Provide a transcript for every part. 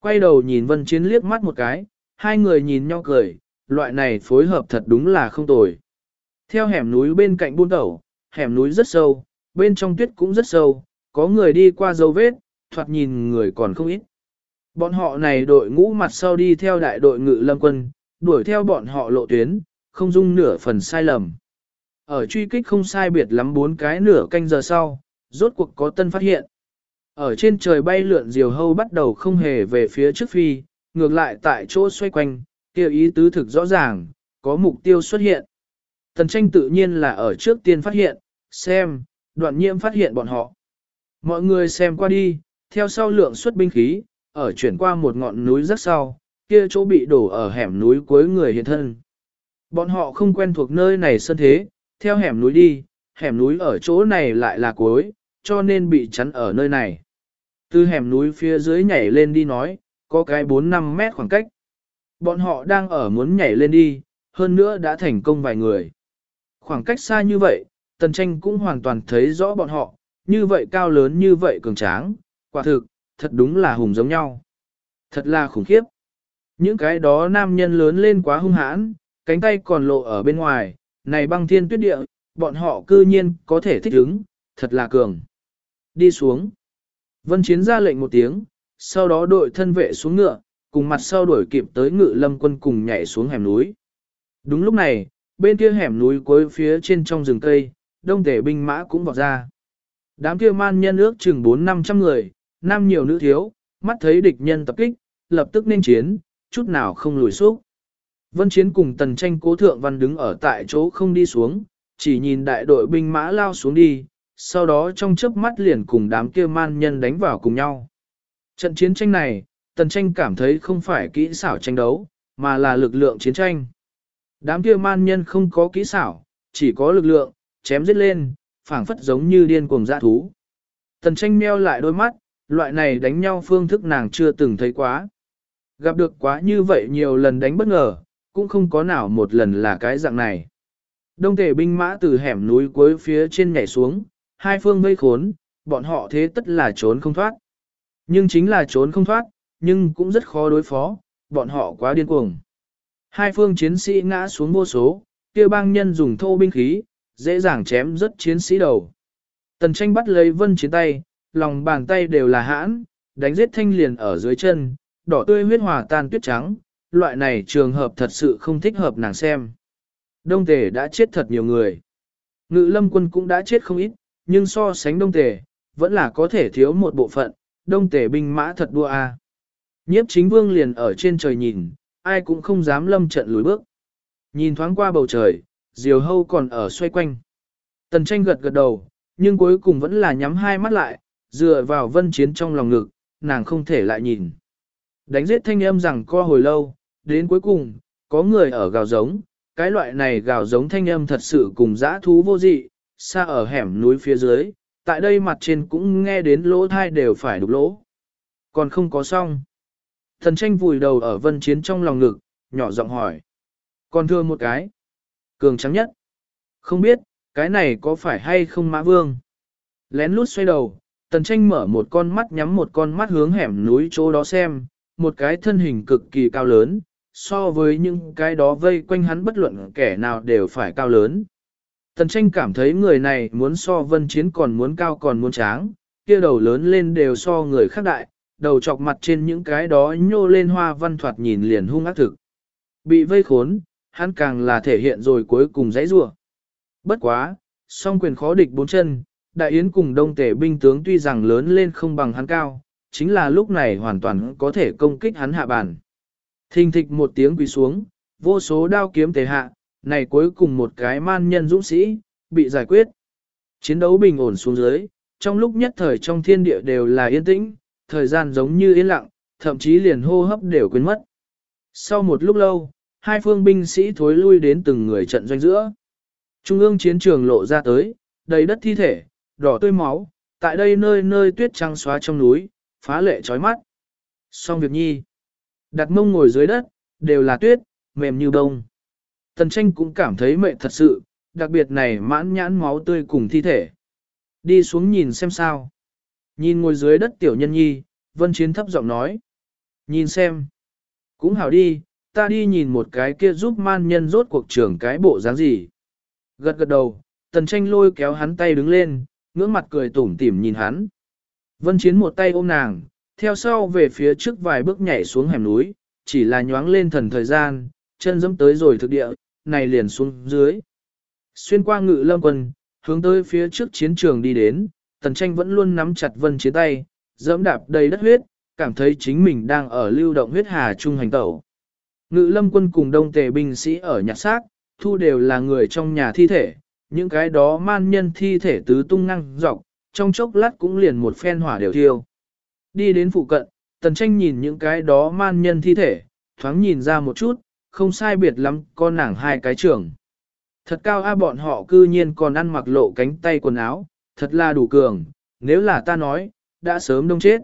Quay đầu nhìn Vân Chiến liếc mắt một cái, hai người nhìn nhau cười, loại này phối hợp thật đúng là không tồi. Theo hẻm núi bên cạnh buôn tẩu, hẻm núi rất sâu, bên trong tuyết cũng rất sâu, có người đi qua dấu vết, thoạt nhìn người còn không ít. Bọn họ này đội ngũ mặt sau đi theo đại đội ngự lâm quân, đuổi theo bọn họ lộ tuyến, không dung nửa phần sai lầm. Ở truy kích không sai biệt lắm bốn cái nửa canh giờ sau, rốt cuộc có tân phát hiện. Ở trên trời bay lượn diều hâu bắt đầu không hề về phía trước phi, ngược lại tại chỗ xoay quanh, kêu ý tứ thực rõ ràng, có mục tiêu xuất hiện. Tần tranh tự nhiên là ở trước tiên phát hiện, xem, đoạn nhiễm phát hiện bọn họ. Mọi người xem qua đi, theo sau lượng xuất binh khí, ở chuyển qua một ngọn núi rất sau, kia chỗ bị đổ ở hẻm núi cuối người hiện thân. Bọn họ không quen thuộc nơi này sân thế, theo hẻm núi đi, hẻm núi ở chỗ này lại là cuối, cho nên bị chắn ở nơi này. Từ hẻm núi phía dưới nhảy lên đi nói, có cái 4-5 mét khoảng cách. Bọn họ đang ở muốn nhảy lên đi, hơn nữa đã thành công vài người. Khoảng cách xa như vậy, tần tranh cũng hoàn toàn thấy rõ bọn họ, như vậy cao lớn như vậy cường tráng, quả thực, thật đúng là hùng giống nhau. Thật là khủng khiếp. Những cái đó nam nhân lớn lên quá hung hãn, cánh tay còn lộ ở bên ngoài, này băng thiên tuyết địa, bọn họ cư nhiên có thể thích ứng, thật là cường. Đi xuống. Vân Chiến ra lệnh một tiếng, sau đó đội thân vệ xuống ngựa, cùng mặt sau đuổi kịp tới ngự lâm quân cùng nhảy xuống hẻm núi. Đúng lúc này, bên kia hẻm núi cuối phía trên trong rừng cây, đông tể binh mã cũng vọt ra. Đám kia man nhân ước chừng 4-500 người, nam nhiều nữ thiếu, mắt thấy địch nhân tập kích, lập tức nên chiến, chút nào không lùi xúc. Vân Chiến cùng Tần Tranh Cố Thượng Văn đứng ở tại chỗ không đi xuống, chỉ nhìn đại đội binh mã lao xuống đi, sau đó trong chớp mắt liền cùng đám kia man nhân đánh vào cùng nhau. Trận chiến tranh này, Tần Tranh cảm thấy không phải kỹ xảo tranh đấu, mà là lực lượng chiến tranh. Đám kia man nhân không có kỹ xảo, chỉ có lực lượng, chém giết lên, phảng phất giống như điên cuồng dã thú. Tần Tranh meo lại đôi mắt, loại này đánh nhau phương thức nàng chưa từng thấy quá. Gặp được quá như vậy nhiều lần đánh bất ngờ, cũng không có nào một lần là cái dạng này. Đông thể binh mã từ hẻm núi cuối phía trên nhảy xuống, hai phương vây khốn, bọn họ thế tất là trốn không thoát. Nhưng chính là trốn không thoát, nhưng cũng rất khó đối phó, bọn họ quá điên cuồng. Hai phương chiến sĩ ngã xuống vô số, kia bang nhân dùng thô binh khí, dễ dàng chém rất chiến sĩ đầu. Tần tranh bắt lấy vân chiến tay, lòng bàn tay đều là hãn, đánh giết thanh liền ở dưới chân, đỏ tươi huyết hòa tan tuyết trắng, loại này trường hợp thật sự không thích hợp nàng xem. Đông tể đã chết thật nhiều người. Ngự lâm quân cũng đã chết không ít, nhưng so sánh đông tề, vẫn là có thể thiếu một bộ phận, đông tề binh mã thật đua a. Nhiếp chính vương liền ở trên trời nhìn, ai cũng không dám lâm trận lùi bước. Nhìn thoáng qua bầu trời, diều hâu còn ở xoay quanh. Tần tranh gật gật đầu, nhưng cuối cùng vẫn là nhắm hai mắt lại, dựa vào vân chiến trong lòng ngực, nàng không thể lại nhìn. Đánh giết thanh âm rằng co hồi lâu, đến cuối cùng, có người ở gào giống, cái loại này gào giống thanh âm thật sự cùng dã thú vô dị, xa ở hẻm núi phía dưới, tại đây mặt trên cũng nghe đến lỗ thai đều phải đục lỗ. Còn không có xong. Thần tranh vùi đầu ở vân chiến trong lòng ngực, nhỏ giọng hỏi. Còn thưa một cái. Cường trắng nhất. Không biết, cái này có phải hay không mã vương? Lén lút xoay đầu, tần tranh mở một con mắt nhắm một con mắt hướng hẻm núi chỗ đó xem, một cái thân hình cực kỳ cao lớn, so với những cái đó vây quanh hắn bất luận kẻ nào đều phải cao lớn. Tần tranh cảm thấy người này muốn so vân chiến còn muốn cao còn muốn tráng, kia đầu lớn lên đều so người khác đại, đầu chọc mặt trên những cái đó nhô lên hoa văn thoạt nhìn liền hung ác thực. Bị vây khốn, hắn càng là thể hiện rồi cuối cùng dãy rủa. Bất quá, song quyền khó địch bốn chân, đại yến cùng đông tể binh tướng tuy rằng lớn lên không bằng hắn cao, chính là lúc này hoàn toàn có thể công kích hắn hạ bản. Thình thịch một tiếng quỳ xuống, vô số đao kiếm tề hạ, này cuối cùng một cái man nhân dũng sĩ, bị giải quyết. Chiến đấu bình ổn xuống dưới, trong lúc nhất thời trong thiên địa đều là yên tĩnh, thời gian giống như yên lặng, thậm chí liền hô hấp đều quên mất. Sau một lúc lâu, hai phương binh sĩ thối lui đến từng người trận doanh giữa. Trung ương chiến trường lộ ra tới, đầy đất thi thể, đỏ tươi máu, tại đây nơi nơi tuyết trăng xóa trong núi, phá lệ chói mắt. Xong việc nhi, đặt mông ngồi dưới đất, đều là tuyết, mềm như bông. Tần tranh cũng cảm thấy mệt thật sự, đặc biệt này mãn nhãn máu tươi cùng thi thể. Đi xuống nhìn xem sao. Nhìn ngồi dưới đất tiểu nhân nhi, vân chiến thấp giọng nói. Nhìn xem. Cũng hảo đi, ta đi nhìn một cái kia giúp man nhân rốt cuộc trưởng cái bộ dáng gì. Gật gật đầu, tần tranh lôi kéo hắn tay đứng lên, ngưỡng mặt cười tủm tỉm nhìn hắn. Vân Chiến một tay ôm nàng, theo sau về phía trước vài bước nhảy xuống hẻm núi, chỉ là nhoáng lên thần thời gian, chân dẫm tới rồi thực địa, này liền xuống dưới. Xuyên qua ngự lâm quân, hướng tới phía trước chiến trường đi đến, tần tranh vẫn luôn nắm chặt vân chiến tay, dẫm đạp đầy đất huyết, cảm thấy chính mình đang ở lưu động huyết hà trung hành tẩu. Ngự lâm quân cùng đông tề binh sĩ ở nhặt xác, thu đều là người trong nhà thi thể, những cái đó man nhân thi thể tứ tung năng dọc, trong chốc lát cũng liền một phen hỏa đều thiêu. Đi đến phụ cận, tần tranh nhìn những cái đó man nhân thi thể, thoáng nhìn ra một chút, không sai biệt lắm con nàng hai cái trưởng. Thật cao a bọn họ cư nhiên còn ăn mặc lộ cánh tay quần áo, thật là đủ cường, nếu là ta nói, đã sớm đông chết.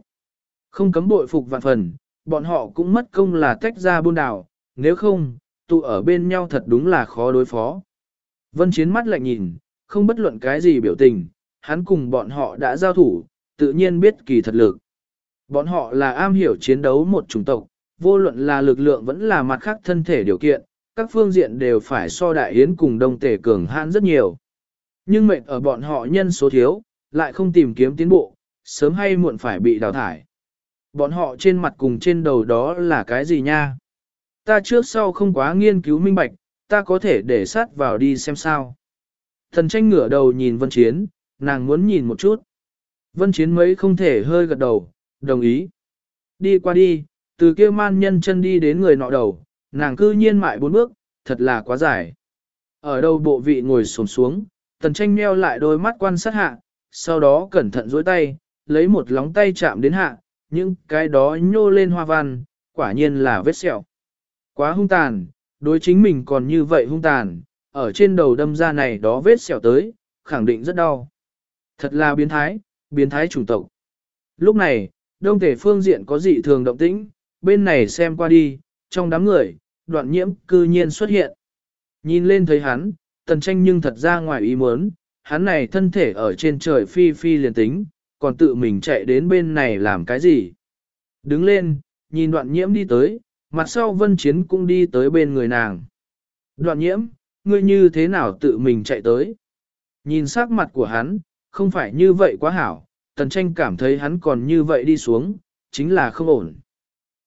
Không cấm bội phục vạn phần, bọn họ cũng mất công là tách ra buôn đảo, nếu không, tụ ở bên nhau thật đúng là khó đối phó. Vân Chiến mắt lạnh nhìn, không bất luận cái gì biểu tình, hắn cùng bọn họ đã giao thủ, tự nhiên biết kỳ thật lực. Bọn họ là am hiểu chiến đấu một chủng tộc, vô luận là lực lượng vẫn là mặt khác thân thể điều kiện, các phương diện đều phải so đại yến cùng đông tể cường hãn rất nhiều. Nhưng mệnh ở bọn họ nhân số thiếu, lại không tìm kiếm tiến bộ, sớm hay muộn phải bị đào thải. Bọn họ trên mặt cùng trên đầu đó là cái gì nha? Ta trước sau không quá nghiên cứu minh bạch, ta có thể để sát vào đi xem sao. Thần tranh ngửa đầu nhìn Vân Chiến, nàng muốn nhìn một chút. Vân Chiến mấy không thể hơi gật đầu, đồng ý. Đi qua đi, từ kia man nhân chân đi đến người nọ đầu, nàng cư nhiên mại bốn bước, thật là quá dài. Ở đâu bộ vị ngồi xổm xuống, tần tranh meo lại đôi mắt quan sát hạ, sau đó cẩn thận dối tay, lấy một lóng tay chạm đến hạ, những cái đó nhô lên hoa văn, quả nhiên là vết sẹo. Quá hung tàn, đối chính mình còn như vậy hung tàn, ở trên đầu đâm ra này đó vết sẹo tới, khẳng định rất đau. Thật là biến thái, biến thái chủng tộc. Lúc này, đông thể phương diện có dị thường động tĩnh, bên này xem qua đi, trong đám người, đoạn nhiễm cư nhiên xuất hiện. Nhìn lên thấy hắn, tần tranh nhưng thật ra ngoài ý muốn, hắn này thân thể ở trên trời phi phi liền tính, còn tự mình chạy đến bên này làm cái gì. Đứng lên, nhìn đoạn nhiễm đi tới, mặt sau vân chiến cũng đi tới bên người nàng. Đoạn nhiễm, ngươi như thế nào tự mình chạy tới? Nhìn sắc mặt của hắn, không phải như vậy quá hảo, tần tranh cảm thấy hắn còn như vậy đi xuống, chính là không ổn.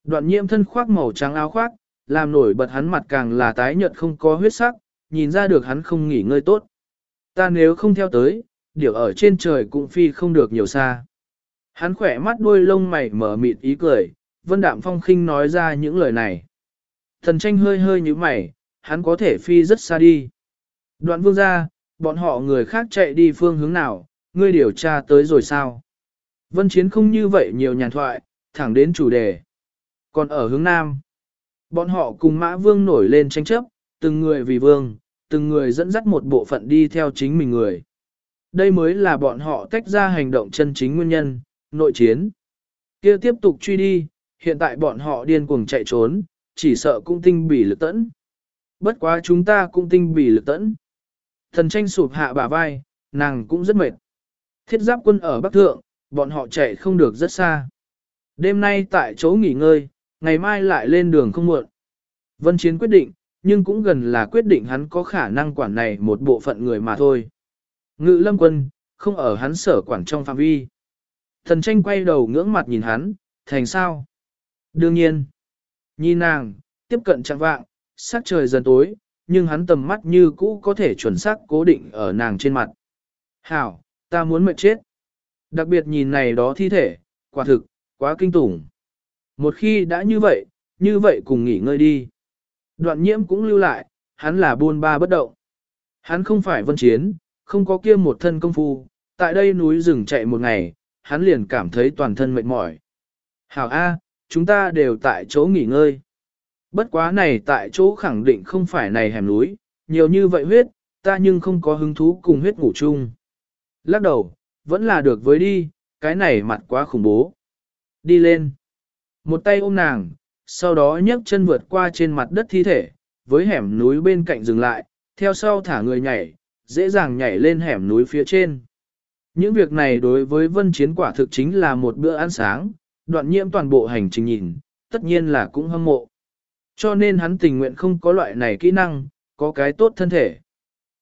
Đoạn nhiễm thân khoác màu trắng áo khoác, làm nổi bật hắn mặt càng là tái nhợt không có huyết sắc, nhìn ra được hắn không nghỉ ngơi tốt. Ta nếu không theo tới, điều ở trên trời cũng phi không được nhiều xa. Hắn khỏe mắt đuôi lông mày mở mịt ý cười, vân đạm phong khinh nói ra những lời này. Thần tranh hơi hơi như mày, hắn có thể phi rất xa đi. Đoạn vương ra, bọn họ người khác chạy đi phương hướng nào, ngươi điều tra tới rồi sao? Vân chiến không như vậy nhiều nhàn thoại, thẳng đến chủ đề. Còn ở hướng nam, bọn họ cùng mã vương nổi lên tranh chấp, từng người vì vương, từng người dẫn dắt một bộ phận đi theo chính mình người. Đây mới là bọn họ tách ra hành động chân chính nguyên nhân, nội chiến. kia tiếp tục truy đi, hiện tại bọn họ điên cuồng chạy trốn, chỉ sợ cũng tinh bỉ lực tẫn. Bất quá chúng ta cũng tinh bỉ lực tẫn. Thần tranh sụp hạ bả vai, nàng cũng rất mệt. Thiết giáp quân ở Bắc Thượng, bọn họ chạy không được rất xa. Đêm nay tại chỗ nghỉ ngơi, ngày mai lại lên đường không muộn. Vân Chiến quyết định, nhưng cũng gần là quyết định hắn có khả năng quản này một bộ phận người mà thôi. Ngự lâm quân, không ở hắn sở quản trong phạm vi. Thần tranh quay đầu ngưỡng mặt nhìn hắn, thành sao? Đương nhiên, nhìn nàng, tiếp cận trạng vạng, sắc trời dần tối, nhưng hắn tầm mắt như cũ có thể chuẩn xác cố định ở nàng trên mặt. Hảo, ta muốn mệt chết. Đặc biệt nhìn này đó thi thể, quả thực, quá kinh tủng. Một khi đã như vậy, như vậy cùng nghỉ ngơi đi. Đoạn nhiễm cũng lưu lại, hắn là buôn ba bất động. Hắn không phải vân chiến, không có kia một thân công phu, tại đây núi rừng chạy một ngày, hắn liền cảm thấy toàn thân mệt mỏi. Hảo A, chúng ta đều tại chỗ nghỉ ngơi. Bất quá này tại chỗ khẳng định không phải này hẻm núi, nhiều như vậy huyết, ta nhưng không có hứng thú cùng huyết ngủ chung. Lắc đầu, vẫn là được với đi, cái này mặt quá khủng bố. Đi lên. Một tay ôm nàng, sau đó nhấc chân vượt qua trên mặt đất thi thể, với hẻm núi bên cạnh dừng lại, theo sau thả người nhảy, dễ dàng nhảy lên hẻm núi phía trên. Những việc này đối với vân chiến quả thực chính là một bữa ăn sáng, đoạn nhiễm toàn bộ hành trình nhìn, tất nhiên là cũng hâm mộ. Cho nên hắn tình nguyện không có loại này kỹ năng, có cái tốt thân thể.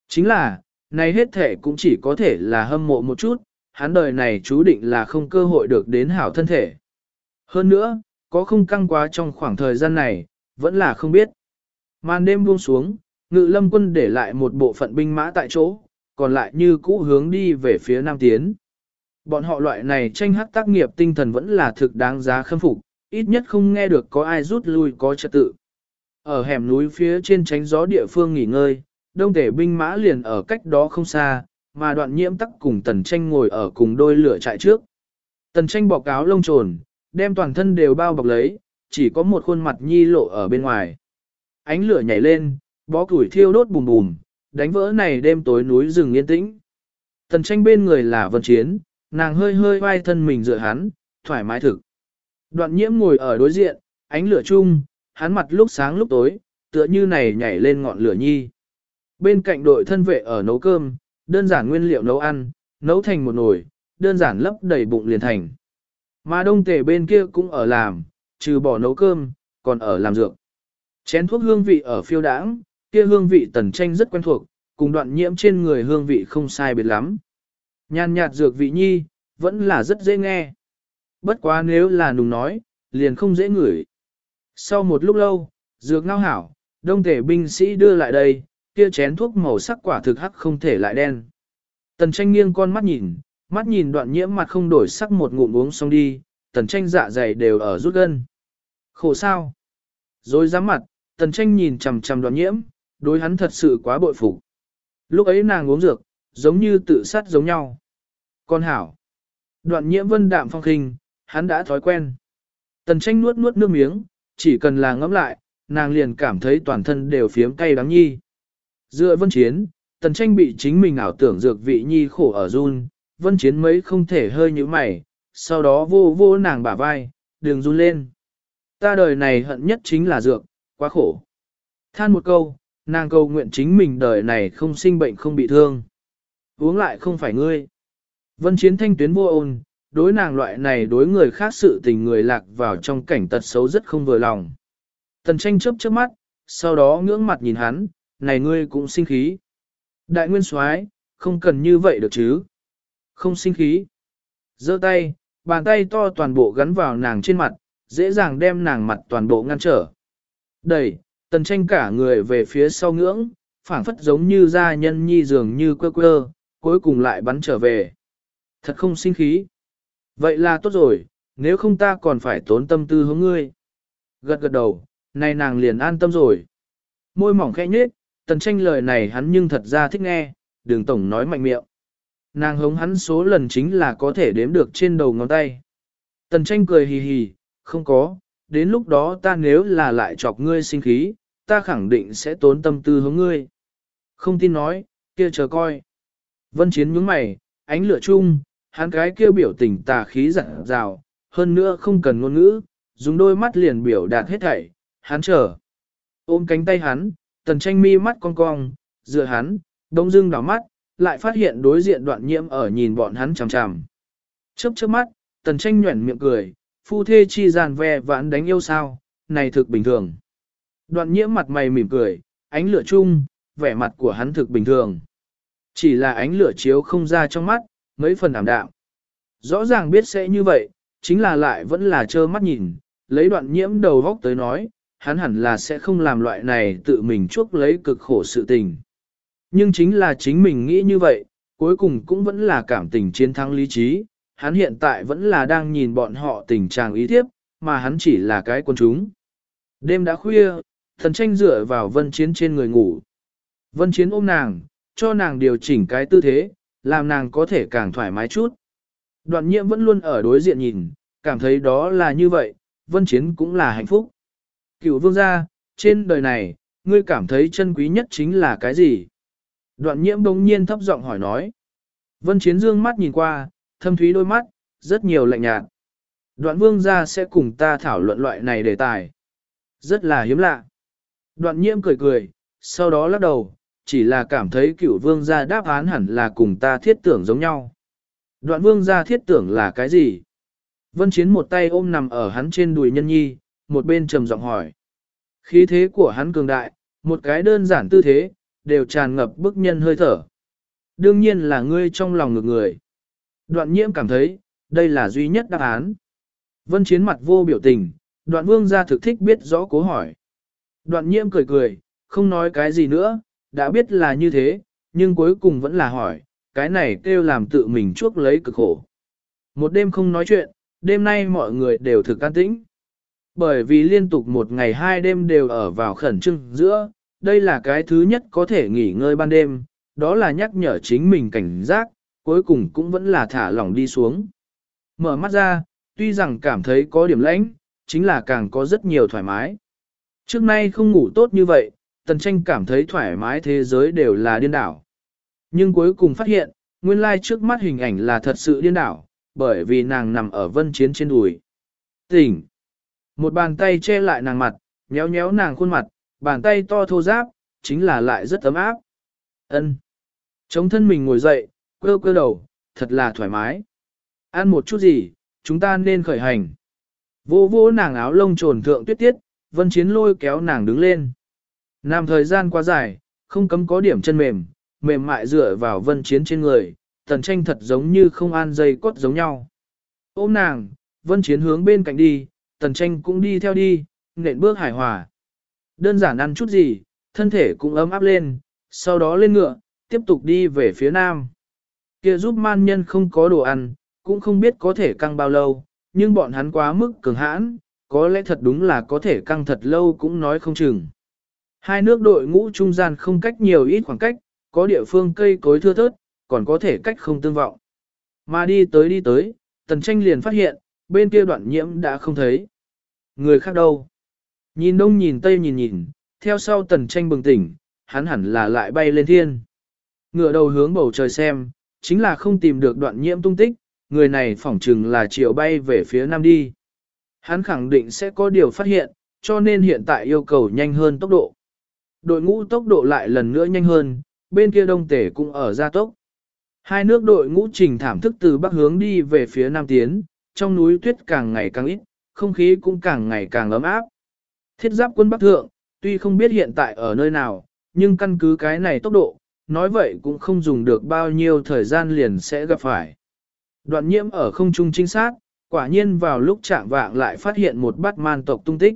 Chính là, này hết thể cũng chỉ có thể là hâm mộ một chút, hắn đời này chú định là không cơ hội được đến hảo thân thể. Hơn nữa, có không căng quá trong khoảng thời gian này, vẫn là không biết. Màn đêm buông xuống, ngự lâm quân để lại một bộ phận binh mã tại chỗ, còn lại như cũ hướng đi về phía Nam Tiến. Bọn họ loại này tranh hắc tác nghiệp tinh thần vẫn là thực đáng giá khâm phục, ít nhất không nghe được có ai rút lui có trật tự. Ở hẻm núi phía trên tránh gió địa phương nghỉ ngơi, đông tể binh mã liền ở cách đó không xa, mà đoạn nhiễm tắc cùng tần tranh ngồi ở cùng đôi lửa trại trước. Tần tranh bọc áo lông trồn, đem toàn thân đều bao bọc lấy, chỉ có một khuôn mặt nhi lộ ở bên ngoài. Ánh lửa nhảy lên, bó củi thiêu đốt bùm bùm, đánh vỡ này đêm tối núi rừng yên tĩnh. Tần tranh bên người là vân chiến, nàng hơi hơi vai thân mình dựa hắn, thoải mái thực. Đoạn nhiễm ngồi ở đối diện, ánh lửa chung, hắn mặt lúc sáng lúc tối, tựa như này nhảy lên ngọn lửa nhi. Bên cạnh đội thân vệ ở nấu cơm, đơn giản nguyên liệu nấu ăn, nấu thành một nồi, đơn giản lấp đầy bụng liền thành. Mà đông tề bên kia cũng ở làm, trừ bỏ nấu cơm, còn ở làm dược. Chén thuốc hương vị ở phiêu đãng, kia hương vị tần tranh rất quen thuộc, cùng đoạn nhiễm trên người hương vị không sai biệt lắm. Nhàn nhạt dược vị nhi, vẫn là rất dễ nghe. Bất quá nếu là nùng nói, liền không dễ ngửi. Sau một lúc lâu, dược ngao hảo, đông thể binh sĩ đưa lại đây, kia chén thuốc màu sắc quả thực hắc không thể lại đen. Tần tranh nghiêng con mắt nhìn, mắt nhìn đoạn nhiễm mặt không đổi sắc một ngụm uống xong đi, tần tranh dạ dày đều ở rút gân. Khổ sao? Rồi dám mặt, tần tranh nhìn chằm chằm đoạn nhiễm, đối hắn thật sự quá bội phục. Lúc ấy nàng uống dược, giống như tự sát giống nhau. Con hảo. Đoạn nhiễm vân đạm phong khinh, hắn đã thói quen. Tần tranh nuốt nuốt nước miếng, chỉ cần là ngẫm lại, nàng liền cảm thấy toàn thân đều phiếm cay đắng nhi. Dựa vân chiến, tần tranh bị chính mình ảo tưởng dược vị nhi khổ ở run, vân chiến mấy không thể hơi như mày, sau đó vô vô nàng bả vai, đường run lên. Ta đời này hận nhất chính là dược, quá khổ. Than một câu, nàng cầu nguyện chính mình đời này không sinh bệnh không bị thương. Uống lại không phải ngươi. Vân chiến thanh tuyến vô ôn, đối nàng loại này đối người khác sự tình người lạc vào trong cảnh tật xấu rất không vừa lòng. Tần tranh chớp chớp mắt, sau đó ngưỡng mặt nhìn hắn, này ngươi cũng sinh khí. Đại nguyên soái không cần như vậy được chứ. Không sinh khí. giơ tay, bàn tay to toàn bộ gắn vào nàng trên mặt, dễ dàng đem nàng mặt toàn bộ ngăn trở. Đẩy, tần tranh cả người về phía sau ngưỡng, phảng phất giống như gia nhân nhi dường như quơ quơ, cuối cùng lại bắn trở về. Thật không sinh khí. Vậy là tốt rồi, nếu không ta còn phải tốn tâm tư hướng ngươi. Gật gật đầu, này nàng liền an tâm rồi. Môi mỏng khẽ nhếch, tần tranh lời này hắn nhưng thật ra thích nghe, đường tổng nói mạnh miệng. Nàng hống hắn số lần chính là có thể đếm được trên đầu ngón tay. Tần tranh cười hì hì, không có, đến lúc đó ta nếu là lại chọc ngươi sinh khí, ta khẳng định sẽ tốn tâm tư hướng ngươi. Không tin nói, kia chờ coi. Vân Chiến nhướng mày, ánh lửa chung, hắn cái kia biểu tình tà khí dặn rào, hơn nữa không cần ngôn ngữ, dùng đôi mắt liền biểu đạt hết thảy, hắn chờ. Ôm cánh tay hắn, tần tranh mi mắt cong cong, dựa hắn, đông dưng đảo mắt, lại phát hiện đối diện đoạn nhiễm ở nhìn bọn hắn chằm chằm. Chớp chớp mắt, tần tranh nhuẩn miệng cười, phu thê chi giàn ve vãn đánh yêu sao, này thực bình thường. Đoạn nhiễm mặt mày mỉm cười, ánh lửa chung, vẻ mặt của hắn thực bình thường. Chỉ là ánh lửa chiếu không ra trong mắt, mấy phần ảm đạm. Rõ ràng biết sẽ như vậy, chính là lại vẫn là trơ mắt nhìn, lấy đoạn nhiễm đầu góc tới nói, hắn hẳn là sẽ không làm loại này tự mình chuốc lấy cực khổ sự tình. Nhưng chính là chính mình nghĩ như vậy, cuối cùng cũng vẫn là cảm tình chiến thắng lý trí, hắn hiện tại vẫn là đang nhìn bọn họ tình trạng ý thiếp, mà hắn chỉ là cái quân chúng. Đêm đã khuya, thần tranh dựa vào vân chiến trên người ngủ. Vân chiến ôm nàng, cho nàng điều chỉnh cái tư thế, làm nàng có thể càng thoải mái chút. Đoạn nhiễm vẫn luôn ở đối diện nhìn, cảm thấy đó là như vậy, vân chiến cũng là hạnh phúc. Cựu vương gia, trên đời này, ngươi cảm thấy chân quý nhất chính là cái gì? Đoạn nhiễm bỗng nhiên thấp giọng hỏi nói. Vân chiến dương mắt nhìn qua, thâm thúy đôi mắt, rất nhiều lạnh nhạt. Đoạn vương gia sẽ cùng ta thảo luận loại này đề tài. Rất là hiếm lạ. Đoạn nhiễm cười cười, sau đó lắc đầu, chỉ là cảm thấy cửu vương gia đáp án hẳn là cùng ta thiết tưởng giống nhau. Đoạn vương gia thiết tưởng là cái gì? Vân Chiến một tay ôm nằm ở hắn trên đùi nhân nhi, một bên trầm giọng hỏi. Khí thế của hắn cường đại, một cái đơn giản tư thế, đều tràn ngập bức nhân hơi thở. Đương nhiên là ngươi trong lòng ngược người. Đoạn nhiễm cảm thấy, đây là duy nhất đáp án. Vân chiến mặt vô biểu tình, đoạn vương ra thực thích biết rõ cố hỏi. Đoạn nhiễm cười cười, không nói cái gì nữa, đã biết là như thế, nhưng cuối cùng vẫn là hỏi, cái này kêu làm tự mình chuốc lấy cực khổ. Một đêm không nói chuyện, đêm nay mọi người đều thực an tĩnh. Bởi vì liên tục một ngày hai đêm đều ở vào khẩn trương giữa, đây là cái thứ nhất có thể nghỉ ngơi ban đêm, đó là nhắc nhở chính mình cảnh giác, cuối cùng cũng vẫn là thả lỏng đi xuống. Mở mắt ra, tuy rằng cảm thấy có điểm lãnh, chính là càng có rất nhiều thoải mái. Trước nay không ngủ tốt như vậy, tần tranh cảm thấy thoải mái thế giới đều là điên đảo. Nhưng cuối cùng phát hiện, nguyên lai trước mắt hình ảnh là thật sự điên đảo, bởi vì nàng nằm ở vân chiến trên đùi. Tỉnh! Một bàn tay che lại nàng mặt, nhéo nhéo nàng khuôn mặt, bàn tay to thô giáp, chính là lại rất ấm áp. Ân. Chống thân mình ngồi dậy, quơ quơ đầu, thật là thoải mái. Ăn một chút gì, chúng ta nên khởi hành. Vô vô nàng áo lông trồn thượng tuyết tiết, vân chiến lôi kéo nàng đứng lên. Nam thời gian quá dài, không cấm có điểm chân mềm, mềm mại dựa vào vân chiến trên người, tần tranh thật giống như không an dây cốt giống nhau. Ôm nàng, vân chiến hướng bên cạnh đi, tần tranh cũng đi theo đi, nện bước hải hòa. Đơn giản ăn chút gì, thân thể cũng ấm áp lên, sau đó lên ngựa, tiếp tục đi về phía nam. Kia giúp man nhân không có đồ ăn, cũng không biết có thể căng bao lâu, nhưng bọn hắn quá mức cường hãn, có lẽ thật đúng là có thể căng thật lâu cũng nói không chừng. Hai nước đội ngũ trung gian không cách nhiều ít khoảng cách, có địa phương cây cối thưa thớt, còn có thể cách không tương vọng. Mà đi tới đi tới, tần tranh liền phát hiện, bên kia đoạn nhiễm đã không thấy. Người khác đâu? Nhìn đông nhìn tây nhìn nhìn, theo sau tần tranh bừng tỉnh, hắn hẳn là lại bay lên thiên. Ngựa đầu hướng bầu trời xem, chính là không tìm được đoạn nhiễm tung tích, người này phỏng chừng là chiều bay về phía nam đi. Hắn khẳng định sẽ có điều phát hiện, cho nên hiện tại yêu cầu nhanh hơn tốc độ. Đội ngũ tốc độ lại lần nữa nhanh hơn, bên kia đông tể cũng ở gia tốc. Hai nước đội ngũ trình thảm thức từ bắc hướng đi về phía nam tiến, trong núi tuyết càng ngày càng ít, không khí cũng càng ngày càng ấm áp. Thiết giáp quân Bắc Thượng, tuy không biết hiện tại ở nơi nào, nhưng căn cứ cái này tốc độ, nói vậy cũng không dùng được bao nhiêu thời gian liền sẽ gặp phải. Đoạn nhiễm ở không trung trinh sát, quả nhiên vào lúc chạm vạng lại phát hiện một bát man tộc tung tích.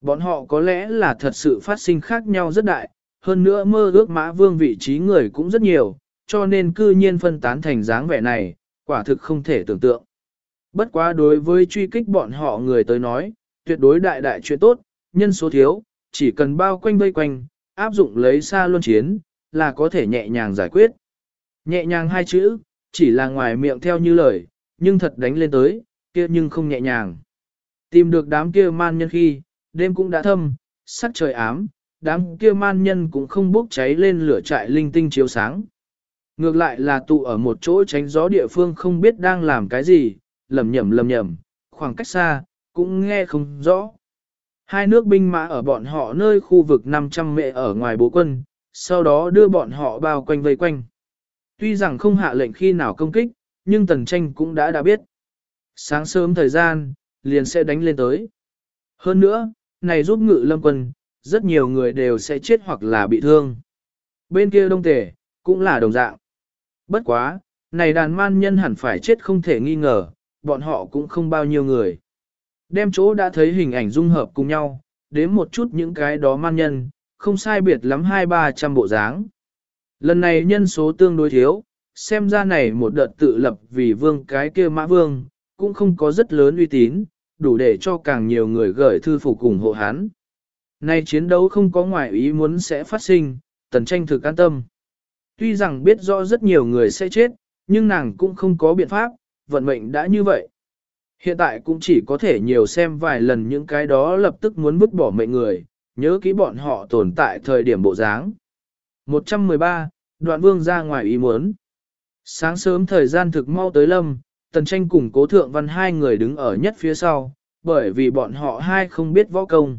Bọn họ có lẽ là thật sự phát sinh khác nhau rất đại, hơn nữa mơ ước mã vương vị trí người cũng rất nhiều, cho nên cư nhiên phân tán thành dáng vẻ này, quả thực không thể tưởng tượng. Bất quá đối với truy kích bọn họ người tới nói, tuyệt đối đại đại chuyện tốt, nhân số thiếu, chỉ cần bao quanh vây quanh, áp dụng lấy xa luân chiến, là có thể nhẹ nhàng giải quyết. Nhẹ nhàng hai chữ, chỉ là ngoài miệng theo như lời, nhưng thật đánh lên tới, kia nhưng không nhẹ nhàng. Tìm được đám kia man nhân khi, đêm cũng đã thâm, sắc trời ám, đám kia man nhân cũng không bốc cháy lên lửa trại linh tinh chiếu sáng. Ngược lại là tụ ở một chỗ tránh gió địa phương không biết đang làm cái gì, lầm nhầm lầm nhầm, khoảng cách xa, cũng nghe không rõ. Hai nước binh mã ở bọn họ nơi khu vực 500 mệ ở ngoài bố quân, sau đó đưa bọn họ bao quanh vây quanh. Tuy rằng không hạ lệnh khi nào công kích, nhưng tần tranh cũng đã đã biết. Sáng sớm thời gian, liền sẽ đánh lên tới. Hơn nữa, này giúp ngự lâm quân, rất nhiều người đều sẽ chết hoặc là bị thương. Bên kia đông tể, cũng là đồng dạng. Bất quá, này đàn man nhân hẳn phải chết không thể nghi ngờ, bọn họ cũng không bao nhiêu người. Đem chỗ đã thấy hình ảnh dung hợp cùng nhau, đếm một chút những cái đó man nhân, không sai biệt lắm hai ba trăm bộ dáng. Lần này nhân số tương đối thiếu, xem ra này một đợt tự lập vì vương cái kia mã vương, cũng không có rất lớn uy tín, đủ để cho càng nhiều người gửi thư phục cùng hộ hán. Nay chiến đấu không có ngoại ý muốn sẽ phát sinh, tần tranh thực an tâm. Tuy rằng biết rõ rất nhiều người sẽ chết, nhưng nàng cũng không có biện pháp, vận mệnh đã như vậy. Hiện tại cũng chỉ có thể nhiều xem vài lần những cái đó lập tức muốn vứt bỏ mệnh người, nhớ kỹ bọn họ tồn tại thời điểm bộ dáng. 113, đoạn vương ra ngoài ý muốn. Sáng sớm thời gian thực mau tới lâm, tần tranh cùng cố thượng văn hai người đứng ở nhất phía sau, bởi vì bọn họ hai không biết võ công.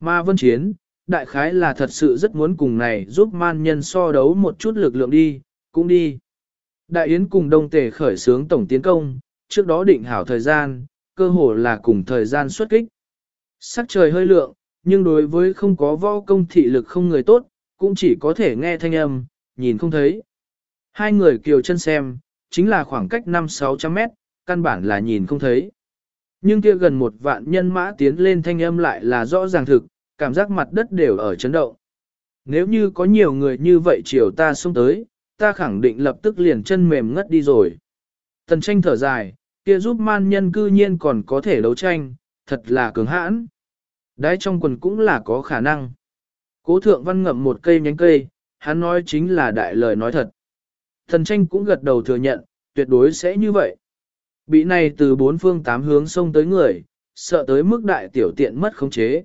ma vân chiến, đại khái là thật sự rất muốn cùng này giúp man nhân so đấu một chút lực lượng đi, cũng đi. Đại Yến cùng Đông Tề khởi xướng tổng tiến công, trước đó định hảo thời gian, cơ hồ là cùng thời gian xuất kích. Sắc trời hơi lượng, nhưng đối với không có võ công thị lực không người tốt, cũng chỉ có thể nghe thanh âm, nhìn không thấy. Hai người kiều chân xem, chính là khoảng cách 5-600 mét, căn bản là nhìn không thấy. Nhưng kia gần một vạn nhân mã tiến lên thanh âm lại là rõ ràng thực, cảm giác mặt đất đều ở chấn động. Nếu như có nhiều người như vậy chiều ta xuống tới, ta khẳng định lập tức liền chân mềm ngất đi rồi. Tần tranh thở dài, kia giúp man nhân cư nhiên còn có thể đấu tranh, thật là cứng hãn. Đái trong quần cũng là có khả năng. Cố thượng văn ngậm một cây nhánh cây, hắn nói chính là đại lời nói thật. Thần tranh cũng gật đầu thừa nhận, tuyệt đối sẽ như vậy. Bị này từ bốn phương tám hướng xông tới người, sợ tới mức đại tiểu tiện mất khống chế.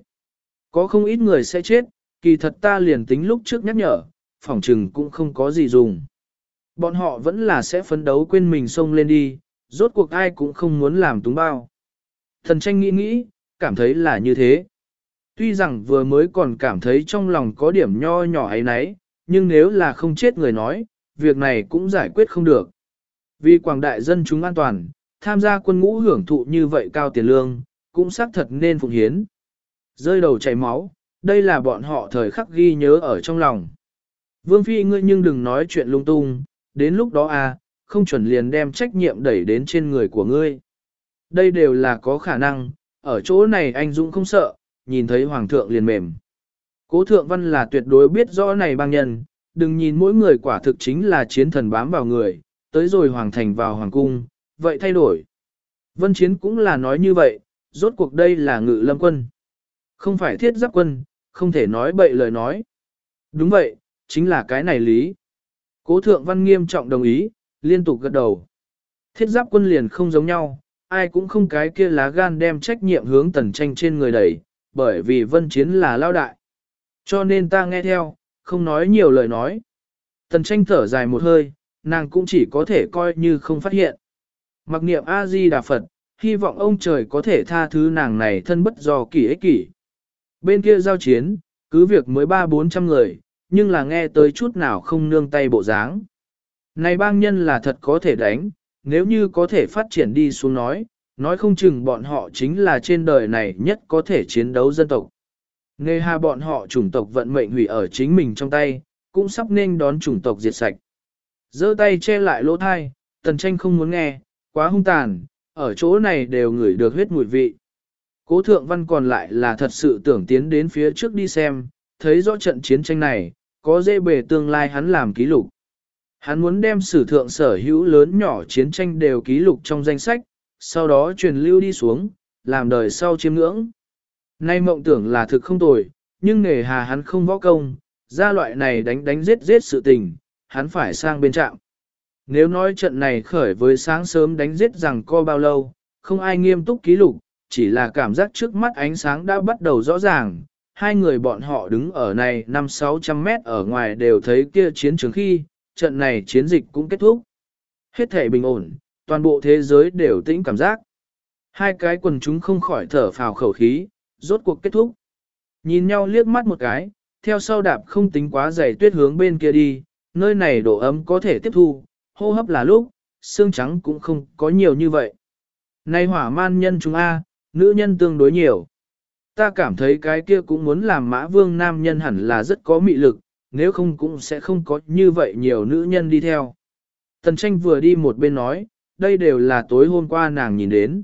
Có không ít người sẽ chết, kỳ thật ta liền tính lúc trước nhắc nhở, phỏng trừng cũng không có gì dùng. Bọn họ vẫn là sẽ phấn đấu quên mình xông lên đi, rốt cuộc ai cũng không muốn làm túng bao. Thần tranh nghĩ nghĩ, cảm thấy là như thế. Tuy rằng vừa mới còn cảm thấy trong lòng có điểm nho nhỏ ấy nấy, nhưng nếu là không chết người nói, việc này cũng giải quyết không được. Vì quảng đại dân chúng an toàn, tham gia quân ngũ hưởng thụ như vậy cao tiền lương, cũng xác thật nên phụng hiến. Rơi đầu chảy máu, đây là bọn họ thời khắc ghi nhớ ở trong lòng. Vương Phi ngươi nhưng đừng nói chuyện lung tung, đến lúc đó à, không chuẩn liền đem trách nhiệm đẩy đến trên người của ngươi. Đây đều là có khả năng, ở chỗ này anh Dũng không sợ, nhìn thấy Hoàng thượng liền mềm. Cố thượng văn là tuyệt đối biết rõ này bang nhân, đừng nhìn mỗi người quả thực chính là chiến thần bám vào người, tới rồi Hoàng thành vào Hoàng cung, vậy thay đổi. Vân chiến cũng là nói như vậy, rốt cuộc đây là ngự lâm quân. Không phải thiết giáp quân, không thể nói bậy lời nói. Đúng vậy, chính là cái này lý. Cố thượng văn nghiêm trọng đồng ý, liên tục gật đầu. Thiết giáp quân liền không giống nhau, ai cũng không cái kia lá gan đem trách nhiệm hướng tần tranh trên người đẩy, bởi vì vân chiến là lao đại. Cho nên ta nghe theo, không nói nhiều lời nói. Tần tranh thở dài một hơi, nàng cũng chỉ có thể coi như không phát hiện. Mặc niệm A-di-đà Phật, hy vọng ông trời có thể tha thứ nàng này thân bất do kỷ ích kỷ. Bên kia giao chiến, cứ việc mới ba bốn trăm người, nhưng là nghe tới chút nào không nương tay bộ dáng. Này bang nhân là thật có thể đánh, nếu như có thể phát triển đi xuống nói, nói không chừng bọn họ chính là trên đời này nhất có thể chiến đấu dân tộc. Nghe hà bọn họ chủng tộc vận mệnh hủy ở chính mình trong tay, cũng sắp nên đón chủng tộc diệt sạch. giơ tay che lại lỗ thai, tần tranh không muốn nghe, quá hung tàn, ở chỗ này đều ngửi được huyết mùi vị. Cố thượng văn còn lại là thật sự tưởng tiến đến phía trước đi xem, thấy rõ trận chiến tranh này, có dễ bề tương lai hắn làm ký lục. Hắn muốn đem sử thượng sở hữu lớn nhỏ chiến tranh đều ký lục trong danh sách, sau đó truyền lưu đi xuống, làm đời sau chiêm ngưỡng. Nay mộng tưởng là thực không tồi, nhưng nghề hà hắn không võ công, ra loại này đánh đánh giết giết sự tình, hắn phải sang bên trạm. Nếu nói trận này khởi với sáng sớm đánh giết rằng co bao lâu, không ai nghiêm túc ký lục, chỉ là cảm giác trước mắt ánh sáng đã bắt đầu rõ ràng. Hai người bọn họ đứng ở này 5-600 mét ở ngoài đều thấy kia chiến trường khi, trận này chiến dịch cũng kết thúc. Hết thể bình ổn, toàn bộ thế giới đều tĩnh cảm giác. Hai cái quần chúng không khỏi thở phào khẩu khí, rốt cuộc kết thúc. Nhìn nhau liếc mắt một cái, theo sau đạp không tính quá dày tuyết hướng bên kia đi, nơi này độ ấm có thể tiếp thu, hô hấp là lúc, xương trắng cũng không có nhiều như vậy. Này hỏa man nhân chúng A, nữ nhân tương đối nhiều. Ta cảm thấy cái kia cũng muốn làm mã vương nam nhân hẳn là rất có mị lực, nếu không cũng sẽ không có như vậy nhiều nữ nhân đi theo. Tần tranh vừa đi một bên nói, đây đều là tối hôm qua nàng nhìn đến.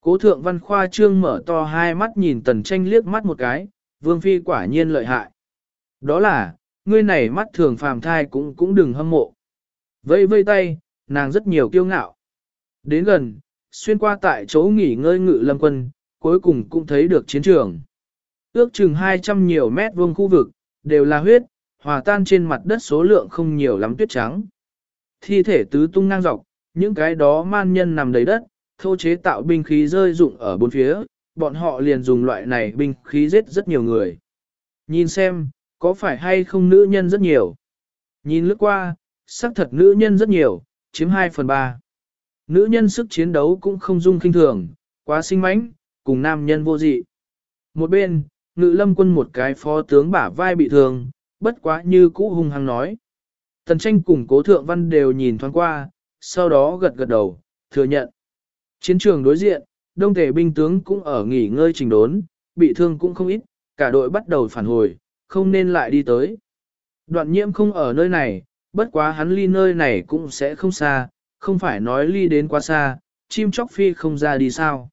Cố thượng văn khoa trương mở to hai mắt nhìn tần tranh liếc mắt một cái, vương phi quả nhiên lợi hại. Đó là, ngươi này mắt thường phàm thai cũng cũng đừng hâm mộ. Vây vây tay, nàng rất nhiều kiêu ngạo. Đến gần, xuyên qua tại chỗ nghỉ ngơi ngự lâm quân, cuối cùng cũng thấy được chiến trường. Ước chừng 200 nhiều mét vuông khu vực, đều là huyết, hòa tan trên mặt đất số lượng không nhiều lắm tuyết trắng. Thi thể tứ tung ngang dọc, những cái đó man nhân nằm đầy đất, thô chế tạo binh khí rơi rụng ở bốn phía, bọn họ liền dùng loại này binh khí giết rất nhiều người. Nhìn xem, có phải hay không nữ nhân rất nhiều? Nhìn lướt qua, xác thật nữ nhân rất nhiều, chiếm 2 phần 3. Nữ nhân sức chiến đấu cũng không dung kinh thường, quá sinh mãnh, cùng nam nhân vô dị. Một bên, ngự lâm quân một cái phó tướng bả vai bị thương, bất quá như cũ hung hăng nói. Tần tranh cùng cố thượng văn đều nhìn thoáng qua, sau đó gật gật đầu, thừa nhận. Chiến trường đối diện, đông thể binh tướng cũng ở nghỉ ngơi trình đốn, bị thương cũng không ít, cả đội bắt đầu phản hồi, không nên lại đi tới. Đoạn nhiễm không ở nơi này, bất quá hắn ly nơi này cũng sẽ không xa, không phải nói ly đến quá xa, chim chóc phi không ra đi sao.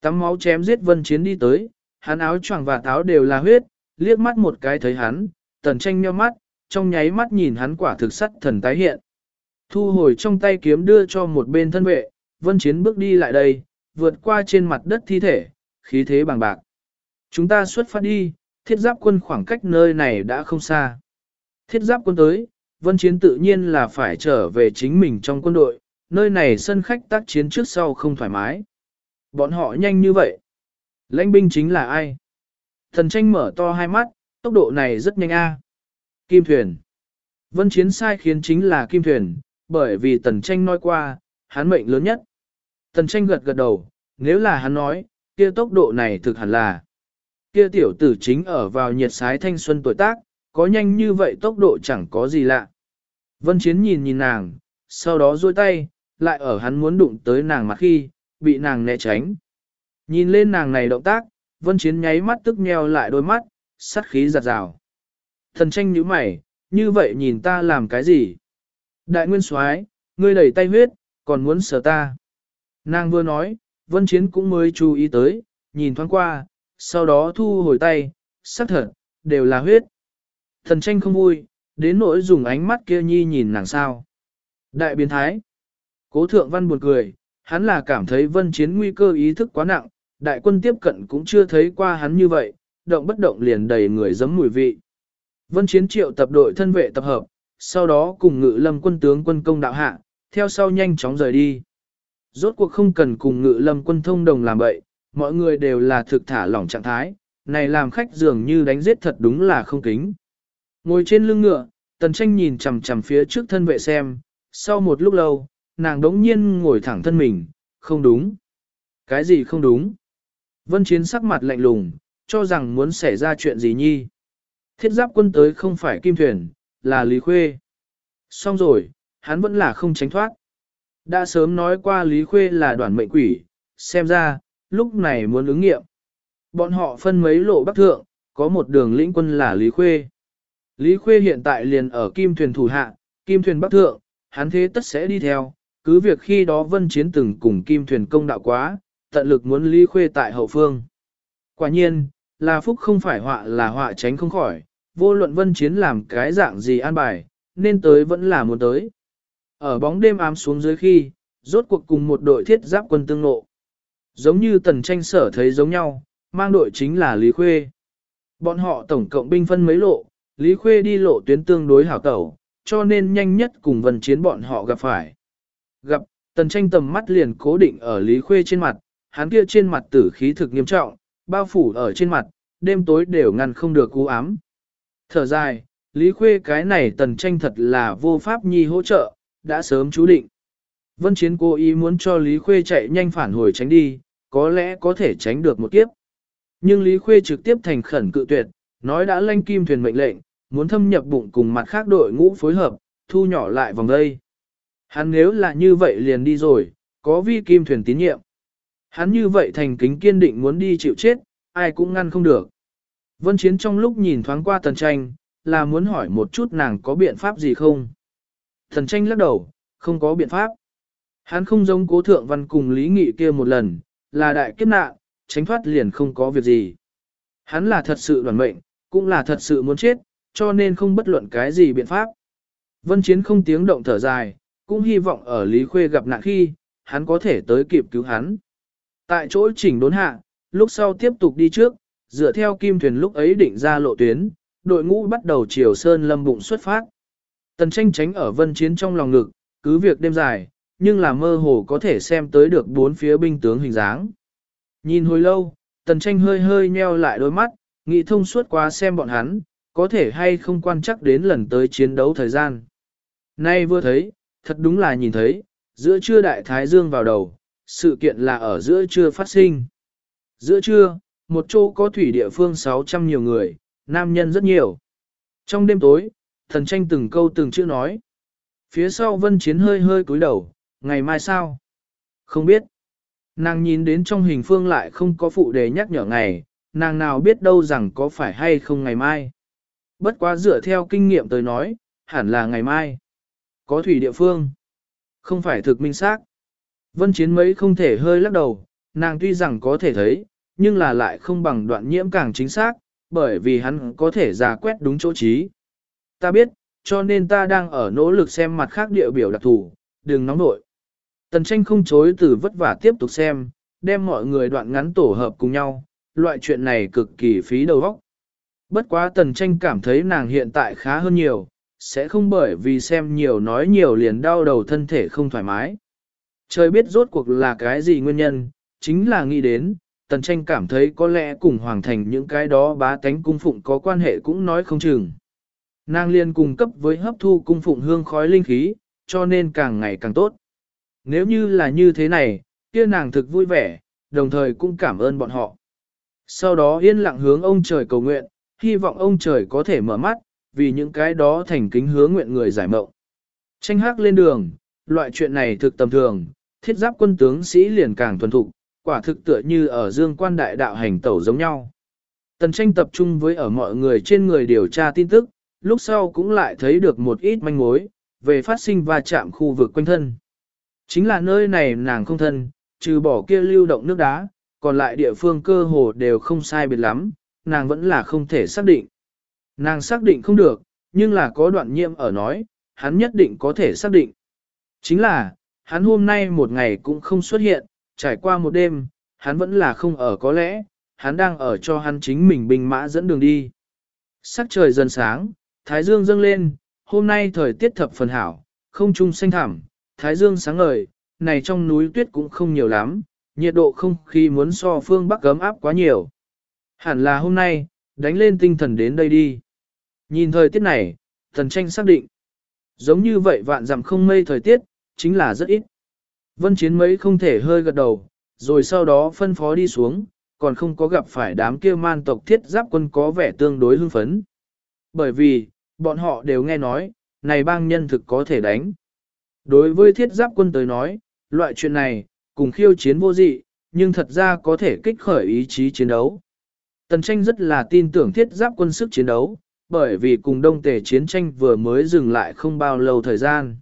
Tắm máu chém giết vân chiến đi tới, hắn áo choàng và táo đều là huyết, liếc mắt một cái thấy hắn, tần tranh nheo mắt, trong nháy mắt nhìn hắn quả thực sắt thần tái hiện. Thu hồi trong tay kiếm đưa cho một bên thân vệ, vân chiến bước đi lại đây, vượt qua trên mặt đất thi thể, khí thế bằng bạc. Chúng ta xuất phát đi, thiết giáp quân khoảng cách nơi này đã không xa. Thiết giáp quân tới, vân chiến tự nhiên là phải trở về chính mình trong quân đội, nơi này sân khách tác chiến trước sau không thoải mái. Bọn họ nhanh như vậy. Lãnh binh chính là ai? Thần tranh mở to hai mắt, tốc độ này rất nhanh a. Kim thuyền. Vân chiến sai khiến chính là kim thuyền, bởi vì tần tranh nói qua, hắn mệnh lớn nhất. Tần tranh gật gật đầu, nếu là hắn nói, kia tốc độ này thực hẳn là. Kia tiểu tử chính ở vào nhiệt sái thanh xuân tuổi tác, có nhanh như vậy tốc độ chẳng có gì lạ. Vân chiến nhìn nhìn nàng, sau đó duỗi tay, lại ở hắn muốn đụng tới nàng mặt khi, bị nàng né tránh. Nhìn lên nàng này động tác, vân chiến nháy mắt tức nheo lại đôi mắt, sát khí giặt rào. Thần tranh nhíu mày, như vậy nhìn ta làm cái gì? Đại nguyên soái, ngươi đẩy tay huyết, còn muốn sờ ta. Nàng vừa nói, vân chiến cũng mới chú ý tới, nhìn thoáng qua, sau đó thu hồi tay, sắc thật, đều là huyết. Thần tranh không vui, đến nỗi dùng ánh mắt kia nhi nhìn nàng sao. Đại biến thái. Cố thượng văn buồn cười, hắn là cảm thấy vân chiến nguy cơ ý thức quá nặng, đại quân tiếp cận cũng chưa thấy qua hắn như vậy, động bất động liền đầy người giấm mùi vị. Vân chiến triệu tập đội thân vệ tập hợp, sau đó cùng ngự lâm quân tướng quân công đạo hạ, theo sau nhanh chóng rời đi. Rốt cuộc không cần cùng ngự lâm quân thông đồng làm bậy, mọi người đều là thực thả lỏng trạng thái, này làm khách dường như đánh giết thật đúng là không kính. Ngồi trên lưng ngựa, tần tranh nhìn chằm chằm phía trước thân vệ xem, sau một lúc lâu, nàng đống nhiên ngồi thẳng thân mình, không đúng. Cái gì không đúng? Vân Chiến sắc mặt lạnh lùng, cho rằng muốn xảy ra chuyện gì nhi. Thiết giáp quân tới không phải kim thuyền, là Lý Khuê. Xong rồi, hắn vẫn là không tránh thoát. Đã sớm nói qua Lý Khuê là đoàn mệnh quỷ, xem ra, lúc này muốn ứng nghiệm. Bọn họ phân mấy lộ bắc thượng, có một đường lĩnh quân là Lý Khuê. Lý Khuê hiện tại liền ở kim thuyền thủ hạ, kim thuyền bắc thượng, hắn thế tất sẽ đi theo, cứ việc khi đó vân chiến từng cùng kim thuyền công đạo quá, tận lực muốn Lý Khuê tại hậu phương. Quả nhiên, là phúc không phải họa là họa tránh không khỏi, vô luận vân chiến làm cái dạng gì an bài, nên tới vẫn là muốn tới. Ở bóng đêm ám xuống dưới khi, rốt cuộc cùng một đội thiết giáp quân tương ngộ. Giống như tần tranh sở thấy giống nhau, mang đội chính là Lý Khuê. Bọn họ tổng cộng binh phân mấy lộ, Lý Khuê đi lộ tuyến tương đối hảo tẩu, cho nên nhanh nhất cùng vân chiến bọn họ gặp phải. Gặp, tần tranh tầm mắt liền cố định ở Lý Khuê trên mặt, hắn kia trên mặt tử khí thực nghiêm trọng, bao phủ ở trên mặt, đêm tối đều ngăn không được cú ám. Thở dài, Lý Khuê cái này tần tranh thật là vô pháp nhi hỗ trợ, đã sớm chú định. Vân Chiến cố ý muốn cho Lý Khuê chạy nhanh phản hồi tránh đi, có lẽ có thể tránh được một kiếp. Nhưng Lý Khuê trực tiếp thành khẩn cự tuyệt, nói đã lanh kim thuyền mệnh lệnh, muốn thâm nhập bụng cùng mặt khác đội ngũ phối hợp, thu nhỏ lại vòng đây. Hắn nếu là như vậy liền đi rồi, có vi kim thuyền tín nhiệm. Hắn như vậy thành kính kiên định muốn đi chịu chết, ai cũng ngăn không được. Vân Chiến trong lúc nhìn thoáng qua tần tranh, là muốn hỏi một chút nàng có biện pháp gì không. Thần tranh lắc đầu, không có biện pháp. Hắn không giống cố thượng văn cùng lý nghị kia một lần, là đại kiếp nạn, tránh thoát liền không có việc gì. Hắn là thật sự đoàn mệnh, cũng là thật sự muốn chết, cho nên không bất luận cái gì biện pháp. Vân Chiến không tiếng động thở dài, cũng hy vọng ở Lý Khuê gặp nạn khi, hắn có thể tới kịp cứu hắn. Tại chỗ chỉnh đốn hạ, lúc sau tiếp tục đi trước, dựa theo kim thuyền lúc ấy định ra lộ tuyến, đội ngũ bắt đầu chiều sơn lâm bụng xuất phát. Tần tranh tránh ở vân chiến trong lòng ngực, cứ việc đêm dài, nhưng là mơ hồ có thể xem tới được bốn phía binh tướng hình dáng. Nhìn hồi lâu, tần tranh hơi hơi nheo lại đôi mắt, nghĩ thông suốt quá xem bọn hắn, có thể hay không quan chắc đến lần tới chiến đấu thời gian. Nay vừa thấy, thật đúng là nhìn thấy, giữa trưa đại thái dương vào đầu, sự kiện là ở giữa trưa phát sinh. Giữa trưa, một chỗ có thủy địa phương 600 nhiều người, nam nhân rất nhiều. Trong đêm tối, thần tranh từng câu từng chữ nói. Phía sau vân chiến hơi hơi cúi đầu, ngày mai sao? Không biết. Nàng nhìn đến trong hình phương lại không có phụ đề nhắc nhở ngày, nàng nào biết đâu rằng có phải hay không ngày mai. Bất quá dựa theo kinh nghiệm tới nói, hẳn là ngày mai. Có thủy địa phương. Không phải thực minh xác. Vân chiến mấy không thể hơi lắc đầu, nàng tuy rằng có thể thấy, nhưng là lại không bằng đoạn nhiễm càng chính xác, bởi vì hắn có thể giả quét đúng chỗ trí. Ta biết, cho nên ta đang ở nỗ lực xem mặt khác địa biểu đặc thù, đừng nóng nội. Tần tranh không chối từ vất vả tiếp tục xem, đem mọi người đoạn ngắn tổ hợp cùng nhau, loại chuyện này cực kỳ phí đầu óc. Bất quá tần tranh cảm thấy nàng hiện tại khá hơn nhiều, sẽ không bởi vì xem nhiều nói nhiều liền đau đầu thân thể không thoải mái. Trời biết rốt cuộc là cái gì nguyên nhân, chính là nghĩ đến, tần tranh cảm thấy có lẽ cùng hoàng thành những cái đó bá tánh cung phụng có quan hệ cũng nói không chừng. Nàng liên cung cấp với hấp thu cung phụng hương khói linh khí, cho nên càng ngày càng tốt. Nếu như là như thế này, kia nàng thực vui vẻ, đồng thời cũng cảm ơn bọn họ. Sau đó yên lặng hướng ông trời cầu nguyện, hy vọng ông trời có thể mở mắt, vì những cái đó thành kính hướng nguyện người giải mộng. Tranh hắc lên đường, loại chuyện này thực tầm thường, thiết giáp quân tướng sĩ liền càng thuần thục, quả thực tựa như ở dương quan đại đạo hành tẩu giống nhau. Tần tranh tập trung với ở mọi người trên người điều tra tin tức, lúc sau cũng lại thấy được một ít manh mối, về phát sinh va chạm khu vực quanh thân. Chính là nơi này nàng không thân, trừ bỏ kia lưu động nước đá, còn lại địa phương cơ hồ đều không sai biệt lắm, nàng vẫn là không thể xác định. Nàng xác định không được, nhưng là có đoạn nhiệm ở nói, hắn nhất định có thể xác định. Chính là, hắn hôm nay một ngày cũng không xuất hiện, trải qua một đêm, hắn vẫn là không ở có lẽ, hắn đang ở cho hắn chính mình bình mã dẫn đường đi. Sắc trời dần sáng, thái dương dâng lên, hôm nay thời tiết thập phần hảo, không trung xanh thẳm, thái dương sáng ngời, này trong núi tuyết cũng không nhiều lắm, nhiệt độ không khí muốn so phương Bắc gấm áp quá nhiều. Hẳn là hôm nay, đánh lên tinh thần đến đây đi. Nhìn thời tiết này, thần tranh xác định. Giống như vậy vạn dặm không mây thời tiết, chính là rất ít. Vân chiến mấy không thể hơi gật đầu, rồi sau đó phân phó đi xuống, còn không có gặp phải đám kia man tộc thiết giáp quân có vẻ tương đối hưng phấn. Bởi vì, bọn họ đều nghe nói, này bang nhân thực có thể đánh. Đối với thiết giáp quân tới nói, loại chuyện này, cùng khiêu chiến vô dị, nhưng thật ra có thể kích khởi ý chí chiến đấu. Tần tranh rất là tin tưởng thiết giáp quân sức chiến đấu, bởi vì cùng đông tề chiến tranh vừa mới dừng lại không bao lâu thời gian.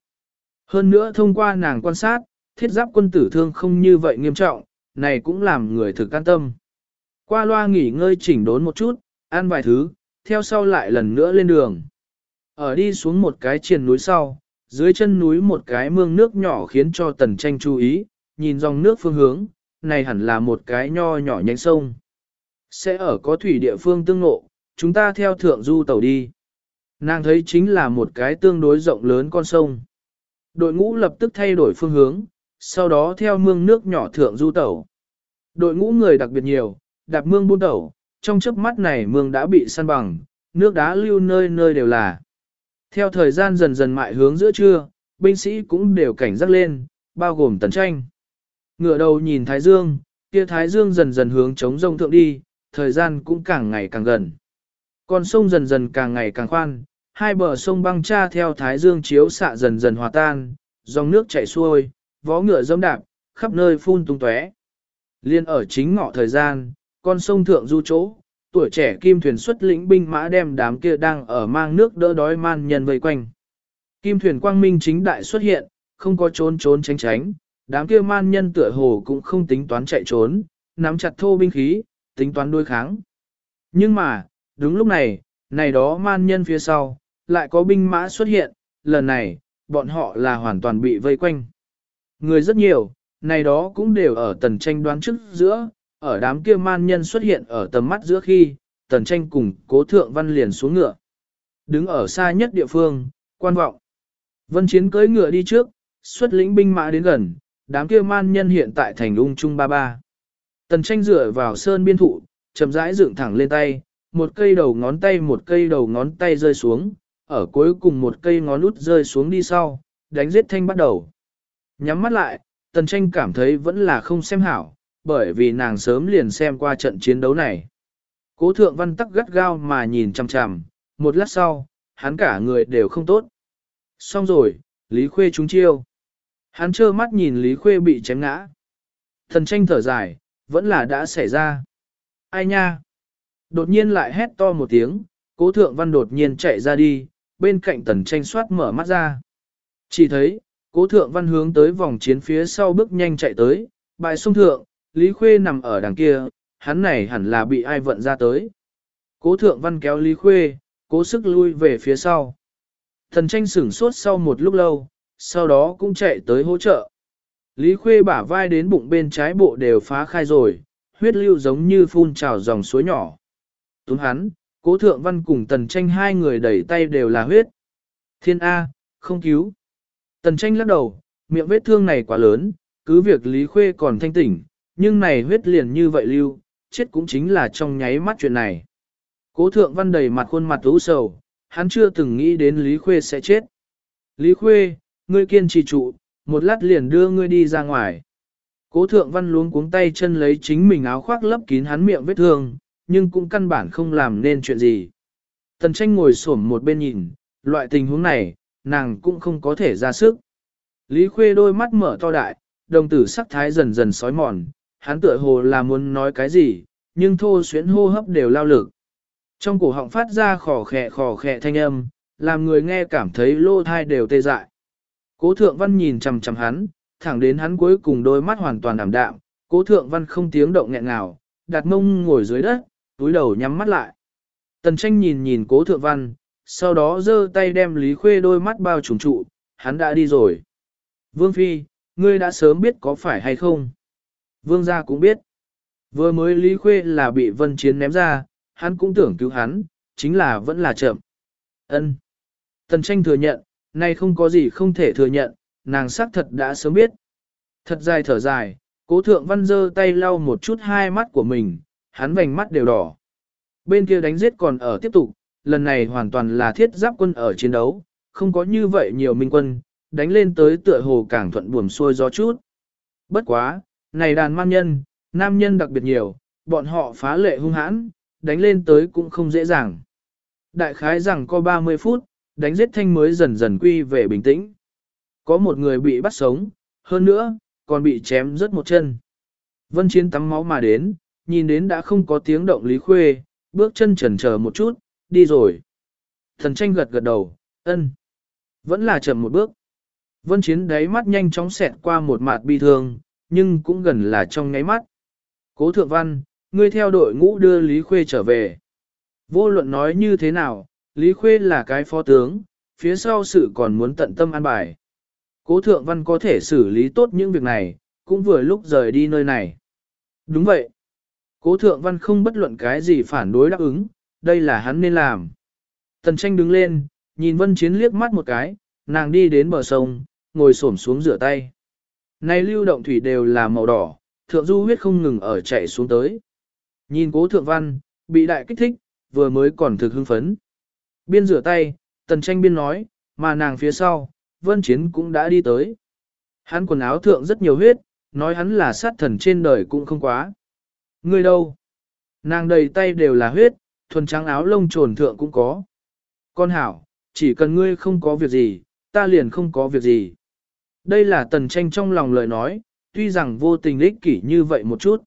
Hơn nữa thông qua nàng quan sát, thiết giáp quân tử thương không như vậy nghiêm trọng, này cũng làm người thực an tâm. Qua loa nghỉ ngơi chỉnh đốn một chút, ăn vài thứ, theo sau lại lần nữa lên đường. Ở đi xuống một cái triền núi sau, dưới chân núi một cái mương nước nhỏ khiến cho tần tranh chú ý, nhìn dòng nước phương hướng, này hẳn là một cái nho nhỏ nhánh sông. Sẽ ở có thủy địa phương tương ngộ, chúng ta theo thượng du tàu đi. Nàng thấy chính là một cái tương đối rộng lớn con sông. Đội ngũ lập tức thay đổi phương hướng, sau đó theo mương nước nhỏ thượng du tẩu. Đội ngũ người đặc biệt nhiều, đạp mương buôn tẩu. trong chớp mắt này mương đã bị săn bằng, nước đá lưu nơi nơi đều là. Theo thời gian dần dần mại hướng giữa trưa, binh sĩ cũng đều cảnh giác lên, bao gồm tần tranh. Ngựa đầu nhìn Thái Dương, kia Thái Dương dần dần hướng chống rông thượng đi, thời gian cũng càng ngày càng gần. Con sông dần dần càng ngày càng khoan, hai bờ sông băng cha theo Thái Dương chiếu xạ dần dần hòa tan, dòng nước chảy xuôi, vó ngựa dẫm đạp, khắp nơi phun tung tóe. Liên ở chính ngọ thời gian, con sông thượng du chỗ, tuổi trẻ kim thuyền xuất lĩnh binh mã đem đám kia đang ở mang nước đỡ đói man nhân vây quanh. Kim thuyền quang minh chính đại xuất hiện, không có trốn trốn tránh tránh, đám kia man nhân tựa hồ cũng không tính toán chạy trốn, nắm chặt thô binh khí, tính toán đối kháng. Nhưng mà, đúng lúc này, này đó man nhân phía sau, lại có binh mã xuất hiện, lần này, bọn họ là hoàn toàn bị vây quanh. Người rất nhiều, này đó cũng đều ở tần tranh đoán trước giữa, ở đám kia man nhân xuất hiện ở tầm mắt giữa khi, tần tranh cùng cố thượng văn liền xuống ngựa. Đứng ở xa nhất địa phương, quan vọng. Vân chiến cưỡi ngựa đi trước, xuất lĩnh binh mã đến gần, đám kia man nhân hiện tại thành ung trung ba ba. Tần tranh dựa vào sơn biên thụ, chậm rãi dựng thẳng lên tay, một cây đầu ngón tay một cây đầu ngón tay rơi xuống, ở cuối cùng một cây ngón út rơi xuống đi sau, đánh giết thanh bắt đầu. Nhắm mắt lại, tần tranh cảm thấy vẫn là không xem hảo, bởi vì nàng sớm liền xem qua trận chiến đấu này. Cố thượng văn tắc gắt gao mà nhìn chằm chằm, một lát sau, hắn cả người đều không tốt. Xong rồi, Lý Khuê trúng chiêu. Hắn trơ mắt nhìn Lý Khuê bị chém ngã. Thần tranh thở dài, vẫn là đã xảy ra. Ai nha? Đột nhiên lại hét to một tiếng, cố thượng văn đột nhiên chạy ra đi, bên cạnh tần tranh soát mở mắt ra. Chỉ thấy, cố thượng văn hướng tới vòng chiến phía sau bước nhanh chạy tới, bài sông thượng, Lý Khuê nằm ở đằng kia, hắn này hẳn là bị ai vận ra tới. Cố thượng văn kéo Lý Khuê, cố sức lui về phía sau. Thần tranh sửng sốt sau một lúc lâu, sau đó cũng chạy tới hỗ trợ. Lý Khuê bả vai đến bụng bên trái bộ đều phá khai rồi, huyết lưu giống như phun trào dòng suối nhỏ. Túm hắn, cố thượng văn cùng tần tranh hai người đẩy tay đều là huyết. Thiên A, không cứu. Tần tranh lắc đầu, miệng vết thương này quá lớn, cứ việc Lý Khuê còn thanh tỉnh, nhưng này huyết liền như vậy lưu, chết cũng chính là trong nháy mắt chuyện này. Cố thượng văn đầy mặt khuôn mặt ú sầu, hắn chưa từng nghĩ đến Lý Khuê sẽ chết. Lý Khuê, ngươi kiên trì trụ, một lát liền đưa ngươi đi ra ngoài. Cố thượng văn luống cuống tay chân lấy chính mình áo khoác lấp kín hắn miệng vết thương, nhưng cũng căn bản không làm nên chuyện gì. Tần tranh ngồi xổm một bên nhìn, loại tình huống này, nàng cũng không có thể ra sức. Lý Khuê đôi mắt mở to đại, đồng tử sắc thái dần dần sói mòn, hắn tựa hồ là muốn nói cái gì, nhưng thô xuyến hô hấp đều lao lực. Trong cổ họng phát ra khò khẹ khò khẹ thanh âm, làm người nghe cảm thấy lô thai đều tê dại. Cố thượng văn nhìn chằm chằm hắn, thẳng đến hắn cuối cùng đôi mắt hoàn toàn đảm đạm, cố thượng văn không tiếng động nghẹn ngào, đặt mông ngồi dưới đất, túi đầu nhắm mắt lại. Tần tranh nhìn nhìn cố thượng văn, sau đó giơ tay đem Lý Khuê đôi mắt bao trùm trụ, hắn đã đi rồi. Vương Phi, ngươi đã sớm biết có phải hay không? Vương gia cũng biết. Vừa mới Lý Khuê là bị vân chiến ném ra, hắn cũng tưởng cứu hắn, chính là vẫn là chậm. Ân. Tần tranh thừa nhận, nay không có gì không thể thừa nhận, nàng xác thật đã sớm biết. Thật dài thở dài, cố thượng văn giơ tay lau một chút hai mắt của mình, hắn vành mắt đều đỏ. Bên kia đánh giết còn ở tiếp tục, lần này hoàn toàn là thiết giáp quân ở chiến đấu, không có như vậy nhiều minh quân, đánh lên tới tựa hồ càng thuận buồm xuôi gió chút. Bất quá, này đàn man nhân, nam nhân đặc biệt nhiều, bọn họ phá lệ hung hãn, đánh lên tới cũng không dễ dàng. Đại khái rằng có 30 phút, đánh giết thanh mới dần dần quy về bình tĩnh. Có một người bị bắt sống, hơn nữa, còn bị chém rớt một chân. Vân Chiến tắm máu mà đến, nhìn đến đã không có tiếng động Lý Khuê, bước chân chần chờ một chút, đi rồi. Thần tranh gật gật đầu, ân. Vẫn là chậm một bước. Vân Chiến đáy mắt nhanh chóng xẹt qua một mạt bi thương, nhưng cũng gần là trong ngáy mắt. Cố Thượng Văn, ngươi theo đội ngũ đưa Lý Khuê trở về. Vô luận nói như thế nào, Lý Khuê là cái phó tướng, phía sau sự còn muốn tận tâm an bài. Cố Thượng Văn có thể xử lý tốt những việc này, cũng vừa lúc rời đi nơi này. Đúng vậy. Cố Thượng Văn không bất luận cái gì phản đối đáp ứng, đây là hắn nên làm. Tần tranh đứng lên, nhìn Vân Chiến liếc mắt một cái, nàng đi đến bờ sông, ngồi xổm xuống rửa tay. Này lưu động thủy đều là màu đỏ, thượng du huyết không ngừng ở chạy xuống tới. Nhìn cố thượng văn, bị đại kích thích, vừa mới còn thực hưng phấn. Biên rửa tay, tần tranh biên nói, mà nàng phía sau, vân chiến cũng đã đi tới. Hắn quần áo thượng rất nhiều huyết, nói hắn là sát thần trên đời cũng không quá. Ngươi đâu? Nàng đầy tay đều là huyết, thuần trắng áo lông trồn thượng cũng có. Con hảo, chỉ cần ngươi không có việc gì, ta liền không có việc gì. Đây là tần tranh trong lòng lời nói, tuy rằng vô tình ích kỷ như vậy một chút.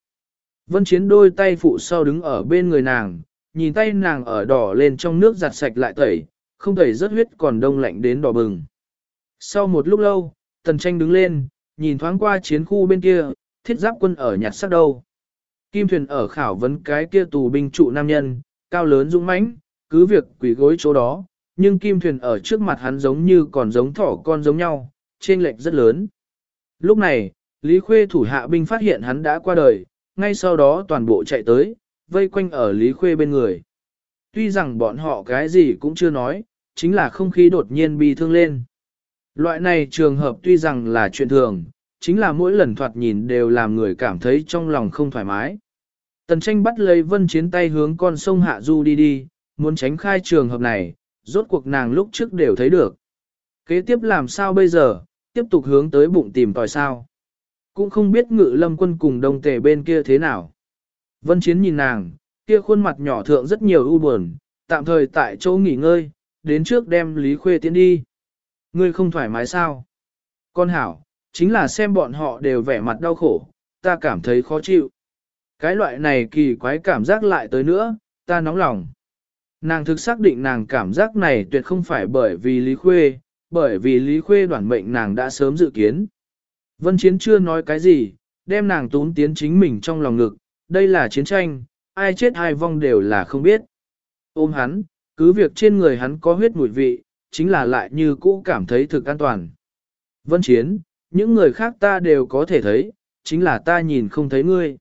Vân Chiến đôi tay phụ sau đứng ở bên người nàng, nhìn tay nàng ở đỏ lên trong nước giặt sạch lại tẩy, không tẩy rất huyết còn đông lạnh đến đỏ bừng. Sau một lúc lâu, tần tranh đứng lên, nhìn thoáng qua chiến khu bên kia, thiết giáp quân ở nhặt sắc đâu. Kim thuyền ở khảo vấn cái kia tù binh trụ nam nhân, cao lớn dũng mãnh, cứ việc quỷ gối chỗ đó, nhưng kim thuyền ở trước mặt hắn giống như còn giống thỏ con giống nhau, trên lệch rất lớn. Lúc này, Lý Khuê thủ hạ binh phát hiện hắn đã qua đời, ngay sau đó toàn bộ chạy tới, vây quanh ở Lý Khuê bên người. Tuy rằng bọn họ cái gì cũng chưa nói, chính là không khí đột nhiên bi thương lên. Loại này trường hợp tuy rằng là chuyện thường, chính là mỗi lần thoạt nhìn đều làm người cảm thấy trong lòng không thoải mái. Tần tranh bắt lấy vân chiến tay hướng con sông Hạ Du đi đi, muốn tránh khai trường hợp này, rốt cuộc nàng lúc trước đều thấy được. Kế tiếp làm sao bây giờ, tiếp tục hướng tới bụng tìm tòi sao. Cũng không biết ngự lâm quân cùng đông tề bên kia thế nào. Vân Chiến nhìn nàng, kia khuôn mặt nhỏ thượng rất nhiều u buồn, tạm thời tại chỗ nghỉ ngơi, đến trước đem Lý Khuê tiến đi. Ngươi không thoải mái sao? Con hảo, chính là xem bọn họ đều vẻ mặt đau khổ, ta cảm thấy khó chịu. Cái loại này kỳ quái cảm giác lại tới nữa, ta nóng lòng. Nàng thực xác định nàng cảm giác này tuyệt không phải bởi vì Lý Khuê, bởi vì Lý Khuê đoản mệnh nàng đã sớm dự kiến. Vân Chiến chưa nói cái gì, đem nàng tún tiến chính mình trong lòng ngực, đây là chiến tranh, ai chết ai vong đều là không biết. Ôm hắn, cứ việc trên người hắn có huyết mùi vị, chính là lại như cũ cảm thấy thực an toàn. Vân Chiến, những người khác ta đều có thể thấy, chính là ta nhìn không thấy ngươi.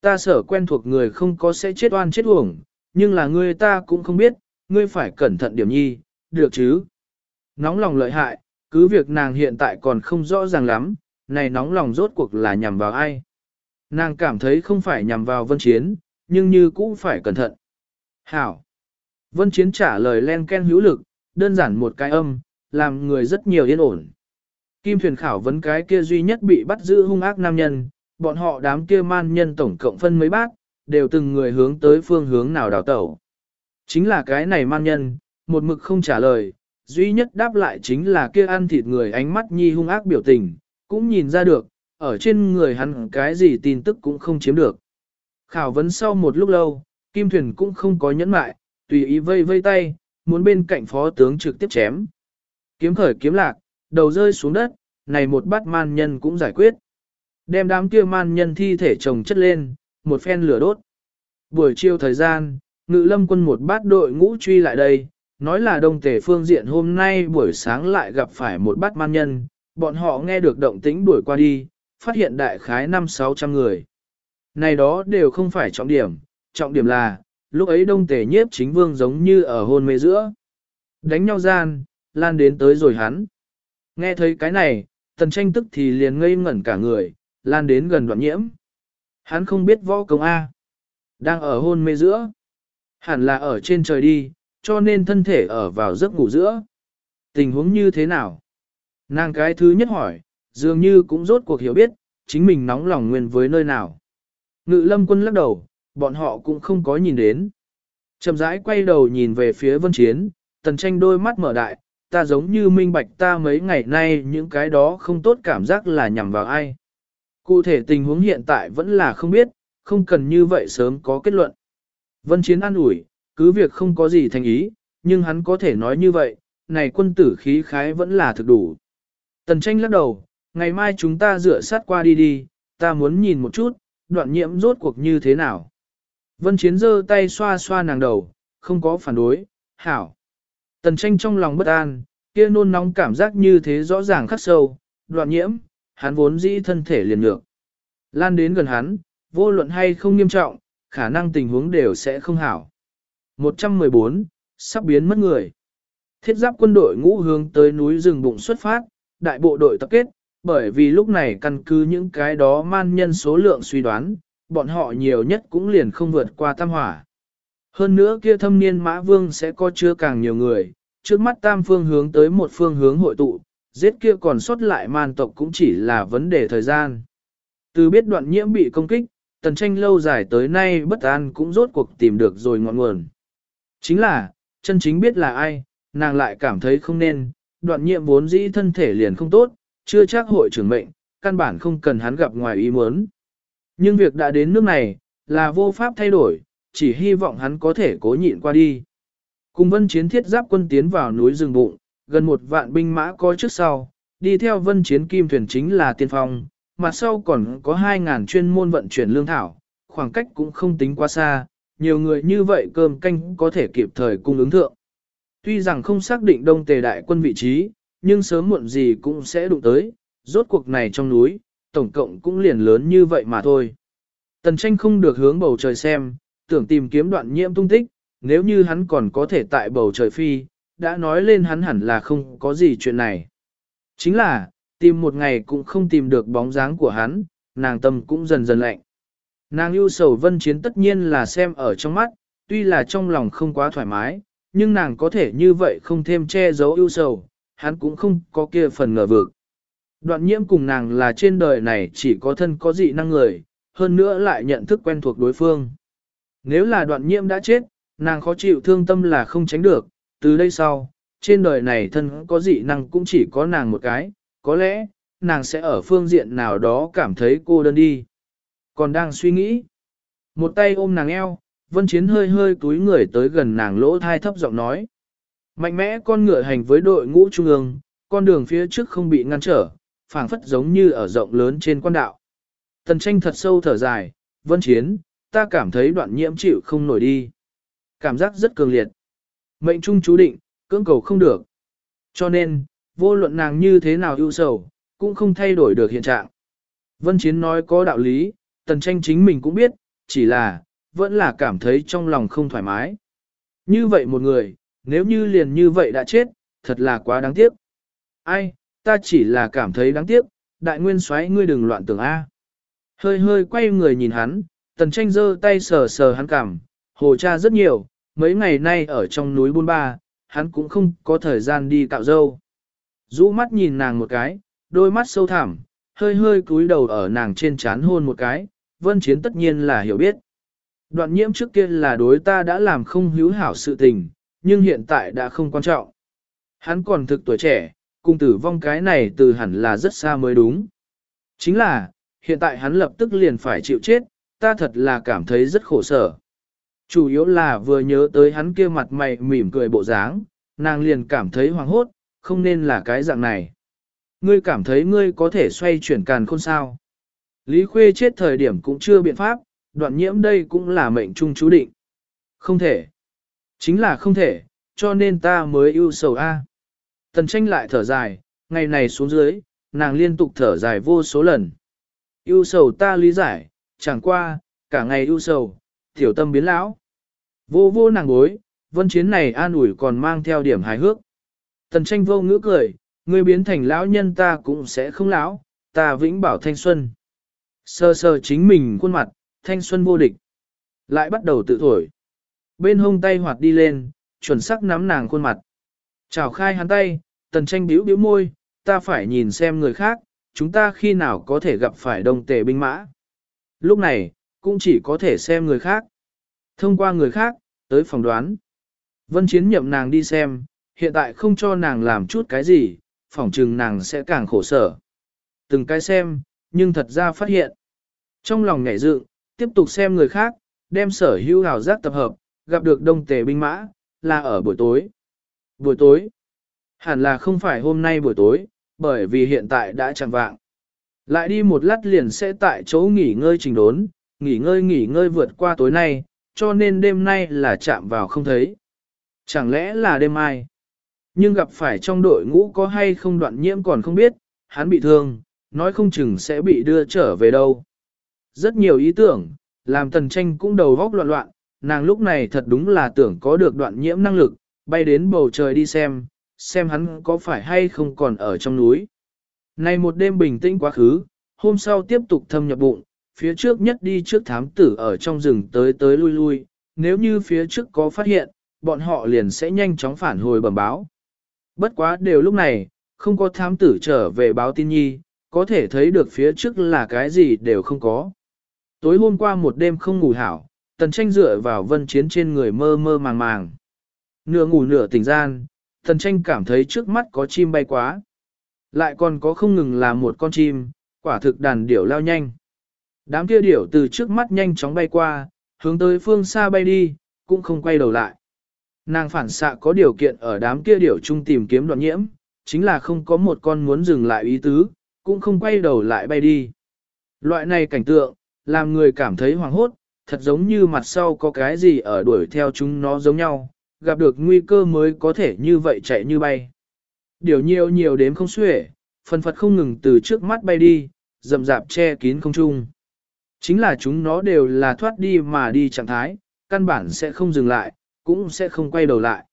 Ta sở quen thuộc người không có sẽ chết oan chết uổng, nhưng là ngươi ta cũng không biết, ngươi phải cẩn thận điểm nhi, được chứ. Nóng lòng lợi hại, cứ việc nàng hiện tại còn không rõ ràng lắm, này nóng lòng rốt cuộc là nhằm vào ai. Nàng cảm thấy không phải nhằm vào vân chiến, nhưng như cũng phải cẩn thận. Hảo. Vân chiến trả lời len ken hữu lực, đơn giản một cái âm, làm người rất nhiều yên ổn. Kim thuyền khảo vấn cái kia duy nhất bị bắt giữ hung ác nam nhân, bọn họ đám kia man nhân tổng cộng phân mấy bác, đều từng người hướng tới phương hướng nào đào tẩu. Chính là cái này man nhân, một mực không trả lời, duy nhất đáp lại chính là kia ăn thịt người ánh mắt nhi hung ác biểu tình, cũng nhìn ra được, ở trên người hắn cái gì tin tức cũng không chiếm được. Khảo vấn sau một lúc lâu, Kim Thuyền cũng không có nhẫn mại, tùy ý vây vây tay, muốn bên cạnh phó tướng trực tiếp chém. Kiếm khởi kiếm lạc, đầu rơi xuống đất, này một bát man nhân cũng giải quyết. Đem đám kia man nhân thi thể chồng chất lên, một phen lửa đốt. Buổi chiều thời gian, ngự lâm quân một bát đội ngũ truy lại đây, nói là đông tể phương diện hôm nay buổi sáng lại gặp phải một bát man nhân, bọn họ nghe được động tĩnh đuổi qua đi, phát hiện đại khái 5-600 người. Này đó đều không phải trọng điểm, trọng điểm là, lúc ấy đông tể nhiếp chính vương giống như ở hôn mê giữa. Đánh nhau gian, lan đến tới rồi hắn. Nghe thấy cái này, tần tranh tức thì liền ngây ngẩn cả người, lan đến gần đoạn nhiễm. Hắn không biết võ công A. Đang ở hôn mê giữa. Hẳn là ở trên trời đi, cho nên thân thể ở vào giấc ngủ giữa. Tình huống như thế nào? Nàng cái thứ nhất hỏi, dường như cũng rốt cuộc hiểu biết, chính mình nóng lòng nguyên với nơi nào. Ngự lâm quân lắc đầu, bọn họ cũng không có nhìn đến. Chậm rãi quay đầu nhìn về phía vân chiến, tần tranh đôi mắt mở đại, ta giống như minh bạch ta mấy ngày nay những cái đó không tốt cảm giác là nhằm vào ai. Cụ thể tình huống hiện tại vẫn là không biết, không cần như vậy sớm có kết luận. Vân Chiến an ủi, cứ việc không có gì thành ý, nhưng hắn có thể nói như vậy, này quân tử khí khái vẫn là thực đủ. Tần tranh lắc đầu, ngày mai chúng ta rửa sát qua đi đi, ta muốn nhìn một chút, đoạn nhiễm rốt cuộc như thế nào. Vân Chiến giơ tay xoa xoa nàng đầu, không có phản đối, hảo. Tần tranh trong lòng bất an, kia nôn nóng cảm giác như thế rõ ràng khắc sâu, đoạn nhiễm, hắn vốn dĩ thân thể liền ngược. Lan đến gần hắn, vô luận hay không nghiêm trọng, khả năng tình huống đều sẽ không hảo. 114, sắp biến mất người. Thiết giáp quân đội ngũ hướng tới núi rừng bụng xuất phát, đại bộ đội tập kết, bởi vì lúc này căn cứ những cái đó man nhân số lượng suy đoán, bọn họ nhiều nhất cũng liền không vượt qua tam hỏa. Hơn nữa kia thâm niên mã vương sẽ có chưa càng nhiều người, trước mắt tam phương hướng tới một phương hướng hội tụ, giết kia còn sót lại man tộc cũng chỉ là vấn đề thời gian. Từ biết đoạn nhiễm bị công kích, tần tranh lâu dài tới nay bất an cũng rốt cuộc tìm được rồi ngọn nguồn. Chính là, chân chính biết là ai, nàng lại cảm thấy không nên, đoạn nhiễm vốn dĩ thân thể liền không tốt, chưa chắc hội trưởng mệnh, căn bản không cần hắn gặp ngoài ý muốn. Nhưng việc đã đến nước này, là vô pháp thay đổi, chỉ hy vọng hắn có thể cố nhịn qua đi. Cùng vân chiến thiết giáp quân tiến vào núi rừng bụng, gần một vạn binh mã coi trước sau, đi theo vân chiến kim thuyền chính là tiên phong, mặt sau còn có 2.000 chuyên môn vận chuyển lương thảo, khoảng cách cũng không tính quá xa, nhiều người như vậy cơm canh có thể kịp thời cung ứng thượng. Tuy rằng không xác định đông tề đại quân vị trí, nhưng sớm muộn gì cũng sẽ đụng tới, rốt cuộc này trong núi, tổng cộng cũng liền lớn như vậy mà thôi. Tần tranh không được hướng bầu trời xem, tưởng tìm kiếm đoạn nhiễm tung tích, nếu như hắn còn có thể tại bầu trời phi, đã nói lên hắn hẳn là không có gì chuyện này. Chính là, tìm một ngày cũng không tìm được bóng dáng của hắn, nàng tâm cũng dần dần lạnh. Nàng ưu sầu vân chiến tất nhiên là xem ở trong mắt, tuy là trong lòng không quá thoải mái, nhưng nàng có thể như vậy không thêm che giấu ưu sầu, hắn cũng không có kia phần ngờ vực. Đoạn nhiễm cùng nàng là trên đời này chỉ có thân có dị năng người, hơn nữa lại nhận thức quen thuộc đối phương. Nếu là đoạn nhiễm đã chết, nàng khó chịu thương tâm là không tránh được, từ đây sau, trên đời này thân có dị năng cũng chỉ có nàng một cái, có lẽ, nàng sẽ ở phương diện nào đó cảm thấy cô đơn đi. Còn đang suy nghĩ, một tay ôm nàng eo, vân chiến hơi hơi túi người tới gần nàng lỗ thai thấp giọng nói. Mạnh mẽ con ngựa hành với đội ngũ trung ương, con đường phía trước không bị ngăn trở, phảng phất giống như ở rộng lớn trên quan đạo. Tần tranh thật sâu thở dài, vân chiến, ta cảm thấy đoạn nhiễm chịu không nổi đi. Cảm giác rất cường liệt. Mệnh trung chú định, cưỡng cầu không được. Cho nên, vô luận nàng như thế nào ưu sầu, cũng không thay đổi được hiện trạng. Vân Chiến nói có đạo lý, tần tranh chính mình cũng biết, chỉ là, vẫn là cảm thấy trong lòng không thoải mái. Như vậy một người, nếu như liền như vậy đã chết, thật là quá đáng tiếc. Ai, ta chỉ là cảm thấy đáng tiếc, đại nguyên xoáy ngươi đừng loạn tưởng A. Hơi hơi quay người nhìn hắn, tần tranh giơ tay sờ sờ hắn cảm, hồ cha rất nhiều, mấy ngày nay ở trong núi buôn Ba, hắn cũng không có thời gian đi cạo dâu. Rũ mắt nhìn nàng một cái, đôi mắt sâu thẳm, hơi hơi cúi đầu ở nàng trên chán hôn một cái, vân chiến tất nhiên là hiểu biết. Đoạn nhiễm trước kia là đối ta đã làm không hữu hảo sự tình, nhưng hiện tại đã không quan trọng. Hắn còn thực tuổi trẻ, cùng tử vong cái này từ hẳn là rất xa mới đúng. Chính là, hiện tại hắn lập tức liền phải chịu chết, ta thật là cảm thấy rất khổ sở. Chủ yếu là vừa nhớ tới hắn kia mặt mày mỉm cười bộ dáng, nàng liền cảm thấy hoàng hốt, không nên là cái dạng này. Ngươi cảm thấy ngươi có thể xoay chuyển càn khôn sao. Lý Khuê chết thời điểm cũng chưa biện pháp, đoạn nhiễm đây cũng là mệnh trung chú định. Không thể. Chính là không thể, cho nên ta mới ưu sầu A. Tần tranh lại thở dài, ngày này xuống dưới, nàng liên tục thở dài vô số lần. ưu sầu ta lý giải, chẳng qua, cả ngày ưu sầu, tiểu tâm biến lão. Vô vô nàng bối, vân chiến này an ủi còn mang theo điểm hài hước. Tần tranh vô ngữ cười, ngươi biến thành lão nhân ta cũng sẽ không lão, ta vĩnh bảo thanh xuân. Sơ sơ chính mình khuôn mặt, thanh xuân vô địch. Lại bắt đầu tự thổi. Bên hông tay hoạt đi lên, chuẩn sắc nắm nàng khuôn mặt. Chào khai hắn tay, tần tranh biểu biểu môi, ta phải nhìn xem người khác, chúng ta khi nào có thể gặp phải đông tề binh mã. Lúc này, cũng chỉ có thể xem người khác. Thông qua người khác, tới phòng đoán. Vân Chiến nhậm nàng đi xem, hiện tại không cho nàng làm chút cái gì, phỏng chừng nàng sẽ càng khổ sở. Từng cái xem, nhưng thật ra phát hiện. Trong lòng nhảy dựng, tiếp tục xem người khác, đem sở hữu hào giác tập hợp, gặp được đông tề binh mã, là ở buổi tối. Buổi tối, hẳn là không phải hôm nay buổi tối, bởi vì hiện tại đã chẳng vạng. Lại đi một lát liền sẽ tại chỗ nghỉ ngơi trình đốn, nghỉ ngơi nghỉ ngơi vượt qua tối nay, cho nên đêm nay là chạm vào không thấy. Chẳng lẽ là đêm mai? Nhưng gặp phải trong đội ngũ có hay không đoạn nhiễm còn không biết, hắn bị thương, nói không chừng sẽ bị đưa trở về đâu. Rất nhiều ý tưởng, làm tần tranh cũng đầu góc loạn loạn, nàng lúc này thật đúng là tưởng có được đoạn nhiễm năng lực, bay đến bầu trời đi xem, xem hắn có phải hay không còn ở trong núi. Này một đêm bình tĩnh quá khứ, hôm sau tiếp tục thâm nhập bụng, phía trước nhất đi trước thám tử ở trong rừng tới tới lui lui, nếu như phía trước có phát hiện, bọn họ liền sẽ nhanh chóng phản hồi bẩm báo. Bất quá đều lúc này, không có thám tử trở về báo tin nhi, có thể thấy được phía trước là cái gì đều không có. Tối hôm qua một đêm không ngủ hảo, tần tranh dựa vào vân chiến trên người mơ mơ màng màng. Nửa ngủ nửa tỉnh gian, tần tranh cảm thấy trước mắt có chim bay quá. Lại còn có không ngừng là một con chim, quả thực đàn điểu lao nhanh. Đám kia điểu từ trước mắt nhanh chóng bay qua, hướng tới phương xa bay đi, cũng không quay đầu lại. Nàng phản xạ có điều kiện ở đám kia điểu chung tìm kiếm đoạn nhiễm, chính là không có một con muốn dừng lại ý tứ, cũng không quay đầu lại bay đi. Loại này cảnh tượng, làm người cảm thấy hoảng hốt, thật giống như mặt sau có cái gì ở đuổi theo chúng nó giống nhau, gặp được nguy cơ mới có thể như vậy chạy như bay. Điều nhiều nhiều đếm không xuể, phần phật không ngừng từ trước mắt bay đi, rậm rạp che kín không trung. Chính là chúng nó đều là thoát đi mà đi trạng thái, căn bản sẽ không dừng lại, cũng sẽ không quay đầu lại.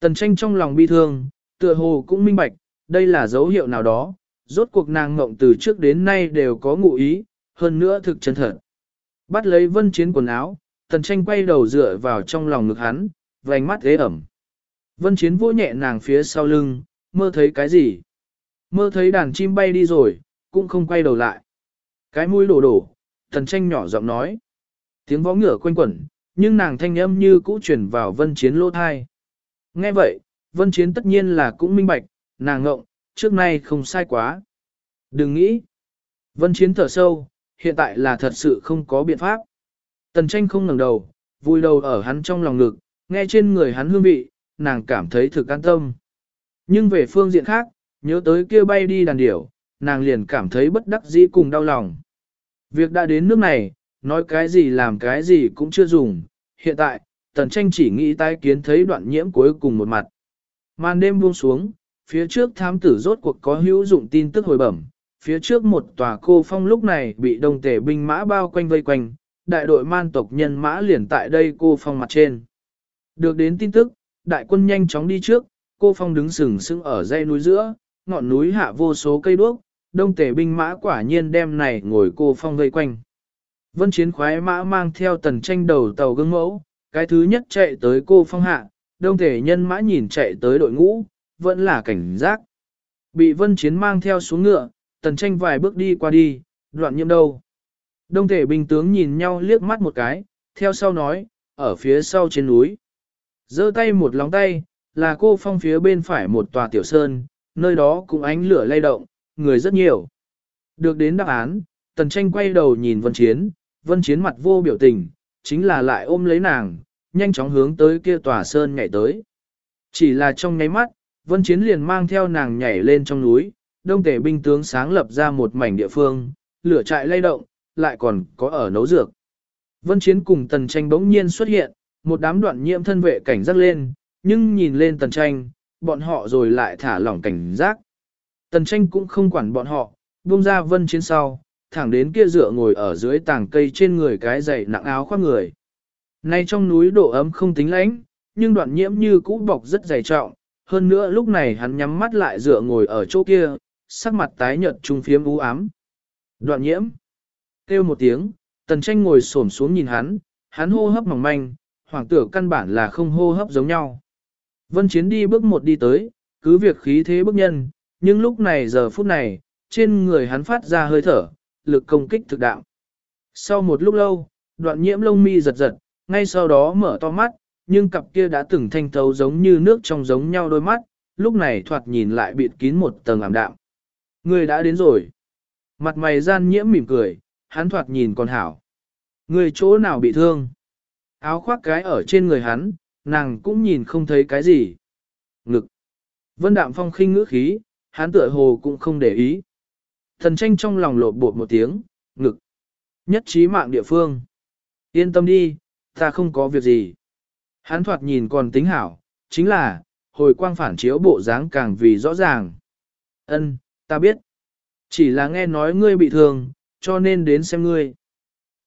Tần tranh trong lòng bi thương, tựa hồ cũng minh bạch, đây là dấu hiệu nào đó, rốt cuộc nàng ngộng từ trước đến nay đều có ngụ ý, hơn nữa thực chân thật. Bắt lấy vân chiến quần áo, tần tranh quay đầu dựa vào trong lòng ngực hắn, vành mắt ghế ẩm. Vân chiến vỗ nhẹ nàng phía sau lưng, mơ thấy cái gì? Mơ thấy đàn chim bay đi rồi, cũng không quay đầu lại. Cái mũi đổ đổ, tần tranh nhỏ giọng nói. Tiếng võ ngựa quanh quẩn, nhưng nàng thanh âm như cũ chuyển vào vân chiến lỗ thai. Nghe vậy, vân chiến tất nhiên là cũng minh bạch, nàng ngộng, trước nay không sai quá. Đừng nghĩ. Vân chiến thở sâu, hiện tại là thật sự không có biện pháp. Tần tranh không ngẩng đầu, vui đầu ở hắn trong lòng ngực, nghe trên người hắn hương vị, nàng cảm thấy thực an tâm. Nhưng về phương diện khác, nhớ tới kia bay đi đàn điểu, nàng liền cảm thấy bất đắc dĩ cùng đau lòng. Việc đã đến nước này, nói cái gì làm cái gì cũng chưa dùng, hiện tại, tần tranh chỉ nghĩ tái kiến thấy đoạn nhiễm cuối cùng một mặt. Màn đêm buông xuống, phía trước thám tử rốt cuộc có hữu dụng tin tức hồi bẩm, phía trước một tòa cô phong lúc này bị đông tể binh mã bao quanh vây quanh, đại đội man tộc nhân mã liền tại đây cô phong mặt trên. Được đến tin tức, đại quân nhanh chóng đi trước, cô phong đứng sừng sững ở dãy núi giữa, ngọn núi hạ vô số cây đuốc, đông tể binh mã quả nhiên đem này ngồi cô phong vây quanh. Vân chiến khoái mã mang theo tần tranh đầu tàu gương mẫu, cái thứ nhất chạy tới cô phong hạ, đông thể nhân mã nhìn chạy tới đội ngũ, vẫn là cảnh giác. Bị vân chiến mang theo xuống ngựa, tần tranh vài bước đi qua đi, đoạn nhiệm đâu. Đông thể binh tướng nhìn nhau liếc mắt một cái, theo sau nói, ở phía sau trên núi. giơ tay một lóng tay, là cô phong phía bên phải một tòa tiểu sơn, nơi đó cũng ánh lửa lay động, người rất nhiều. Được đến đáp án, tần tranh quay đầu nhìn vân chiến, vân chiến mặt vô biểu tình, chính là lại ôm lấy nàng, nhanh chóng hướng tới kia tòa sơn nhảy tới. Chỉ là trong nháy mắt, vân chiến liền mang theo nàng nhảy lên trong núi, đông tể binh tướng sáng lập ra một mảnh địa phương, lửa trại lay động, lại còn có ở nấu dược. Vân chiến cùng tần tranh bỗng nhiên xuất hiện, một đám đoạn nhiễm thân vệ cảnh giác lên, nhưng nhìn lên tần tranh, bọn họ rồi lại thả lỏng cảnh giác. Tần tranh cũng không quản bọn họ, buông ra vân chiến sau, thẳng đến kia dựa ngồi ở dưới tàng cây trên người cái dày nặng áo khoác người. Nay trong núi độ ấm không tính lãnh, nhưng đoạn nhiễm như cũ bọc rất dày trọng, hơn nữa lúc này hắn nhắm mắt lại dựa ngồi ở chỗ kia, sắc mặt tái nhợt trung phiếm u ám. Đoạn nhiễm, kêu một tiếng, tần tranh ngồi xổm xuống nhìn hắn, hắn hô hấp mỏng manh, hoàng tử căn bản là không hô hấp giống nhau. Vân Chiến đi bước một đi tới, cứ việc khí thế bức nhân, nhưng lúc này giờ phút này, trên người hắn phát ra hơi thở, lực công kích thực đạo. Sau một lúc lâu, đoạn nhiễm lông mi giật giật, ngay sau đó mở to mắt, nhưng cặp kia đã từng thanh thấu giống như nước trong giống nhau đôi mắt, lúc này thoạt nhìn lại bịt kín một tầng ảm đạm. Người đã đến rồi. Mặt mày gian nhiễm mỉm cười, hắn thoạt nhìn còn hảo. Người chỗ nào bị thương? Áo khoác cái ở trên người hắn, nàng cũng nhìn không thấy cái gì. Ngực. Vân đạm phong khinh ngữ khí, hắn tựa hồ cũng không để ý. Thần tranh trong lòng lột bột một tiếng, ngực. Nhất trí mạng địa phương. Yên tâm đi, ta không có việc gì. Hắn thoạt nhìn còn tính hảo, chính là, hồi quang phản chiếu bộ dáng càng vì rõ ràng. Ân, ta biết. Chỉ là nghe nói ngươi bị thương, cho nên đến xem ngươi.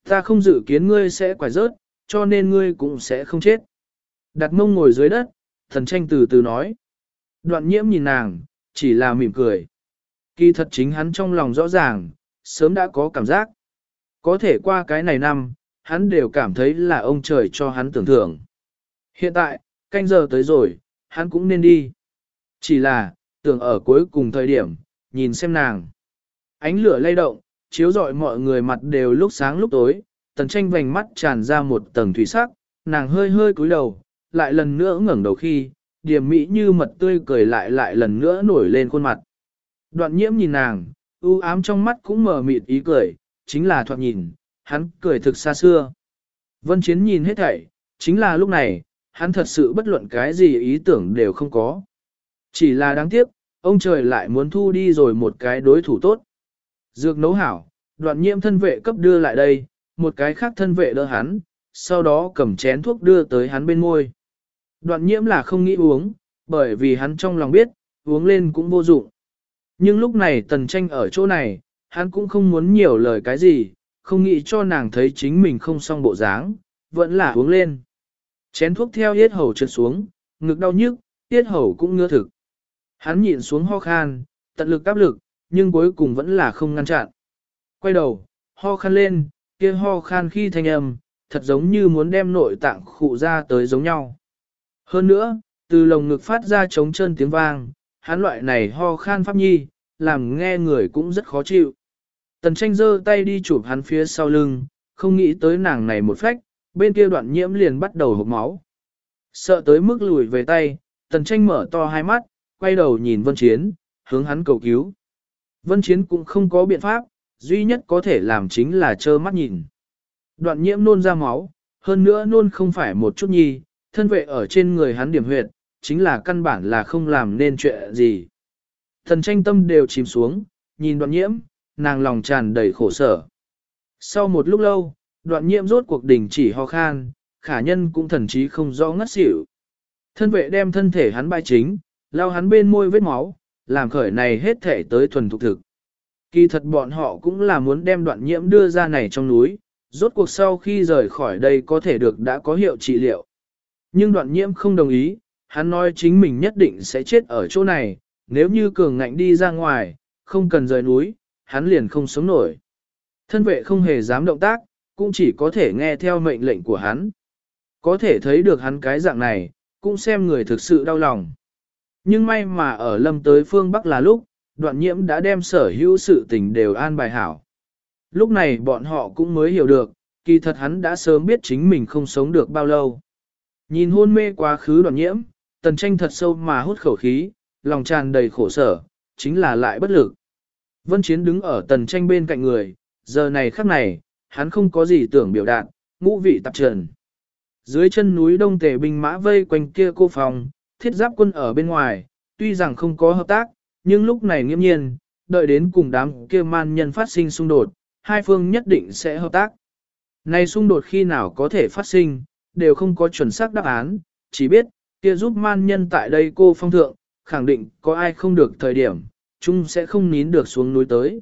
Ta không dự kiến ngươi sẽ quải rớt, cho nên ngươi cũng sẽ không chết. Đặt mông ngồi dưới đất, thần tranh từ từ nói. Đoạn nhiễm nhìn nàng, chỉ là mỉm cười. Kỳ thật chính hắn trong lòng rõ ràng, sớm đã có cảm giác. Có thể qua cái này năm, hắn đều cảm thấy là ông trời cho hắn tưởng thưởng. Hiện tại, canh giờ tới rồi, hắn cũng nên đi. Chỉ là, tưởng ở cuối cùng thời điểm, nhìn xem nàng. Ánh lửa lay động, chiếu rọi mọi người mặt đều lúc sáng lúc tối, tần tranh vành mắt tràn ra một tầng thủy sắc, nàng hơi hơi cúi đầu, lại lần nữa ngẩng đầu khi, điểm mỹ như mật tươi cười lại lại lần nữa nổi lên khuôn mặt. Đoạn nhiễm nhìn nàng, u ám trong mắt cũng mờ mịt ý cười, chính là thoạt nhìn, hắn cười thực xa xưa. Vân Chiến nhìn hết thảy, chính là lúc này, hắn thật sự bất luận cái gì ý tưởng đều không có. Chỉ là đáng tiếc, ông trời lại muốn thu đi rồi một cái đối thủ tốt. Dược nấu hảo, đoạn nhiễm thân vệ cấp đưa lại đây, một cái khác thân vệ đỡ hắn, sau đó cầm chén thuốc đưa tới hắn bên môi. Đoạn nhiễm là không nghĩ uống, bởi vì hắn trong lòng biết, uống lên cũng vô dụng. Nhưng lúc này tần tranh ở chỗ này, hắn cũng không muốn nhiều lời cái gì, không nghĩ cho nàng thấy chính mình không xong bộ dáng, vẫn là uống lên. Chén thuốc theo yết hầu trượt xuống, ngực đau nhức, yết hầu cũng ngứa thực. Hắn nhịn xuống ho khan, tận lực áp lực, nhưng cuối cùng vẫn là không ngăn chặn. Quay đầu, ho khan lên, kia ho khan khi thanh âm, thật giống như muốn đem nội tạng khụ ra tới giống nhau. Hơn nữa, từ lồng ngực phát ra trống chân tiếng vang, hắn loại này ho khan pháp nhi, làm nghe người cũng rất khó chịu. Tần tranh giơ tay đi chụp hắn phía sau lưng, không nghĩ tới nàng này một phách, bên kia đoạn nhiễm liền bắt đầu hộp máu. Sợ tới mức lùi về tay, tần tranh mở to hai mắt, quay đầu nhìn vân chiến, hướng hắn cầu cứu. Vân chiến cũng không có biện pháp, duy nhất có thể làm chính là trơ mắt nhìn. Đoạn nhiễm nôn ra máu, hơn nữa nôn không phải một chút nhi, thân vệ ở trên người hắn điểm huyệt, chính là căn bản là không làm nên chuyện gì. Thần tranh tâm đều chìm xuống, nhìn đoạn nhiễm, nàng lòng tràn đầy khổ sở. Sau một lúc lâu, đoạn nhiễm rốt cuộc đình chỉ ho khan, khả nhân cũng thần chí không rõ ngất xỉu. Thân vệ đem thân thể hắn bay chính, lao hắn bên môi vết máu, làm khởi này hết thể tới thuần thục thực. Kỳ thật bọn họ cũng là muốn đem đoạn nhiễm đưa ra này trong núi, rốt cuộc sau khi rời khỏi đây có thể được đã có hiệu trị liệu. Nhưng đoạn nhiễm không đồng ý, hắn nói chính mình nhất định sẽ chết ở chỗ này, nếu như cường ngạnh đi ra ngoài, không cần rời núi, hắn liền không sống nổi. Thân vệ không hề dám động tác, cũng chỉ có thể nghe theo mệnh lệnh của hắn. Có thể thấy được hắn cái dạng này, cũng xem người thực sự đau lòng. Nhưng may mà ở lâm tới phương Bắc là lúc, đoạn nhiễm đã đem sở hữu sự tình đều an bài hảo. Lúc này bọn họ cũng mới hiểu được, kỳ thật hắn đã sớm biết chính mình không sống được bao lâu. Nhìn hôn mê quá khứ đoạn nhiễm, tần tranh thật sâu mà hút khẩu khí, lòng tràn đầy khổ sở, chính là lại bất lực. Vân Chiến đứng ở tần tranh bên cạnh người, giờ này khắc này, hắn không có gì tưởng biểu đạt, ngũ vị tạp trần. Dưới chân núi đông tề binh mã vây quanh kia cô phòng, thiết giáp quân ở bên ngoài, tuy rằng không có hợp tác, nhưng lúc này nghiêm nhiên, đợi đến cùng đám kia man nhân phát sinh xung đột, hai phương nhất định sẽ hợp tác. Này xung đột khi nào có thể phát sinh, đều không có chuẩn xác đáp án, chỉ biết, kia giúp man nhân tại đây cô phong thượng, khẳng định có ai không được thời điểm, chúng sẽ không nín được xuống núi tới.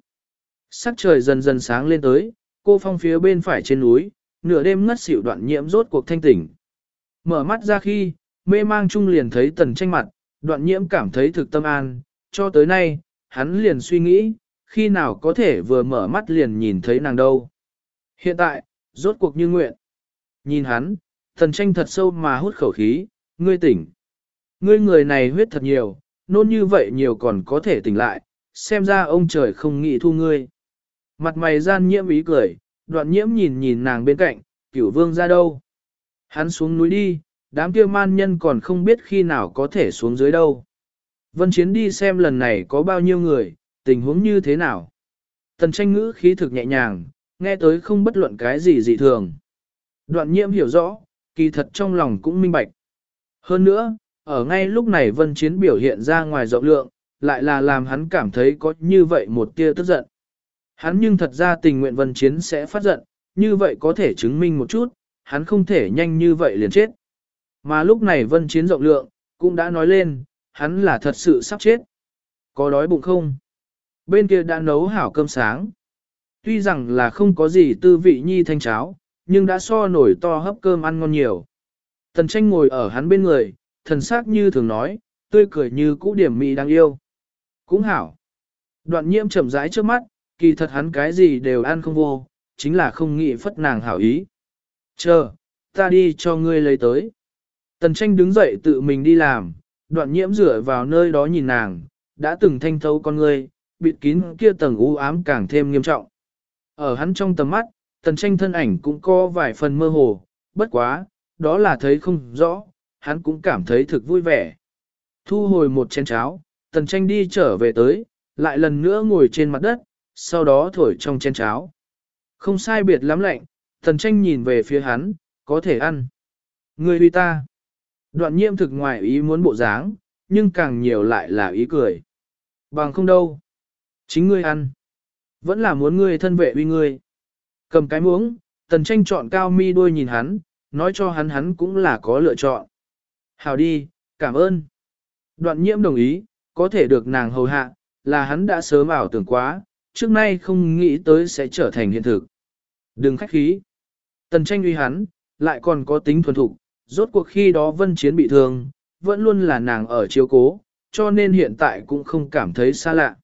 Sắc trời dần dần sáng lên tới, cô phong phía bên phải trên núi, nửa đêm ngất xỉu đoạn nhiễm rốt cuộc thanh tỉnh. Mở mắt ra khi, mê mang chung liền thấy tần tranh mặt, đoạn nhiễm cảm thấy thực tâm an, cho tới nay, hắn liền suy nghĩ, khi nào có thể vừa mở mắt liền nhìn thấy nàng đâu. Hiện tại, rốt cuộc như nguyện. Nhìn hắn, Thần tranh thật sâu mà hút khẩu khí, ngươi tỉnh. Ngươi người này huyết thật nhiều, nôn như vậy nhiều còn có thể tỉnh lại, xem ra ông trời không nghĩ thu ngươi. Mặt mày gian nhiễm ý cười, đoạn nhiễm nhìn nhìn nàng bên cạnh, cửu vương ra đâu. Hắn xuống núi đi, đám kia man nhân còn không biết khi nào có thể xuống dưới đâu. Vân Chiến đi xem lần này có bao nhiêu người, tình huống như thế nào. Tần tranh ngữ khí thực nhẹ nhàng, nghe tới không bất luận cái gì dị thường. Đoạn nhiễm hiểu rõ, kỳ thật trong lòng cũng minh bạch. Hơn nữa, ở ngay lúc này Vân Chiến biểu hiện ra ngoài rộng lượng, lại là làm hắn cảm thấy có như vậy một tia tức giận. Hắn nhưng thật ra tình nguyện Vân Chiến sẽ phát giận, như vậy có thể chứng minh một chút, hắn không thể nhanh như vậy liền chết. Mà lúc này Vân Chiến rộng lượng, cũng đã nói lên, hắn là thật sự sắp chết. Có đói bụng không? Bên kia đã nấu hảo cơm sáng. Tuy rằng là không có gì tư vị nhi thanh cháo, nhưng đã so nổi to hấp cơm ăn ngon nhiều. Tần tranh ngồi ở hắn bên người, thần sắc như thường nói, tươi cười như cũ điểm mị đáng yêu. Cũng hảo. Đoạn nhiễm chậm rãi trước mắt, kỳ thật hắn cái gì đều ăn không vô, chính là không nghĩ phất nàng hảo ý. Chờ, ta đi cho ngươi lấy tới. Tần tranh đứng dậy tự mình đi làm, đoạn nhiễm rửa vào nơi đó nhìn nàng, đã từng thanh thấu con ngươi, bịt kín kia tầng u ám càng thêm nghiêm trọng. Ở hắn trong tầm mắt, tần tranh thân ảnh cũng có vài phần mơ hồ, bất quá, đó là thấy không rõ, hắn cũng cảm thấy thực vui vẻ. Thu hồi một chén cháo, tần tranh đi trở về tới, lại lần nữa ngồi trên mặt đất, sau đó thổi trong chén cháo. Không sai biệt lắm lạnh, tần tranh nhìn về phía hắn, có thể ăn. Người uy ta. Đoạn nhiễm thực ngoài ý muốn bộ dáng, nhưng càng nhiều lại là ý cười. Bằng không đâu. Chính ngươi ăn. Vẫn là muốn ngươi thân vệ uy ngươi. Cầm cái muỗng, tần tranh chọn cao mi đôi nhìn hắn, nói cho hắn hắn cũng là có lựa chọn. Hào đi, cảm ơn. Đoạn nhiễm đồng ý, có thể được nàng hầu hạ, là hắn đã sớm ảo tưởng quá, trước nay không nghĩ tới sẽ trở thành hiện thực. Đừng khách khí. Tần tranh uy hắn, lại còn có tính thuần thục, rốt cuộc khi đó vân chiến bị thương, vẫn luôn là nàng ở chiếu cố, cho nên hiện tại cũng không cảm thấy xa lạ.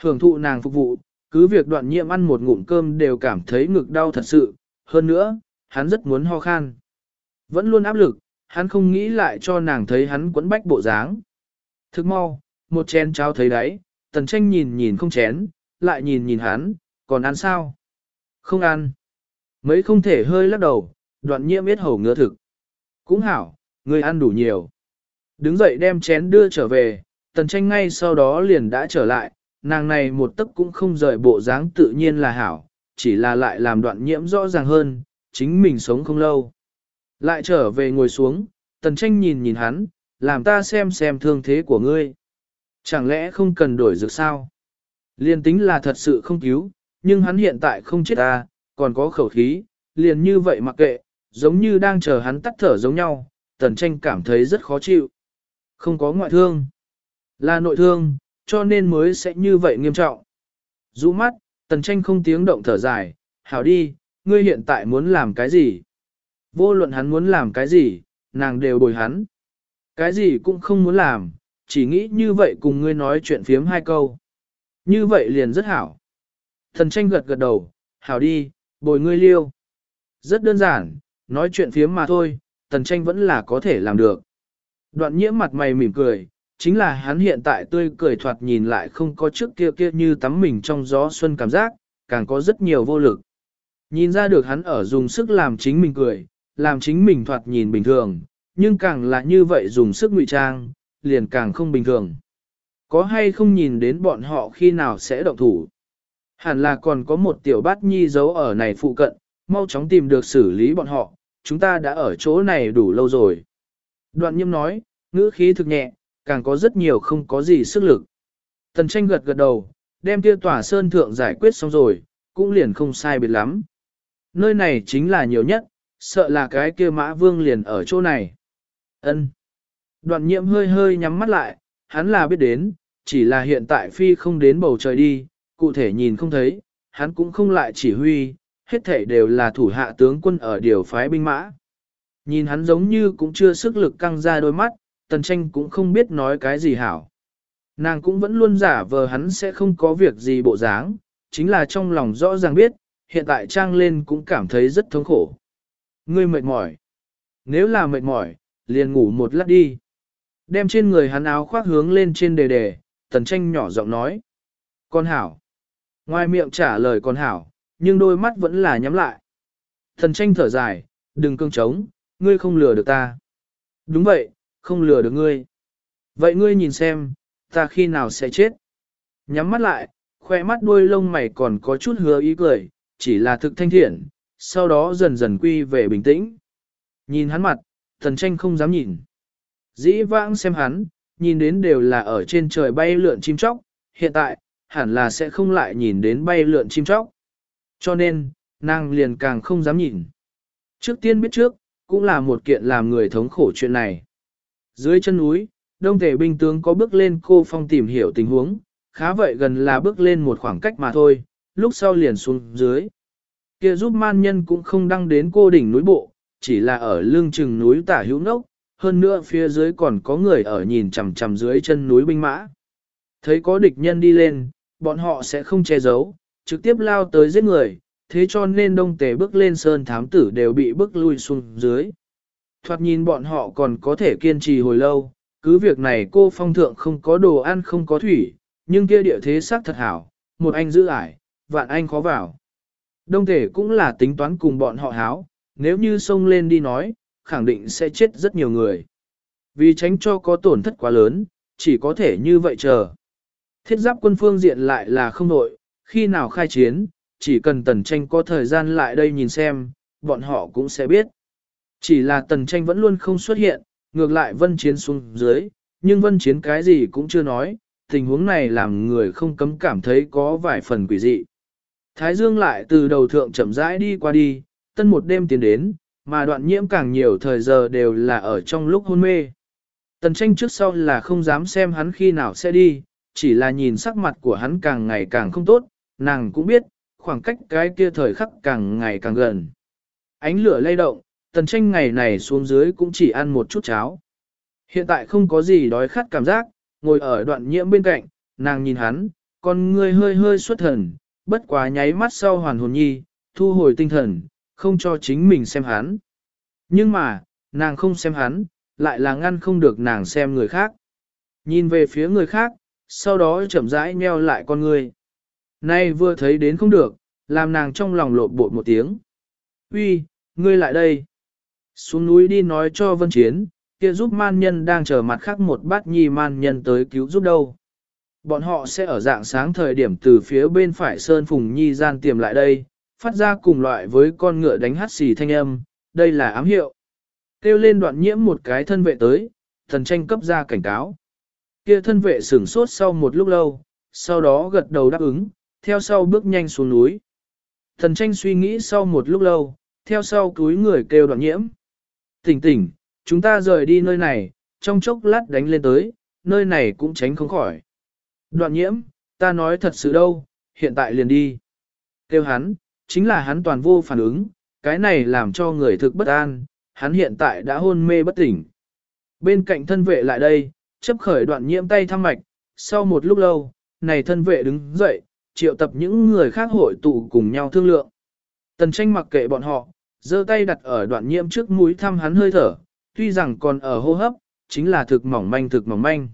Hưởng thụ nàng phục vụ, cứ việc đoạn nhiễm ăn một ngụm cơm đều cảm thấy ngực đau thật sự, hơn nữa, hắn rất muốn ho khan. Vẫn luôn áp lực, hắn không nghĩ lại cho nàng thấy hắn quấn bách bộ dáng. Thức mau, một chén cháo thấy đấy, tần tranh nhìn nhìn không chén, lại nhìn nhìn hắn, còn ăn sao? Không ăn. Mấy không thể hơi lắc đầu, đoạn nhiễm biết hầu ngứa thực. Cũng hảo, người ăn đủ nhiều. Đứng dậy đem chén đưa trở về, tần tranh ngay sau đó liền đã trở lại, nàng này một tấc cũng không rời bộ dáng tự nhiên là hảo, chỉ là lại làm đoạn nhiễm rõ ràng hơn, chính mình sống không lâu. Lại trở về ngồi xuống, tần tranh nhìn nhìn hắn, làm ta xem xem thương thế của ngươi. Chẳng lẽ không cần đổi dược sao? Liên tính là thật sự không cứu, nhưng hắn hiện tại không chết ta, còn có khẩu khí, liền như vậy mặc kệ, giống như đang chờ hắn tắt thở giống nhau, tần tranh cảm thấy rất khó chịu. Không có ngoại thương, là nội thương, cho nên mới sẽ như vậy nghiêm trọng. Rũ mắt, tần tranh không tiếng động thở dài, hảo đi, ngươi hiện tại muốn làm cái gì? Vô luận hắn muốn làm cái gì, nàng đều bồi hắn. Cái gì cũng không muốn làm, chỉ nghĩ như vậy cùng ngươi nói chuyện phiếm hai câu. Như vậy liền rất hảo. Thần tranh gật gật đầu, hảo đi, bồi ngươi liêu. Rất đơn giản, nói chuyện phiếm mà thôi, tần tranh vẫn là có thể làm được. Đoạn nhiễm mặt mày mỉm cười, chính là hắn hiện tại tươi cười thoạt nhìn lại không có trước kia kia như tắm mình trong gió xuân cảm giác, càng có rất nhiều vô lực. Nhìn ra được hắn ở dùng sức làm chính mình cười, làm chính mình thoạt nhìn bình thường, nhưng càng là như vậy dùng sức ngụy trang, liền càng không bình thường. Có hay không nhìn đến bọn họ khi nào sẽ động thủ? Hẳn là còn có một tiểu bát nhi giấu ở này phụ cận, mau chóng tìm được xử lý bọn họ, chúng ta đã ở chỗ này đủ lâu rồi. Đoạn nhiễm nói, ngữ khí thực nhẹ, càng có rất nhiều không có gì sức lực. Tần tranh gật gật đầu, đem kia tỏa sơn thượng giải quyết xong rồi, cũng liền không sai biệt lắm. Nơi này chính là nhiều nhất, sợ là cái kia mã vương liền ở chỗ này. ân Đoạn nhiễm hơi hơi nhắm mắt lại, hắn là biết đến, chỉ là hiện tại phi không đến bầu trời đi, cụ thể nhìn không thấy, hắn cũng không lại chỉ huy, hết thể đều là thủ hạ tướng quân ở điều phái binh mã. Nhìn hắn giống như cũng chưa sức lực căng ra đôi mắt, tần tranh cũng không biết nói cái gì hảo. Nàng cũng vẫn luôn giả vờ hắn sẽ không có việc gì bộ dáng, chính là trong lòng rõ ràng biết, hiện tại trang lên cũng cảm thấy rất thống khổ. Ngươi mệt mỏi. Nếu là mệt mỏi, liền ngủ một lát đi. Đem trên người hắn áo khoác hướng lên trên đề đề, tần tranh nhỏ giọng nói. Con hảo. Ngoài miệng trả lời con hảo, nhưng đôi mắt vẫn là nhắm lại. Tần tranh thở dài, đừng cương trống, ngươi không lừa được ta. Đúng vậy, không lừa được ngươi. Vậy ngươi nhìn xem, ta khi nào sẽ chết? Nhắm mắt lại, khoe mắt đuôi lông mày còn có chút hứa ý cười, chỉ là thực thanh thiện, sau đó dần dần quy về bình tĩnh. Nhìn hắn mặt, thần tranh không dám nhìn. Dĩ vãng xem hắn, nhìn đến đều là ở trên trời bay lượn chim chóc, hiện tại, hẳn là sẽ không lại nhìn đến bay lượn chim chóc. Cho nên, nàng liền càng không dám nhìn. Trước tiên biết trước, cũng là một kiện làm người thống khổ chuyện này. Dưới chân núi, đông thể binh tướng có bước lên cô phong tìm hiểu tình huống, khá vậy gần là bước lên một khoảng cách mà thôi, lúc sau liền xuống dưới. Kia giúp man nhân cũng không đăng đến cô đỉnh núi bộ, chỉ là ở lưng chừng núi tả hữu nốc, hơn nữa phía dưới còn có người ở nhìn chằm chằm dưới chân núi binh mã. Thấy có địch nhân đi lên, bọn họ sẽ không che giấu, trực tiếp lao tới giết người, thế cho nên đông tề bước lên sơn thám tử đều bị bước lui xuống dưới. Thoạt nhìn bọn họ còn có thể kiên trì hồi lâu, cứ việc này cô phong thượng không có đồ ăn không có thủy, nhưng kia địa thế sắc thật hảo, một anh giữ ải, vạn anh khó vào. Đông thể cũng là tính toán cùng bọn họ háo, nếu như xông lên đi nói, khẳng định sẽ chết rất nhiều người. Vì tránh cho có tổn thất quá lớn, chỉ có thể như vậy chờ. Thiết giáp quân phương diện lại là không nội, khi nào khai chiến, chỉ cần tần tranh có thời gian lại đây nhìn xem, bọn họ cũng sẽ biết. Chỉ là tần tranh vẫn luôn không xuất hiện, ngược lại vân chiến xuống dưới, nhưng vân chiến cái gì cũng chưa nói, tình huống này làm người không cấm cảm thấy có vài phần quỷ dị. Thái Dương lại từ đầu thượng chậm rãi đi qua đi, tân một đêm tiến đến, mà đoạn nhiễm càng nhiều thời giờ đều là ở trong lúc hôn mê. Tần tranh trước sau là không dám xem hắn khi nào sẽ đi, chỉ là nhìn sắc mặt của hắn càng ngày càng không tốt, nàng cũng biết, khoảng cách cái kia thời khắc càng ngày càng gần. Ánh lửa lay động, tần tranh ngày này xuống dưới cũng chỉ ăn một chút cháo. Hiện tại không có gì đói khát cảm giác, ngồi ở đoạn nhiễm bên cạnh, nàng nhìn hắn, con người hơi hơi xuất thần, bất quá nháy mắt sau hoàn hồn nhi, thu hồi tinh thần, không cho chính mình xem hắn. Nhưng mà, nàng không xem hắn, lại là ngăn không được nàng xem người khác. Nhìn về phía người khác, sau đó chậm rãi nheo lại con người. Nay vừa thấy đến không được, làm nàng trong lòng lộn bột một tiếng. Uy, ngươi lại đây. Xuống núi đi nói cho Vân Chiến, kia giúp man nhân đang chờ mặt khác một bát nhi man nhân tới cứu giúp đâu. Bọn họ sẽ ở dạng sáng thời điểm từ phía bên phải Sơn Phùng Nhi gian tiềm lại đây, phát ra cùng loại với con ngựa đánh hát xì thanh âm, đây là ám hiệu. kêu lên đoạn nhiễm một cái thân vệ tới, thần tranh cấp ra cảnh cáo. Kia thân vệ sửng sốt sau một lúc lâu, sau đó gật đầu đáp ứng, theo sau bước nhanh xuống núi. Thần tranh suy nghĩ sau một lúc lâu, theo sau túi người kêu đoạn nhiễm. Tỉnh tỉnh, chúng ta rời đi nơi này, trong chốc lát đánh lên tới, nơi này cũng tránh không khỏi. Đoạn nhiễm, ta nói thật sự đâu, hiện tại liền đi. Kêu hắn, chính là hắn toàn vô phản ứng, cái này làm cho người thực bất an, hắn hiện tại đã hôn mê bất tỉnh. Bên cạnh thân vệ lại đây, chấp khởi đoạn nhiễm tay thăm mạch, sau một lúc lâu, này thân vệ đứng dậy, triệu tập những người khác hội tụ cùng nhau thương lượng. Tần tranh mặc kệ bọn họ, giơ tay đặt ở đoạn nhiễm trước mũi thăm hắn hơi thở, tuy rằng còn ở hô hấp, chính là thực mỏng manh thực mỏng manh.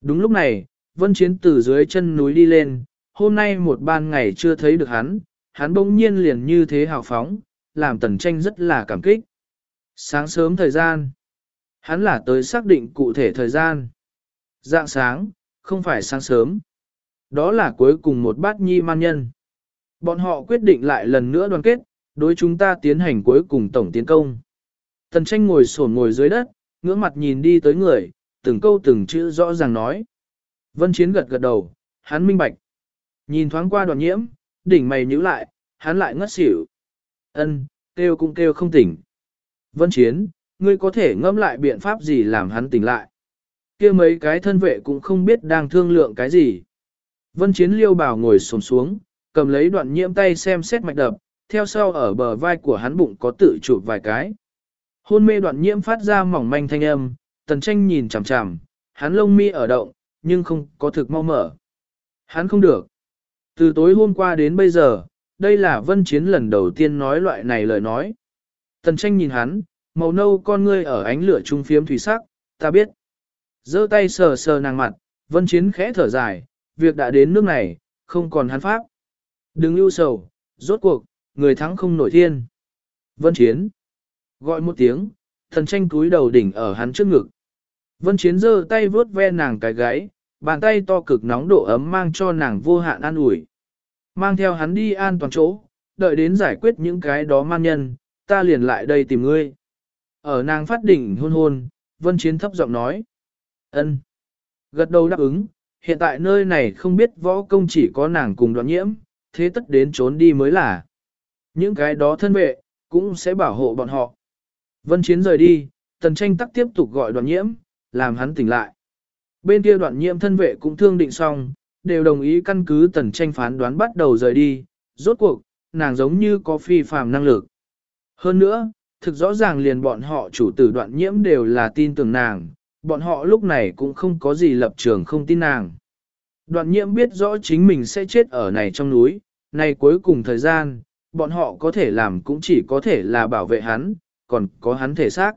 Đúng lúc này, vân chiến từ dưới chân núi đi lên, hôm nay một ban ngày chưa thấy được hắn, hắn bỗng nhiên liền như thế hào phóng, làm tần tranh rất là cảm kích. Sáng sớm thời gian, hắn là tới xác định cụ thể thời gian. Dạng sáng, không phải sáng sớm. Đó là cuối cùng một bát nhi man nhân. Bọn họ quyết định lại lần nữa đoàn kết, đối chúng ta tiến hành cuối cùng tổng tiến công. Tần tranh ngồi sổn ngồi dưới đất, ngưỡng mặt nhìn đi tới người, từng câu từng chữ rõ ràng nói. Vân Chiến gật gật đầu, hắn minh bạch. Nhìn thoáng qua đoàn nhiễm, đỉnh mày nhíu lại, hắn lại ngất xỉu. Ân, kêu cũng kêu không tỉnh. Vân Chiến, ngươi có thể ngẫm lại biện pháp gì làm hắn tỉnh lại. kia mấy cái thân vệ cũng không biết đang thương lượng cái gì. Vân Chiến liêu bảo ngồi xổm xuống, cầm lấy đoạn nhiễm tay xem xét mạch đập, theo sau ở bờ vai của hắn bụng có tự chụp vài cái. Hôn mê đoạn nhiễm phát ra mỏng manh thanh âm, tần tranh nhìn chằm chằm, hắn lông mi ở động, nhưng không có thực mau mở. Hắn không được. Từ tối hôm qua đến bây giờ, đây là vân chiến lần đầu tiên nói loại này lời nói. Tần tranh nhìn hắn, màu nâu con ngươi ở ánh lửa trung phiếm thủy sắc, ta biết. giơ tay sờ sờ nàng mặt, vân chiến khẽ thở dài, việc đã đến nước này, không còn hắn pháp. Đừng ưu sầu, rốt cuộc, người thắng không nổi thiên. Vân chiến. Gọi một tiếng, thần tranh cúi đầu đỉnh ở hắn trước ngực. Vân chiến giơ tay vướt ve nàng cái gáy, bàn tay to cực nóng độ ấm mang cho nàng vô hạn an ủi. Mang theo hắn đi an toàn chỗ, đợi đến giải quyết những cái đó man nhân, ta liền lại đây tìm ngươi. Ở nàng phát đỉnh hôn hôn, vân chiến thấp giọng nói. ân, Gật đầu đáp ứng, hiện tại nơi này không biết võ công chỉ có nàng cùng đoạn nhiễm, thế tất đến trốn đi mới là. Những cái đó thân vệ, cũng sẽ bảo hộ bọn họ. Vân chiến rời đi, tần tranh tắc tiếp tục gọi đoạn nhiễm, làm hắn tỉnh lại. Bên kia đoạn nhiễm thân vệ cũng thương định xong, đều đồng ý căn cứ tần tranh phán đoán bắt đầu rời đi, rốt cuộc, nàng giống như có phi phàm năng lực. Hơn nữa, thực rõ ràng liền bọn họ chủ tử đoạn nhiễm đều là tin tưởng nàng, bọn họ lúc này cũng không có gì lập trường không tin nàng. Đoạn nhiễm biết rõ chính mình sẽ chết ở này trong núi, này cuối cùng thời gian, bọn họ có thể làm cũng chỉ có thể là bảo vệ hắn, còn có hắn thể xác.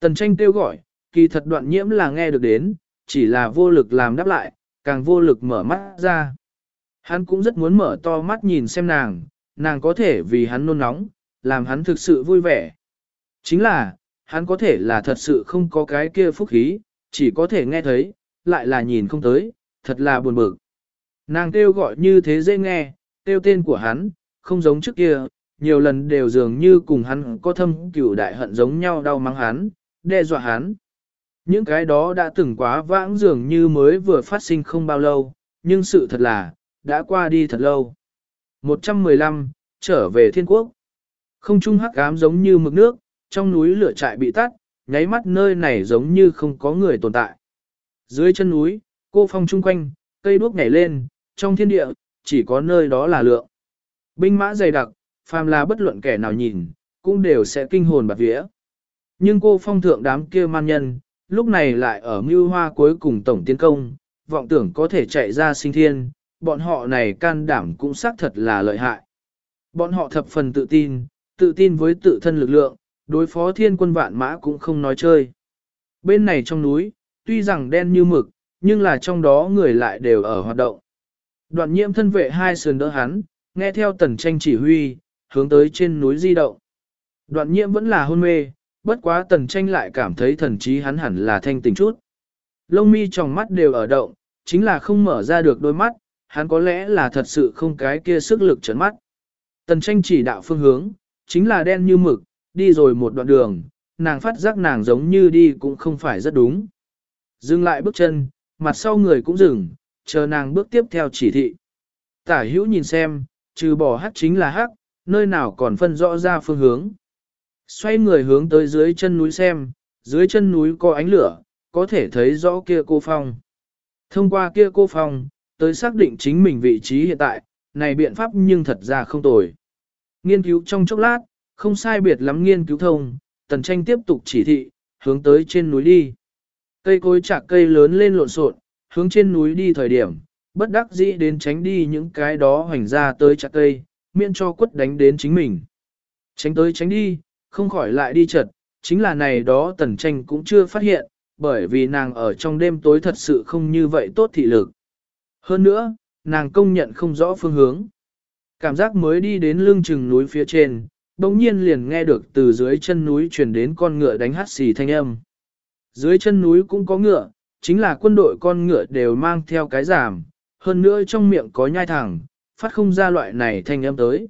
Tần tranh kêu gọi, kỳ thật đoạn nhiễm là nghe được đến, chỉ là vô lực làm đáp lại, càng vô lực mở mắt ra. Hắn cũng rất muốn mở to mắt nhìn xem nàng, nàng có thể vì hắn nôn nóng, làm hắn thực sự vui vẻ. Chính là, hắn có thể là thật sự không có cái kia phúc khí, chỉ có thể nghe thấy, lại là nhìn không tới, thật là buồn bực. Nàng kêu gọi như thế dễ nghe, kêu tên của hắn, không giống trước kia, nhiều lần đều dường như cùng hắn có thâm cửu đại hận giống nhau đau mắng hắn, đe dọa hắn. Những cái đó đã từng quá vãng dường như mới vừa phát sinh không bao lâu, nhưng sự thật là, đã qua đi thật lâu. 115, trở về thiên quốc. Không trung hắc ám giống như mực nước, trong núi lửa trại bị tắt, nháy mắt nơi này giống như không có người tồn tại. Dưới chân núi, cô phong chung quanh, cây đuốc nhảy lên, trong thiên địa, chỉ có nơi đó là lượng. Binh mã dày đặc, phàm là bất luận kẻ nào nhìn, cũng đều sẽ kinh hồn bạt vía. Nhưng cô phong thượng đám kia man nhân, lúc này lại ở mưu hoa cuối cùng tổng tiến công, vọng tưởng có thể chạy ra sinh thiên, bọn họ này can đảm cũng xác thật là lợi hại. Bọn họ thập phần tự tin, tự tin với tự thân lực lượng, đối phó thiên quân vạn mã cũng không nói chơi. Bên này trong núi, tuy rằng đen như mực, nhưng là trong đó người lại đều ở hoạt động. Đoạn nhiễm thân vệ hai sườn đỡ hắn, nghe theo tần tranh chỉ huy, hướng tới trên núi di động. Đoạn nhiễm vẫn là hôn mê, bất quá tần tranh lại cảm thấy thần trí hắn hẳn là thanh tỉnh chút. Lông mi trong mắt đều ở động, chính là không mở ra được đôi mắt, hắn có lẽ là thật sự không cái kia sức lực trấn mắt. Tần tranh chỉ đạo phương hướng, chính là đen như mực, đi rồi một đoạn đường, nàng phát giác nàng giống như đi cũng không phải rất đúng. Dừng lại bước chân, mặt sau người cũng dừng, chờ nàng bước tiếp theo chỉ thị. Tả hữu nhìn xem, trừ bỏ hắc chính là hắc, nơi nào còn phân rõ ra phương hướng. Xoay người hướng tới dưới chân núi xem, dưới chân núi có ánh lửa, có thể thấy rõ kia cô phong. Thông qua kia cô phong, tới xác định chính mình vị trí hiện tại, này biện pháp nhưng thật ra không tồi. Nghiên cứu trong chốc lát, không sai biệt lắm nghiên cứu thông, tần tranh tiếp tục chỉ thị, hướng tới trên núi đi. Cây cối chạc cây lớn lên lộn xộn, hướng trên núi đi thời điểm, bất đắc dĩ đến tránh đi những cái đó hoành ra tới chặt cây, miễn cho quất đánh đến chính mình. Tránh tới tránh đi, không khỏi lại đi chật, chính là này đó tần tranh cũng chưa phát hiện, bởi vì nàng ở trong đêm tối thật sự không như vậy tốt thị lực. Hơn nữa, nàng công nhận không rõ phương hướng. Cảm giác mới đi đến lưng chừng núi phía trên, bỗng nhiên liền nghe được từ dưới chân núi truyền đến con ngựa đánh hát xì thanh âm. Dưới chân núi cũng có ngựa, chính là quân đội con ngựa đều mang theo cái giảm, hơn nữa trong miệng có nhai thẳng, phát không ra loại này thanh âm tới.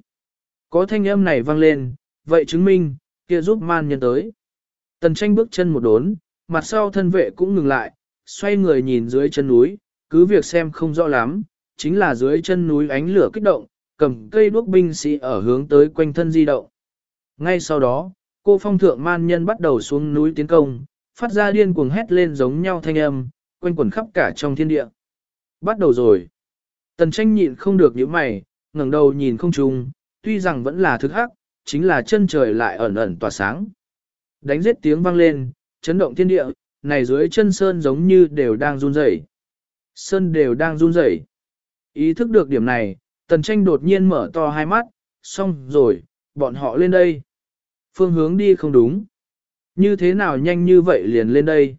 Có thanh âm này vang lên, vậy chứng minh, kia giúp man nhân tới. Tần tranh bước chân một đốn, mặt sau thân vệ cũng ngừng lại, xoay người nhìn dưới chân núi, cứ việc xem không rõ lắm, chính là dưới chân núi ánh lửa kích động, cầm cây đuốc binh sĩ ở hướng tới quanh thân di động. Ngay sau đó, cô phong thượng man nhân bắt đầu xuống núi tiến công, phát ra điên cuồng hét lên giống nhau thanh âm, quanh quẩn khắp cả trong thiên địa. Bắt đầu rồi. Tần tranh nhịn không được những mày, ngẩng đầu nhìn không trùng, tuy rằng vẫn là thức hắc, chính là chân trời lại ẩn ẩn tỏa sáng. Đánh giết tiếng vang lên, chấn động thiên địa, này dưới chân sơn giống như đều đang run rẩy. Sơn đều đang run rẩy. Ý thức được điểm này, tần tranh đột nhiên mở to hai mắt, xong rồi, bọn họ lên đây. Phương hướng đi không đúng. Như thế nào nhanh như vậy liền lên đây.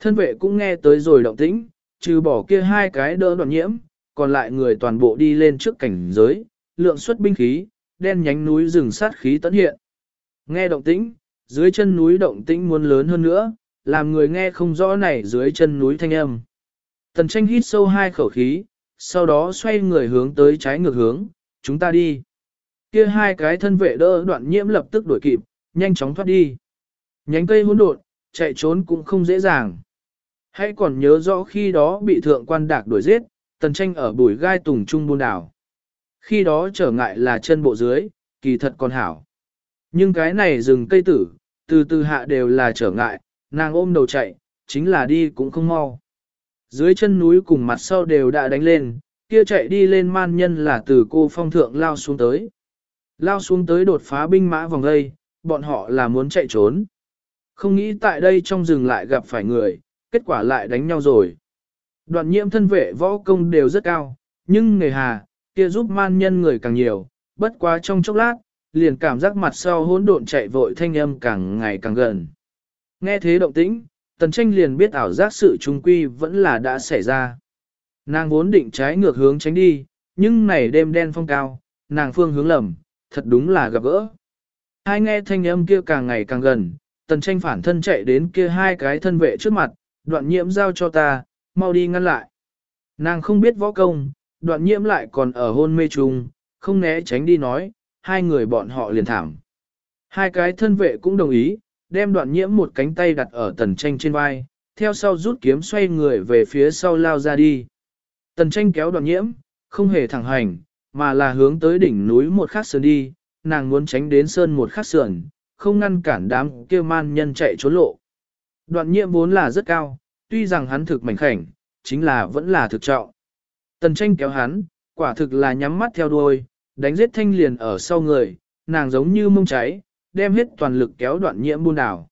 Thân vệ cũng nghe tới rồi động tĩnh, trừ bỏ kia hai cái đỡ đoạn nhiễm, còn lại người toàn bộ đi lên trước cảnh giới, lượng xuất binh khí, đen nhánh núi rừng sát khí tấn hiện. Nghe động tĩnh, dưới chân núi động tĩnh muốn lớn hơn nữa, làm người nghe không rõ này dưới chân núi thanh âm. Tần tranh hít sâu hai khẩu khí, sau đó xoay người hướng tới trái ngược hướng, chúng ta đi. Kia hai cái thân vệ đỡ đoạn nhiễm lập tức đuổi kịp, nhanh chóng thoát đi. Nhánh cây hỗn độn, chạy trốn cũng không dễ dàng. Hãy còn nhớ rõ khi đó bị thượng quan đạc đuổi giết, tần tranh ở bùi gai tùng trung buôn đảo. Khi đó trở ngại là chân bộ dưới, kỳ thật còn hảo. Nhưng cái này rừng cây tử, từ từ hạ đều là trở ngại, nàng ôm đầu chạy, chính là đi cũng không mau. Dưới chân núi cùng mặt sau đều đã đánh lên, kia chạy đi lên man nhân là từ cô phong thượng lao xuống tới. Lao xuống tới đột phá binh mã vòng đây, bọn họ là muốn chạy trốn. Không nghĩ tại đây trong rừng lại gặp phải người, kết quả lại đánh nhau rồi. Đoạn nhiễm thân vệ võ công đều rất cao, nhưng nghề hà, kia giúp man nhân người càng nhiều, bất quá trong chốc lát, liền cảm giác mặt sau hỗn độn chạy vội thanh âm càng ngày càng gần. Nghe thế động tĩnh, tần tranh liền biết ảo giác sự trung quy vẫn là đã xảy ra. Nàng vốn định trái ngược hướng tránh đi, nhưng này đêm đen phong cao, nàng phương hướng lầm, thật đúng là gặp gỡ. Hai nghe thanh âm kia càng ngày càng gần, tần tranh phản thân chạy đến kia hai cái thân vệ trước mặt, đoạn nhiễm giao cho ta, mau đi ngăn lại. Nàng không biết võ công, đoạn nhiễm lại còn ở hôn mê trùng, không né tránh đi nói, hai người bọn họ liền thảm. Hai cái thân vệ cũng đồng ý, đem đoạn nhiễm một cánh tay đặt ở tần tranh trên vai, theo sau rút kiếm xoay người về phía sau lao ra đi. Tần tranh kéo đoạn nhiễm, không hề thẳng hành, mà là hướng tới đỉnh núi một khắc sườn đi, nàng muốn tránh đến sơn một khắc sườn, không ngăn cản đám kêu man nhân chạy trốn lộ. Đoạn Nhiệm vốn là rất cao, tuy rằng hắn thực mảnh khảnh, chính là vẫn là thực trọng. Tần tranh kéo hắn, quả thực là nhắm mắt theo đuôi, đánh giết thanh liền ở sau người, nàng giống như mông cháy, đem hết toàn lực kéo đoạn nhiễm buôn đảo.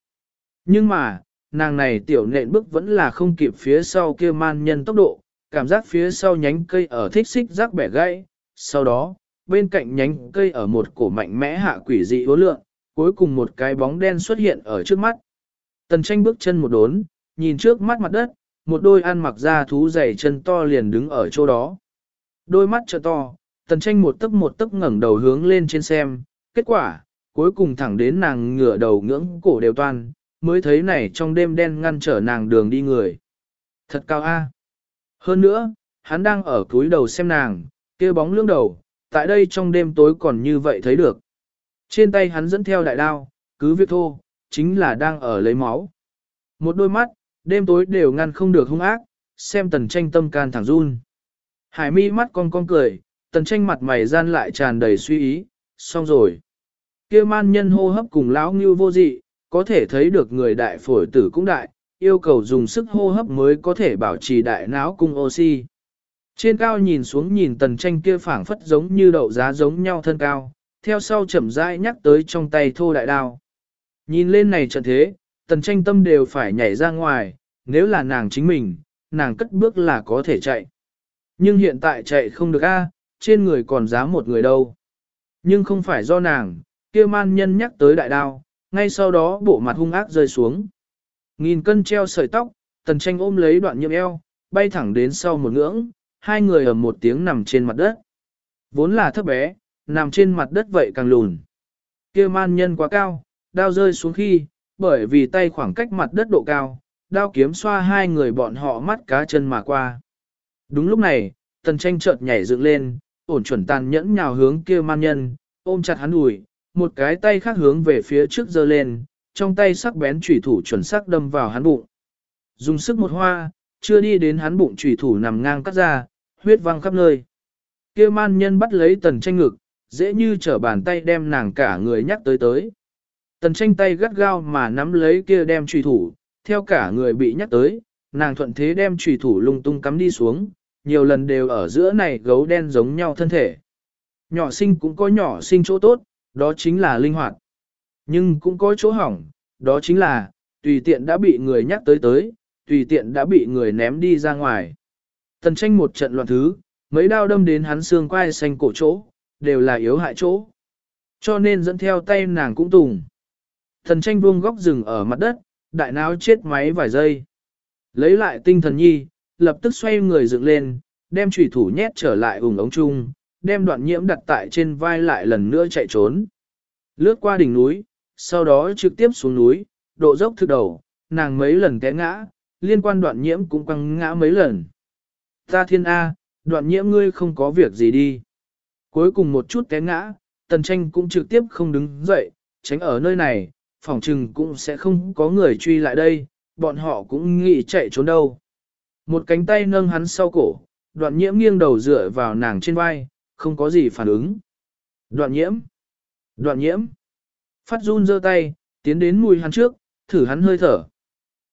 Nhưng mà, nàng này tiểu nện bước vẫn là không kịp phía sau kia man nhân tốc độ, cảm giác phía sau nhánh cây ở thích xích rắc bẻ gãy, sau đó, bên cạnh nhánh cây ở một cổ mạnh mẽ hạ quỷ dị hố lượng, cuối cùng một cái bóng đen xuất hiện ở trước mắt. Tần tranh bước chân một đốn, nhìn trước mắt mặt đất, một đôi ăn mặc da thú dày chân to liền đứng ở chỗ đó. Đôi mắt trợ to, tần tranh một tấc một tấc ngẩng đầu hướng lên trên xem, kết quả, cuối cùng thẳng đến nàng ngửa đầu ngưỡng cổ đều toan, mới thấy này trong đêm đen ngăn trở nàng đường đi người. Thật cao a. Hơn nữa, hắn đang ở túi đầu xem nàng, kia bóng lưỡng đầu, tại đây trong đêm tối còn như vậy thấy được. Trên tay hắn dẫn theo đại đao, cứ việc thô, chính là đang ở lấy máu. Một đôi mắt, đêm tối đều ngăn không được hung ác, xem tần tranh tâm can thẳng run. Hải mi mắt con con cười, tần tranh mặt mày gian lại tràn đầy suy ý, xong rồi. kia man nhân hô hấp cùng lão ngưu vô dị, có thể thấy được người đại phổi tử cũng đại, yêu cầu dùng sức hô hấp mới có thể bảo trì đại não cung oxy. Trên cao nhìn xuống nhìn tần tranh kia phảng phất giống như đậu giá giống nhau thân cao, theo sau chậm rãi nhắc tới trong tay thô đại đao. Nhìn lên này trận thế, tần tranh tâm đều phải nhảy ra ngoài, nếu là nàng chính mình, nàng cất bước là có thể chạy. Nhưng hiện tại chạy không được a, trên người còn dám một người đâu. Nhưng không phải do nàng, kia man nhân nhắc tới đại đao, ngay sau đó bộ mặt hung ác rơi xuống. Nghìn cân treo sợi tóc, tần tranh ôm lấy đoạn nhiễm eo, bay thẳng đến sau một ngưỡng, hai người ở một tiếng nằm trên mặt đất. Vốn là thấp bé, nằm trên mặt đất vậy càng lùn. kia man nhân quá cao, đao rơi xuống khi, bởi vì tay khoảng cách mặt đất độ cao, đao kiếm xoa hai người bọn họ mắt cá chân mà qua. Đúng lúc này, tần tranh chợt nhảy dựng lên, ổn chuẩn tàn nhẫn nhào hướng kia man nhân, ôm chặt hắn đùi, một cái tay khác hướng về phía trước giơ lên, trong tay sắc bén chủy thủ chuẩn xác đâm vào hắn bụng. Dùng sức một hoa, chưa đi đến hắn bụng chủy thủ nằm ngang cắt ra, huyết văng khắp nơi. Kia man nhân bắt lấy tần tranh ngực, dễ như trở bàn tay đem nàng cả người nhắc tới tới. Tần tranh tay gắt gao mà nắm lấy kia đem trùy thủ, theo cả người bị nhắc tới, nàng thuận thế đem trùy thủ lung tung cắm đi xuống, nhiều lần đều ở giữa này gấu đen giống nhau thân thể. Nhỏ sinh cũng có nhỏ sinh chỗ tốt, đó chính là linh hoạt. Nhưng cũng có chỗ hỏng, đó chính là, tùy tiện đã bị người nhắc tới tới, tùy tiện đã bị người ném đi ra ngoài. Tần tranh một trận loạn thứ, mấy đao đâm đến hắn xương quai xanh cổ chỗ, đều là yếu hại chỗ. Cho nên dẫn theo tay nàng cũng tùng. Thần tranh vuông góc rừng ở mặt đất, đại não chết máy vài giây. Lấy lại tinh thần nhi, lập tức xoay người dựng lên, đem trùy thủ nhét trở lại ủng ống chung, đem đoạn nhiễm đặt tại trên vai lại lần nữa chạy trốn. Lướt qua đỉnh núi, sau đó trực tiếp xuống núi, độ dốc thực đầu, nàng mấy lần té ngã, liên quan đoạn nhiễm cũng quăng ngã mấy lần. Ta thiên A, đoạn nhiễm ngươi không có việc gì đi. Cuối cùng một chút té ngã, tần tranh cũng trực tiếp không đứng dậy, tránh ở nơi này, phòng trừng cũng sẽ không có người truy lại đây, bọn họ cũng nghĩ chạy trốn đâu. Một cánh tay nâng hắn sau cổ, đoạn nhiễm nghiêng đầu dựa vào nàng trên vai, không có gì phản ứng. Đoạn nhiễm, đoạn nhiễm, phát run giơ tay, tiến đến mùi hắn trước, thử hắn hơi thở.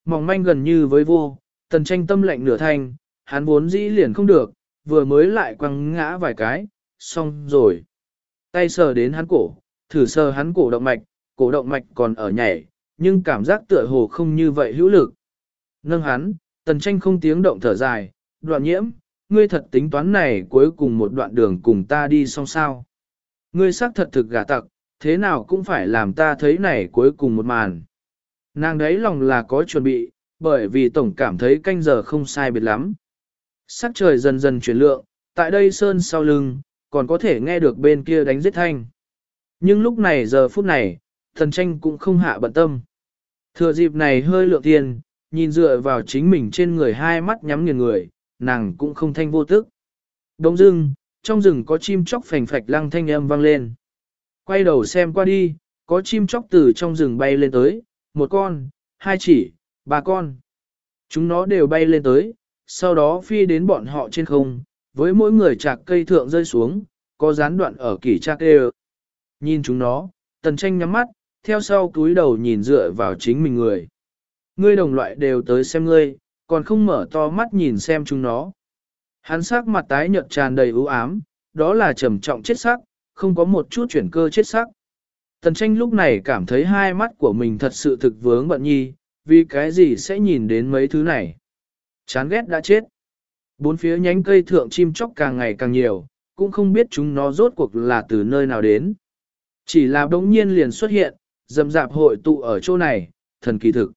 Mỏng manh gần như với vô, tần tranh tâm lạnh nửa thanh, hắn vốn dĩ liền không được, vừa mới lại quăng ngã vài cái, xong rồi. Tay sờ đến hắn cổ, thử sờ hắn cổ động mạch, cổ động mạch còn ở nhảy, nhưng cảm giác tựa hồ không như vậy hữu lực. Nâng hắn, tần tranh không tiếng động thở dài, đoạn nhiễm, ngươi thật tính toán này cuối cùng một đoạn đường cùng ta đi xong sao. Ngươi xác thật thực gả tặc, thế nào cũng phải làm ta thấy này cuối cùng một màn. Nàng đấy lòng là có chuẩn bị, bởi vì tổng cảm thấy canh giờ không sai biệt lắm. Sắc trời dần dần chuyển lượng, tại đây sơn sau lưng, còn có thể nghe được bên kia đánh giết thanh. Nhưng lúc này giờ phút này, thần tranh cũng không hạ bận tâm. Thừa dịp này hơi lượng tiền, nhìn dựa vào chính mình trên người hai mắt nhắm nghiền người, nàng cũng không thanh vô tức. Đông dưng, trong rừng có chim chóc phành phạch lăng thanh âm vang lên. Quay đầu xem qua đi, có chim chóc từ trong rừng bay lên tới, một con, hai chỉ, ba con. Chúng nó đều bay lên tới, sau đó phi đến bọn họ trên không, với mỗi người chạc cây thượng rơi xuống, có gián đoạn ở kỷ chạc đều. Nhìn chúng nó, tần tranh nhắm mắt, theo sau túi đầu nhìn dựa vào chính mình người. Ngươi đồng loại đều tới xem ngươi, còn không mở to mắt nhìn xem chúng nó. Hắn sắc mặt tái nhợt tràn đầy ưu ám, đó là trầm trọng chết sắc, không có một chút chuyển cơ chết sắc. Tần tranh lúc này cảm thấy hai mắt của mình thật sự thực vướng bận nhi, vì cái gì sẽ nhìn đến mấy thứ này. Chán ghét đã chết. Bốn phía nhánh cây thượng chim chóc càng ngày càng nhiều, cũng không biết chúng nó rốt cuộc là từ nơi nào đến. Chỉ là đống nhiên liền xuất hiện, dầm dạp hội tụ ở chỗ này, thần kỳ thực.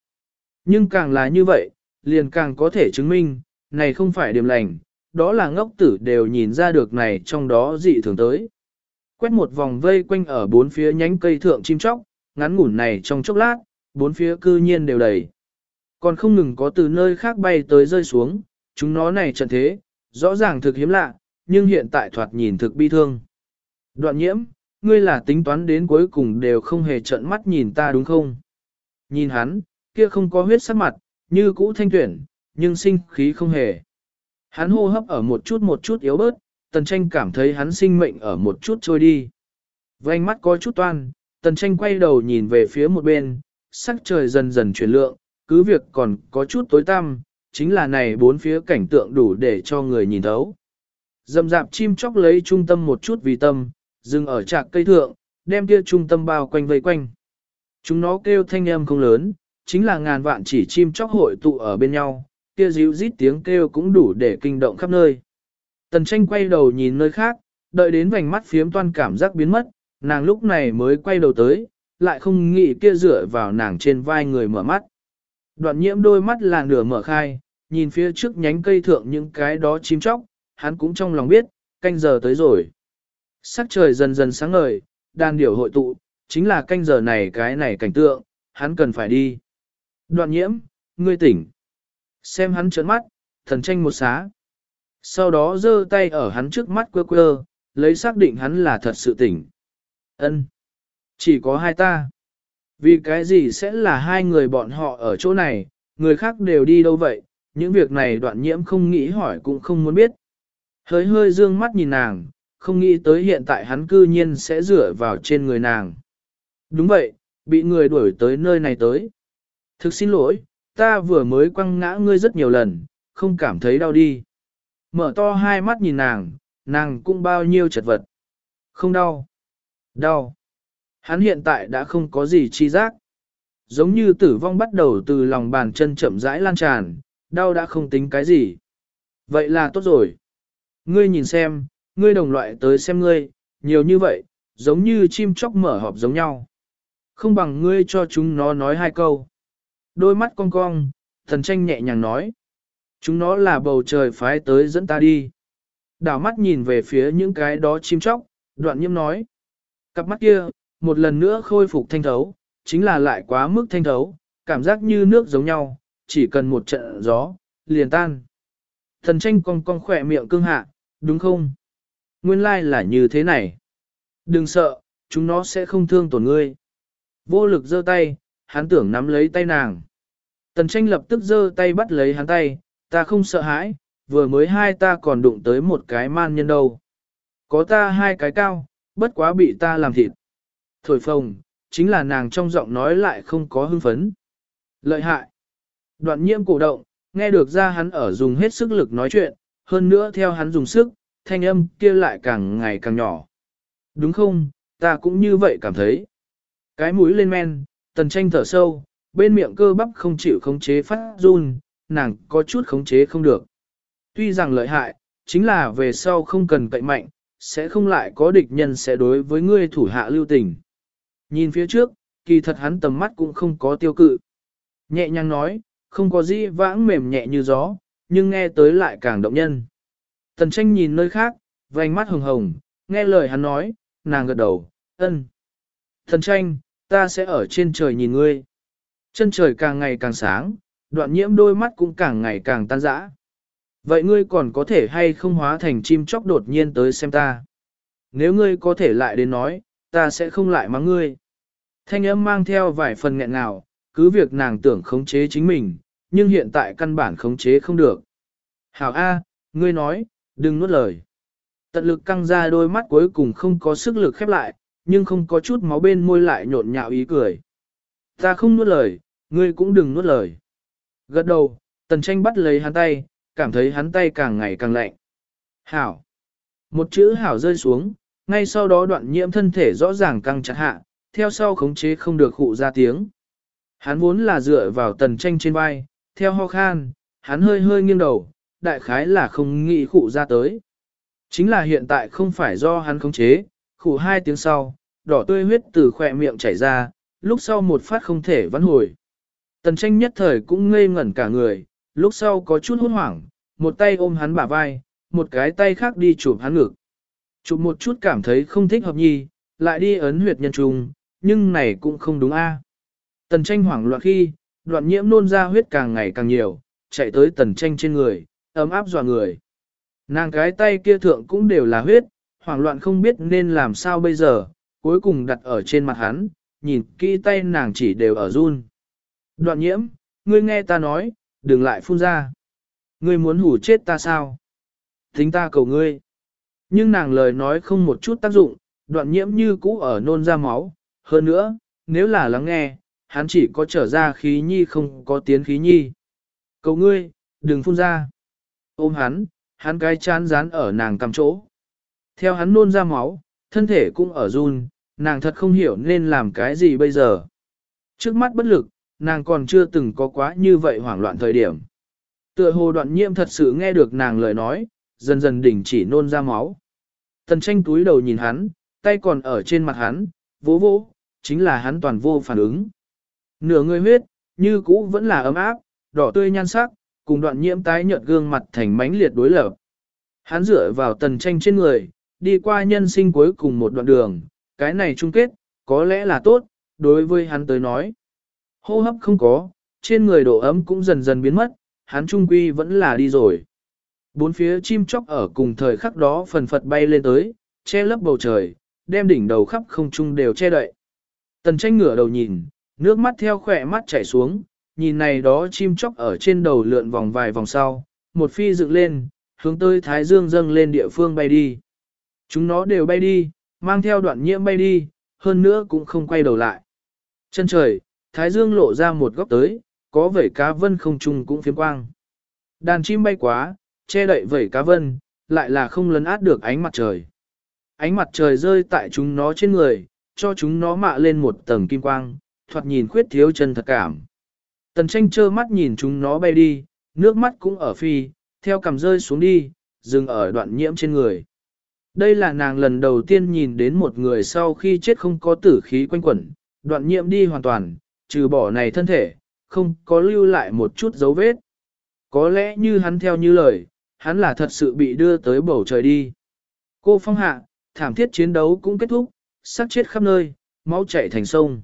Nhưng càng là như vậy, liền càng có thể chứng minh, này không phải điểm lành, đó là ngốc tử đều nhìn ra được này trong đó dị thường tới. Quét một vòng vây quanh ở bốn phía nhánh cây thượng chim chóc, ngắn ngủn này trong chốc lát, bốn phía cư nhiên đều đầy. Còn không ngừng có từ nơi khác bay tới rơi xuống, chúng nó này trận thế, rõ ràng thực hiếm lạ, nhưng hiện tại thoạt nhìn thực bi thương. Đoạn nhiễm, ngươi là tính toán đến cuối cùng đều không hề trợn mắt nhìn ta đúng không? Nhìn hắn, kia không có huyết sắc mặt, như cũ thanh tuyển, nhưng sinh khí không hề. Hắn hô hấp ở một chút một chút yếu bớt, tần tranh cảm thấy hắn sinh mệnh ở một chút trôi đi. Vành mắt có chút toan, tần tranh quay đầu nhìn về phía một bên, sắc trời dần dần chuyển lượng, cứ việc còn có chút tối tăm, chính là này bốn phía cảnh tượng đủ để cho người nhìn thấu. Dầm dạp chim chóc lấy trung tâm một chút vì tâm, dừng ở trạc cây thượng, đem kia trung tâm bao quanh vây quanh. Chúng nó kêu thanh âm không lớn, chính là ngàn vạn chỉ chim chóc hội tụ ở bên nhau, kia díu rít tiếng kêu cũng đủ để kinh động khắp nơi. Tần tranh quay đầu nhìn nơi khác, đợi đến vành mắt phiếm toan cảm giác biến mất, nàng lúc này mới quay đầu tới, lại không nghĩ kia dựa vào nàng trên vai người mở mắt. Đoạn nhiễm đôi mắt là nửa mở khai, nhìn phía trước nhánh cây thượng những cái đó chim chóc, hắn cũng trong lòng biết, canh giờ tới rồi. Sắc trời dần dần sáng ngời, đàn điểu hội tụ, chính là canh giờ này cái này cảnh tượng, hắn cần phải đi. Đoạn nhiễm, ngươi tỉnh. Xem hắn trợn mắt, thần tranh một xá. Sau đó giơ tay ở hắn trước mắt quơ quơ, lấy xác định hắn là thật sự tỉnh. Ân, Chỉ có hai ta. Vì cái gì sẽ là hai người bọn họ ở chỗ này, người khác đều đi đâu vậy, những việc này đoạn nhiễm không nghĩ hỏi cũng không muốn biết. Hơi hơi dương mắt nhìn nàng, không nghĩ tới hiện tại hắn cư nhiên sẽ rửa vào trên người nàng. Đúng vậy, bị người đuổi tới nơi này tới. Thực xin lỗi, ta vừa mới quăng ngã ngươi rất nhiều lần, không cảm thấy đau đi. Mở to hai mắt nhìn nàng, nàng cũng bao nhiêu chật vật. Không đau. Đau. Hắn hiện tại đã không có gì chi giác. Giống như tử vong bắt đầu từ lòng bàn chân chậm rãi lan tràn, đau đã không tính cái gì. Vậy là tốt rồi. Ngươi nhìn xem, ngươi đồng loại tới xem ngươi, nhiều như vậy, giống như chim chóc mở họp giống nhau. Không bằng ngươi cho chúng nó nói hai câu. Đôi mắt cong cong, thần tranh nhẹ nhàng nói. Chúng nó là bầu trời phái tới dẫn ta đi. Đảo mắt nhìn về phía những cái đó chim chóc, đoạn nhiễm nói. Cặp mắt kia, một lần nữa khôi phục thanh thấu, chính là lại quá mức thanh thấu, cảm giác như nước giống nhau, chỉ cần một trận gió, liền tan. Thần tranh cong cong khỏe miệng cương hạ, đúng không? Nguyên lai là như thế này. Đừng sợ, chúng nó sẽ không thương tổn ngươi. Vô lực giơ tay, hắn tưởng nắm lấy tay nàng. Tần tranh lập tức giơ tay bắt lấy hắn tay, ta không sợ hãi, vừa mới hai ta còn đụng tới một cái man nhân đâu. Có ta hai cái cao, bất quá bị ta làm thịt. Thổi phồng, chính là nàng trong giọng nói lại không có hưng phấn. Lợi hại. Đoạn nhiễm cổ động, nghe được ra hắn ở dùng hết sức lực nói chuyện, hơn nữa theo hắn dùng sức, thanh âm kia lại càng ngày càng nhỏ. Đúng không, ta cũng như vậy cảm thấy. Cái mũi lên men, tần tranh thở sâu, bên miệng cơ bắp không chịu khống chế phát run, nàng có chút khống chế không được. Tuy rằng lợi hại, chính là về sau không cần cậy mạnh, sẽ không lại có địch nhân sẽ đối với ngươi thủ hạ lưu tình. Nhìn phía trước, kỳ thật hắn tầm mắt cũng không có tiêu cự. Nhẹ nhàng nói, không có gì vãng mềm nhẹ như gió, nhưng nghe tới lại càng động nhân. Tần tranh nhìn nơi khác, vành mắt hồng hồng, nghe lời hắn nói, nàng gật đầu, ân. Tần tranh, ta sẽ ở trên trời nhìn ngươi. Chân trời càng ngày càng sáng, đoạn nhiễm đôi mắt cũng càng ngày càng tan rã. Vậy ngươi còn có thể hay không hóa thành chim chóc đột nhiên tới xem ta? Nếu ngươi có thể lại đến nói, ta sẽ không lại mắng ngươi. Thanh âm mang theo vài phần nghẹn ngào, cứ việc nàng tưởng khống chế chính mình, nhưng hiện tại căn bản khống chế không được. Hảo A, ngươi nói, đừng nuốt lời. Tận lực căng ra đôi mắt cuối cùng không có sức lực khép lại, nhưng không có chút máu bên môi lại nhộn nhạo ý cười. Ta không nuốt lời, ngươi cũng đừng nuốt lời. Gật đầu, tần tranh bắt lấy hắn tay, cảm thấy hắn tay càng ngày càng lạnh. Hảo. Một chữ hảo rơi xuống, ngay sau đó đoạn nhiễm thân thể rõ ràng căng chặt hạ, theo sau khống chế không được hụ ra tiếng. Hắn vốn là dựa vào tần tranh trên vai, theo ho khan, hắn hơi hơi nghiêng đầu, đại khái là không nghĩ khụ ra tới. Chính là hiện tại không phải do hắn khống chế, khụ hai tiếng sau, đỏ tươi huyết từ khỏe miệng chảy ra, lúc sau một phát không thể vãn hồi. Tần tranh nhất thời cũng ngây ngẩn cả người, lúc sau có chút hốt hoảng, một tay ôm hắn bả vai, một cái tay khác đi chụp hắn ngực. Chụp một chút cảm thấy không thích hợp nhi, lại đi ấn huyệt nhân trùng, nhưng này cũng không đúng a. À. Tần tranh hoảng loạn khi, đoạn nhiễm nôn ra huyết càng ngày càng nhiều, chạy tới tần tranh trên người, ấm áp dọa người. Nàng cái tay kia thượng cũng đều là huyết, hoảng loạn không biết nên làm sao bây giờ, cuối cùng đặt ở trên mặt hắn, nhìn kỹ tay nàng chỉ đều ở run. Đoạn nhiễm, ngươi nghe ta nói, đừng lại phun ra. Ngươi muốn hủ chết ta sao? Thính ta cầu ngươi. Nhưng nàng lời nói không một chút tác dụng, đoạn nhiễm như cũ ở nôn ra máu. Hơn nữa, nếu là lắng nghe, hắn chỉ có trở ra khí nhi không có tiến khí nhi. Cầu ngươi, đừng phun ra. Ôm hắn, hắn cái chán dán ở nàng cầm chỗ. Theo hắn nôn ra máu, thân thể cũng ở run, nàng thật không hiểu nên làm cái gì bây giờ. Trước mắt bất lực, nàng còn chưa từng có quá như vậy hoảng loạn thời điểm. Tựa hồ đoạn nhiễm thật sự nghe được nàng lời nói, dần dần đỉnh chỉ nôn ra máu. Tần tranh túi đầu nhìn hắn, tay còn ở trên mặt hắn, vỗ vỗ, chính là hắn toàn vô phản ứng. Nửa người huyết, như cũ vẫn là ấm áp, đỏ tươi nhan sắc, cùng đoạn nhiễm tái nhợt gương mặt thành mánh liệt đối lập. Hắn dựa vào tần tranh trên người, đi qua nhân sinh cuối cùng một đoạn đường, cái này chung kết, có lẽ là tốt, đối với hắn tới nói. Hô hấp không có, trên người độ ấm cũng dần dần biến mất, hắn trung quy vẫn là đi rồi. Bốn phía chim chóc ở cùng thời khắc đó phần phật bay lên tới, che lấp bầu trời, đem đỉnh đầu khắp không trung đều che đậy. Tần tranh ngửa đầu nhìn, nước mắt theo khỏe mắt chảy xuống, nhìn này đó chim chóc ở trên đầu lượn vòng vài vòng sau, một phi dựng lên, hướng tới Thái Dương dâng lên địa phương bay đi. Chúng nó đều bay đi, mang theo đoạn nhiễm bay đi, hơn nữa cũng không quay đầu lại. Chân trời, Thái Dương lộ ra một góc tới, có vẩy cá vân không trung cũng phiếm quang. Đàn chim bay quá, che đậy vẩy cá vân, lại là không lấn át được ánh mặt trời. Ánh mặt trời rơi tại chúng nó trên người, cho chúng nó mạ lên một tầng kim quang, thoạt nhìn khuyết thiếu chân thật cảm. Tần tranh trơ mắt nhìn chúng nó bay đi, nước mắt cũng ở phi, theo cầm rơi xuống đi, dừng ở đoạn nhiễm trên người. Đây là nàng lần đầu tiên nhìn đến một người sau khi chết không có tử khí quanh quẩn, đoạn nhiễm đi hoàn toàn, trừ bỏ này thân thể, không có lưu lại một chút dấu vết. Có lẽ như hắn theo như lời, hắn là thật sự bị đưa tới bầu trời đi. Cô phong hạ, thảm thiết chiến đấu cũng kết thúc, sát chết khắp nơi, máu chảy thành sông.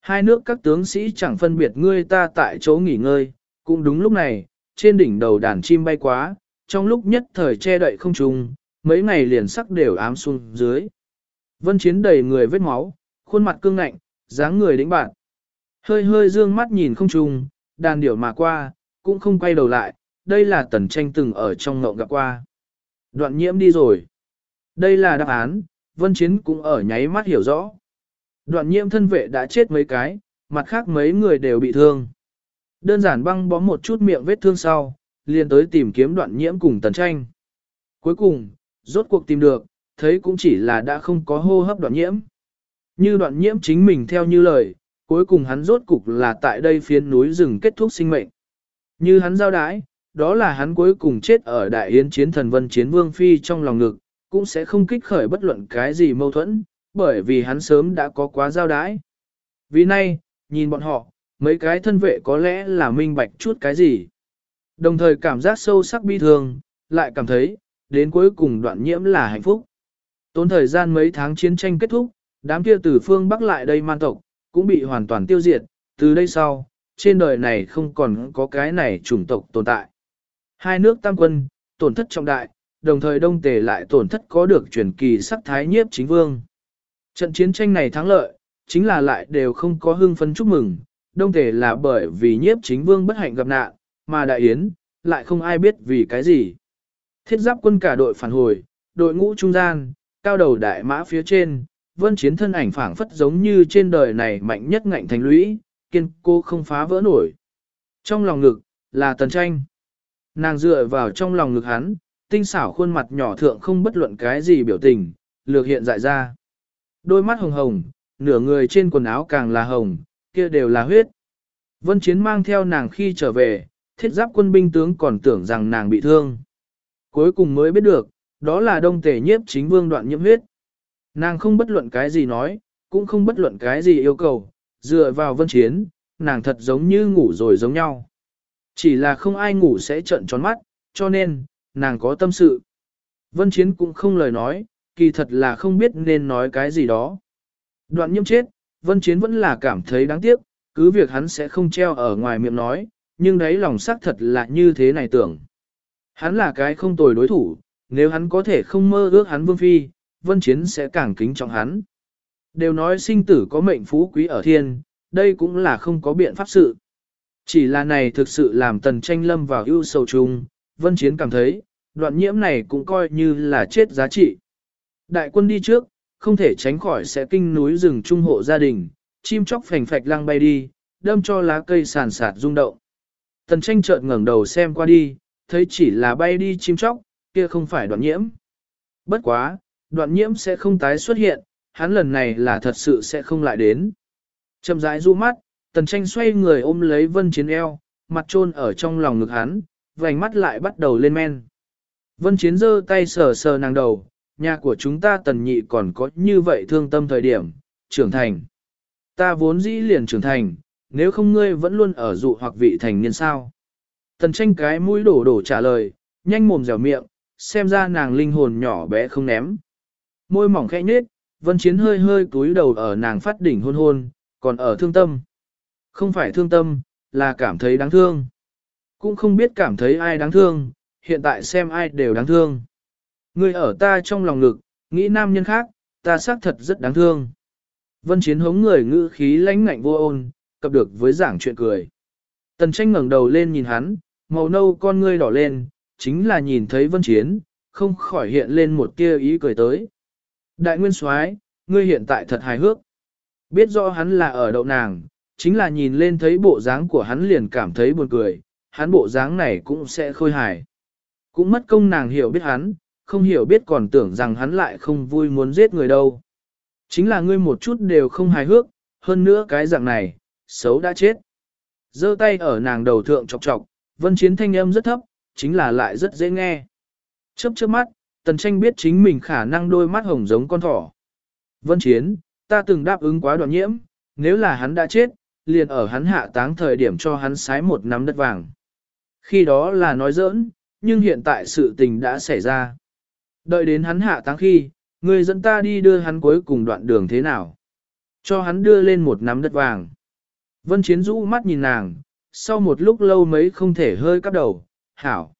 Hai nước các tướng sĩ chẳng phân biệt ngươi ta tại chỗ nghỉ ngơi, cũng đúng lúc này, trên đỉnh đầu đàn chim bay quá, trong lúc nhất thời che đậy không trùng, mấy ngày liền sắc đều ám xuống dưới. Vân chiến đầy người vết máu, khuôn mặt cương ngạnh, dáng người đĩnh bạn. Hơi hơi dương mắt nhìn không trùng, đàn điểu mà qua, cũng không quay đầu lại, đây là tần tranh từng ở trong ngộng gặp qua. Đoạn nhiễm đi rồi. Đây là đáp án, vân chiến cũng ở nháy mắt hiểu rõ. Đoạn nhiễm thân vệ đã chết mấy cái, mặt khác mấy người đều bị thương. Đơn giản băng bó một chút miệng vết thương sau, liền tới tìm kiếm đoạn nhiễm cùng tần tranh. Cuối cùng, rốt cuộc tìm được, thấy cũng chỉ là đã không có hô hấp đoạn nhiễm. Như đoạn nhiễm chính mình theo như lời, cuối cùng hắn rốt cục là tại đây phiến núi rừng kết thúc sinh mệnh. Như hắn giao đái, đó là hắn cuối cùng chết ở đại yến chiến thần vân chiến vương phi trong lòng ngực, cũng sẽ không kích khởi bất luận cái gì mâu thuẫn, bởi vì hắn sớm đã có quá giao đái. Vì nay, nhìn bọn họ, mấy cái thân vệ có lẽ là minh bạch chút cái gì. Đồng thời cảm giác sâu sắc bi thương, lại cảm thấy, đến cuối cùng đoạn nhiễm là hạnh phúc. Tốn thời gian mấy tháng chiến tranh kết thúc, đám kia từ phương Bắc lại đây man tộc, cũng bị hoàn toàn tiêu diệt, từ đây sau, trên đời này không còn có cái này chủng tộc tồn tại. Hai nước tam quân, tổn thất trọng đại, đồng thời đông tề lại tổn thất có được truyền kỳ sắc thái nhiếp chính vương. Trận chiến tranh này thắng lợi, chính là lại đều không có hưng phấn chúc mừng, đông thể là bởi vì nhiếp chính vương bất hạnh gặp nạn, mà đại yến, lại không ai biết vì cái gì. Thiết giáp quân cả đội phản hồi, đội ngũ trung gian, cao đầu đại mã phía trên, vân chiến thân ảnh phảng phất giống như trên đời này mạnh nhất ngạnh thành lũy, kiên cố không phá vỡ nổi. Trong lòng ngực, là tần tranh. Nàng dựa vào trong lòng ngực hắn, tinh xảo khuôn mặt nhỏ thượng không bất luận cái gì biểu tình, lược hiện dại ra. Đôi mắt hồng hồng, nửa người trên quần áo càng là hồng, kia đều là huyết. Vân Chiến mang theo nàng khi trở về, thiết giáp quân binh tướng còn tưởng rằng nàng bị thương. Cuối cùng mới biết được, đó là đông tể nhiếp chính vương đoạn nhiễm huyết. Nàng không bất luận cái gì nói, cũng không bất luận cái gì yêu cầu, dựa vào vân chiến, nàng thật giống như ngủ rồi giống nhau. Chỉ là không ai ngủ sẽ trợn tròn mắt, cho nên, nàng có tâm sự. Vân chiến cũng không lời nói, kỳ thật là không biết nên nói cái gì đó. Đoạn nhiễm chết, vân chiến vẫn là cảm thấy đáng tiếc, cứ việc hắn sẽ không treo ở ngoài miệng nói, nhưng đấy lòng xác thật là như thế này tưởng. Hắn là cái không tồi đối thủ, nếu hắn có thể không mơ ước hắn vương phi, vân chiến sẽ càng kính trọng hắn. Đều nói sinh tử có mệnh phú quý ở thiên, đây cũng là không có biện pháp sự. Chỉ là này thực sự làm tần tranh lâm vào ưu sầu chung, vân chiến cảm thấy, đoạn nhiễm này cũng coi như là chết giá trị. Đại quân đi trước, không thể tránh khỏi sẽ kinh núi rừng trung hộ gia đình, chim chóc phành phạch lăng bay đi, đâm cho lá cây sàn sạt rung động. Tần tranh chợt ngẩng đầu xem qua đi, thấy chỉ là bay đi chim chóc, kia không phải đoạn nhiễm. Bất quá, đoạn nhiễm sẽ không tái xuất hiện, hắn lần này là thật sự sẽ không lại đến. Chậm rãi du mắt, tần tranh xoay người ôm lấy vân chiến eo, mặt trôn ở trong lòng ngực hắn, vành mắt lại bắt đầu lên men. Vân chiến giơ tay sờ sờ nàng đầu, nhà của chúng ta tần nhị còn có như vậy thương tâm thời điểm, trưởng thành. Ta vốn dĩ liền trưởng thành, nếu không ngươi vẫn luôn ở dụ hoặc vị thành niên sao. Tần tranh cái mũi đổ đổ trả lời, nhanh mồm dẻo miệng, xem ra nàng linh hồn nhỏ bé không ném. Môi mỏng khẽ nhếch, vân chiến hơi hơi cúi đầu ở nàng phát đỉnh hôn hôn, còn ở thương tâm. Không phải thương tâm, là cảm thấy đáng thương. Cũng không biết cảm thấy ai đáng thương, hiện tại xem ai đều đáng thương. Người ở ta trong lòng ngực, nghĩ nam nhân khác, ta xác thật rất đáng thương. Vân chiến hống người ngữ khí lãnh ngạnh vô ôn, cập được với giảng chuyện cười. Tần tranh ngẩng đầu lên nhìn hắn, màu nâu con ngươi đỏ lên, chính là nhìn thấy vân chiến, không khỏi hiện lên một tia ý cười tới. Đại nguyên soái, ngươi hiện tại thật hài hước. Biết rõ hắn là ở đậu nàng, chính là nhìn lên thấy bộ dáng của hắn liền cảm thấy buồn cười, hắn bộ dáng này cũng sẽ khôi hài. Cũng mất công nàng hiểu biết hắn, không hiểu biết còn tưởng rằng hắn lại không vui muốn giết người đâu. Chính là ngươi một chút đều không hài hước, hơn nữa cái dạng này, xấu đã chết. giơ tay ở nàng đầu thượng chọc chọc, vân chiến thanh âm rất thấp, chính là lại rất dễ nghe. Chớp chớp mắt, tần tranh biết chính mình khả năng đôi mắt hồng giống con thỏ. Vân chiến, ta từng đáp ứng quá đoạn nhiễm, nếu là hắn đã chết, liền ở hắn hạ táng thời điểm cho hắn sái một nắm đất vàng. Khi đó là nói giỡn, nhưng hiện tại sự tình đã xảy ra. Đợi đến hắn hạ táng khi, người dẫn ta đi đưa hắn cuối cùng đoạn đường thế nào. Cho hắn đưa lên một nắm đất vàng. Vân Chiến rũ mắt nhìn nàng, sau một lúc lâu mấy không thể hơi cắp đầu, hảo.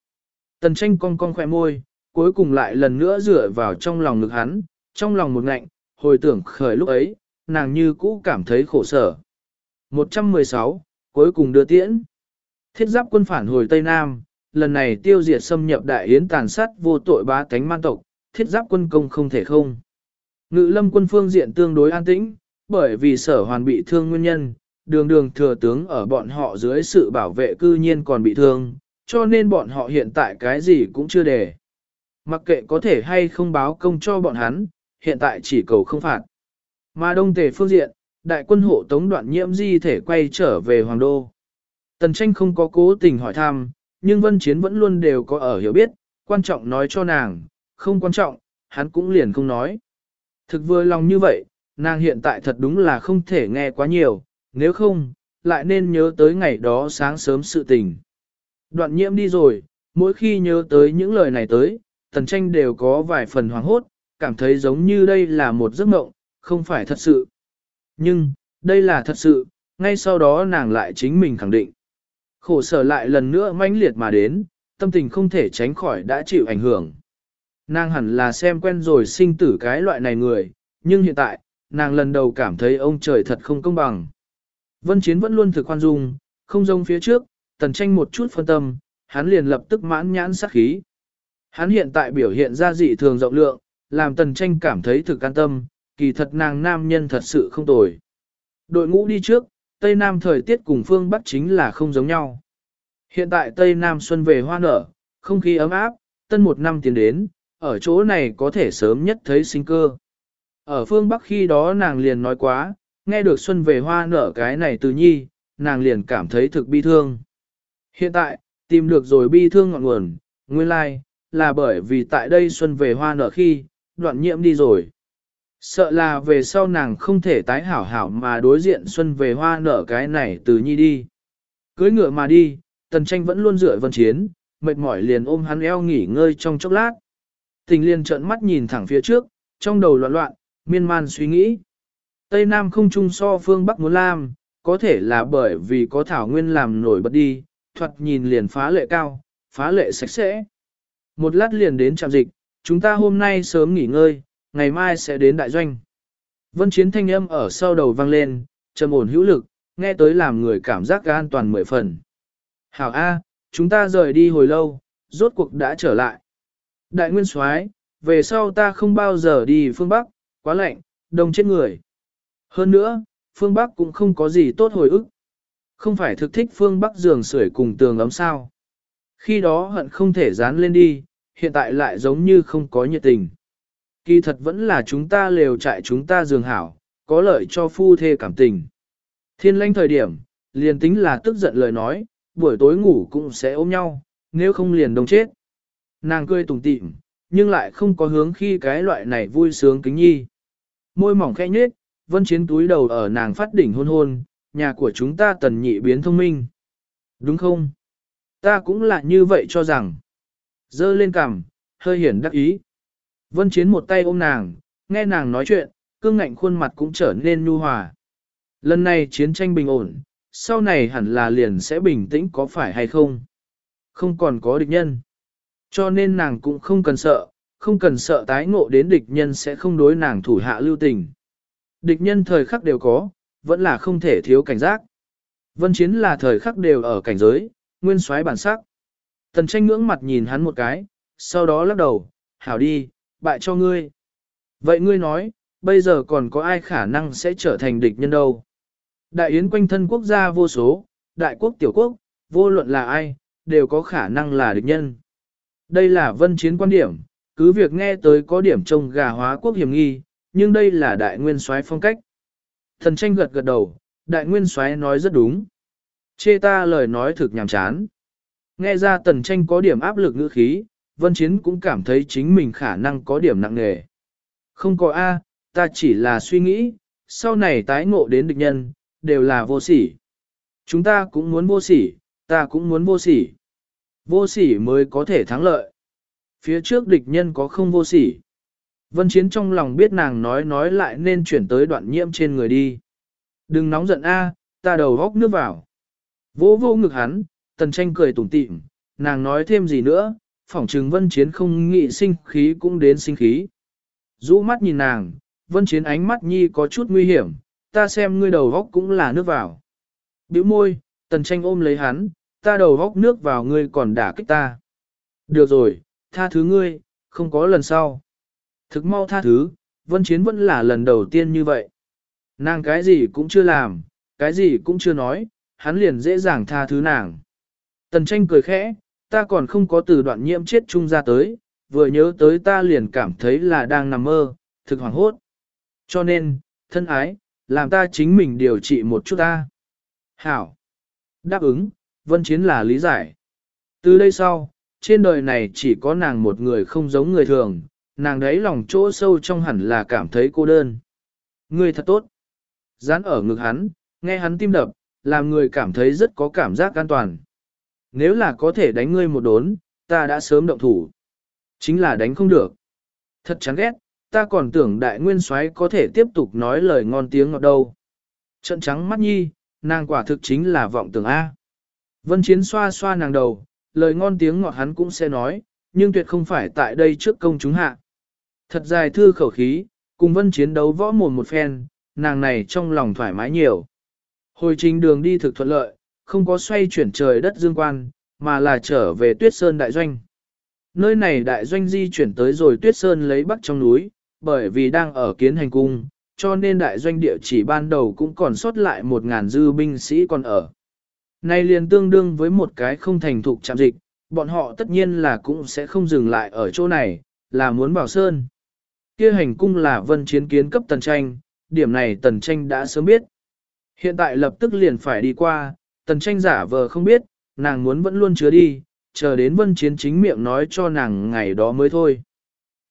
Tần tranh cong cong khỏe môi, cuối cùng lại lần nữa dựa vào trong lòng ngực hắn, trong lòng một ngạnh, hồi tưởng khởi lúc ấy, nàng như cũ cảm thấy khổ sở. 116, cuối cùng đưa tiễn. Thiết giáp quân phản hồi Tây Nam, lần này tiêu diệt xâm nhập đại yến tàn sát vô tội ba cánh man tộc, thiết giáp quân công không thể không. Ngự lâm quân phương diện tương đối an tĩnh, bởi vì sở hoàn bị thương nguyên nhân, đường đường thừa tướng ở bọn họ dưới sự bảo vệ cư nhiên còn bị thương, cho nên bọn họ hiện tại cái gì cũng chưa để. Mặc kệ có thể hay không báo công cho bọn hắn, hiện tại chỉ cầu không phạt. Mà đông tề phương diện, đại quân hộ tống đoạn nhiễm di thể quay trở về Hoàng Đô. Tần tranh không có cố tình hỏi thăm, nhưng vân chiến vẫn luôn đều có ở hiểu biết, quan trọng nói cho nàng, không quan trọng, hắn cũng liền không nói. Thực vừa lòng như vậy, nàng hiện tại thật đúng là không thể nghe quá nhiều, nếu không, lại nên nhớ tới ngày đó sáng sớm sự tình. Đoạn nhiễm đi rồi, mỗi khi nhớ tới những lời này tới, tần tranh đều có vài phần hoảng hốt, cảm thấy giống như đây là một giấc mộng, không phải thật sự. Nhưng, đây là thật sự, ngay sau đó nàng lại chính mình khẳng định. Khổ sở lại lần nữa mãnh liệt mà đến, tâm tình không thể tránh khỏi đã chịu ảnh hưởng. Nàng hẳn là xem quen rồi sinh tử cái loại này người, nhưng hiện tại, nàng lần đầu cảm thấy ông trời thật không công bằng. Vân Chiến vẫn luôn thực khoan dung, không rông phía trước, tần tranh một chút phân tâm, hắn liền lập tức mãn nhãn sát khí. Hắn hiện tại biểu hiện ra dị thường rộng lượng, làm tần tranh cảm thấy thực an tâm, kỳ thật nàng nam nhân thật sự không tồi. Đội ngũ đi trước, Tây Nam thời tiết cùng phương Bắc chính là không giống nhau. Hiện tại Tây Nam xuân về hoa nở, không khí ấm áp, tân một năm tiến đến, ở chỗ này có thể sớm nhất thấy sinh cơ. Ở phương Bắc khi đó nàng liền nói quá, nghe được xuân về hoa nở cái này từ nhi, nàng liền cảm thấy thực bi thương. Hiện tại, tìm được rồi bi thương ngọn nguồn, nguyên lai, like, là bởi vì tại đây xuân về hoa nở khi, đoạn nhiễm đi rồi. Sợ là về sau nàng không thể tái hảo hảo mà đối diện xuân về hoa nở cái này từ nhi đi. Cưới ngựa mà đi, tần tranh vẫn luôn dựa vân chiến, mệt mỏi liền ôm hắn eo nghỉ ngơi trong chốc lát. Tình liên trợn mắt nhìn thẳng phía trước, trong đầu loạn loạn, miên man suy nghĩ. Tây Nam không chung so phương Bắc muốn làm, có thể là bởi vì có thảo nguyên làm nổi bật đi, thoạt nhìn liền phá lệ cao, phá lệ sạch sẽ. Một lát liền đến trạm dịch, chúng ta hôm nay sớm nghỉ ngơi, ngày mai sẽ đến đại doanh. Vân chiến thanh âm ở sau đầu vang lên, trầm ổn hữu lực, nghe tới làm người cảm giác an toàn mười phần. Hảo A, chúng ta rời đi hồi lâu, rốt cuộc đã trở lại. Đại nguyên soái, về sau ta không bao giờ đi phương Bắc, quá lạnh, đông chết người. Hơn nữa, phương Bắc cũng không có gì tốt hồi ức. Không phải thực thích phương Bắc giường sưởi cùng tường ấm sao. Khi đó hận không thể dán lên đi, hiện tại lại giống như không có nhiệt tình. Kỳ thật vẫn là chúng ta lều trại chúng ta giường hảo, có lợi cho phu thê cảm tình. Thiên lãnh thời điểm, liền tính là tức giận lời nói, buổi tối ngủ cũng sẽ ôm nhau, nếu không liền đông chết. Nàng cười tủm tỉm, nhưng lại không có hướng khi cái loại này vui sướng kính nhi. Môi mỏng khẽ nhếch, vân chiến túi đầu ở nàng phát đỉnh hôn hôn, nhà của chúng ta tần nhị biến thông minh. Đúng không? Ta cũng là như vậy cho rằng. Dơ lên cằm, hơi hiển đắc ý. Vân chiến một tay ôm nàng, nghe nàng nói chuyện, cương ngạnh khuôn mặt cũng trở nên nhu hòa. Lần này chiến tranh bình ổn, sau này hẳn là liền sẽ bình tĩnh có phải hay không? Không còn có địch nhân. Cho nên nàng cũng không cần sợ, không cần sợ tái ngộ đến địch nhân sẽ không đối nàng thủ hạ lưu tình. Địch nhân thời khắc đều có, vẫn là không thể thiếu cảnh giác. Vân chiến là thời khắc đều ở cảnh giới, nguyên soái bản sắc. Tần tranh ngưỡng mặt nhìn hắn một cái, sau đó lắc đầu, hảo đi, bại cho ngươi. Vậy ngươi nói, bây giờ còn có ai khả năng sẽ trở thành địch nhân đâu? Đại yến quanh thân quốc gia vô số, đại quốc tiểu quốc, vô luận là ai, đều có khả năng là địch nhân. Đây là vân chiến quan điểm, cứ việc nghe tới có điểm trông gà hóa quốc hiểm nghi, nhưng đây là đại nguyên soái phong cách. Thần tranh gật gật đầu, đại nguyên soái nói rất đúng. Chê ta lời nói thực nhàm chán. Nghe ra tần tranh có điểm áp lực ngữ khí, vân chiến cũng cảm thấy chính mình khả năng có điểm nặng nề. Không có A, ta chỉ là suy nghĩ, sau này tái ngộ đến địch nhân, đều là vô sỉ. Chúng ta cũng muốn vô sỉ, ta cũng muốn vô sỉ. Vô sỉ mới có thể thắng lợi. Phía trước địch nhân có không vô sỉ. Vân Chiến trong lòng biết nàng nói nói lại nên chuyển tới đoạn nhiễm trên người đi. Đừng nóng giận a, ta đầu góc nước vào. Vô vô ngực hắn, tần tranh cười tủm tỉm, nàng nói thêm gì nữa, phỏng trừng Vân Chiến không nghị sinh khí cũng đến sinh khí. Rũ mắt nhìn nàng, Vân Chiến ánh mắt nhi có chút nguy hiểm, ta xem ngươi đầu góc cũng là nước vào. Biểu môi, tần tranh ôm lấy hắn, ta đầu góc nước vào ngươi còn đả kích ta. Được rồi, tha thứ ngươi, không có lần sau. Thực mau tha thứ, vân chiến vẫn là lần đầu tiên như vậy. Nàng cái gì cũng chưa làm, cái gì cũng chưa nói, hắn liền dễ dàng tha thứ nàng. Tần tranh cười khẽ, ta còn không có từ đoạn nhiễm chết chung ra tới, vừa nhớ tới ta liền cảm thấy là đang nằm mơ, thực hoảng hốt. Cho nên, thân ái, làm ta chính mình điều trị một chút ta. Hảo. Đáp ứng, vân chiến là lý giải. Từ đây sau, trên đời này chỉ có nàng một người không giống người thường, nàng đấy lòng chỗ sâu trong hẳn là cảm thấy cô đơn. Người thật tốt. Dán ở ngực hắn, nghe hắn tim đập, làm người cảm thấy rất có cảm giác an toàn. Nếu là có thể đánh ngươi một đốn, ta đã sớm động thủ. Chính là đánh không được. Thật chán ghét, ta còn tưởng đại nguyên soái có thể tiếp tục nói lời ngon tiếng ngọt đâu. Trận trắng mắt nhi, nàng quả thực chính là vọng tưởng A. Vân Chiến xoa xoa nàng đầu, lời ngon tiếng ngọt hắn cũng sẽ nói, nhưng tuyệt không phải tại đây trước công chúng hạ. Thật dài thư khẩu khí, cùng Vân Chiến đấu võ mồm một phen, nàng này trong lòng thoải mái nhiều. Hồi trình đường đi thực thuận lợi, không có xoay chuyển trời đất dương quan, mà là trở về tuyết sơn đại doanh. Nơi này đại doanh di chuyển tới rồi tuyết sơn lấy bắc trong núi, bởi vì đang ở kiến hành cung, cho nên đại doanh địa chỉ ban đầu cũng còn sót lại một ngàn dư binh sĩ còn ở. Này liền tương đương với một cái không thành thục chạm dịch, bọn họ tất nhiên là cũng sẽ không dừng lại ở chỗ này, là muốn bảo sơn. Kia hành cung là vân chiến kiến cấp tần tranh, điểm này tần tranh đã sớm biết. Hiện tại lập tức liền phải đi qua, tần tranh giả vờ không biết, nàng muốn vẫn luôn chứa đi, chờ đến vân chiến chính miệng nói cho nàng ngày đó mới thôi.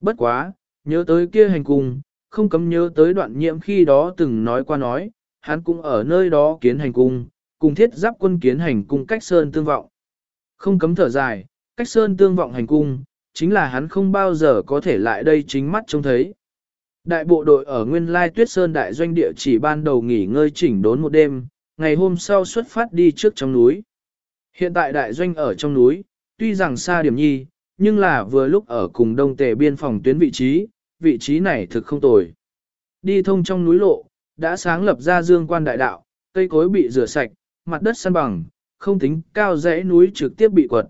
Bất quá, nhớ tới kia hành cung, không cấm nhớ tới đoạn nhiễm khi đó từng nói qua nói, hắn cũng ở nơi đó kiến hành cung, cùng thiết giáp quân kiến hành cung cách sơn tương vọng. Không cấm thở dài, cách sơn tương vọng hành cung, chính là hắn không bao giờ có thể lại đây chính mắt trông thấy. Đại bộ đội ở Nguyên Lai Tuyết Sơn đại doanh địa chỉ ban đầu nghỉ ngơi chỉnh đốn một đêm, ngày hôm sau xuất phát đi trước trong núi. Hiện tại đại doanh ở trong núi, tuy rằng xa điểm nhi, nhưng là vừa lúc ở cùng đông tề biên phòng tuyến vị trí, vị trí này thực không tồi. Đi thông trong núi lộ, đã sáng lập ra dương quan đại đạo, cây cối bị rửa sạch, mặt đất săn bằng, không tính cao dãy núi trực tiếp bị quật.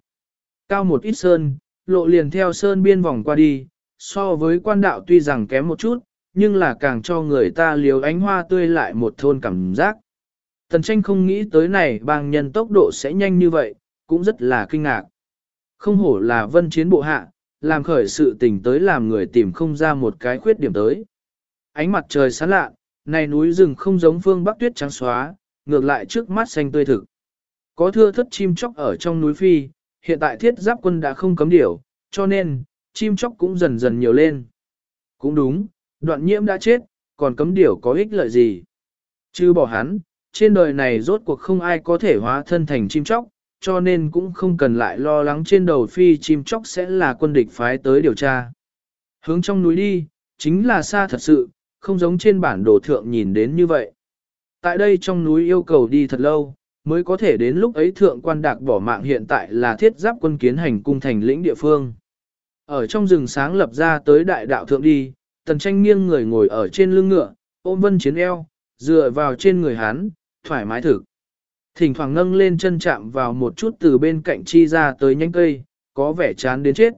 Cao một ít sơn, lộ liền theo sơn biên vòng qua đi, so với quan đạo tuy rằng kém một chút, nhưng là càng cho người ta liều ánh hoa tươi lại một thôn cảm giác. Tần tranh không nghĩ tới này bang nhân tốc độ sẽ nhanh như vậy, cũng rất là kinh ngạc. Không hổ là vân chiến bộ hạ, làm khởi sự tình tới làm người tìm không ra một cái khuyết điểm tới. Ánh mặt trời sáng lạ, này núi rừng không giống phương bắc tuyết trắng xóa, ngược lại trước mắt xanh tươi thực. Có thưa thất chim chóc ở trong núi phi, hiện tại thiết giáp quân đã không cấm điểu, cho nên, chim chóc cũng dần dần nhiều lên. Cũng đúng, đoạn nhiễm đã chết, còn cấm điểu có ích lợi gì? Chứ bỏ hắn, trên đời này rốt cuộc không ai có thể hóa thân thành chim chóc, cho nên cũng không cần lại lo lắng trên đầu phi chim chóc sẽ là quân địch phái tới điều tra. Hướng trong núi đi, chính là xa thật sự, không giống trên bản đồ thượng nhìn đến như vậy. Tại đây trong núi yêu cầu đi thật lâu, mới có thể đến lúc ấy thượng quan đạc bỏ mạng hiện tại là thiết giáp quân kiến hành cung thành lĩnh địa phương. Ở trong rừng sáng lập ra tới đại đạo thượng đi, tần tranh nghiêng người ngồi ở trên lưng ngựa, ôm vân chiến eo, dựa vào trên người hắn, thoải mái thực. Thỉnh thoảng nâng lên chân chạm vào một chút từ bên cạnh chi ra tới nhánh cây, có vẻ chán đến chết.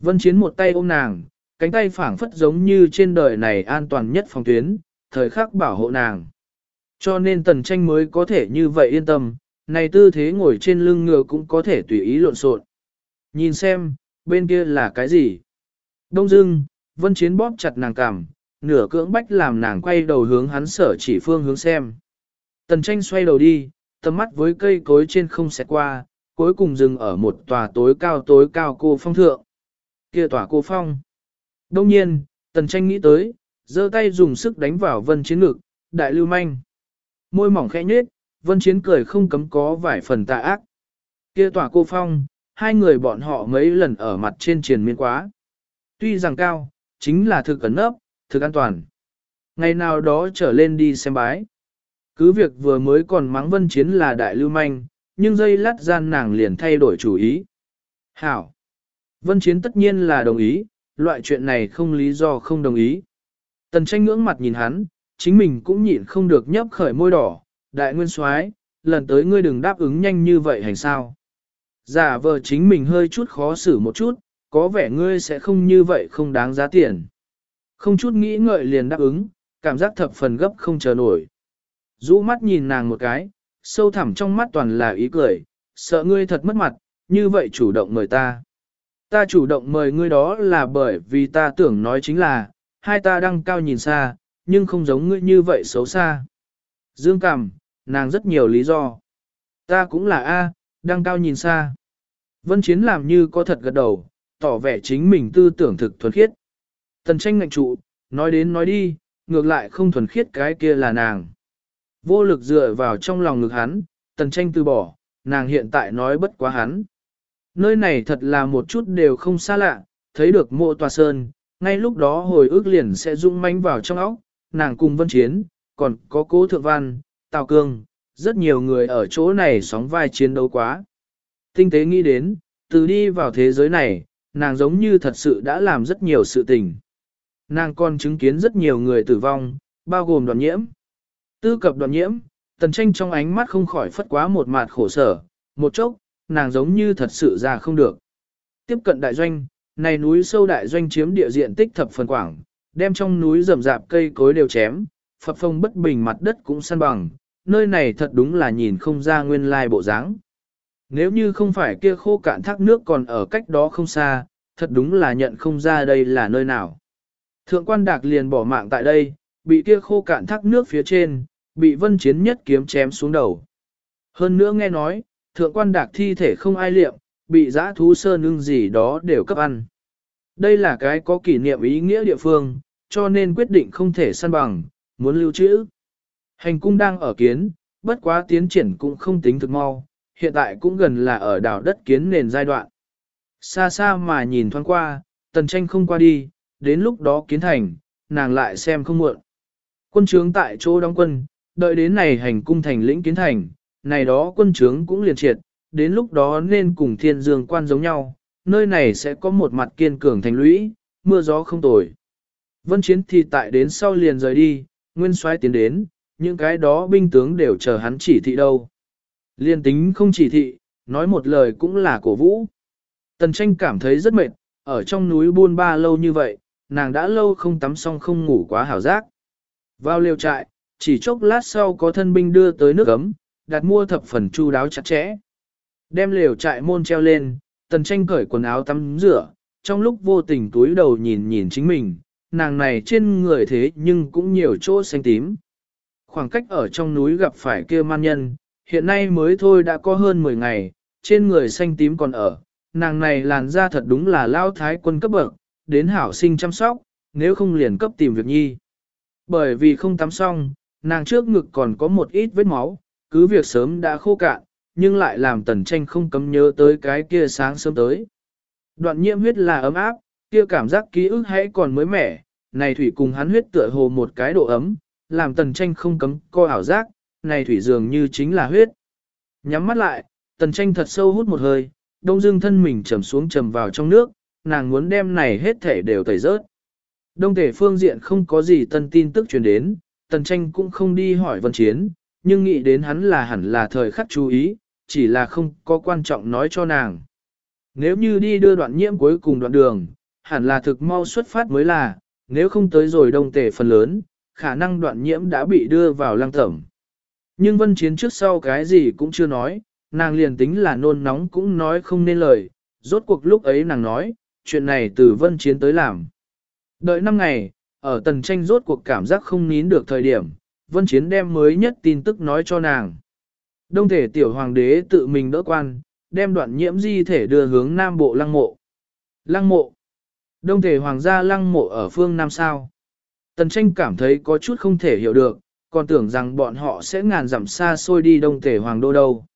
Vân chiến một tay ôm nàng, cánh tay phảng phất giống như trên đời này an toàn nhất phòng tuyến, thời khắc bảo hộ nàng. Cho nên tần tranh mới có thể như vậy yên tâm, này tư thế ngồi trên lưng ngựa cũng có thể tùy ý lộn xộn. Nhìn xem, bên kia là cái gì? Đông dưng, vân chiến bóp chặt nàng cằm, nửa cưỡng bách làm nàng quay đầu hướng hắn sở chỉ phương hướng xem. Tần tranh xoay đầu đi, tầm mắt với cây cối trên không xẹt qua, cuối cùng dừng ở một tòa tối cao tối cao cô phong thượng. Kia tòa cô phong. Đông nhiên, tần tranh nghĩ tới, giơ tay dùng sức đánh vào vân chiến ngực, đại lưu manh. Môi mỏng khẽ nhếch, vân chiến cười không cấm có vài phần tà ác. Kia tòa cô phong, hai người bọn họ mấy lần ở mặt trên triền miên quá. Tuy rằng cao, chính là thực cẩn nấp, thực an toàn. Ngày nào đó trở lên đi xem bái. Cứ việc vừa mới còn mắng vân chiến là đại lưu manh, nhưng dây lát gian nàng liền thay đổi chủ ý. Hảo! Vân chiến tất nhiên là đồng ý, loại chuyện này không lý do không đồng ý. Tần tranh ngưỡng mặt nhìn hắn, chính mình cũng nhịn không được nhấp khởi môi đỏ, đại nguyên soái lần tới ngươi đừng đáp ứng nhanh như vậy hành sao. Giả vờ chính mình hơi chút khó xử một chút, có vẻ ngươi sẽ không như vậy không đáng giá tiền. Không chút nghĩ ngợi liền đáp ứng, cảm giác thập phần gấp không chờ nổi. Rũ mắt nhìn nàng một cái, sâu thẳm trong mắt toàn là ý cười, sợ ngươi thật mất mặt, như vậy chủ động mời ta. Ta chủ động mời ngươi đó là bởi vì ta tưởng nói chính là, hai ta đang cao nhìn xa, nhưng không giống ngươi như vậy xấu xa. Dương cảm, nàng rất nhiều lý do. Ta cũng là A, đang cao nhìn xa. Vân Chiến làm như có thật gật đầu, tỏ vẻ chính mình tư tưởng thực thuần khiết. Tần tranh ngạnh trụ, nói đến nói đi, ngược lại không thuần khiết cái kia là nàng. Vô lực dựa vào trong lòng ngực hắn, tần tranh từ bỏ, nàng hiện tại nói bất quá hắn. Nơi này thật là một chút đều không xa lạ, thấy được mộ tòa sơn, ngay lúc đó hồi ức liền sẽ rung manh vào trong óc, nàng cùng vân chiến, còn có cố thượng văn, tào cương, rất nhiều người ở chỗ này sóng vai chiến đấu quá. Tinh tế nghĩ đến, từ đi vào thế giới này, nàng giống như thật sự đã làm rất nhiều sự tình. Nàng còn chứng kiến rất nhiều người tử vong, bao gồm đoàn nhiễm. Tư cập đoàn nhiễm, tần tranh trong ánh mắt không khỏi phất quá một mạt khổ sở, một chốc, nàng giống như thật sự ra không được. Tiếp cận đại doanh, này núi sâu đại doanh chiếm địa diện tích thập phần quảng, đem trong núi rậm rạp cây cối đều chém, phập phong bất bình mặt đất cũng săn bằng, nơi này thật đúng là nhìn không ra nguyên lai bộ dáng. Nếu như không phải kia khô cạn thác nước còn ở cách đó không xa, thật đúng là nhận không ra đây là nơi nào. Thượng quan đạc liền bỏ mạng tại đây, bị kia khô cạn thác nước phía trên, bị vân chiến nhất kiếm chém xuống đầu. Hơn nữa nghe nói, thượng quan đạc thi thể không ai liệm, bị giã thú sơn ưng gì đó đều cấp ăn. Đây là cái có kỷ niệm ý nghĩa địa phương, cho nên quyết định không thể săn bằng, muốn lưu trữ. Hành cung đang ở kiến, bất quá tiến triển cũng không tính thực mau, hiện tại cũng gần là ở đảo đất kiến nền giai đoạn. Xa xa mà nhìn thoáng qua, tần tranh không qua đi, đến lúc đó kiến thành, nàng lại xem không muộn. Quân trướng tại chỗ đóng quân, đợi đến này hành cung thành lĩnh kiến thành, này đó quân trướng cũng liền triệt, đến lúc đó nên cùng thiên dương quan giống nhau, nơi này sẽ có một mặt kiên cường thành lũy, mưa gió không tồi. Vân chiến thì tại đến sau liền rời đi, nguyên soái tiến đến, những cái đó binh tướng đều chờ hắn chỉ thị đâu. Liên tính không chỉ thị, nói một lời cũng là cổ vũ. Tần tranh cảm thấy rất mệt, ở trong núi buôn ba lâu như vậy, nàng đã lâu không tắm xong không ngủ quá hảo giác. Vào liều trại, chỉ chốc lát sau có thân binh đưa tới nước ấm, đặt mua thập phần chu đáo chặt chẽ. Đem lều trại môn treo lên, tần tranh cởi quần áo tắm rửa, trong lúc vô tình túi đầu nhìn nhìn chính mình, nàng này trên người thế nhưng cũng nhiều chỗ xanh tím. Khoảng cách ở trong núi gặp phải kia man nhân, hiện nay mới thôi đã có hơn 10 ngày, trên người xanh tím còn ở, nàng này làn da thật đúng là lao thái quân cấp bậc, đến hảo sinh chăm sóc, nếu không liền cấp tìm việc nhi. Bởi vì không tắm xong, nàng trước ngực còn có một ít vết máu, cứ việc sớm đã khô cạn, nhưng lại làm tần tranh không cấm nhớ tới cái kia sáng sớm tới. Đoạn nhiễm huyết là ấm áp, kia cảm giác ký ức hãy còn mới mẻ, này thủy cùng hắn huyết tựa hồ một cái độ ấm, làm tần tranh không cấm coi ảo giác, này thủy dường như chính là huyết. Nhắm mắt lại, tần tranh thật sâu hút một hơi, đông dương thân mình trầm xuống trầm vào trong nước, nàng muốn đem này hết thể đều tẩy rớt. Đông thể phương diện không có gì tân tin tức truyền đến, tần tranh cũng không đi hỏi vân chiến, nhưng nghĩ đến hắn là hẳn là thời khắc chú ý, chỉ là không có quan trọng nói cho nàng. Nếu như đi đưa đoạn nhiễm cuối cùng đoạn đường, hẳn là thực mau xuất phát mới là, nếu không tới rồi đông tề phần lớn, khả năng đoạn nhiễm đã bị đưa vào lăng thẩm. Nhưng vân chiến trước sau cái gì cũng chưa nói, nàng liền tính là nôn nóng cũng nói không nên lời, rốt cuộc lúc ấy nàng nói, chuyện này từ vân chiến tới làm. Đợi năm ngày, ở tần tranh rốt cuộc cảm giác không nín được thời điểm, vân chiến đem mới nhất tin tức nói cho nàng. Đông thể tiểu hoàng đế tự mình đỡ quan, đem đoạn nhiễm di thể đưa hướng nam bộ lăng mộ. Lăng mộ. Đông thể hoàng gia lăng mộ ở phương Nam sao. Tần tranh cảm thấy có chút không thể hiểu được, còn tưởng rằng bọn họ sẽ ngàn dặm xa xôi đi đông thể hoàng đô đâu.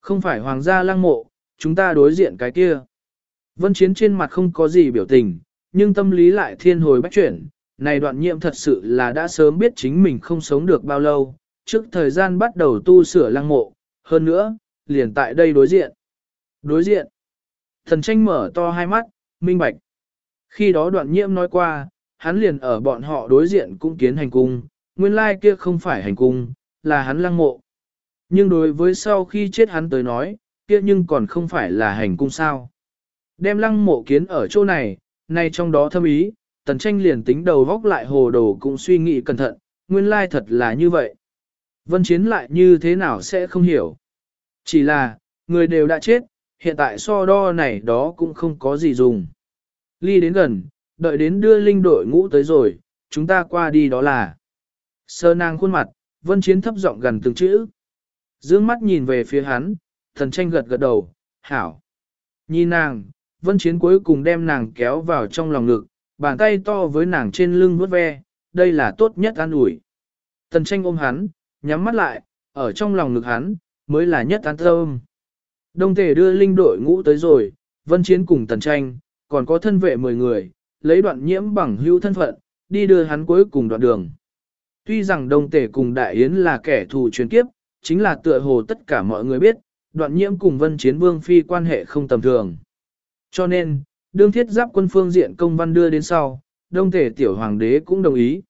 Không phải hoàng gia lăng mộ, chúng ta đối diện cái kia. Vân chiến trên mặt không có gì biểu tình, nhưng tâm lý lại thiên hồi bách chuyển. Này đoạn nhiệm thật sự là đã sớm biết chính mình không sống được bao lâu, trước thời gian bắt đầu tu sửa lăng mộ, hơn nữa, liền tại đây đối diện. Đối diện. Thần tranh mở to hai mắt, minh bạch. Khi đó đoạn nhiễm nói qua, hắn liền ở bọn họ đối diện cũng kiến hành cung, nguyên lai kia không phải hành cung, là hắn lăng mộ. Nhưng đối với sau khi chết hắn tới nói, kia nhưng còn không phải là hành cung sao. Đem lăng mộ kiến ở chỗ này, nay trong đó thâm ý, tần tranh liền tính đầu góc lại hồ đồ cũng suy nghĩ cẩn thận, nguyên lai thật là như vậy. Vân chiến lại như thế nào sẽ không hiểu. Chỉ là, người đều đã chết, hiện tại so đo này đó cũng không có gì dùng. Ly đến gần, đợi đến đưa linh đội ngũ tới rồi, chúng ta qua đi đó là. Sơ nàng khuôn mặt, vân chiến thấp giọng gần từng chữ. Dương mắt nhìn về phía hắn, thần tranh gật gật đầu, hảo. Nhìn nàng, vân chiến cuối cùng đem nàng kéo vào trong lòng ngực, bàn tay to với nàng trên lưng vuốt ve, đây là tốt nhất an ủi. Tần tranh ôm hắn, nhắm mắt lại, ở trong lòng ngực hắn, mới là nhất an tâm. Đông thể đưa linh đội ngũ tới rồi, vân chiến cùng tần tranh, còn có thân vệ 10 người, lấy đoạn nhiễm bằng hữu thân phận, đi đưa hắn cuối cùng đoạn đường. Tuy rằng đông Tề cùng đại yến là kẻ thù truyền kiếp, chính là tựa hồ tất cả mọi người biết, đoạn nhiễm cùng vân chiến vương phi quan hệ không tầm thường. Cho nên, đương thiết giáp quân phương diện công văn đưa đến sau, đông thể tiểu hoàng đế cũng đồng ý.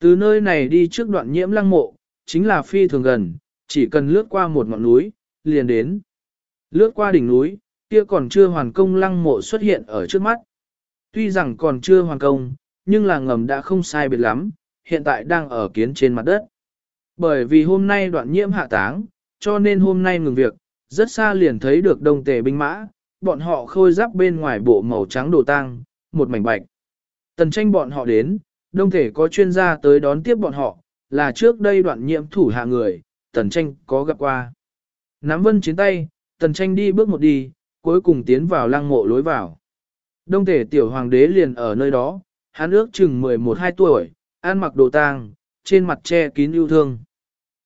Từ nơi này đi trước đoạn nhiễm lăng mộ, chính là phi thường gần, chỉ cần lướt qua một ngọn núi, liền đến. Lướt qua đỉnh núi, kia còn chưa hoàn công lăng mộ xuất hiện ở trước mắt. Tuy rằng còn chưa hoàn công, nhưng là ngầm đã không sai biệt lắm, hiện tại đang ở kiến trên mặt đất. Bởi vì hôm nay đoạn nhiễm hạ táng, cho nên hôm nay ngừng việc, rất xa liền thấy được đông tề binh mã, bọn họ khôi giáp bên ngoài bộ màu trắng đồ tang, một mảnh bạch. Tần tranh bọn họ đến, đông thể có chuyên gia tới đón tiếp bọn họ, là trước đây đoạn nhiễm thủ hạ người, tần tranh có gặp qua. Nắm vân chiến tay, tần tranh đi bước một đi, cuối cùng tiến vào lăng mộ lối vào. Đông thể tiểu hoàng đế liền ở nơi đó, hắn ước chừng 11-12 tuổi, ăn mặc đồ tang, trên mặt che kín yêu thương.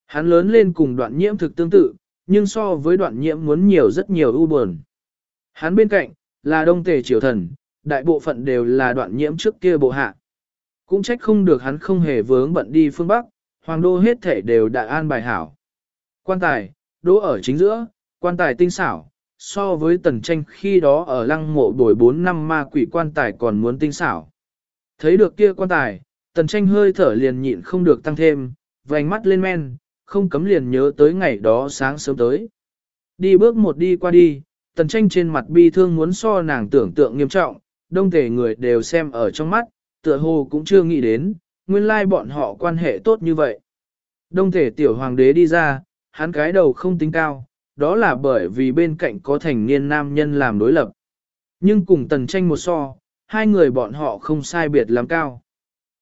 Hắn lớn lên cùng đoạn nhiễm thực tương tự, nhưng so với đoạn nhiễm muốn nhiều rất nhiều ưu buồn. Hắn bên cạnh, là đông tề triều thần, đại bộ phận đều là đoạn nhiễm trước kia bộ hạ. Cũng trách không được hắn không hề vướng bận đi phương Bắc, hoàng đô hết thể đều đại an bài hảo. Quan tài, đỗ ở chính giữa, quan tài tinh xảo, so với tần tranh khi đó ở lăng mộ đổi 4 năm ma quỷ quan tài còn muốn tinh xảo. Thấy được kia quan tài, tần tranh hơi thở liền nhịn không được tăng thêm, vành mắt lên men, không cấm liền nhớ tới ngày đó sáng sớm tới. Đi bước một đi qua đi, tần tranh trên mặt bi thương muốn so nàng tưởng tượng nghiêm trọng, đông thể người đều xem ở trong mắt, tựa hồ cũng chưa nghĩ đến, nguyên lai bọn họ quan hệ tốt như vậy. Đông thể tiểu hoàng đế đi ra, hắn cái đầu không tính cao, đó là bởi vì bên cạnh có thành niên nam nhân làm đối lập. Nhưng cùng tần tranh một so, hai người bọn họ không sai biệt lắm cao.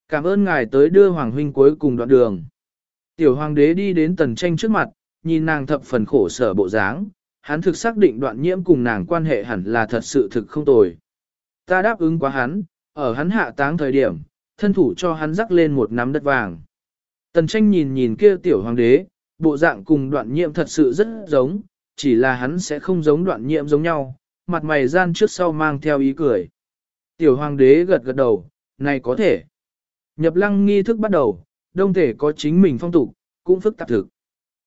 Cảm ơn ngài tới đưa hoàng huynh cuối cùng đoạn đường. Tiểu hoàng đế đi đến tần tranh trước mặt, nhìn nàng thập phần khổ sở bộ dáng, hắn thực xác định đoạn nhiễm cùng nàng quan hệ hẳn là thật sự thực không tồi. Ta đáp ứng quá hắn, ở hắn hạ táng thời điểm, thân thủ cho hắn rắc lên một nắm đất vàng. Tần tranh nhìn nhìn kia tiểu hoàng đế, bộ dạng cùng đoạn nhiễm thật sự rất giống, chỉ là hắn sẽ không giống đoạn nhiễm giống nhau, mặt mày gian trước sau mang theo ý cười. Tiểu hoàng đế gật gật đầu, này có thể. Nhập lăng nghi thức bắt đầu, đông thể có chính mình phong tục, cũng phức tạp thực.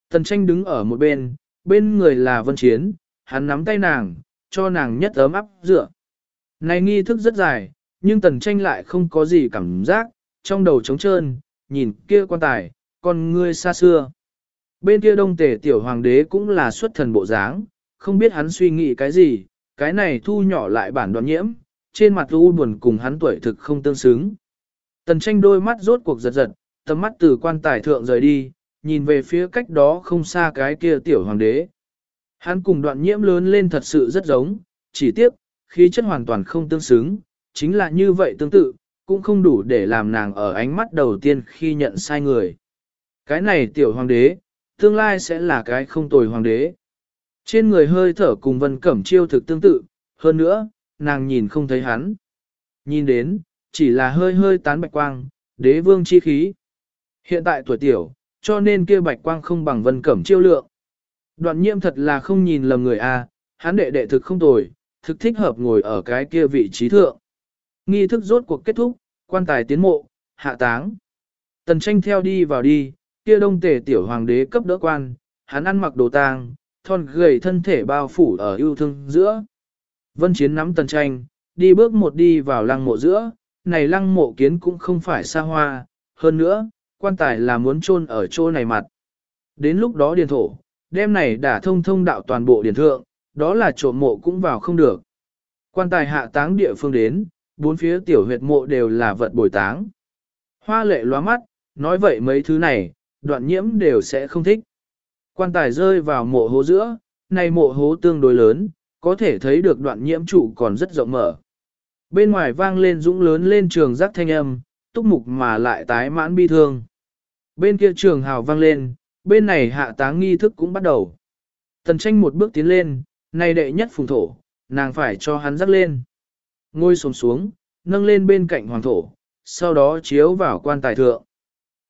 Tần tranh đứng ở một bên, bên người là vân chiến, hắn nắm tay nàng, cho nàng nhất ấm áp dựa. Này nghi thức rất dài, nhưng tần tranh lại không có gì cảm giác, trong đầu trống trơn, nhìn kia quan tài, con ngươi xa xưa. Bên kia đông tể tiểu hoàng đế cũng là xuất thần bộ dáng, không biết hắn suy nghĩ cái gì, cái này thu nhỏ lại bản đoạn nhiễm, trên mặt u buồn cùng hắn tuổi thực không tương xứng. Tần tranh đôi mắt rốt cuộc giật giật, tầm mắt từ quan tài thượng rời đi, nhìn về phía cách đó không xa cái kia tiểu hoàng đế. Hắn cùng đoạn nhiễm lớn lên thật sự rất giống, chỉ tiếc, khí chất hoàn toàn không tương xứng, chính là như vậy tương tự, cũng không đủ để làm nàng ở ánh mắt đầu tiên khi nhận sai người. Cái này tiểu hoàng đế, tương lai sẽ là cái không tồi hoàng đế. Trên người hơi thở cùng vân cẩm chiêu thực tương tự, hơn nữa, nàng nhìn không thấy hắn. Nhìn đến, chỉ là hơi hơi tán bạch quang, đế vương chi khí. Hiện tại tuổi tiểu, cho nên kia bạch quang không bằng vân cẩm chiêu lượng. Đoạn nhiễm thật là không nhìn lầm người a, hắn đệ đệ thực không tồi, thực thích hợp ngồi ở cái kia vị trí thượng. Nghi thức rốt cuộc kết thúc, quan tài tiến mộ, hạ táng. Tần tranh theo đi vào đi, kia đông tề tiểu hoàng đế cấp đỡ quan, hắn ăn mặc đồ tang, thon gầy thân thể bao phủ ở yêu thương giữa. Vân chiến nắm tần tranh, đi bước một đi vào lăng mộ giữa, này lăng mộ kiến cũng không phải xa hoa, hơn nữa, quan tài là muốn chôn ở chỗ này mặt. Đến lúc đó điền thổ, đêm này đã thông thông đạo toàn bộ điền thượng, đó là trộm mộ cũng vào không được. Quan tài hạ táng địa phương đến, bốn phía tiểu huyệt mộ đều là vật bồi táng. Hoa lệ loa mắt, nói vậy mấy thứ này, đoạn nhiễm đều sẽ không thích. Quan tài rơi vào mộ hố giữa, này mộ hố tương đối lớn, có thể thấy được đoạn nhiễm trụ còn rất rộng mở. Bên ngoài vang lên dũng lớn lên trường giác thanh âm, túc mục mà lại tái mãn bi thương. Bên kia trường hào vang lên, bên này hạ táng nghi thức cũng bắt đầu. Tần tranh một bước tiến lên, này đệ nhất phùng thổ, nàng phải cho hắn dắt lên. Ngôi xuống xuống, nâng lên bên cạnh hoàng thổ, sau đó chiếu vào quan tài thượng.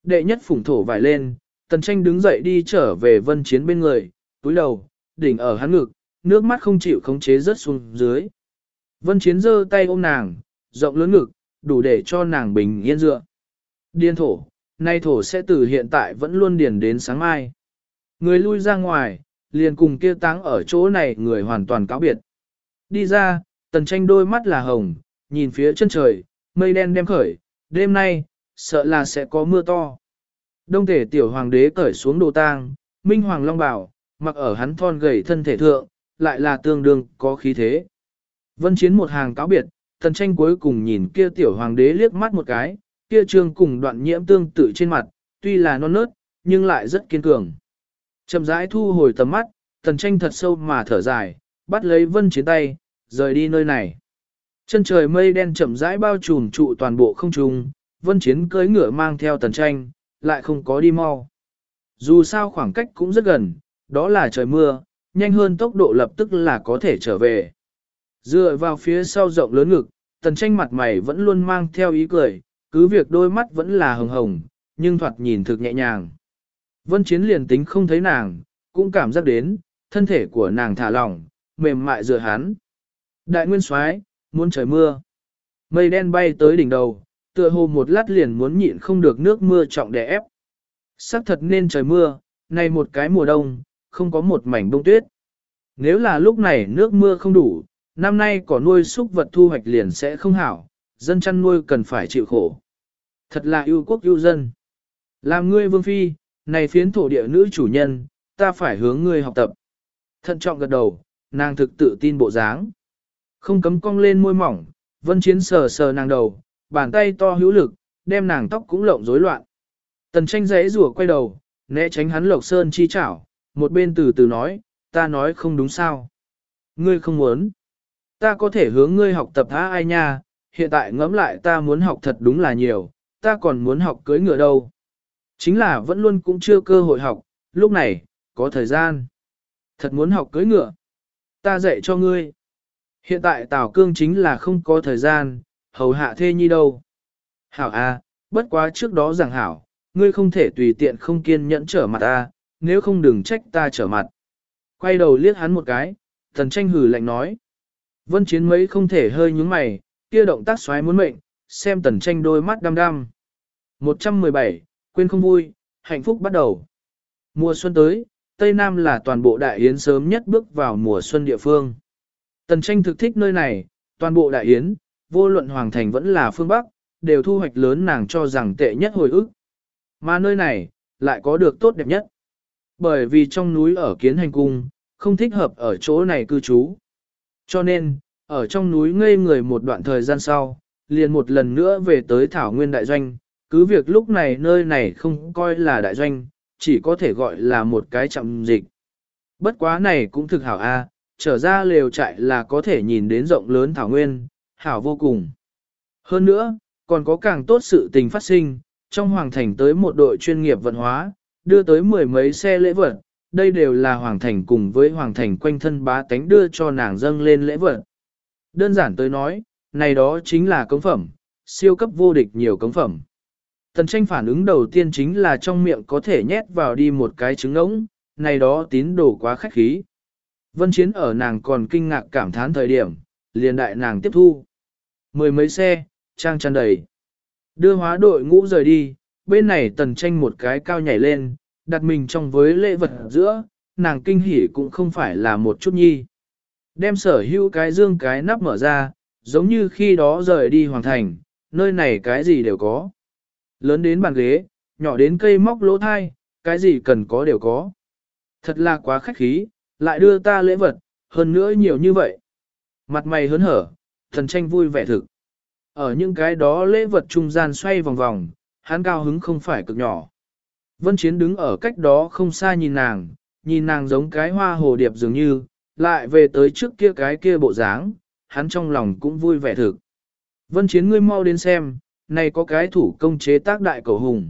Đệ nhất phùng thổ vải lên, tần tranh đứng dậy đi trở về vân chiến bên người, túi đầu, đỉnh ở hắn ngực, nước mắt không chịu khống chế rớt xuống dưới. Vân chiến giơ tay ôm nàng, rộng lớn ngực, đủ để cho nàng bình yên dựa. Điên thổ, nay thổ sẽ từ hiện tại vẫn luôn điền đến sáng mai. Người lui ra ngoài, liền cùng kia táng ở chỗ này người hoàn toàn cáo biệt. Đi ra, tần tranh đôi mắt là hồng, nhìn phía chân trời, mây đen đem khởi, đêm nay, sợ là sẽ có mưa to. Đông thể tiểu hoàng đế cởi xuống đồ tang, minh hoàng long bảo, mặc ở hắn thon gầy thân thể thượng, lại là tương đương có khí thế. Vân chiến một hàng cáo biệt, tần tranh cuối cùng nhìn kia tiểu hoàng đế liếc mắt một cái, kia trương cùng đoạn nhiễm tương tự trên mặt, tuy là non nớt, nhưng lại rất kiên cường. Chậm rãi thu hồi tầm mắt, tần tranh thật sâu mà thở dài, bắt lấy vân chiến tay, rời đi nơi này. Chân trời mây đen chậm rãi bao trùm trụ toàn bộ không trung, vân chiến cưỡi ngựa mang theo tần tranh, lại không có đi mau. Dù sao khoảng cách cũng rất gần, đó là trời mưa, nhanh hơn tốc độ lập tức là có thể trở về. Dựa vào phía sau rộng lớn ngực, tần tranh mặt mày vẫn luôn mang theo ý cười, cứ việc đôi mắt vẫn là hồng hồng, nhưng thoạt nhìn thực nhẹ nhàng. Vân chiến liền tính không thấy nàng, cũng cảm giác đến, thân thể của nàng thả lỏng, mềm mại dựa hắn. Đại nguyên soái muốn trời mưa. Mây đen bay tới đỉnh đầu, tựa hồ một lát liền muốn nhịn không được nước mưa trọng đè ép. Sắc thật nên trời mưa, này một cái mùa đông, không có một mảnh bông tuyết. Nếu là lúc này nước mưa không đủ, năm nay có nuôi súc vật thu hoạch liền sẽ không hảo, dân chăn nuôi cần phải chịu khổ. Thật là yêu quốc yêu dân. Làm ngươi vương phi, này phiến thổ địa nữ chủ nhân, ta phải hướng ngươi học tập. Thận trọng gật đầu, nàng thực tự tin bộ dáng. Không cấm cong lên môi mỏng, vân chiến sờ sờ nàng đầu, bàn tay to hữu lực, đem nàng tóc cũng lộng rối loạn. Tần tranh rẽ rủa quay đầu, né tránh hắn lộc sơn chi chảo, một bên từ từ nói, ta nói không đúng sao. Ngươi không muốn. Ta có thể hướng ngươi học tập há ai nha, hiện tại ngẫm lại ta muốn học thật đúng là nhiều, ta còn muốn học cưới ngựa đâu. Chính là vẫn luôn cũng chưa cơ hội học, lúc này, có thời gian. Thật muốn học cưới ngựa. Ta dạy cho ngươi. Hiện tại Tào Cương chính là không có thời gian, hầu hạ thê nhi đâu. Hảo à, bất quá trước đó rằng hảo, ngươi không thể tùy tiện không kiên nhẫn trở mặt ta, nếu không đừng trách ta trở mặt. Quay đầu liếc hắn một cái, thần tranh hử lạnh nói. Vân chiến mấy không thể hơi nhúng mày, kia động tác xoáy muốn mệnh, xem tần tranh đôi mắt đăm đăm. 117, quên không vui, hạnh phúc bắt đầu. Mùa xuân tới, Tây Nam là toàn bộ đại yến sớm nhất bước vào mùa xuân địa phương. Tần tranh thực thích nơi này, toàn bộ đại yến, vô luận hoàng thành vẫn là phương Bắc, đều thu hoạch lớn nàng cho rằng tệ nhất hồi ức. Mà nơi này, lại có được tốt đẹp nhất. Bởi vì trong núi ở kiến hành cung, không thích hợp ở chỗ này cư trú. Cho nên, ở trong núi ngây người một đoạn thời gian sau, liền một lần nữa về tới Thảo Nguyên Đại Doanh, cứ việc lúc này nơi này không coi là đại doanh, chỉ có thể gọi là một cái chậm dịch. Bất quá này cũng thực hảo a, trở ra lều trại là có thể nhìn đến rộng lớn Thảo Nguyên, hảo vô cùng. Hơn nữa, còn có càng tốt sự tình phát sinh, trong hoàng thành tới một đội chuyên nghiệp vận hóa, đưa tới mười mấy xe lễ vật, đây đều là hoàng thành cùng với hoàng thành quanh thân bá tánh đưa cho nàng dâng lên lễ vật. Đơn giản tới nói, này đó chính là cống phẩm, siêu cấp vô địch nhiều cống phẩm. Tần tranh phản ứng đầu tiên chính là trong miệng có thể nhét vào đi một cái trứng ngỗng, này đó tín đồ quá khách khí. Vân Chiến ở nàng còn kinh ngạc cảm thán thời điểm, liền đại nàng tiếp thu. Mười mấy xe, trang tràn đầy. Đưa hóa đội ngũ rời đi, bên này tần tranh một cái cao nhảy lên, đặt mình trong với lễ vật giữa, nàng kinh hỉ cũng không phải là một chút nhi. Đem sở hữu cái dương cái nắp mở ra, giống như khi đó rời đi hoàng thành, nơi này cái gì đều có. Lớn đến bàn ghế, nhỏ đến cây móc lỗ thai, cái gì cần có đều có. Thật là quá khách khí, lại đưa ta lễ vật, hơn nữa nhiều như vậy. Mặt mày hớn hở, thần tranh vui vẻ thực. Ở những cái đó lễ vật trung gian xoay vòng vòng, hắn cao hứng không phải cực nhỏ. Vân Chiến đứng ở cách đó không xa nhìn nàng, nhìn nàng giống cái hoa hồ điệp dường như, lại về tới trước kia cái kia bộ dáng, hắn trong lòng cũng vui vẻ thực. Vân Chiến ngươi mau đến xem, này có cái thủ công chế tác đại cầu hùng.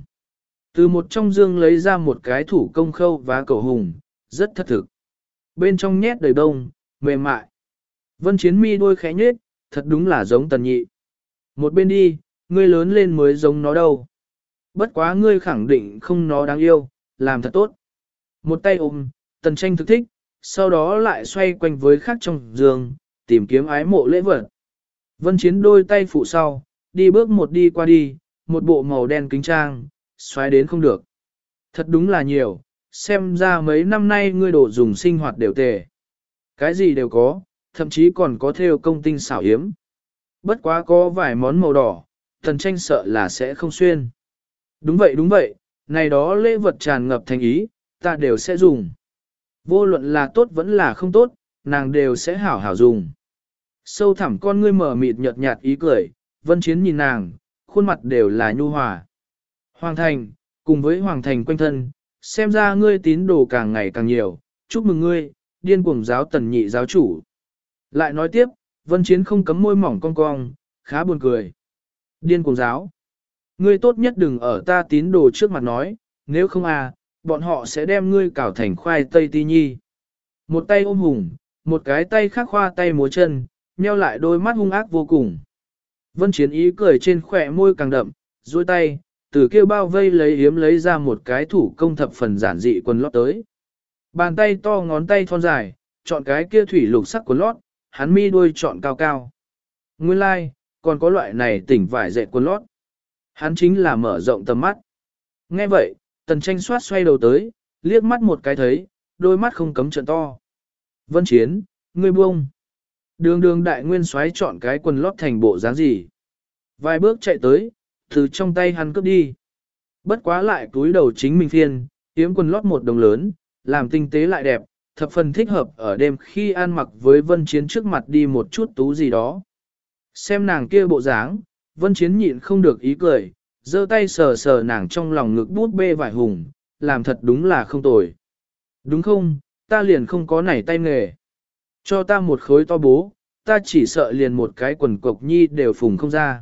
Từ một trong dương lấy ra một cái thủ công khâu và cầu hùng, rất thật thực. Bên trong nhét đầy đông, mềm mại. Vân Chiến mi đôi khẽ nhết, thật đúng là giống tần nhị. Một bên đi, ngươi lớn lên mới giống nó đâu. Bất quá ngươi khẳng định không nó đáng yêu, làm thật tốt. Một tay ôm, tần tranh thực thích, sau đó lại xoay quanh với khác trong giường, tìm kiếm ái mộ lễ vật. Vân chiến đôi tay phụ sau, đi bước một đi qua đi, một bộ màu đen kính trang, xoáy đến không được. Thật đúng là nhiều, xem ra mấy năm nay ngươi đổ dùng sinh hoạt đều tề. Cái gì đều có, thậm chí còn có theo công tinh xảo hiếm. Bất quá có vài món màu đỏ, thần tranh sợ là sẽ không xuyên. Đúng vậy đúng vậy, này đó lễ vật tràn ngập thành ý, ta đều sẽ dùng. Vô luận là tốt vẫn là không tốt, nàng đều sẽ hảo hảo dùng. Sâu thẳm con ngươi mở mịt nhợt nhạt ý cười, vân chiến nhìn nàng, khuôn mặt đều là nhu hòa. Hoàng thành, cùng với hoàng thành quanh thân, xem ra ngươi tín đồ càng ngày càng nhiều, chúc mừng ngươi, điên cuồng giáo tần nhị giáo chủ. Lại nói tiếp, vân chiến không cấm môi mỏng cong cong, khá buồn cười. Điên cuồng giáo. Ngươi tốt nhất đừng ở ta tín đồ trước mặt nói, nếu không à, bọn họ sẽ đem ngươi cảo thành khoai tây ti nhi. Một tay ôm hùng, một cái tay khác khoa tay múa chân, nheo lại đôi mắt hung ác vô cùng. Vân chiến ý cười trên khỏe môi càng đậm, duỗi tay, từ kia bao vây lấy hiếm lấy ra một cái thủ công thập phần giản dị quần lót tới. Bàn tay to ngón tay thon dài, chọn cái kia thủy lục sắc quần lót, hắn mi đuôi chọn cao cao. Nguyên lai, like, còn có loại này tỉnh vải dệt quần lót. Hắn chính là mở rộng tầm mắt. Nghe vậy, tần tranh soát xoay đầu tới, liếc mắt một cái thấy, đôi mắt không cấm trận to. Vân chiến, ngươi buông. Đường đường đại nguyên xoáy chọn cái quần lót thành bộ dáng gì. Vài bước chạy tới, từ trong tay hắn cướp đi. Bất quá lại túi đầu chính mình phiên, Hiếm quần lót một đồng lớn, làm tinh tế lại đẹp, thập phần thích hợp ở đêm khi ăn mặc với vân chiến trước mặt đi một chút tú gì đó. Xem nàng kia bộ dáng, vân chiến nhịn không được ý cười, giơ tay sờ sờ nàng trong lòng ngực bút bê vải hùng, làm thật đúng là không tồi. Đúng không, ta liền không có nảy tay nghề. Cho ta một khối to bố, ta chỉ sợ liền một cái quần cộc nhi đều phùng không ra.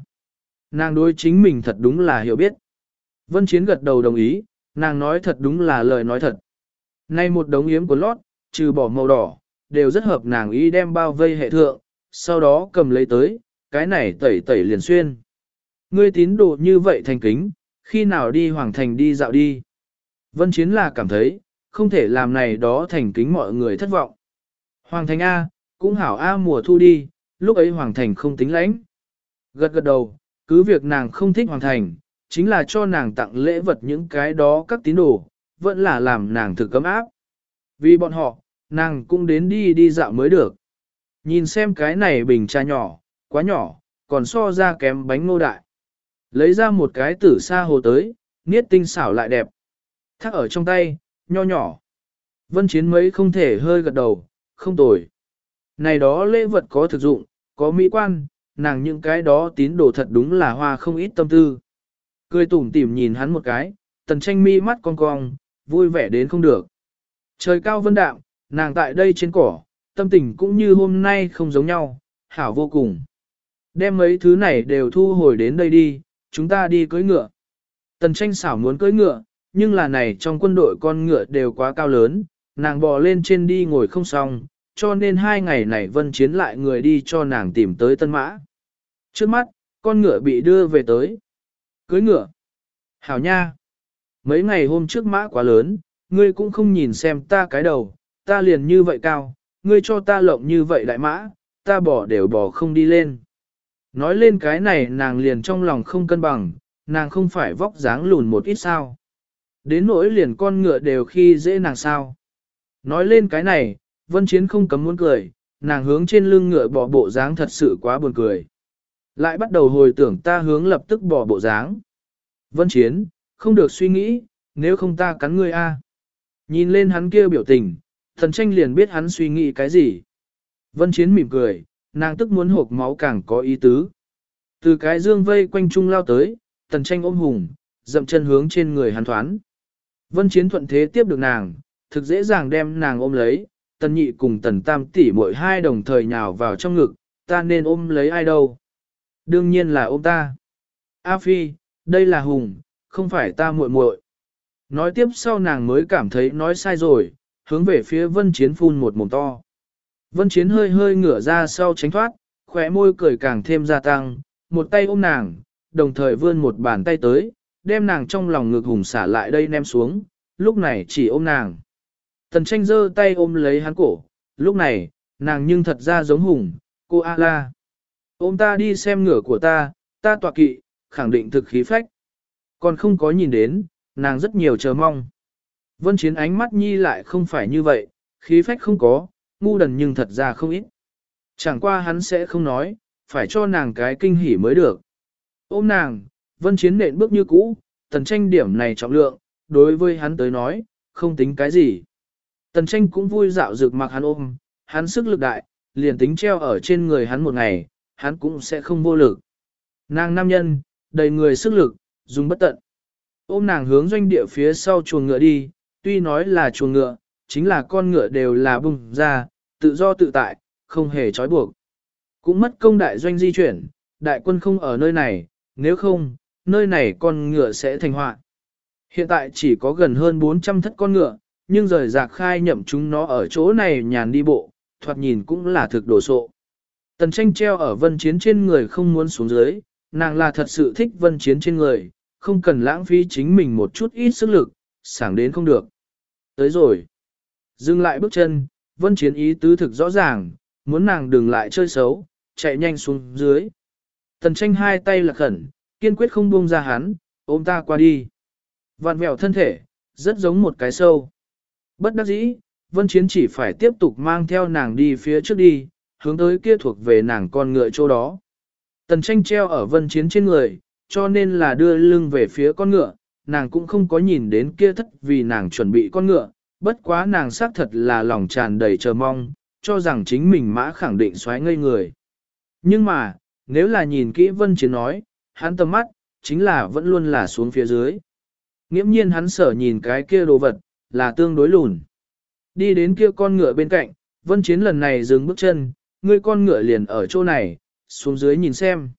Nàng đối chính mình thật đúng là hiểu biết. Vân Chiến gật đầu đồng ý, nàng nói thật đúng là lời nói thật. Nay một đống yếm của lót, trừ bỏ màu đỏ, đều rất hợp nàng ý đem bao vây hệ thượng, sau đó cầm lấy tới, cái này tẩy tẩy liền xuyên. Ngươi tín đồ như vậy thành kính, khi nào đi hoàng thành đi dạo đi. Vân Chiến là cảm thấy, không thể làm này đó thành kính mọi người thất vọng. Hoàng thành A, cũng hảo A mùa thu đi, lúc ấy hoàng thành không tính lãnh. Gật gật đầu, cứ việc nàng không thích hoàng thành, chính là cho nàng tặng lễ vật những cái đó các tín đồ, vẫn là làm nàng thực cấm áp. Vì bọn họ, nàng cũng đến đi đi dạo mới được. Nhìn xem cái này bình trà nhỏ, quá nhỏ, còn so ra kém bánh ngô đại. Lấy ra một cái tử sa hồ tới, niết tinh xảo lại đẹp. Thác ở trong tay, nho nhỏ. Vân chiến mấy không thể hơi gật đầu, không tồi. Này đó lễ vật có thực dụng, có mỹ quan, nàng những cái đó tín đồ thật đúng là hoa không ít tâm tư. Cười tủm tỉm nhìn hắn một cái, tần tranh mi mắt cong cong, vui vẻ đến không được. Trời cao vân đạm, nàng tại đây trên cỏ, tâm tình cũng như hôm nay không giống nhau, hảo vô cùng. Đem mấy thứ này đều thu hồi đến đây đi, chúng ta đi cưỡi ngựa. Tần tranh xảo muốn cưỡi ngựa, nhưng là này trong quân đội con ngựa đều quá cao lớn, nàng bò lên trên đi ngồi không xong, cho nên hai ngày này vân chiến lại người đi cho nàng tìm tới tân mã. Trước mắt, con ngựa bị đưa về tới. Cưới ngựa. Hảo nha. Mấy ngày hôm trước mã quá lớn, ngươi cũng không nhìn xem ta cái đầu, ta liền như vậy cao, ngươi cho ta lộng như vậy đại mã, ta bỏ đều bỏ không đi lên. Nói lên cái này nàng liền trong lòng không cân bằng, nàng không phải vóc dáng lùn một ít sao. Đến nỗi liền con ngựa đều khi dễ nàng sao. Nói lên cái này, vân chiến không cấm muốn cười, nàng hướng trên lưng ngựa bỏ bộ dáng thật sự quá buồn cười. Lại bắt đầu hồi tưởng ta hướng lập tức bỏ bộ dáng. Vân chiến, không được suy nghĩ, nếu không ta cắn ngươi a. Nhìn lên hắn kia biểu tình, thần tranh liền biết hắn suy nghĩ cái gì. Vân chiến mỉm cười, nàng tức muốn hộp máu càng có ý tứ. Từ cái dương vây quanh trung lao tới, tần tranh ôm hùng, dậm chân hướng trên người hắn thoán. Vân chiến thuận thế tiếp được nàng, thực dễ dàng đem nàng ôm lấy, tần nhị cùng tần tam tỷ mỗi hai đồng thời nhào vào trong ngực, ta nên ôm lấy ai đâu. Đương nhiên là ôm ta. A Phi, đây là Hùng, không phải ta muội muội. Nói tiếp sau nàng mới cảm thấy nói sai rồi, hướng về phía vân chiến phun một mồm to. Vân chiến hơi hơi ngửa ra sau tránh thoát, khóe môi cười càng thêm gia tăng, một tay ôm nàng, đồng thời vươn một bàn tay tới, đem nàng trong lòng ngực hùng xả lại đây ném xuống, lúc này chỉ ôm nàng. Tần tranh giơ tay ôm lấy hắn cổ, lúc này, nàng nhưng thật ra giống hùng, cô A-la. Ôm ta đi xem ngửa của ta, ta tọa kỵ, khẳng định thực khí phách. Còn không có nhìn đến, nàng rất nhiều chờ mong. Vân chiến ánh mắt nhi lại không phải như vậy, khí phách không có, ngu đần nhưng thật ra không ít. Chẳng qua hắn sẽ không nói, phải cho nàng cái kinh hỉ mới được. Ôm nàng, vân chiến nện bước như cũ, tần tranh điểm này trọng lượng, đối với hắn tới nói, không tính cái gì. Tần tranh cũng vui dạo dược mặc hắn ôm, hắn sức lực đại, liền tính treo ở trên người hắn một ngày, hắn cũng sẽ không vô lực. Nàng nam nhân, đầy người sức lực, dùng bất tận. Ôm nàng hướng doanh địa phía sau chuồng ngựa đi, tuy nói là chuồng ngựa, chính là con ngựa đều là bùng ra, tự do tự tại, không hề trói buộc. Cũng mất công đại doanh di chuyển, đại quân không ở nơi này, nếu không, nơi này con ngựa sẽ thành họa. Hiện tại chỉ có gần hơn 400 thất con ngựa, nhưng rời rạc khai nhậm chúng nó ở chỗ này nhàn đi bộ, thoạt nhìn cũng là thực đồ sộ. Tần tranh treo ở vân chiến trên người không muốn xuống dưới, nàng là thật sự thích vân chiến trên người, không cần lãng phí chính mình một chút ít sức lực, sảng đến không được. Tới rồi. Dừng lại bước chân, vân chiến ý tứ thực rõ ràng, muốn nàng đừng lại chơi xấu, chạy nhanh xuống dưới. Tần tranh hai tay là khẩn, kiên quyết không buông ra hắn, ôm ta qua đi. Vạn mèo thân thể, rất giống một cái sâu. Bất đắc dĩ, vân chiến chỉ phải tiếp tục mang theo nàng đi phía trước đi, hướng tới kia thuộc về nàng con ngựa chỗ đó. Tần tranh treo ở vân chiến trên người, cho nên là đưa lưng về phía con ngựa, nàng cũng không có nhìn đến kia thất vì nàng chuẩn bị con ngựa, bất quá nàng xác thật là lòng tràn đầy chờ mong, cho rằng chính mình mã khẳng định xoáy ngây người. Nhưng mà, nếu là nhìn kỹ vân chiến nói, hắn tầm mắt, chính là vẫn luôn là xuống phía dưới. Nghiễm nhiên hắn sở nhìn cái kia đồ vật, là tương đối lùn. Đi đến kia con ngựa bên cạnh, vân chiến lần này dừng bước chân, ngươi con ngựa liền ở chỗ này, xuống dưới nhìn xem.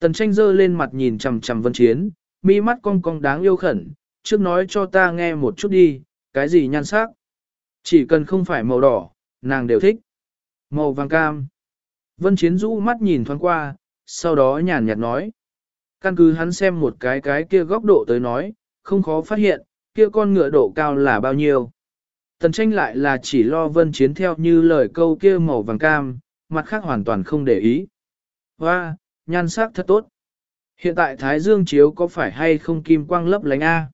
Tần tranh dơ lên mặt nhìn chằm chằm vân chiến, mi mắt cong cong đáng yêu khẩn, trước nói cho ta nghe một chút đi, cái gì nhan sắc. Chỉ cần không phải màu đỏ, nàng đều thích. Màu vàng cam. Vân chiến rũ mắt nhìn thoáng qua, sau đó nhàn nhạt nói. Căn cứ hắn xem một cái cái kia góc độ tới nói, không khó phát hiện, kia con ngựa độ cao là bao nhiêu. Tần tranh lại là chỉ lo vân chiến theo như lời câu kia màu vàng cam, mặt khác hoàn toàn không để ý. Hoa, nhan sắc thật tốt. Hiện tại Thái Dương chiếu có phải hay không kim quang lấp lánh A?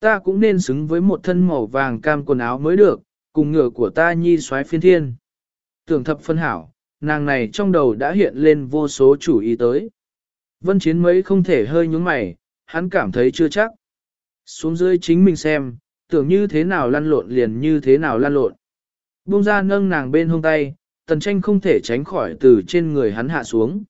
Ta cũng nên xứng với một thân màu vàng cam quần áo mới được, cùng ngựa của ta nhi xoáy phiên thiên. Tưởng thập phân hảo, nàng này trong đầu đã hiện lên vô số chủ ý tới. Vân chiến mấy không thể hơi nhúng mày, hắn cảm thấy chưa chắc. Xuống dưới chính mình xem, tưởng như thế nào lăn lộn liền như thế nào lăn lộn. Bung ra nâng nàng bên hông tay, tần tranh không thể tránh khỏi từ trên người hắn hạ xuống.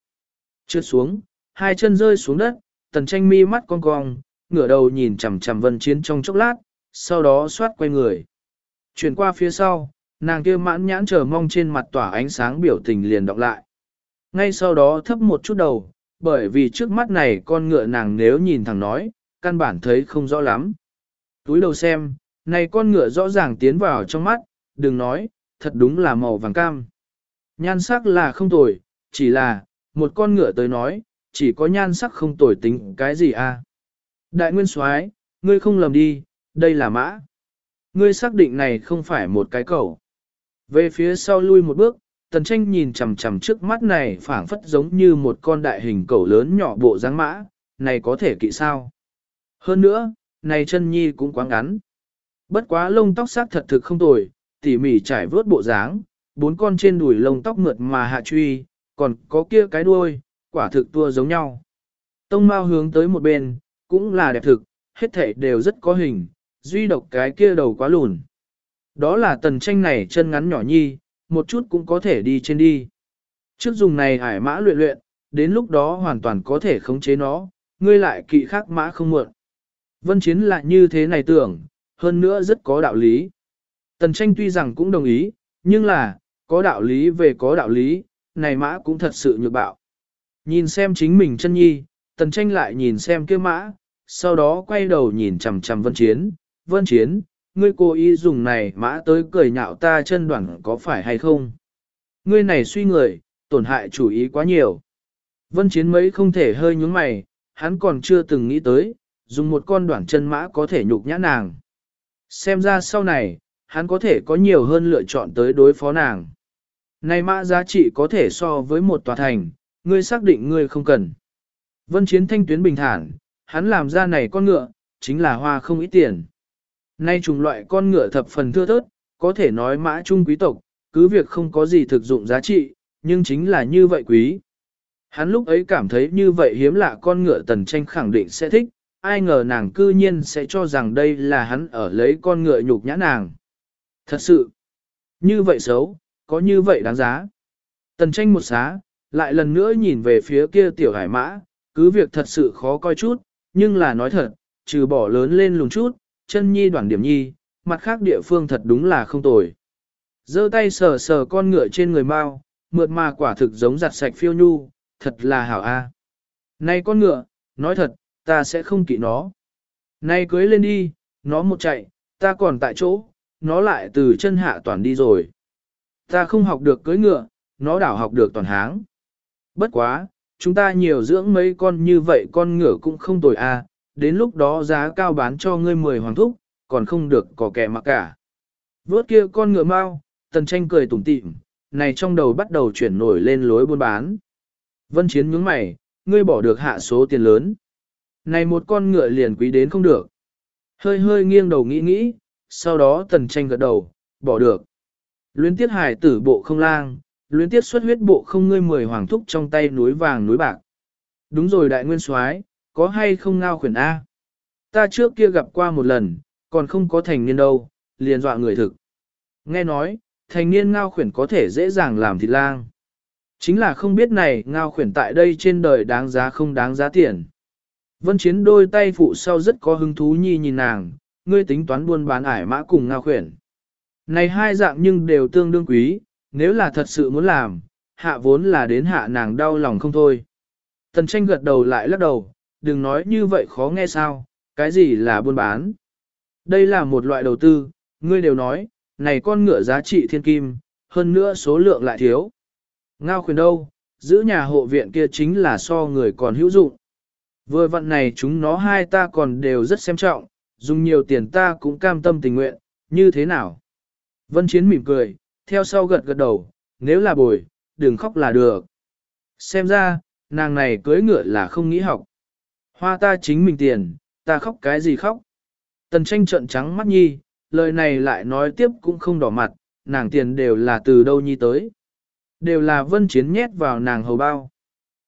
Trượt xuống, hai chân rơi xuống đất, tần tranh mi mắt cong cong, ngửa đầu nhìn chằm chằm vân chiến trong chốc lát, sau đó xoát quay người. Chuyển qua phía sau, nàng kia mãn nhãn chờ mong trên mặt tỏa ánh sáng biểu tình liền đọc lại. Ngay sau đó thấp một chút đầu, bởi vì trước mắt này con ngựa nàng nếu nhìn thẳng nói, căn bản thấy không rõ lắm. Túi đầu xem, này con ngựa rõ ràng tiến vào trong mắt, đừng nói, thật đúng là màu vàng cam. Nhan sắc là không tồi, chỉ là, một con ngựa tới nói, chỉ có nhan sắc không tồi tính cái gì à. Đại nguyên soái, ngươi không lầm đi, đây là mã. Ngươi xác định này không phải một cái cầu. Về phía sau lui một bước, tần tranh nhìn chằm chằm trước mắt này phảng phất giống như một con đại hình cầu lớn nhỏ bộ dáng mã, này có thể kỵ sao. Hơn nữa, này chân nhi cũng quá ngắn. Bất quá lông tóc sắc thật thực không tồi, tỉ mỉ trải vớt bộ dáng, bốn con trên đùi lông tóc mượt mà hạ truy, còn có kia cái đuôi, quả thực tua giống nhau. Tông mau hướng tới một bên, cũng là đẹp thực, hết thể đều rất có hình, duy độc cái kia đầu quá lùn. Đó là tần tranh này chân ngắn nhỏ nhi, một chút cũng có thể đi trên đi. Trước dùng này hải mã luyện luyện, đến lúc đó hoàn toàn có thể khống chế nó, ngươi lại kỵ khác mã không muộn. Vân Chiến lại như thế này tưởng, hơn nữa rất có đạo lý. Tần tranh tuy rằng cũng đồng ý, nhưng là, có đạo lý về có đạo lý, này mã cũng thật sự nhược bạo. Nhìn xem chính mình chân nhi, tần tranh lại nhìn xem kia mã, sau đó quay đầu nhìn chằm chằm vân chiến, vân chiến, ngươi cố ý dùng này mã tới cười nhạo ta chân đoạn có phải hay không? Ngươi này suy người, tổn hại chủ ý quá nhiều. Vân chiến mấy không thể hơi nhúng mày, hắn còn chưa từng nghĩ tới, dùng một con đoạn chân mã có thể nhục nhã nàng. Xem ra sau này, hắn có thể có nhiều hơn lựa chọn tới đối phó nàng. Này mã giá trị có thể so với một tòa thành, ngươi xác định ngươi không cần. Vân chiến thanh tuyến bình thản, hắn làm ra này con ngựa, chính là hoa không ít tiền. Nay chủng loại con ngựa thập phần thưa thớt, có thể nói mã trung quý tộc, cứ việc không có gì thực dụng giá trị, nhưng chính là như vậy quý. Hắn lúc ấy cảm thấy như vậy hiếm lạ con ngựa tần tranh khẳng định sẽ thích, ai ngờ nàng cư nhiên sẽ cho rằng đây là hắn ở lấy con ngựa nhục nhã nàng. Thật sự, như vậy xấu, có như vậy đáng giá. Tần tranh một xá, lại lần nữa nhìn về phía kia tiểu hải mã, cứ việc thật sự khó coi chút, nhưng là nói thật, trừ bỏ lớn lên lùng chút, chân nhi đoạn điểm nhi, mặt khác địa phương thật đúng là không tồi. giơ tay sờ sờ con ngựa trên người mau, mượt mà quả thực giống giặt sạch phiêu nhu, thật là hảo a. À. Này con ngựa, nói thật, ta sẽ không kỵ nó. Này cưới lên đi, nó một chạy, ta còn tại chỗ, nó lại từ chân hạ toàn đi rồi. Ta không học được cưới ngựa, nó đảo học được toàn háng. Bất quá, chúng ta nhiều dưỡng mấy con như vậy con ngựa cũng không tồi a đến lúc đó giá cao bán cho ngươi 10 hoàng thúc, còn không được có kẻ mặc cả. Vốt kia con ngựa mau, tần tranh cười tủm tỉm, này trong đầu bắt đầu chuyển nổi lên lối buôn bán. Vân Chiến nhướng mày, ngươi bỏ được hạ số tiền lớn. Này một con ngựa liền quý đến không được. Hơi hơi nghiêng đầu nghĩ nghĩ, sau đó tần tranh gật đầu, bỏ được. Luyến tiết hải tử bộ không lang, luyến tiết xuất huyết bộ không ngươi mười hoàng thúc trong tay núi vàng núi bạc. Đúng rồi đại nguyên soái có hay không ngao khuyển A? Ta trước kia gặp qua một lần, còn không có thành niên đâu, liền dọa người thực. Nghe nói, thành niên ngao khuyển có thể dễ dàng làm thịt lang. Chính là không biết này ngao khuyển tại đây trên đời đáng giá không đáng giá tiền. Vân Chiến đôi tay phụ sau rất có hứng thú nhi nhìn nàng, ngươi tính toán buôn bán ải mã cùng ngao khuyển. Này hai dạng nhưng đều tương đương quý, nếu là thật sự muốn làm, hạ vốn là đến hạ nàng đau lòng không thôi. Tần tranh gật đầu lại lắc đầu, đừng nói như vậy khó nghe sao, cái gì là buôn bán. Đây là một loại đầu tư, ngươi đều nói, này con ngựa giá trị thiên kim, hơn nữa số lượng lại thiếu. Ngao khuyên đâu, giữ nhà hộ viện kia chính là so người còn hữu dụng. Vừa vận này chúng nó hai ta còn đều rất xem trọng, dùng nhiều tiền ta cũng cam tâm tình nguyện, như thế nào? Vân Chiến mỉm cười, theo sau gật gật đầu, nếu là bồi, đừng khóc là được. Xem ra, nàng này cưới ngựa là không nghĩ học. Hoa ta chính mình tiền, ta khóc cái gì khóc? Tần tranh trợn trắng mắt nhi, lời này lại nói tiếp cũng không đỏ mặt, nàng tiền đều là từ đâu nhi tới. Đều là vân chiến nhét vào nàng hầu bao.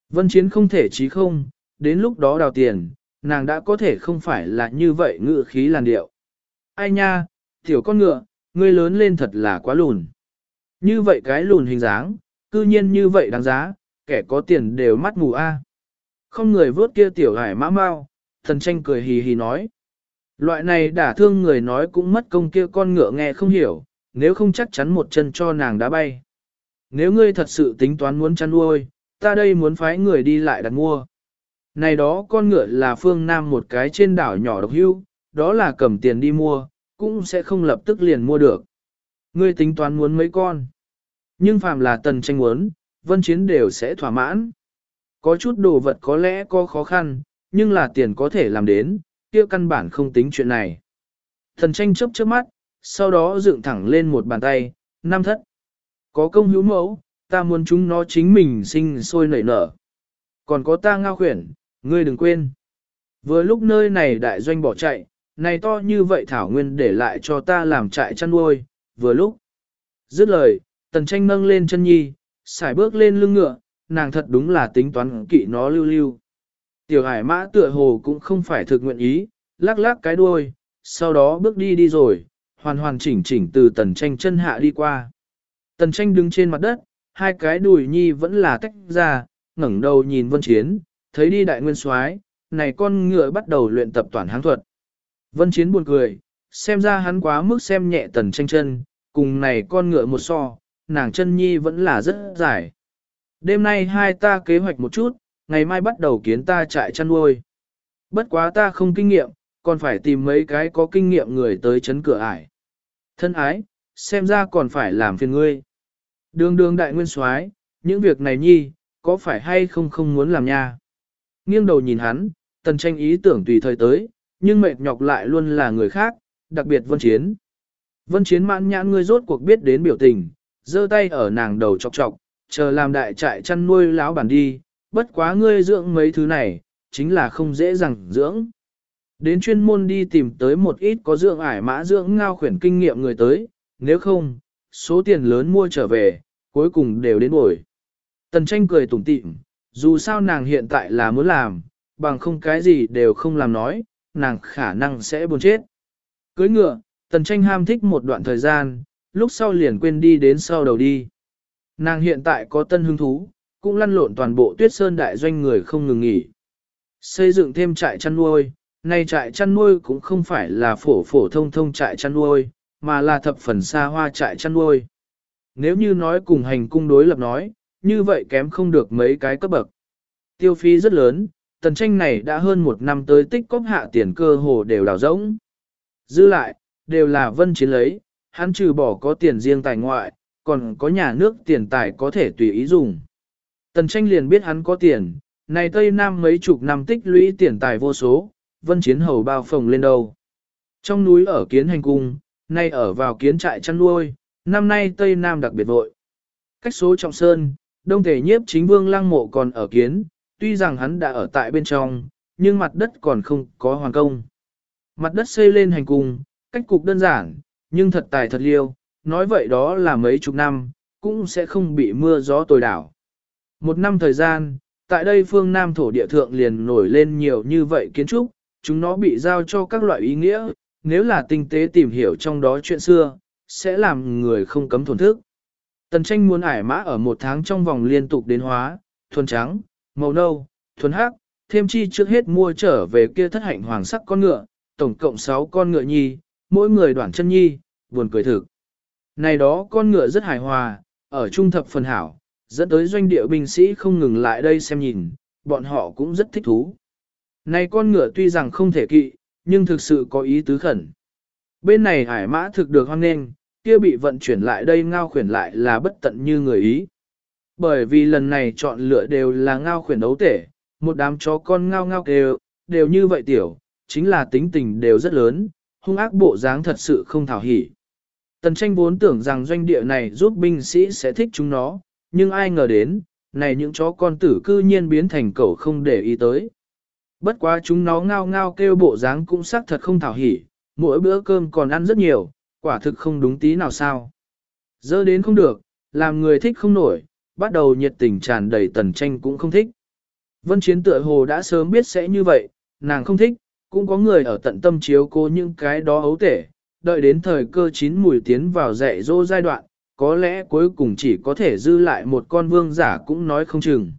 Vân chiến không thể chí không, đến lúc đó đào tiền, nàng đã có thể không phải là như vậy ngự khí làn điệu. Ai nha, tiểu con ngựa, ngươi lớn lên thật là quá lùn. Như vậy cái lùn hình dáng, cư nhiên như vậy đáng giá, kẻ có tiền đều mắt mù a. Không người vớt kia tiểu hải mã mau, thần tranh cười hì hì nói. Loại này đả thương người nói cũng mất công kia con ngựa nghe không hiểu, nếu không chắc chắn một chân cho nàng đã bay. Nếu ngươi thật sự tính toán muốn chăn nuôi, ta đây muốn phái người đi lại đặt mua. Này đó con ngựa là phương Nam một cái trên đảo nhỏ độc hưu, đó là cầm tiền đi mua, cũng sẽ không lập tức liền mua được. Ngươi tính toán muốn mấy con. Nhưng phàm là tần tranh muốn, vân chiến đều sẽ thỏa mãn. Có chút đồ vật có lẽ có khó khăn, nhưng là tiền có thể làm đến, kia căn bản không tính chuyện này. Thần tranh chớp chớp mắt, sau đó dựng thẳng lên một bàn tay, năm thất. Có công hữu mẫu, ta muốn chúng nó chính mình sinh sôi nảy nở. Còn có ta ngao khuyển, ngươi đừng quên. Vừa lúc nơi này đại doanh bỏ chạy, này to như vậy thảo nguyên để lại cho ta làm trại chăn nuôi, vừa lúc. Dứt lời, tần tranh nâng lên chân nhi, xài bước lên lưng ngựa, nàng thật đúng là tính toán kỵ nó lưu lưu. Tiểu hải mã tựa hồ cũng không phải thực nguyện ý, lắc lắc cái đuôi, sau đó bước đi đi rồi, hoàn hoàn chỉnh chỉnh từ tần tranh chân hạ đi qua. Tần tranh đứng trên mặt đất, hai cái đùi nhi vẫn là tách ra, ngẩng đầu nhìn vân chiến, thấy đi đại nguyên soái, này con ngựa bắt đầu luyện tập toàn háng thuật. Vân chiến buồn cười, xem ra hắn quá mức xem nhẹ tần tranh chân, cùng này con ngựa một so, nàng chân nhi vẫn là rất dài. Đêm nay hai ta kế hoạch một chút, ngày mai bắt đầu kiến ta trại chăn nuôi. Bất quá ta không kinh nghiệm, còn phải tìm mấy cái có kinh nghiệm người tới chấn cửa ải. Thân ái, xem ra còn phải làm phiền ngươi. Đường đường đại nguyên soái, những việc này nhi, có phải hay không không muốn làm nha. Nghiêng đầu nhìn hắn, tần tranh ý tưởng tùy thời tới, nhưng mệt nhọc lại luôn là người khác, đặc biệt vân chiến. Vân chiến mãn nhãn ngươi rốt cuộc biết đến biểu tình, giơ tay ở nàng đầu chọc chọc, chờ làm đại trại chăn nuôi lão bản đi, bất quá ngươi dưỡng mấy thứ này, chính là không dễ dàng dưỡng. Đến chuyên môn đi tìm tới một ít có dưỡng ải mã dưỡng ngao khuyển kinh nghiệm người tới, nếu không, số tiền lớn mua trở về, cuối cùng đều đến bồi. Tần tranh cười tủm tỉm, dù sao nàng hiện tại là muốn làm, bằng không cái gì đều không làm nói, nàng khả năng sẽ buồn chết. Cưới ngựa, tần tranh ham thích một đoạn thời gian, lúc sau liền quên đi đến sau đầu đi. Nàng hiện tại có tân hứng thú, cũng lăn lộn toàn bộ tuyết sơn đại doanh người không ngừng nghỉ. Xây dựng thêm trại chăn nuôi, nay trại chăn nuôi cũng không phải là phổ phổ thông thông trại chăn nuôi, mà là thập phần xa hoa trại chăn nuôi. Nếu như nói cùng hành cung đối lập nói, như vậy kém không được mấy cái cấp bậc. Tiêu phí rất lớn, tần tranh này đã hơn một năm tới tích cóp hạ tiền cơ hồ đều đào rỗng. Dư lại, đều là vân chiến lấy, hắn trừ bỏ có tiền riêng tài ngoại, còn có nhà nước tiền tài có thể tùy ý dùng. Tần tranh liền biết hắn có tiền, này Tây Nam mấy chục năm tích lũy tiền tài vô số, vân chiến hầu bao phồng lên đâu. Trong núi ở kiến hành cung, nay ở vào kiến trại chăn nuôi, năm nay Tây Nam đặc biệt vội. Cách số trọng sơn, đông thể nhiếp chính vương lăng mộ còn ở kiến, tuy rằng hắn đã ở tại bên trong, nhưng mặt đất còn không có hoàn công. Mặt đất xây lên hành cung, cách cục đơn giản, nhưng thật tài thật liêu, nói vậy đó là mấy chục năm, cũng sẽ không bị mưa gió tồi đảo. Một năm thời gian, tại đây phương Nam thổ địa thượng liền nổi lên nhiều như vậy kiến trúc, chúng nó bị giao cho các loại ý nghĩa, nếu là tinh tế tìm hiểu trong đó chuyện xưa, sẽ làm người không cấm thổn thức. Tần tranh muốn ải mã ở một tháng trong vòng liên tục đến hóa, thuần trắng, màu nâu, thuần hắc, thêm chi trước hết mua trở về kia thất hạnh hoàng sắc con ngựa, tổng cộng 6 con ngựa nhi, mỗi người đoạn chân nhi, buồn cười thực. Này đó con ngựa rất hài hòa, ở trung thập phần hảo, dẫn tới doanh địa binh sĩ không ngừng lại đây xem nhìn, bọn họ cũng rất thích thú. Này con ngựa tuy rằng không thể kỵ, nhưng thực sự có ý tứ khẩn. Bên này hải mã thực được hoang nên, kia bị vận chuyển lại đây ngao khuyển lại là bất tận như người ý. Bởi vì lần này chọn lựa đều là ngao khuyển đấu tể, một đám chó con ngao ngao kêu, đều như vậy tiểu, chính là tính tình đều rất lớn, hung ác bộ dáng thật sự không thảo hỉ. Tần tranh vốn tưởng rằng doanh địa này giúp binh sĩ sẽ thích chúng nó, nhưng ai ngờ đến, này những chó con tử cư nhiên biến thành cẩu không để ý tới. Bất quá chúng nó ngao ngao kêu bộ dáng cũng xác thật không thảo hỉ, mỗi bữa cơm còn ăn rất nhiều, quả thực không đúng tí nào sao. Dơ đến không được, làm người thích không nổi, bắt đầu nhiệt tình tràn đầy tần tranh cũng không thích. Vân Chiến tựa hồ đã sớm biết sẽ như vậy, nàng không thích, cũng có người ở tận tâm chiếu cô những cái đó ấu tể, đợi đến thời cơ chín mùi tiến vào dạy dỗ giai đoạn, có lẽ cuối cùng chỉ có thể dư lại một con vương giả cũng nói không chừng.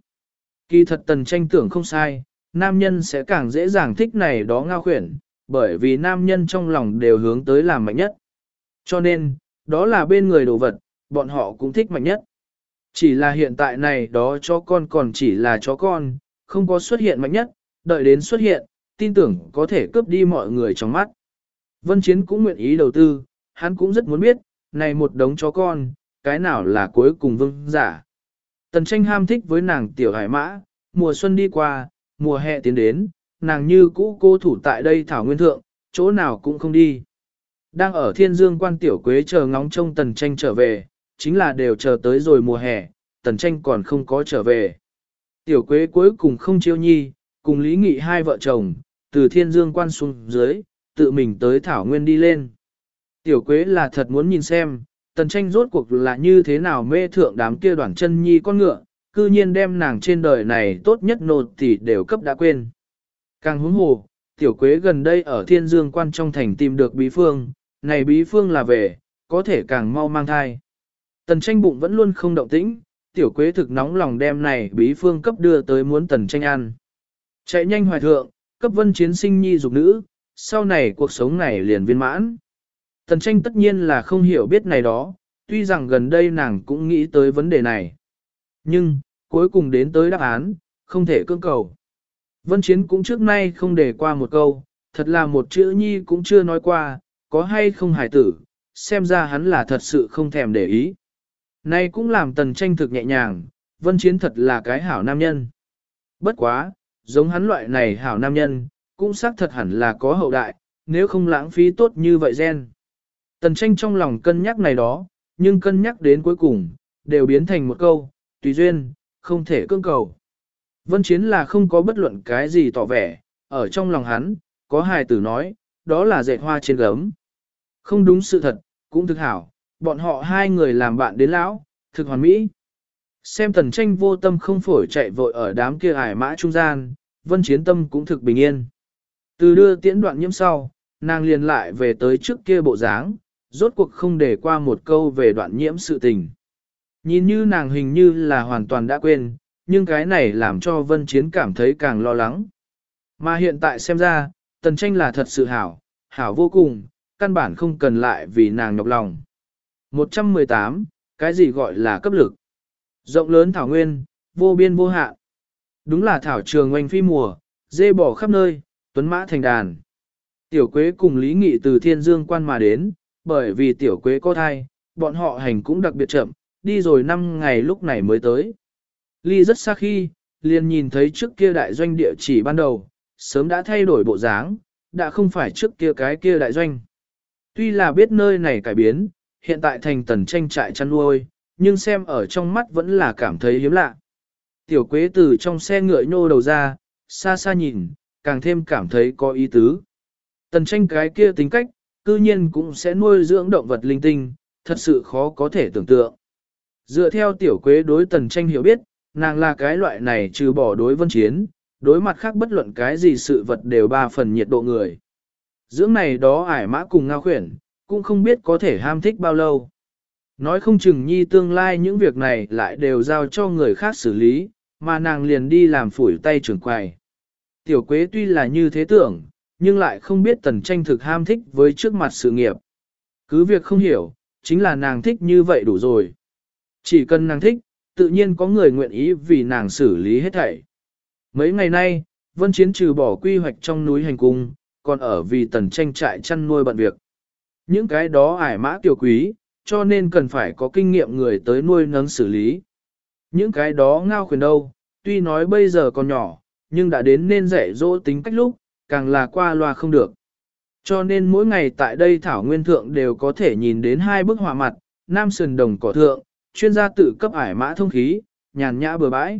Kỳ thật tần tranh tưởng không sai, nam nhân sẽ càng dễ dàng thích này đó ngao khuyển, bởi vì nam nhân trong lòng đều hướng tới làm mạnh nhất. Cho nên, đó là bên người đồ vật, bọn họ cũng thích mạnh nhất. Chỉ là hiện tại này đó cho con còn chỉ là chó con, không có xuất hiện mạnh nhất, đợi đến xuất hiện, tin tưởng có thể cướp đi mọi người trong mắt. Vân Chiến cũng nguyện ý đầu tư, hắn cũng rất muốn biết, này một đống chó con, cái nào là cuối cùng vương giả. Tần tranh ham thích với nàng tiểu hải mã, mùa xuân đi qua, mùa hè tiến đến, nàng như cũ cô thủ tại đây thảo nguyên thượng, chỗ nào cũng không đi. Đang ở thiên dương quan tiểu quế chờ ngóng trông tần tranh trở về, chính là đều chờ tới rồi mùa hè, tần tranh còn không có trở về. Tiểu quế cuối cùng không chiêu nhi, cùng lý nghị hai vợ chồng, từ thiên dương quan xuống dưới, tự mình tới thảo nguyên đi lên. Tiểu quế là thật muốn nhìn xem, tần tranh rốt cuộc là như thế nào mê thượng đám kia đoàn chân nhi con ngựa, cư nhiên đem nàng trên đời này tốt nhất nột thì đều cấp đã quên. Càng huống hồ, tiểu quế gần đây ở thiên dương quan trong thành tìm được bí phương, này bí phương là về, có thể càng mau mang thai. Tần tranh bụng vẫn luôn không động tĩnh, tiểu quế thực nóng lòng đem này bí phương cấp đưa tới muốn tần tranh ăn. Chạy nhanh hoài thượng, cấp vân chiến sinh nhi dục nữ, sau này cuộc sống này liền viên mãn. Tần tranh tất nhiên là không hiểu biết này đó, tuy rằng gần đây nàng cũng nghĩ tới vấn đề này. Nhưng, cuối cùng đến tới đáp án, không thể cưỡng cầu. Vân Chiến cũng trước nay không để qua một câu, thật là một chữ nhi cũng chưa nói qua, có hay không hài tử, xem ra hắn là thật sự không thèm để ý. Nay cũng làm tần tranh thực nhẹ nhàng, Vân Chiến thật là cái hảo nam nhân. Bất quá, giống hắn loại này hảo nam nhân, cũng xác thật hẳn là có hậu đại, nếu không lãng phí tốt như vậy gen. Tần tranh trong lòng cân nhắc này đó, nhưng cân nhắc đến cuối cùng, đều biến thành một câu, tùy duyên, không thể cưỡng cầu. Vân Chiến là không có bất luận cái gì tỏ vẻ, ở trong lòng hắn, có hài tử nói, đó là dệt hoa trên gấm. Không đúng sự thật, cũng thực hảo, bọn họ hai người làm bạn đến lão, thực hoàn mỹ. Xem tần tranh vô tâm không phổi chạy vội ở đám kia ải mã trung gian, vân chiến tâm cũng thực bình yên. Từ đưa tiễn đoạn nhiễm sau, nàng liền lại về tới trước kia bộ dáng, rốt cuộc không để qua một câu về đoạn nhiễm sự tình. Nhìn như nàng hình như là hoàn toàn đã quên, nhưng cái này làm cho vân chiến cảm thấy càng lo lắng. Mà hiện tại xem ra, tần tranh là thật sự hảo, hảo vô cùng, căn bản không cần lại vì nàng nhọc lòng. 118, cái gì gọi là cấp lực? Rộng lớn thảo nguyên, vô biên vô hạn. Đúng là thảo trường oanh phi mùa, dê bỏ khắp nơi, tuấn mã thành đàn. Tiểu quế cùng Lý Nghị từ thiên dương quan mà đến, bởi vì tiểu quế có thai, bọn họ hành cũng đặc biệt chậm, đi rồi 5 ngày lúc này mới tới. Ly rất xa khi, liền nhìn thấy trước kia đại doanh địa chỉ ban đầu, sớm đã thay đổi bộ dáng, đã không phải trước kia cái kia đại doanh. Tuy là biết nơi này cải biến, hiện tại thành tần tranh trại chăn nuôi, nhưng xem ở trong mắt vẫn là cảm thấy hiếm lạ. Tiểu quế từ trong xe ngựa nhô đầu ra, xa xa nhìn, càng thêm cảm thấy có ý tứ. Tần tranh cái kia tính cách, cư nhiên cũng sẽ nuôi dưỡng động vật linh tinh, thật sự khó có thể tưởng tượng. Dựa theo tiểu quế đối tần tranh hiểu biết, nàng là cái loại này trừ bỏ đối vân chiến, đối mặt khác bất luận cái gì sự vật đều ba phần nhiệt độ người. Dưỡng này đó ải mã cùng ngao khuyển, cũng không biết có thể ham thích bao lâu. Nói không chừng nhi tương lai những việc này lại đều giao cho người khác xử lý, mà nàng liền đi làm phủi tay trưởng quầy. Tiểu quế tuy là như thế tưởng, nhưng lại không biết tần tranh thực ham thích với trước mặt sự nghiệp. Cứ việc không hiểu, chính là nàng thích như vậy đủ rồi. Chỉ cần nàng thích, tự nhiên có người nguyện ý vì nàng xử lý hết thảy. Mấy ngày nay, Vân Chiến trừ bỏ quy hoạch trong núi hành cung, còn ở vì tần tranh trại chăn nuôi bận việc. Những cái đó ải mã tiểu quý, cho nên cần phải có kinh nghiệm người tới nuôi nấng xử lý. Những cái đó ngao khuyển đâu, tuy nói bây giờ còn nhỏ, nhưng đã đến nên dạy dỗ tính cách lúc, càng là qua loa không được. Cho nên mỗi ngày tại đây Thảo Nguyên Thượng đều có thể nhìn đến hai bức họa mặt, Nam Sườn Đồng Cỏ Thượng, chuyên gia tự cấp ải mã thông khí, nhàn nhã bừa bãi.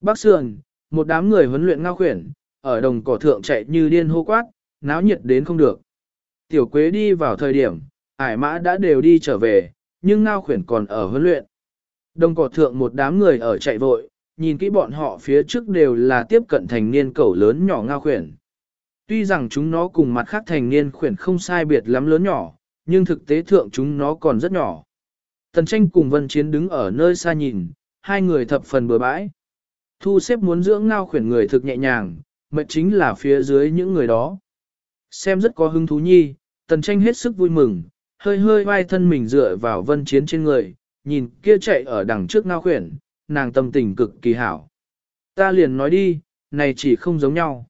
Bắc Sườn, một đám người huấn luyện ngao khuyển, ở đồng cỏ thượng chạy như điên hô quát, náo nhiệt đến không được. Tiểu Quế đi vào thời điểm, ải mã đã đều đi trở về, nhưng ngao khuyển còn ở huấn luyện. Đồng cỏ thượng một đám người ở chạy vội, nhìn kỹ bọn họ phía trước đều là tiếp cận thành niên cẩu lớn nhỏ ngao khuyển. Tuy rằng chúng nó cùng mặt khác thành niên khuyển không sai biệt lắm lớn nhỏ, nhưng thực tế thượng chúng nó còn rất nhỏ. Tần tranh cùng vân chiến đứng ở nơi xa nhìn, hai người thập phần bừa bãi. Thu xếp muốn dưỡng ngao khuyển người thực nhẹ nhàng, mệt chính là phía dưới những người đó. Xem rất có hứng thú nhi, tần tranh hết sức vui mừng, hơi hơi vai thân mình dựa vào vân chiến trên người, nhìn kia chạy ở đằng trước ngao khuyển, nàng tâm tình cực kỳ hảo. Ta liền nói đi, này chỉ không giống nhau.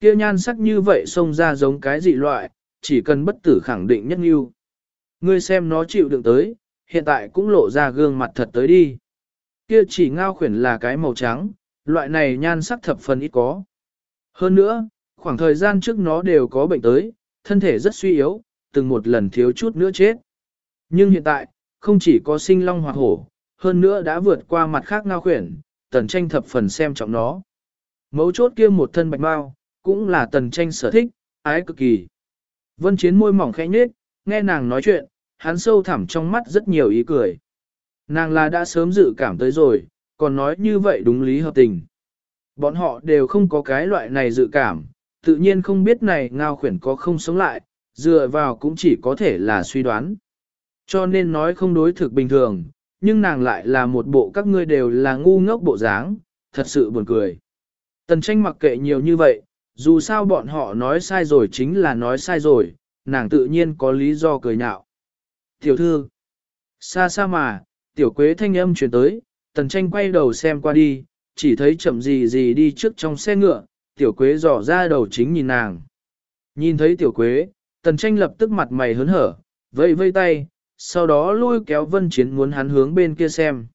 Kia nhan sắc như vậy xông ra giống cái dị loại, chỉ cần bất tử khẳng định nhất nghiêu. Ngươi xem nó chịu đựng tới, hiện tại cũng lộ ra gương mặt thật tới đi. Kia chỉ ngao khuyển là cái màu trắng, loại này nhan sắc thập phần ít có. Hơn nữa, khoảng thời gian trước nó đều có bệnh tới, thân thể rất suy yếu, từng một lần thiếu chút nữa chết. Nhưng hiện tại, không chỉ có sinh long hoặc hổ, hơn nữa đã vượt qua mặt khác ngao khuyển, tần tranh thập phần xem trọng nó. Mấu chốt kia một thân bạch bao, cũng là tần tranh sở thích, ái cực kỳ. Vân chiến môi mỏng khẽ nhếch, nghe nàng nói chuyện, hắn sâu thẳm trong mắt rất nhiều ý cười. Nàng là đã sớm dự cảm tới rồi, còn nói như vậy đúng lý hợp tình. Bọn họ đều không có cái loại này dự cảm, tự nhiên không biết này ngao khuyển có không sống lại, dựa vào cũng chỉ có thể là suy đoán. Cho nên nói không đối thực bình thường, nhưng nàng lại là một bộ các ngươi đều là ngu ngốc bộ dáng, thật sự buồn cười. Tần tranh mặc kệ nhiều như vậy, dù sao bọn họ nói sai rồi chính là nói sai rồi, nàng tự nhiên có lý do cười nhạo. Tiểu thư, xa xa mà, tiểu quế thanh âm chuyển tới, tần tranh quay đầu xem qua đi, chỉ thấy chậm gì gì đi trước trong xe ngựa, tiểu quế dò ra đầu chính nhìn nàng. Nhìn thấy tiểu quế, tần tranh lập tức mặt mày hớn hở, vây vây tay, sau đó lôi kéo vân chiến muốn hắn hướng bên kia xem.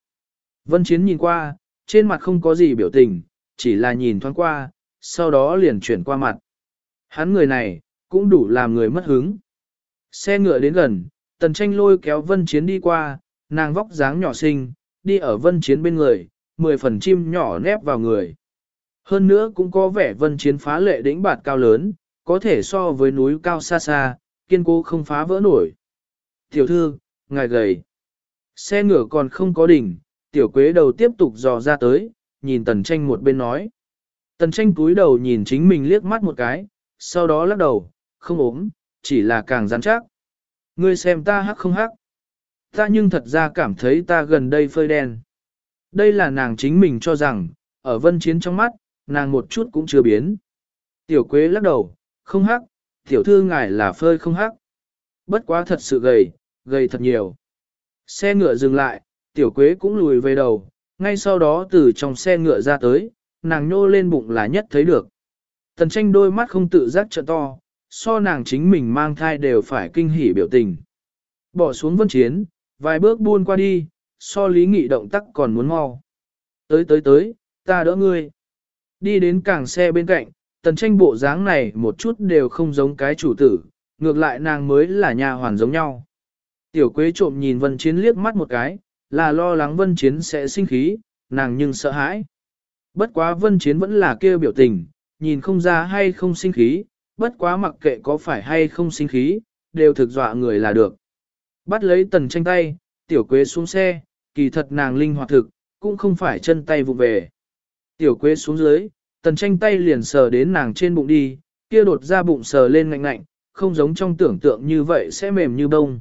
Vân chiến nhìn qua, trên mặt không có gì biểu tình, chỉ là nhìn thoáng qua, sau đó liền chuyển qua mặt. Hắn người này, cũng đủ làm người mất hứng. Xe ngựa đến gần, tần tranh lôi kéo vân chiến đi qua, nàng vóc dáng nhỏ xinh, đi ở vân chiến bên người, mười phần chim nhỏ nép vào người. Hơn nữa cũng có vẻ vân chiến phá lệ đỉnh bạt cao lớn, có thể so với núi cao xa xa, kiên cố không phá vỡ nổi. Tiểu thư, ngài gầy. Xe ngựa còn không có đỉnh, tiểu quế đầu tiếp tục dò ra tới, nhìn tần tranh một bên nói. Tần tranh cúi đầu nhìn chính mình liếc mắt một cái, sau đó lắc đầu, không ốm, chỉ là càng rắn chắc. Ngươi xem ta hắc không hắc. Ta nhưng thật ra cảm thấy ta gần đây phơi đen. Đây là nàng chính mình cho rằng, ở vân chiến trong mắt, nàng một chút cũng chưa biến. Tiểu quế lắc đầu, không hắc, tiểu thư ngài là phơi không hắc. Bất quá thật sự gầy, gây thật nhiều. Xe ngựa dừng lại, tiểu quế cũng lùi về đầu, ngay sau đó từ trong xe ngựa ra tới, nàng nhô lên bụng là nhất thấy được. Tần tranh đôi mắt không tự giác trợ to, so nàng chính mình mang thai đều phải kinh hỉ biểu tình. Bỏ xuống vân chiến, vài bước buôn qua đi, so lý nghị động tác còn muốn mau. Tới tới tới, ta đỡ ngươi. Đi đến cảng xe bên cạnh, tần tranh bộ dáng này một chút đều không giống cái chủ tử, ngược lại nàng mới là nhà hoàn giống nhau. Tiểu quế trộm nhìn vân chiến liếc mắt một cái, là lo lắng vân chiến sẽ sinh khí, nàng nhưng sợ hãi. Bất quá vân chiến vẫn là kêu biểu tình, nhìn không ra hay không sinh khí, bất quá mặc kệ có phải hay không sinh khí, đều thực dọa người là được. Bắt lấy tần tranh tay, tiểu quế xuống xe, kỳ thật nàng linh hoạt thực, cũng không phải chân tay vụ về. Tiểu quế xuống dưới, Tần tranh tay liền sờ đến nàng trên bụng đi, kia đột ra bụng sờ lên ngạnh ngạnh, không giống trong tưởng tượng như vậy sẽ mềm như bông.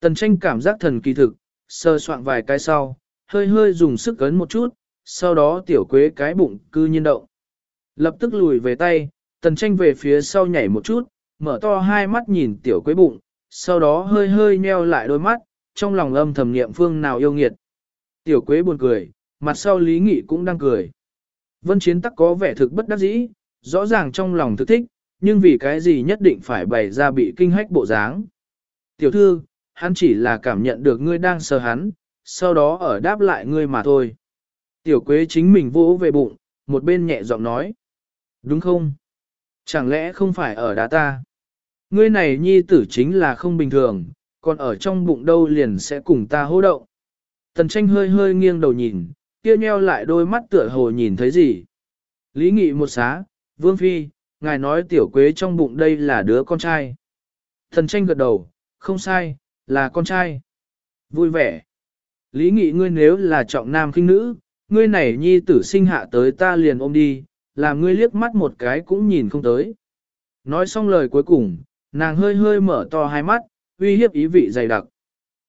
Tần tranh cảm giác thần kỳ thực, sơ soạn vài cái sau, hơi hơi dùng sức cấn một chút, sau đó tiểu quế cái bụng cư nhiên động. Lập tức lùi về tay, tần tranh về phía sau nhảy một chút, mở to hai mắt nhìn tiểu quế bụng, sau đó hơi hơi nheo lại đôi mắt, trong lòng âm thầm niệm phương nào yêu nghiệt. Tiểu quế buồn cười, mặt sau lý nghị cũng đang cười. Vân chiến tắc có vẻ thực bất đắc dĩ, rõ ràng trong lòng thực thích, nhưng vì cái gì nhất định phải bày ra bị kinh hách bộ dáng. Tiểu thư, hắn chỉ là cảm nhận được ngươi đang sờ hắn, sau đó ở đáp lại ngươi mà thôi. Tiểu quế chính mình vỗ về bụng, một bên nhẹ giọng nói. Đúng không? Chẳng lẽ không phải ở đá ta? Ngươi này nhi tử chính là không bình thường, còn ở trong bụng đâu liền sẽ cùng ta hô động. Tần tranh hơi hơi nghiêng đầu nhìn, kia nheo lại đôi mắt tựa hồ nhìn thấy gì. Lý nghị một xá, vương phi, ngài nói tiểu quế trong bụng đây là đứa con trai. Thần tranh gật đầu, không sai, là con trai. Vui vẻ. Lý nghị ngươi nếu là trọng nam khinh nữ, ngươi này nhi tử sinh hạ tới ta liền ôm đi, làm ngươi liếc mắt một cái cũng nhìn không tới. Nói xong lời cuối cùng, nàng hơi hơi mở to hai mắt, uy hiếp ý vị dày đặc.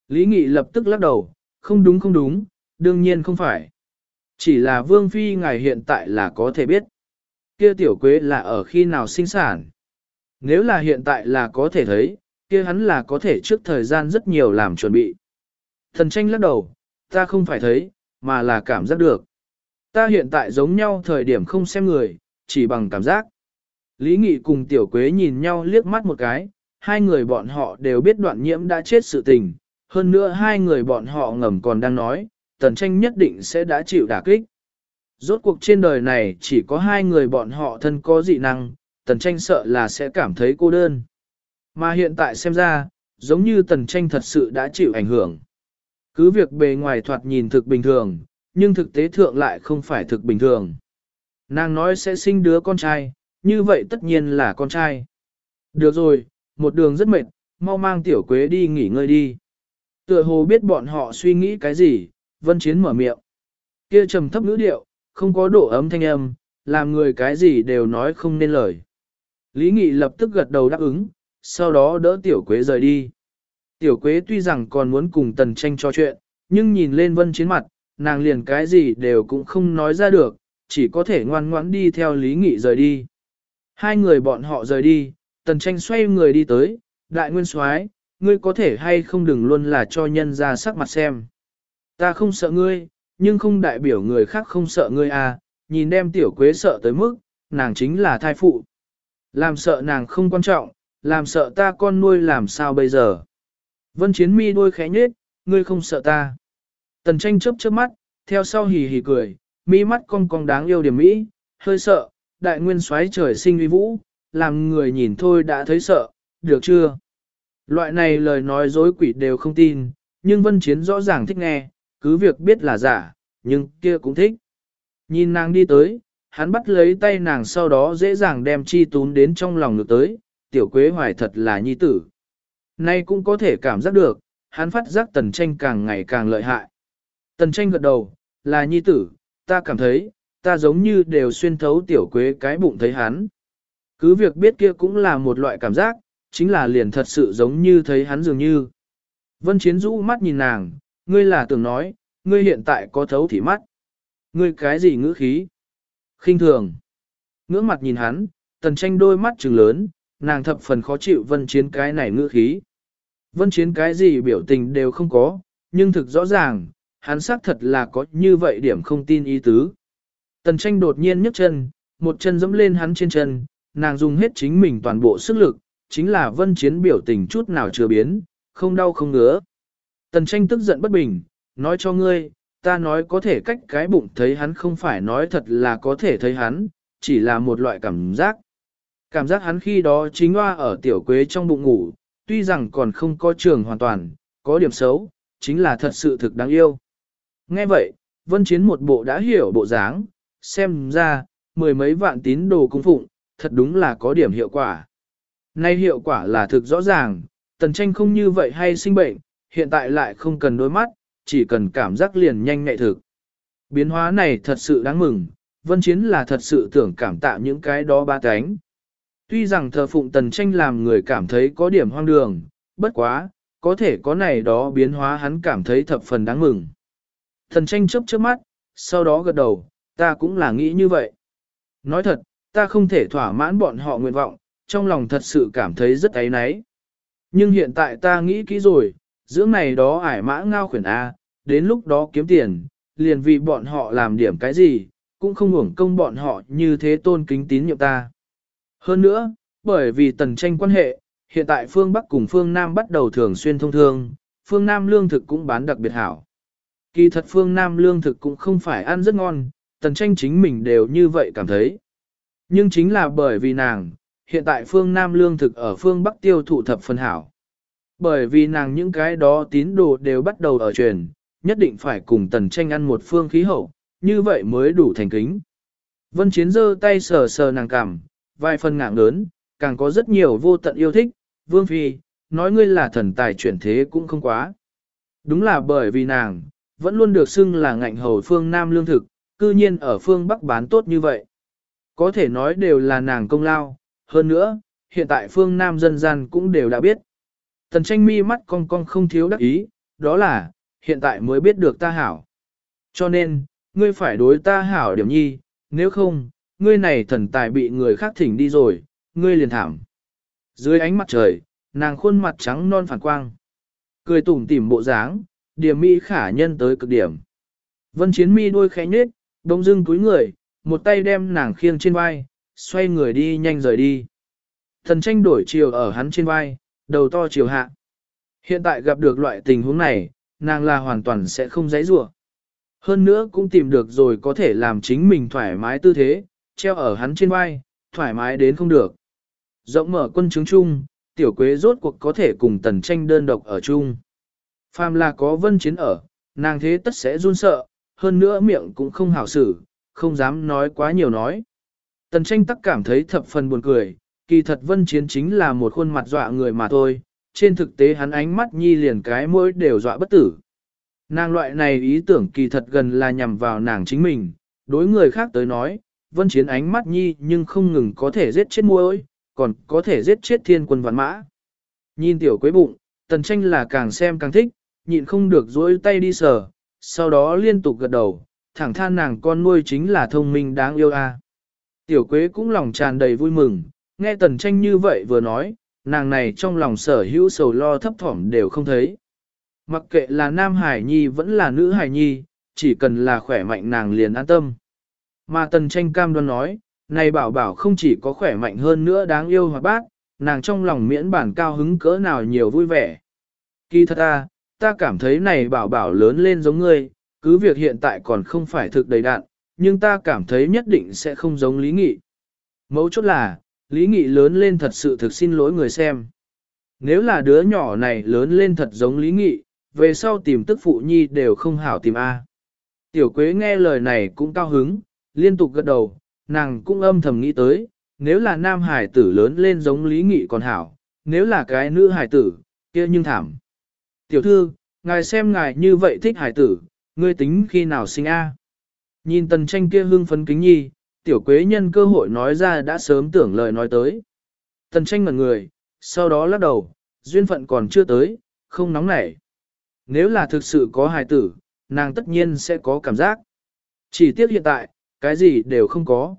Lý Nghị lập tức lắc đầu, không đúng không đúng, đương nhiên không phải. Chỉ là Vương Phi ngài hiện tại là có thể biết. Kia tiểu quế là ở khi nào sinh sản. Nếu là hiện tại là có thể thấy, kia hắn là có thể trước thời gian rất nhiều làm chuẩn bị. Thần tranh lắc đầu, ta không phải thấy, mà là cảm giác được. Ta hiện tại giống nhau thời điểm không xem người, chỉ bằng cảm giác. Lý Nghị cùng Tiểu Quế nhìn nhau liếc mắt một cái, hai người bọn họ đều biết đoạn nhiễm đã chết sự tình, hơn nữa hai người bọn họ ngầm còn đang nói, tần tranh nhất định sẽ đã chịu đả kích. Rốt cuộc trên đời này chỉ có hai người bọn họ thân có dị năng, tần tranh sợ là sẽ cảm thấy cô đơn. Mà hiện tại xem ra, giống như tần tranh thật sự đã chịu ảnh hưởng. Cứ việc bề ngoài thoạt nhìn thực bình thường, nhưng thực tế thượng lại không phải thực bình thường. Nàng nói sẽ sinh đứa con trai, như vậy tất nhiên là con trai. Được rồi, một đường rất mệt, mau mang tiểu quế đi nghỉ ngơi đi. Tựa hồ biết bọn họ suy nghĩ cái gì, vân chiến mở miệng. Kia trầm thấp ngữ điệu, không có độ ấm thanh âm, làm người cái gì đều nói không nên lời. Lý Nghị lập tức gật đầu đáp ứng, sau đó đỡ tiểu quế rời đi. Tiểu quế tuy rằng còn muốn cùng tần tranh cho chuyện, nhưng nhìn lên vân chiến mặt, nàng liền cái gì đều cũng không nói ra được, chỉ có thể ngoan ngoãn đi theo Lý Nghị rời đi. Hai người bọn họ rời đi, tần tranh xoay người đi tới, đại nguyên soái ngươi có thể hay không đừng luôn là cho nhân ra sắc mặt xem. Ta không sợ ngươi, nhưng không đại biểu người khác không sợ ngươi à, nhìn đem tiểu quế sợ tới mức, nàng chính là thai phụ. Làm sợ nàng không quan trọng, làm sợ ta con nuôi làm sao bây giờ. Vân chiến mi đôi khẽ nhết, ngươi không sợ ta. Tần tranh chớp chớp mắt, theo sau hì hì cười, mi mắt cong cong đáng yêu điểm mỹ, hơi sợ, đại nguyên xoáy trời sinh uy vũ, làm người nhìn thôi đã thấy sợ, được chưa? Loại này lời nói dối quỷ đều không tin, nhưng vân chiến rõ ràng thích nghe, cứ việc biết là giả, nhưng kia cũng thích. Nhìn nàng đi tới, hắn bắt lấy tay nàng sau đó dễ dàng đem chi tún đến trong lòng ngược tới, tiểu quế hoài thật là nhi tử. Nay cũng có thể cảm giác được, hắn phát giác tần tranh càng ngày càng lợi hại. Tần tranh gật đầu, là nhi tử, ta cảm thấy, ta giống như đều xuyên thấu tiểu quế cái bụng thấy hắn. Cứ việc biết kia cũng là một loại cảm giác, chính là liền thật sự giống như thấy hắn dường như. Vân Chiến rũ mắt nhìn nàng, ngươi là tưởng nói, ngươi hiện tại có thấu thị mắt. Ngươi cái gì ngữ khí? khinh thường. Ngưỡng mặt nhìn hắn, tần tranh đôi mắt trừng lớn, nàng thập phần khó chịu vân chiến cái này ngữ khí. Vân chiến cái gì biểu tình đều không có, nhưng thực rõ ràng, hắn xác thật là có như vậy điểm không tin ý tứ. Tần tranh đột nhiên nhấc chân, một chân dẫm lên hắn trên chân, nàng dùng hết chính mình toàn bộ sức lực, chính là vân chiến biểu tình chút nào chưa biến, không đau không ngứa. Tần tranh tức giận bất bình, nói cho ngươi, ta nói có thể cách cái bụng thấy hắn không phải nói thật là có thể thấy hắn, chỉ là một loại cảm giác. Cảm giác hắn khi đó chính hoa ở tiểu quế trong bụng ngủ, tuy rằng còn không có trường hoàn toàn, có điểm xấu, chính là thật sự thực đáng yêu. Nghe vậy, vân chiến một bộ đã hiểu bộ dáng, xem ra, mười mấy vạn tín đồ cung phụng, thật đúng là có điểm hiệu quả. Nay hiệu quả là thực rõ ràng, tần tranh không như vậy hay sinh bệnh, hiện tại lại không cần đôi mắt, chỉ cần cảm giác liền nhanh nhạy thực. Biến hóa này thật sự đáng mừng, vân chiến là thật sự tưởng cảm tạ những cái đó ba cánh. Tuy rằng thờ phụng tần tranh làm người cảm thấy có điểm hoang đường, bất quá, có thể có này đó biến hóa hắn cảm thấy thập phần đáng mừng. Thần tranh chớp chớp mắt, sau đó gật đầu, ta cũng là nghĩ như vậy. Nói thật, ta không thể thỏa mãn bọn họ nguyện vọng, trong lòng thật sự cảm thấy rất ấy náy. Nhưng hiện tại ta nghĩ kỹ rồi, dưỡng này đó ải mã ngao khuyển A, đến lúc đó kiếm tiền, liền vì bọn họ làm điểm cái gì, cũng không hưởng công bọn họ như thế tôn kính tín nhiệm ta. Hơn nữa, bởi vì tần tranh quan hệ, hiện tại phương Bắc cùng phương Nam bắt đầu thường xuyên thông thương, phương Nam lương thực cũng bán đặc biệt hảo. Kỳ thật phương Nam lương thực cũng không phải ăn rất ngon, tần tranh chính mình đều như vậy cảm thấy. Nhưng chính là bởi vì nàng, hiện tại phương Nam lương thực ở phương Bắc tiêu thụ thập phần hảo. Bởi vì nàng những cái đó tín đồ đều bắt đầu ở truyền, nhất định phải cùng tần tranh ăn một phương khí hậu, như vậy mới đủ thành kính. Vân Chiến giơ tay sờ sờ nàng cằm, vài phần ngạng lớn, càng có rất nhiều vô tận yêu thích, Vương Phi, nói ngươi là thần tài chuyển thế cũng không quá. Đúng là bởi vì nàng, vẫn luôn được xưng là ngạnh hầu phương Nam lương thực, cư nhiên ở phương Bắc bán tốt như vậy. Có thể nói đều là nàng công lao, hơn nữa, hiện tại phương Nam dân gian cũng đều đã biết. Tần tranh mi mắt cong cong không thiếu đắc ý, đó là, hiện tại mới biết được ta hảo. Cho nên, ngươi phải đối ta hảo điểm nhi, nếu không, ngươi này thần tài bị người khác thỉnh đi rồi, ngươi liền thảm. Dưới ánh mặt trời, nàng khuôn mặt trắng non phản quang. Cười tủm tỉm bộ dáng, điểm mỹ khả nhân tới cực điểm. Vân chiến mi đôi khẽ nhết, đông dưng túi người, một tay đem nàng khiêng trên vai, xoay người đi nhanh rời đi. Thần tranh đổi chiều ở hắn trên vai, đầu to chiều hạ. Hiện tại gặp được loại tình huống này, nàng là hoàn toàn sẽ không dãy rủa. Hơn nữa cũng tìm được rồi có thể làm chính mình thoải mái tư thế, treo ở hắn trên vai, thoải mái đến không được. Rộng mở quân chứng chung, tiểu quế rốt cuộc có thể cùng tần tranh đơn độc ở chung. Phàm là có vân chiến ở, nàng thế tất sẽ run sợ, hơn nữa miệng cũng không hảo xử, không dám nói quá nhiều nói. Tần tranh tắc cảm thấy thập phần buồn cười, kỳ thật vân chiến chính là một khuôn mặt dọa người mà thôi, trên thực tế hắn ánh mắt nhi liền cái mỗi đều dọa bất tử. Nàng loại này ý tưởng kỳ thật gần là nhằm vào nàng chính mình, đối người khác tới nói, vân chiến ánh mắt nhi nhưng không ngừng có thể giết chết muối, còn có thể giết chết thiên quân vạn mã. Nhìn tiểu quế bụng, tần tranh là càng xem càng thích, nhịn không được dối tay đi sờ, sau đó liên tục gật đầu, thẳng than nàng con nuôi chính là thông minh đáng yêu a. À. Tiểu quế cũng lòng tràn đầy vui mừng, nghe tần tranh như vậy vừa nói, nàng này trong lòng sở hữu sầu lo thấp thỏm đều không thấy. Mặc kệ là nam hải nhi vẫn là nữ hải nhi, chỉ cần là khỏe mạnh nàng liền an tâm. Mà tần tranh cam đoan nói, này bảo bảo không chỉ có khỏe mạnh hơn nữa đáng yêu hoặc bác, nàng trong lòng miễn bản cao hứng cỡ nào nhiều vui vẻ. Kỳ thật ta, ta cảm thấy này bảo bảo lớn lên giống ngươi, cứ việc hiện tại còn không phải thực đầy đạn, nhưng ta cảm thấy nhất định sẽ không giống Lý Nghị. Mấu chốt là, Lý Nghị lớn lên thật sự thực xin lỗi người xem. Nếu là đứa nhỏ này lớn lên thật giống Lý Nghị, về sau tìm tức phụ nhi đều không hảo tìm A. Tiểu Quế nghe lời này cũng cao hứng, liên tục gật đầu, nàng cũng âm thầm nghĩ tới, nếu là nam hải tử lớn lên giống Lý Nghị còn hảo, nếu là cái nữ hải tử, kia nhưng thảm. Tiểu thư, ngài xem ngài như vậy thích hải tử, ngươi tính khi nào sinh A. Nhìn tần tranh kia hương phấn kính nhi, tiểu quế nhân cơ hội nói ra đã sớm tưởng lời nói tới. Tần tranh ngẩn người, sau đó lắc đầu, duyên phận còn chưa tới, không nóng nảy. Nếu là thực sự có hài tử, nàng tất nhiên sẽ có cảm giác. Chỉ tiếc hiện tại, cái gì đều không có.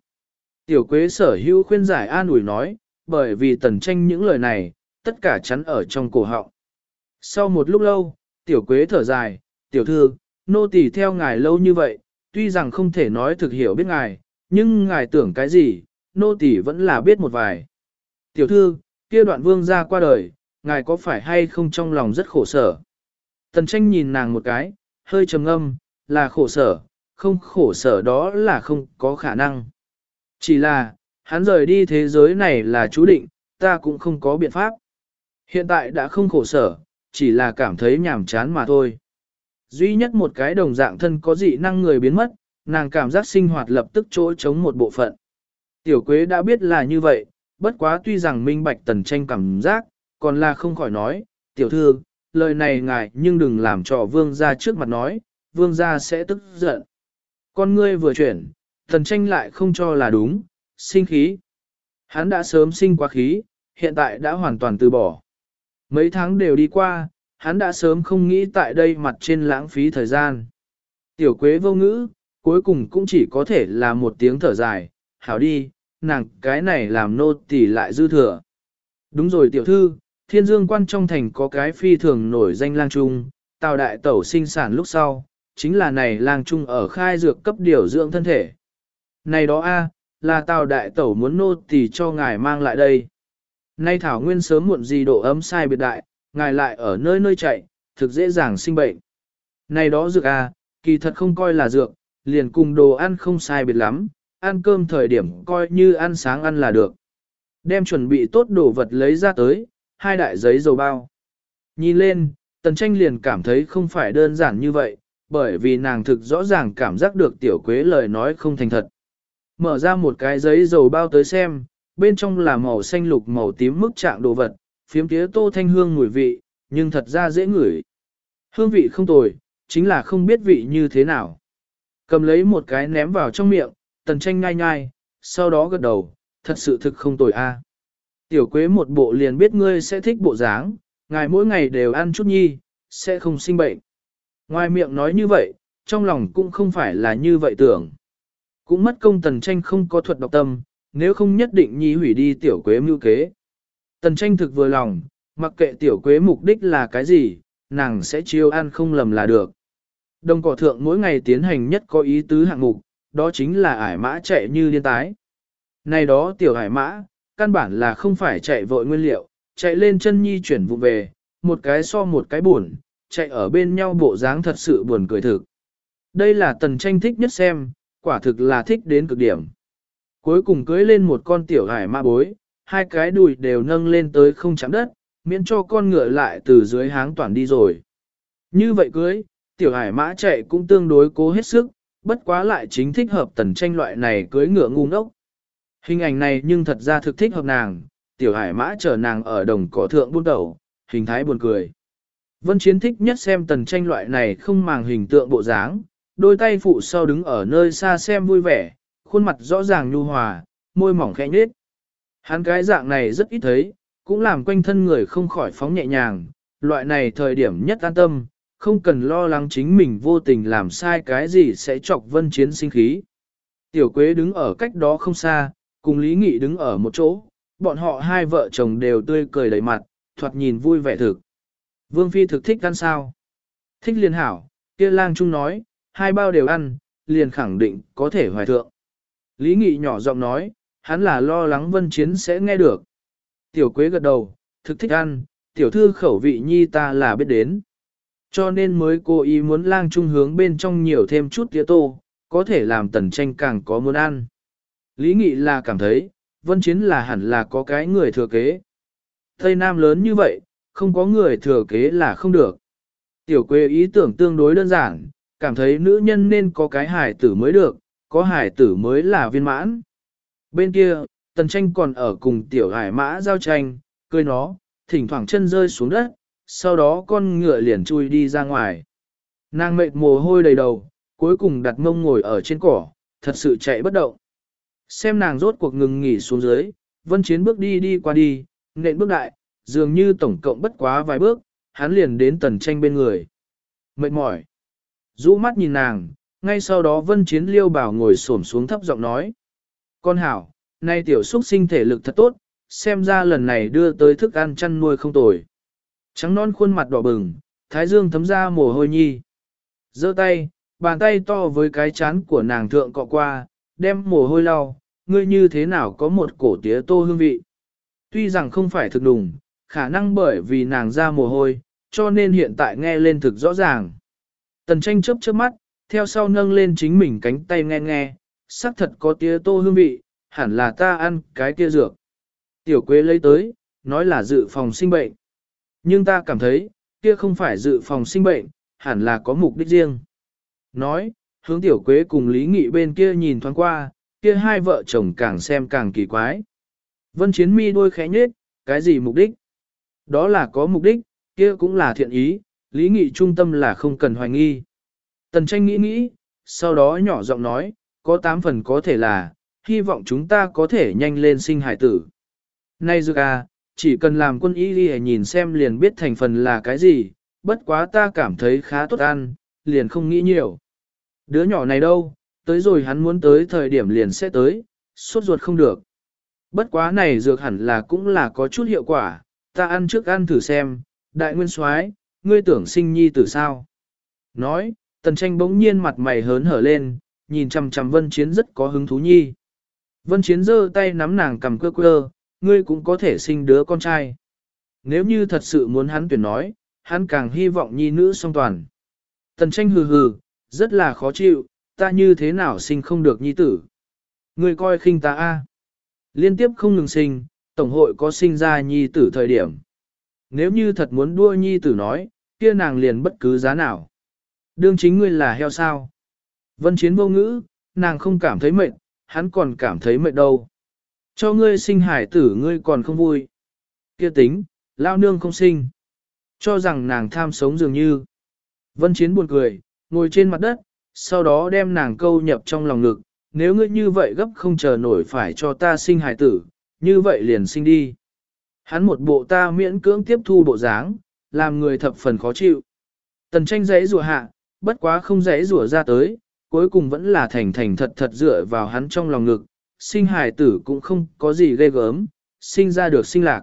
Tiểu quế sở hữu khuyên giải an ủi nói, bởi vì tần tranh những lời này, tất cả chắn ở trong cổ họng. Sau một lúc lâu, tiểu quế thở dài, tiểu thư, nô tỳ theo ngài lâu như vậy, tuy rằng không thể nói thực hiểu biết ngài, nhưng ngài tưởng cái gì, nô tỳ vẫn là biết một vài. Tiểu thư, kia đoạn vương ra qua đời, ngài có phải hay không trong lòng rất khổ sở? Tần tranh nhìn nàng một cái, hơi trầm ngâm, là khổ sở, không khổ sở đó là không có khả năng. Chỉ là, hắn rời đi thế giới này là chú định, ta cũng không có biện pháp. Hiện tại đã không khổ sở, chỉ là cảm thấy nhàm chán mà thôi. Duy nhất một cái đồng dạng thân có dị năng người biến mất, nàng cảm giác sinh hoạt lập tức chỗ chống một bộ phận. Tiểu Quế đã biết là như vậy, bất quá tuy rằng minh bạch tần tranh cảm giác, còn là không khỏi nói, tiểu thư, lời này ngài nhưng đừng làm cho vương gia trước mặt nói, vương gia sẽ tức giận. Con ngươi vừa chuyển, thần tranh lại không cho là đúng, sinh khí. Hắn đã sớm sinh quá khí, hiện tại đã hoàn toàn từ bỏ. Mấy tháng đều đi qua, hắn đã sớm không nghĩ tại đây mặt trên lãng phí thời gian. Tiểu quế vô ngữ, cuối cùng cũng chỉ có thể là một tiếng thở dài, hảo đi, nàng cái này làm nô tỳ lại dư thừa. Đúng rồi tiểu thư, thiên dương quan trong thành có cái phi thường nổi danh lang trung, tào đại tẩu sinh sản lúc sau, chính là này lang trung ở khai dược cấp điều dưỡng thân thể. Này đó a, là tào đại tẩu muốn nô tỳ cho ngài mang lại đây. Nay thảo nguyên sớm muộn gì độ ấm sai biệt đại, ngài lại ở nơi nơi chạy, thực dễ dàng sinh bệnh. Này đó dược a, kỳ thật không coi là dược, liền cùng đồ ăn không sai biệt lắm, ăn cơm thời điểm coi như ăn sáng ăn là được. Đem chuẩn bị tốt đồ vật lấy ra tới, hai đại giấy dầu bao. Nhìn lên, tần tranh liền cảm thấy không phải đơn giản như vậy, bởi vì nàng thực rõ ràng cảm giác được tiểu quế lời nói không thành thật. Mở ra một cái giấy dầu bao tới xem, bên trong là màu xanh lục màu tím mức trạng đồ vật, phiếm tía tô thanh hương mùi vị, nhưng thật ra dễ ngửi. Hương vị không tồi, chính là không biết vị như thế nào. Cầm lấy một cái ném vào trong miệng, tần tranh ngai ngai, sau đó gật đầu, thật sự thực không tồi a. Tiểu quế một bộ liền biết ngươi sẽ thích bộ dáng, ngài mỗi ngày đều ăn chút nhi, sẽ không sinh bệnh. Ngoài miệng nói như vậy, trong lòng cũng không phải là như vậy tưởng. Cũng mất công tần tranh không có thuật độc tâm, nếu không nhất định nhi hủy đi tiểu quế mưu kế. Tần tranh thực vừa lòng, mặc kệ tiểu quế mục đích là cái gì, nàng sẽ chiêu ăn không lầm là được. Đồng cỏ thượng mỗi ngày tiến hành nhất có ý tứ hạng mục, đó chính là ải mã chạy như liên tái. Này đó tiểu ải mã, căn bản là không phải chạy vội nguyên liệu, chạy lên chân nhi chuyển vụ về, một cái so một cái buồn, chạy ở bên nhau bộ dáng thật sự buồn cười thực. Đây là tần tranh thích nhất xem, quả thực là thích đến cực điểm. Cuối cùng cưới lên một con tiểu hải ma bối, hai cái đùi đều nâng lên tới không chạm đất, miễn cho con ngựa lại từ dưới háng toàn đi rồi. Như vậy cưới, tiểu hải mã chạy cũng tương đối cố hết sức, bất quá lại chính thích hợp tần tranh loại này cưới ngựa ngu ngốc. Hình ảnh này nhưng thật ra thực thích hợp nàng, tiểu hải mã chở nàng ở đồng cỏ thượng buôn đầu, hình thái buồn cười. Vân Chiến thích nhất xem tần tranh loại này không màng hình tượng bộ dáng, đôi tay phụ sau đứng ở nơi xa xem vui vẻ, khuôn mặt rõ ràng nhu hòa, môi mỏng khẽ nhếch. Hắn cái dạng này rất ít thấy, cũng làm quanh thân người không khỏi phóng nhẹ nhàng, loại này thời điểm nhất an tâm, không cần lo lắng chính mình vô tình làm sai cái gì sẽ chọc vân chiến sinh khí. Tiểu Quế đứng ở cách đó không xa, cùng Lý Nghị đứng ở một chỗ, bọn họ hai vợ chồng đều tươi cười đầy mặt, thoạt nhìn vui vẻ thực. Vương Phi thực thích ăn sao? Thích liền hảo, kia lang trung nói, hai bao đều ăn, liền khẳng định có thể hoài thượng. Lý Nghị nhỏ giọng nói, hắn là lo lắng vân chiến sẽ nghe được. Tiểu Quế gật đầu, thực thích ăn, tiểu thư khẩu vị nhi ta là biết đến. Cho nên mới cố ý muốn lang trung hướng bên trong nhiều thêm chút tía tô, có thể làm tần tranh càng có muốn ăn. Lý Nghị là cảm thấy, vân chiến là hẳn là có cái người thừa kế. Tây Nam lớn như vậy, không có người thừa kế là không được. Tiểu quê ý tưởng tương đối đơn giản, cảm thấy nữ nhân nên có cái hài tử mới được, có hài tử mới là viên mãn. Bên kia, tần tranh còn ở cùng tiểu hải mã giao tranh, cười nó, thỉnh thoảng chân rơi xuống đất, sau đó con ngựa liền chui đi ra ngoài. Nàng mệt mồ hôi đầy đầu, cuối cùng đặt mông ngồi ở trên cỏ, thật sự chạy bất động. Xem nàng rốt cuộc ngừng nghỉ xuống dưới, vân chiến bước đi đi qua đi, nện bước đại, dường như tổng cộng bất quá vài bước, hắn liền đến tần tranh bên người. Mệt mỏi. rũ mắt nhìn nàng, ngay sau đó vân chiến liêu bảo ngồi xổm xuống thấp giọng nói. Con hảo, nay tiểu xuất sinh thể lực thật tốt, xem ra lần này đưa tới thức ăn chăn nuôi không tồi. Trắng non khuôn mặt đỏ bừng, thái dương thấm ra mồ hôi nhi. giơ tay, bàn tay to với cái chán của nàng thượng cọ qua, đem mồ hôi lau, ngươi như thế nào có một cổ tía tô hương vị. Tuy rằng không phải thực đùng, khả năng bởi vì nàng ra mồ hôi, cho nên hiện tại nghe lên thực rõ ràng. Tần tranh chớp chớp mắt, theo sau nâng lên chính mình cánh tay nghe nghe, xác thật có tía tô hương vị, hẳn là ta ăn cái kia dược. Tiểu quế lấy tới, nói là dự phòng sinh bệnh. Nhưng ta cảm thấy, kia không phải dự phòng sinh bệnh, hẳn là có mục đích riêng. Nói, hướng tiểu quế cùng Lý Nghị bên kia nhìn thoáng qua, kia hai vợ chồng càng xem càng kỳ quái. Vân Chiến mi đôi khẽ nhếch, cái gì mục đích? Đó là có mục đích, kia cũng là thiện ý, Lý Nghị trung tâm là không cần hoài nghi. Tần tranh nghĩ nghĩ, sau đó nhỏ giọng nói, có tám phần có thể là, hy vọng chúng ta có thể nhanh lên sinh hải tử. Nay dược à, chỉ cần làm quân y đi nhìn xem liền biết thành phần là cái gì, bất quá ta cảm thấy khá tốt ăn, liền không nghĩ nhiều. Đứa nhỏ này đâu, tới rồi hắn muốn tới thời điểm liền sẽ tới, suốt ruột không được. Bất quá này dược hẳn là cũng là có chút hiệu quả, ta ăn trước ăn thử xem, đại nguyên soái, ngươi tưởng sinh nhi tử sao? Nói, tần tranh bỗng nhiên mặt mày hớn hở lên, nhìn chằm chằm vân chiến rất có hứng thú nhi. Vân chiến giơ tay nắm nàng cầm cơ cơ, ngươi cũng có thể sinh đứa con trai. Nếu như thật sự muốn hắn tuyển nói, hắn càng hy vọng nhi nữ song toàn. Tần tranh hừ hừ, rất là khó chịu, ta như thế nào sinh không được nhi tử. Ngươi coi khinh ta a. Liên tiếp không ngừng sinh, Tổng hội có sinh ra nhi tử thời điểm. Nếu như thật muốn đua nhi tử nói, kia nàng liền bất cứ giá nào. Đương chính ngươi là heo sao. Vân chiến vô ngữ, nàng không cảm thấy mệt, hắn còn cảm thấy mệt đâu. Cho ngươi sinh hải tử ngươi còn không vui. Kia tính, lao nương không sinh. Cho rằng nàng tham sống dường như. Vân chiến buồn cười, ngồi trên mặt đất, sau đó đem nàng câu nhập trong lòng ngực. Nếu ngươi như vậy gấp không chờ nổi phải cho ta sinh hải tử, như vậy liền sinh đi. Hắn một bộ ta miễn cưỡng tiếp thu bộ dáng, làm người thập phần khó chịu. Tần tranh giấy rùa hạ, bất quá không giấy rùa ra tới, cuối cùng vẫn là thành thành thật thật dựa vào hắn trong lòng ngực, sinh hài tử cũng không có gì ghê gớm, sinh ra được sinh lạc.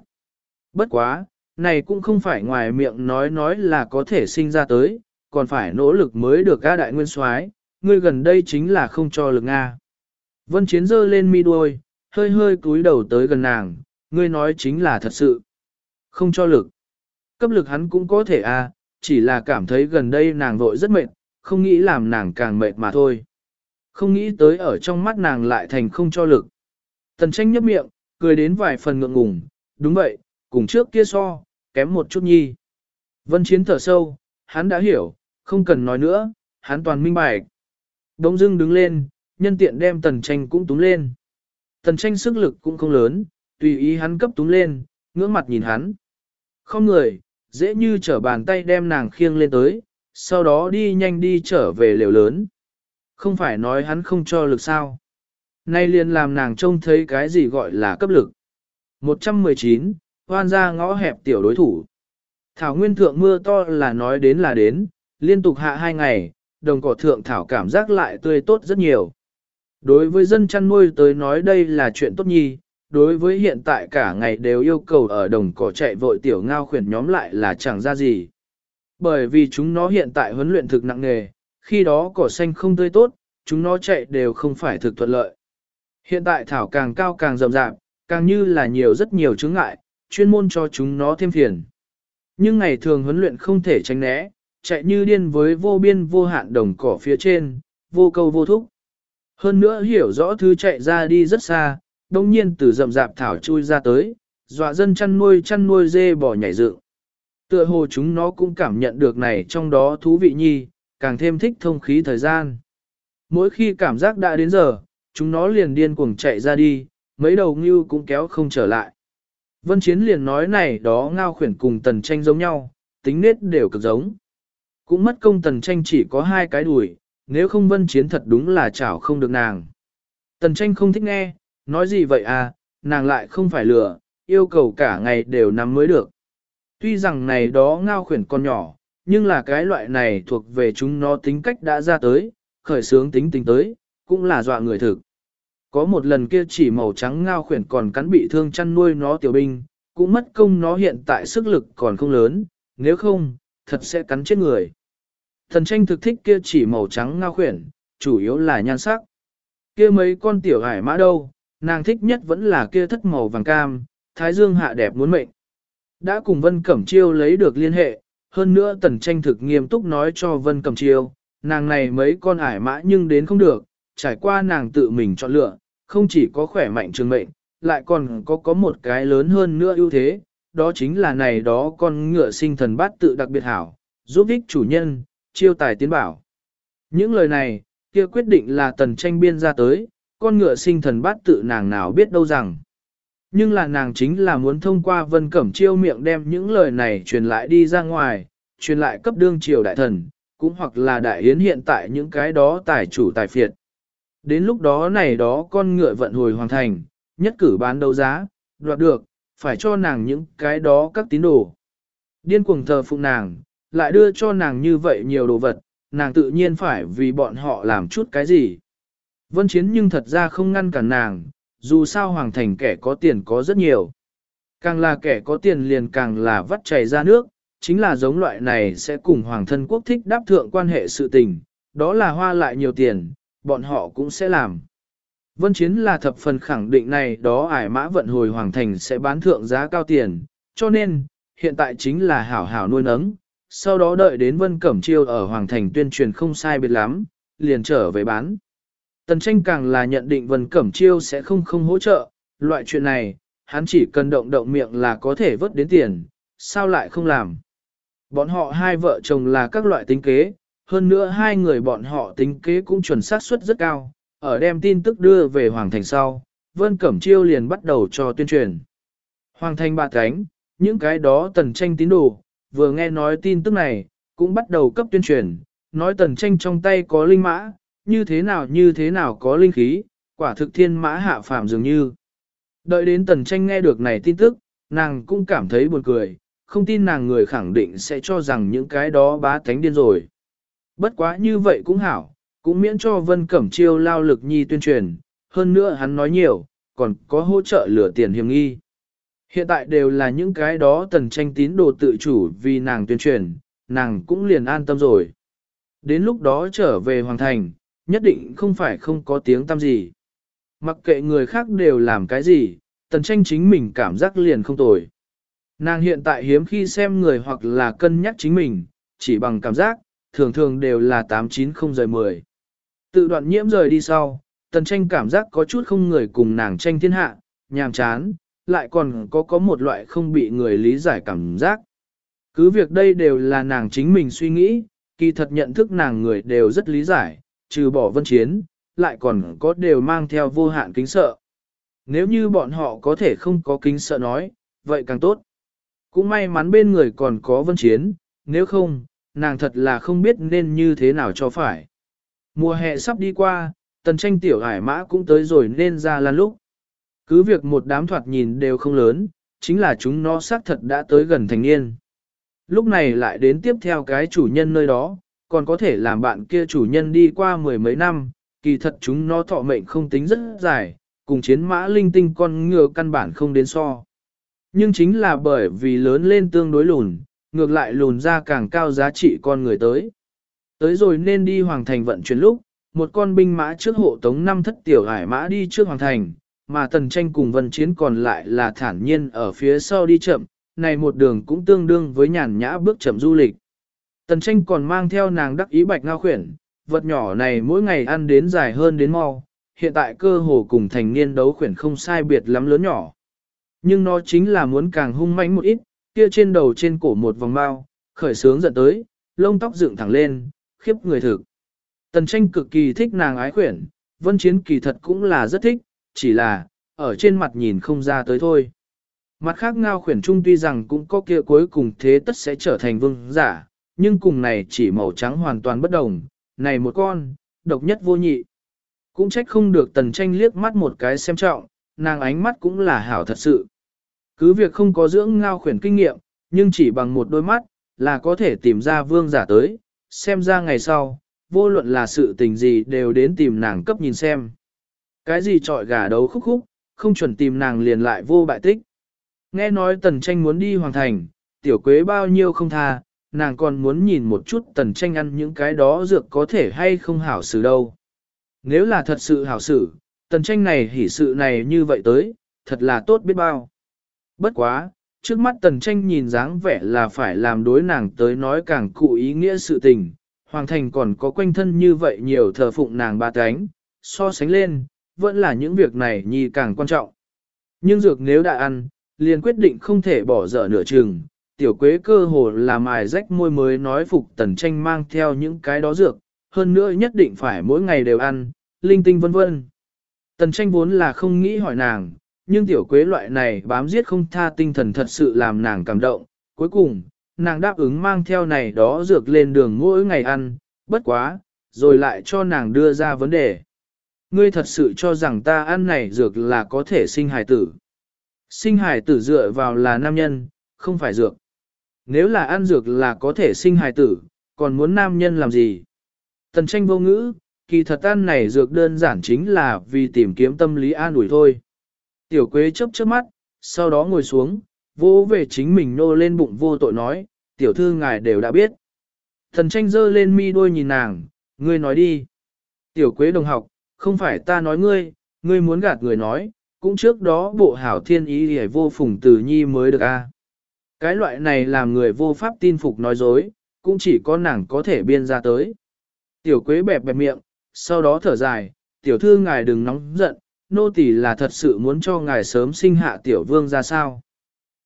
Bất quá, này cũng không phải ngoài miệng nói nói là có thể sinh ra tới, còn phải nỗ lực mới được ca đại nguyên soái ngươi gần đây chính là không cho lực Nga. Vân Chiến dơ lên mi đuôi, hơi hơi cúi đầu tới gần nàng, ngươi nói chính là thật sự. Không cho lực. Cấp lực hắn cũng có thể à, chỉ là cảm thấy gần đây nàng vội rất mệt, không nghĩ làm nàng càng mệt mà thôi. Không nghĩ tới ở trong mắt nàng lại thành không cho lực. Tần tranh nhấp miệng, cười đến vài phần ngượng ngùng, đúng vậy, cùng trước kia so, kém một chút nhi. Vân chiến thở sâu, hắn đã hiểu, không cần nói nữa, hắn toàn minh bạch. Đông dưng đứng lên, nhân tiện đem tần tranh cũng túng lên. Tần tranh sức lực cũng không lớn, tùy ý hắn cấp túng lên, ngưỡng mặt nhìn hắn. Không người, dễ như trở bàn tay đem nàng khiêng lên tới, sau đó đi nhanh đi trở về lều lớn. Không phải nói hắn không cho lực sao. Nay liền làm nàng trông thấy cái gì gọi là cấp lực. 119, hoan ra ngõ hẹp tiểu đối thủ. Thảo nguyên thượng mưa to là nói đến là đến, liên tục hạ hai ngày, đồng cỏ thượng thảo cảm giác lại tươi tốt rất nhiều. Đối với dân chăn nuôi tới nói đây là chuyện tốt nhi, đối với hiện tại cả ngày đều yêu cầu ở đồng cỏ chạy vội tiểu ngao khuyển nhóm lại là chẳng ra gì. Bởi vì chúng nó hiện tại huấn luyện thực nặng nghề, khi đó cỏ xanh không tươi tốt, chúng nó chạy đều không phải thực thuận lợi. Hiện tại thảo càng cao càng rậm rạp, càng như là nhiều rất nhiều chứng ngại, chuyên môn cho chúng nó thêm phiền. Nhưng ngày thường huấn luyện không thể tránh né, chạy như điên với vô biên vô hạn đồng cỏ phía trên, vô câu vô thúc. Hơn nữa hiểu rõ thứ chạy ra đi rất xa, đông nhiên từ rậm rạp thảo chui ra tới, dọa dân chăn nuôi chăn nuôi dê bò nhảy dựng. Tựa hồ chúng nó cũng cảm nhận được này trong đó thú vị nhi, càng thêm thích thông khí thời gian. Mỗi khi cảm giác đã đến giờ, chúng nó liền điên cuồng chạy ra đi, mấy đầu ngưu cũng kéo không trở lại. Vân Chiến liền nói này đó ngao khuyển cùng tần tranh giống nhau, tính nết đều cực giống. Cũng mất công tần tranh chỉ có hai cái đùi, nếu không Vân Chiến thật đúng là chảo không được nàng. Tần tranh không thích nghe, nói gì vậy à, nàng lại không phải lừa, yêu cầu cả ngày đều nắm mới được. Tuy rằng này đó ngao khuyển con nhỏ, nhưng là cái loại này thuộc về chúng nó tính cách đã ra tới, khởi sướng tính tình tới, cũng là dọa người thực. Có một lần kia chỉ màu trắng ngao khuyển còn cắn bị thương chăn nuôi nó tiểu binh, cũng mất công nó hiện tại sức lực còn không lớn, nếu không, thật sẽ cắn chết người. Thần tranh thực thích kia chỉ màu trắng ngao khuyển, chủ yếu là nhan sắc. Kia mấy con tiểu hải mã đâu, nàng thích nhất vẫn là kia thất màu vàng cam, thái dương hạ đẹp muốn mệnh. Đã cùng Vân Cẩm Chiêu lấy được liên hệ, hơn nữa tần tranh thực nghiêm túc nói cho Vân Cẩm Chiêu, nàng này mấy con ải mã nhưng đến không được, trải qua nàng tự mình chọn lựa, không chỉ có khỏe mạnh trường mệnh, lại còn có có một cái lớn hơn nữa ưu thế, đó chính là này đó con ngựa sinh thần bát tự đặc biệt hảo, giúp ích chủ nhân, chiêu tài tiến bảo. Những lời này, kia quyết định là tần tranh biên ra tới, con ngựa sinh thần bát tự nàng nào biết đâu rằng. Nhưng là nàng chính là muốn thông qua vân cẩm chiêu miệng đem những lời này truyền lại đi ra ngoài, truyền lại cấp đương triều đại thần, cũng hoặc là đại hiến hiện tại những cái đó tài chủ tài phiệt. Đến lúc đó này đó con ngựa vận hồi hoàn thành, nhất cử bán đấu giá, đoạt được, phải cho nàng những cái đó các tín đồ. Điên cuồng thờ phụng nàng, lại đưa cho nàng như vậy nhiều đồ vật, nàng tự nhiên phải vì bọn họ làm chút cái gì. Vân Chiến nhưng thật ra không ngăn cản nàng, dù sao hoàng thành kẻ có tiền có rất nhiều. Càng là kẻ có tiền liền càng là vắt chảy ra nước, chính là giống loại này sẽ cùng hoàng thân quốc thích đáp thượng quan hệ sự tình, đó là hoa lại nhiều tiền, bọn họ cũng sẽ làm. Vân Chiến là thập phần khẳng định này đó ải mã vận hồi hoàng thành sẽ bán thượng giá cao tiền, cho nên, hiện tại chính là hảo hảo nuôi nấng, sau đó đợi đến Vân Cẩm Chiêu ở hoàng thành tuyên truyền không sai biệt lắm, liền trở về bán. Tần tranh càng là nhận định Vân Cẩm Chiêu sẽ không không hỗ trợ, loại chuyện này, hắn chỉ cần động động miệng là có thể vớt đến tiền, sao lại không làm. Bọn họ hai vợ chồng là các loại tính kế, hơn nữa hai người bọn họ tính kế cũng chuẩn xác suất rất cao, ở đem tin tức đưa về Hoàng Thành sau, Vân Cẩm Chiêu liền bắt đầu cho tuyên truyền. Hoàng Thành ba cánh, những cái đó tần tranh tín đồ, vừa nghe nói tin tức này, cũng bắt đầu cấp tuyên truyền, nói tần tranh trong tay có linh mã, như thế nào như thế nào có linh khí, quả thực thiên mã hạ phàm dường như. Đợi đến tần tranh nghe được này tin tức, nàng cũng cảm thấy buồn cười, không tin nàng người khẳng định sẽ cho rằng những cái đó bá thánh điên rồi. Bất quá như vậy cũng hảo, cũng miễn cho Vân Cẩm Chiêu lao lực nhi tuyên truyền, hơn nữa hắn nói nhiều, còn có hỗ trợ lửa tiền hiểm nghi. Hiện tại đều là những cái đó tần tranh tín đồ tự chủ vì nàng tuyên truyền, nàng cũng liền an tâm rồi. Đến lúc đó trở về Hoàng Thành, nhất định không phải không có tiếng tâm gì. Mặc kệ người khác đều làm cái gì, tần tranh chính mình cảm giác liền không tồi. Nàng hiện tại hiếm khi xem người hoặc là cân nhắc chính mình, chỉ bằng cảm giác, thường thường đều là 890 rời 10. Tự đoạn nhiễm rời đi sau, tần tranh cảm giác có chút không người cùng nàng tranh thiên hạ, nhàm chán, lại còn có có một loại không bị người lý giải cảm giác. Cứ việc đây đều là nàng chính mình suy nghĩ, kỳ thật nhận thức nàng người đều rất lý giải, trừ bỏ vân chiến, lại còn có đều mang theo vô hạn kính sợ. Nếu như bọn họ có thể không có kính sợ nói, vậy càng tốt. Cũng may mắn bên người còn có vân chiến, nếu không, nàng thật là không biết nên như thế nào cho phải. Mùa hè sắp đi qua, tần tranh tiểu hải mã cũng tới rồi nên ra lan lúc. Cứ việc một đám thoạt nhìn đều không lớn, chính là chúng nó xác thật đã tới gần thành niên. Lúc này lại đến tiếp theo cái chủ nhân nơi đó, còn có thể làm bạn kia chủ nhân đi qua mười mấy năm, kỳ thật chúng nó thọ mệnh không tính rất dài, cùng chiến mã linh tinh con ngựa căn bản không đến so. Nhưng chính là bởi vì lớn lên tương đối lùn, ngược lại lùn ra càng cao giá trị con người tới. Tới rồi nên đi hoàng thành vận chuyển lúc, một con binh mã trước hộ tống năm thất tiểu hải mã đi trước hoàng thành, mà tần tranh cùng vân chiến còn lại là thản nhiên ở phía sau đi chậm, này một đường cũng tương đương với nhàn nhã bước chậm du lịch. Tần tranh còn mang theo nàng đắc ý bạch ngao khuyển, vật nhỏ này mỗi ngày ăn đến dài hơn đến mau, hiện tại cơ hồ cùng thành niên đấu khuyển không sai biệt lắm lớn nhỏ. Nhưng nó chính là muốn càng hung mãnh một ít, kia trên đầu trên cổ một vòng bao, khởi sướng giận tới, lông tóc dựng thẳng lên, khiếp người thực. Tần tranh cực kỳ thích nàng ái khuyển, vân chiến kỳ thật cũng là rất thích, chỉ là, ở trên mặt nhìn không ra tới thôi. Mặt khác ngao khuyển trung tuy rằng cũng có kia cuối cùng thế tất sẽ trở thành vương giả, nhưng cùng này chỉ màu trắng hoàn toàn bất đồng, này một con, độc nhất vô nhị. Cũng trách không được tần tranh liếc mắt một cái xem trọng, nàng ánh mắt cũng là hảo thật sự. Cứ việc không có dưỡng ngao khuyển kinh nghiệm, nhưng chỉ bằng một đôi mắt, là có thể tìm ra vương giả tới, xem ra ngày sau, vô luận là sự tình gì đều đến tìm nàng cấp nhìn xem. Cái gì trọi gà đấu khúc khúc, không chuẩn tìm nàng liền lại vô bại tích. Nghe nói tần tranh muốn đi hoàng thành, tiểu quế bao nhiêu không tha, nàng còn muốn nhìn một chút tần tranh ăn những cái đó dược có thể hay không hảo xử đâu. Nếu là thật sự hảo xử, tần tranh này hỉ sự này như vậy tới, thật là tốt biết bao. Bất quá, trước mắt tần tranh nhìn dáng vẻ là phải làm đối nàng tới nói càng cụ ý nghĩa sự tình. Hoàng thành còn có quanh thân như vậy nhiều thờ phụng nàng ba cánh, so sánh lên, vẫn là những việc này nhi càng quan trọng. Nhưng dược nếu đã ăn, liền quyết định không thể bỏ dở nửa chừng. Tiểu quế cơ hồ là mài rách môi mới nói phục tần tranh mang theo những cái đó dược, hơn nữa nhất định phải mỗi ngày đều ăn, linh tinh vân vân. Tần tranh vốn là không nghĩ hỏi nàng, nhưng tiểu quế loại này bám giết không tha tinh thần thật sự làm nàng cảm động. Cuối cùng, nàng đáp ứng mang theo này đó dược lên đường mỗi ngày ăn, bất quá, rồi lại cho nàng đưa ra vấn đề ngươi thật sự cho rằng ta ăn này dược là có thể sinh hài tử. Sinh hài tử dựa vào là nam nhân, không phải dược. Nếu là ăn dược là có thể sinh hài tử, còn muốn nam nhân làm gì? Tần tranh vô ngữ, kỳ thật ăn này dược đơn giản chính là vì tìm kiếm tâm lý an ủi thôi. Tiểu quế chớp chớp mắt, sau đó ngồi xuống, vô về chính mình nô lên bụng vô tội nói, tiểu thư ngài đều đã biết. Thần tranh dơ lên mi đôi nhìn nàng, ngươi nói đi. Tiểu quế đồng học, không phải ta nói ngươi, ngươi muốn gạt người nói, cũng trước đó bộ hảo thiên ý hề vô phùng tử nhi mới được a. Cái loại này làm người vô pháp tin phục nói dối, cũng chỉ có nàng có thể biên ra tới. Tiểu quế bẹp bẹp miệng, sau đó thở dài, tiểu thư ngài đừng nóng giận, nô tỳ là thật sự muốn cho ngài sớm sinh hạ tiểu vương ra sao.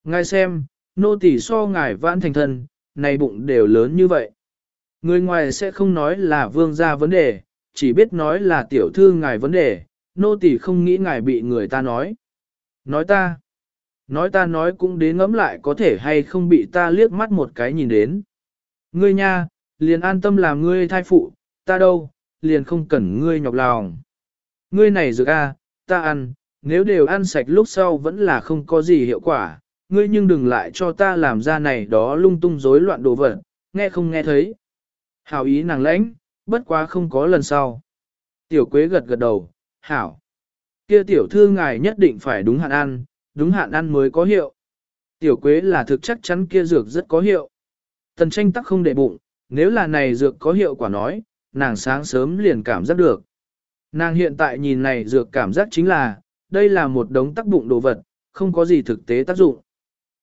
Ngài xem, nô tỳ so ngài vãn thành thân, này bụng đều lớn như vậy. Người ngoài sẽ không nói là vương ra vấn đề, chỉ biết nói là tiểu thư ngài vấn đề, nô tỳ không nghĩ ngài bị người ta nói. Nói ta, nói ta nói cũng đến ngẫm lại có thể hay không bị ta liếc mắt một cái nhìn đến. Ngươi nha, liền an tâm làm ngươi thai phụ, ta đâu, liền không cần ngươi nhọc lòng. Ngươi này dược a, ta ăn, nếu đều ăn sạch lúc sau vẫn là không có gì hiệu quả, ngươi nhưng đừng lại cho ta làm ra này đó lung tung rối loạn đồ vật, nghe không nghe thấy. Hảo ý nàng lãnh, bất quá không có lần sau. Tiểu quế gật gật đầu, hảo. Kia tiểu thư ngài nhất định phải đúng hạn ăn, đúng hạn ăn mới có hiệu. Tiểu quế là thực chắc chắn kia dược rất có hiệu. Tần tranh tắc không để bụng, nếu là này dược có hiệu quả nói, nàng sáng sớm liền cảm giác được. Nàng hiện tại nhìn này dược cảm giác chính là, đây là một đống tắc bụng đồ vật, không có gì thực tế tác dụng.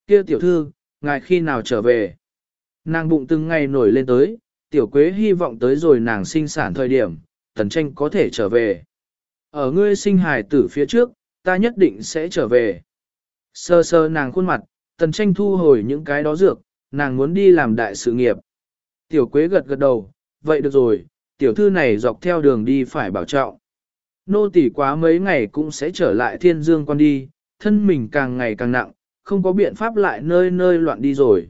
Kia tiểu thư, ngài khi nào trở về? Nàng bụng từng ngày nổi lên tới, tiểu quế hy vọng tới rồi nàng sinh sản thời điểm, tần tranh có thể trở về. Ở ngươi sinh hài tử phía trước, ta nhất định sẽ trở về. Sơ sơ nàng khuôn mặt, tần tranh thu hồi những cái đó dược, nàng muốn đi làm đại sự nghiệp. Tiểu quế gật gật đầu, vậy được rồi, tiểu thư này dọc theo đường đi phải bảo trọng. Nô tỳ quá mấy ngày cũng sẽ trở lại thiên dương quan đi, thân mình càng ngày càng nặng, không có biện pháp lại nơi nơi loạn đi rồi.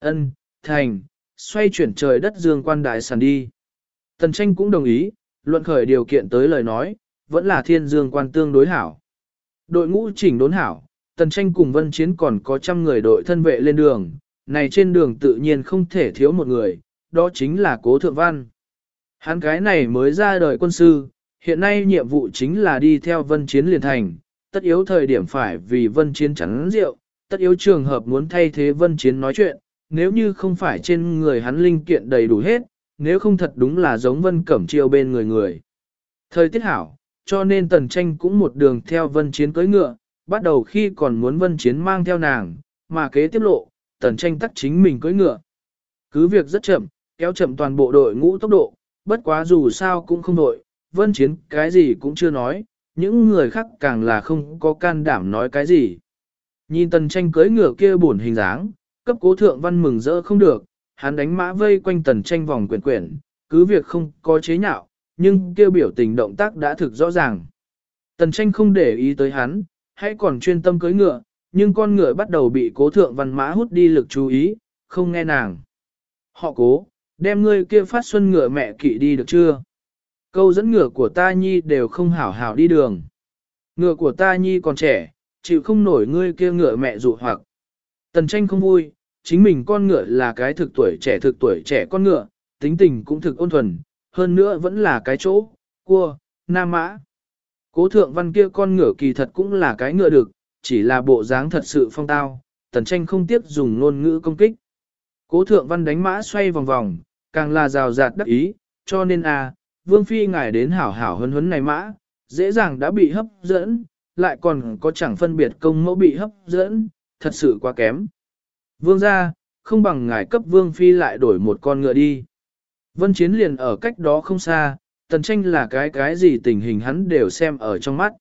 Ân, thành, xoay chuyển trời đất dương quan đại sản đi. Tần tranh cũng đồng ý, luận khởi điều kiện tới lời nói, vẫn là thiên dương quan tương đối hảo. Đội ngũ chỉnh đốn hảo, tần tranh cùng vân chiến còn có trăm người đội thân vệ lên đường, này trên đường tự nhiên không thể thiếu một người, đó chính là cố thượng văn. Hắn cái này mới ra đời quân sư, hiện nay nhiệm vụ chính là đi theo vân chiến liền thành, tất yếu thời điểm phải vì vân chiến chắn rượu, tất yếu trường hợp muốn thay thế vân chiến nói chuyện, nếu như không phải trên người hắn linh kiện đầy đủ hết, nếu không thật đúng là giống vân cẩm chiêu bên người người. Thời tiết hảo, cho nên tần tranh cũng một đường theo vân chiến cưỡi ngựa, bắt đầu khi còn muốn vân chiến mang theo nàng, mà kế tiếp lộ, tần tranh tắt chính mình cưỡi ngựa. Cứ việc rất chậm, kéo chậm toàn bộ đội ngũ tốc độ, bất quá dù sao cũng không đội, vân chiến cái gì cũng chưa nói, những người khác càng là không có can đảm nói cái gì. Nhìn tần tranh cưỡi ngựa kia buồn hình dáng, cấp cố thượng văn mừng rỡ không được, hắn đánh mã vây quanh tần tranh vòng quyển quyển, cứ việc không có chế nhạo, nhưng kêu biểu tình động tác đã thực rõ ràng. Tần tranh không để ý tới hắn, hãy còn chuyên tâm cưỡi ngựa, nhưng con ngựa bắt đầu bị cố thượng văn mã hút đi lực chú ý, không nghe nàng. Họ cố, đem ngươi kia phát xuân ngựa mẹ kỵ đi được chưa? Câu dẫn ngựa của ta nhi đều không hảo hảo đi đường. Ngựa của ta nhi còn trẻ, chịu không nổi ngươi kia ngựa mẹ dụ hoặc. Tần tranh không vui, chính mình con ngựa là cái thực tuổi trẻ thực tuổi trẻ con ngựa, tính tình cũng thực ôn thuần, hơn nữa vẫn là cái chỗ, cua, nam mã. Cố thượng văn kia con ngựa kỳ thật cũng là cái ngựa được, chỉ là bộ dáng thật sự phong tao, tần tranh không tiếc dùng ngôn ngữ công kích. Cố thượng văn đánh mã xoay vòng vòng, càng là rào rạt đắc ý, cho nên a à, vương phi ngài đến hảo hảo hấn huấn này mã, dễ dàng đã bị hấp dẫn, lại còn có chẳng phân biệt công mẫu bị hấp dẫn, thật sự quá kém. Vương ra, không bằng ngài cấp vương phi lại đổi một con ngựa đi. Vân chiến liền ở cách đó không xa, tần tranh là cái cái gì tình hình hắn đều xem ở trong mắt.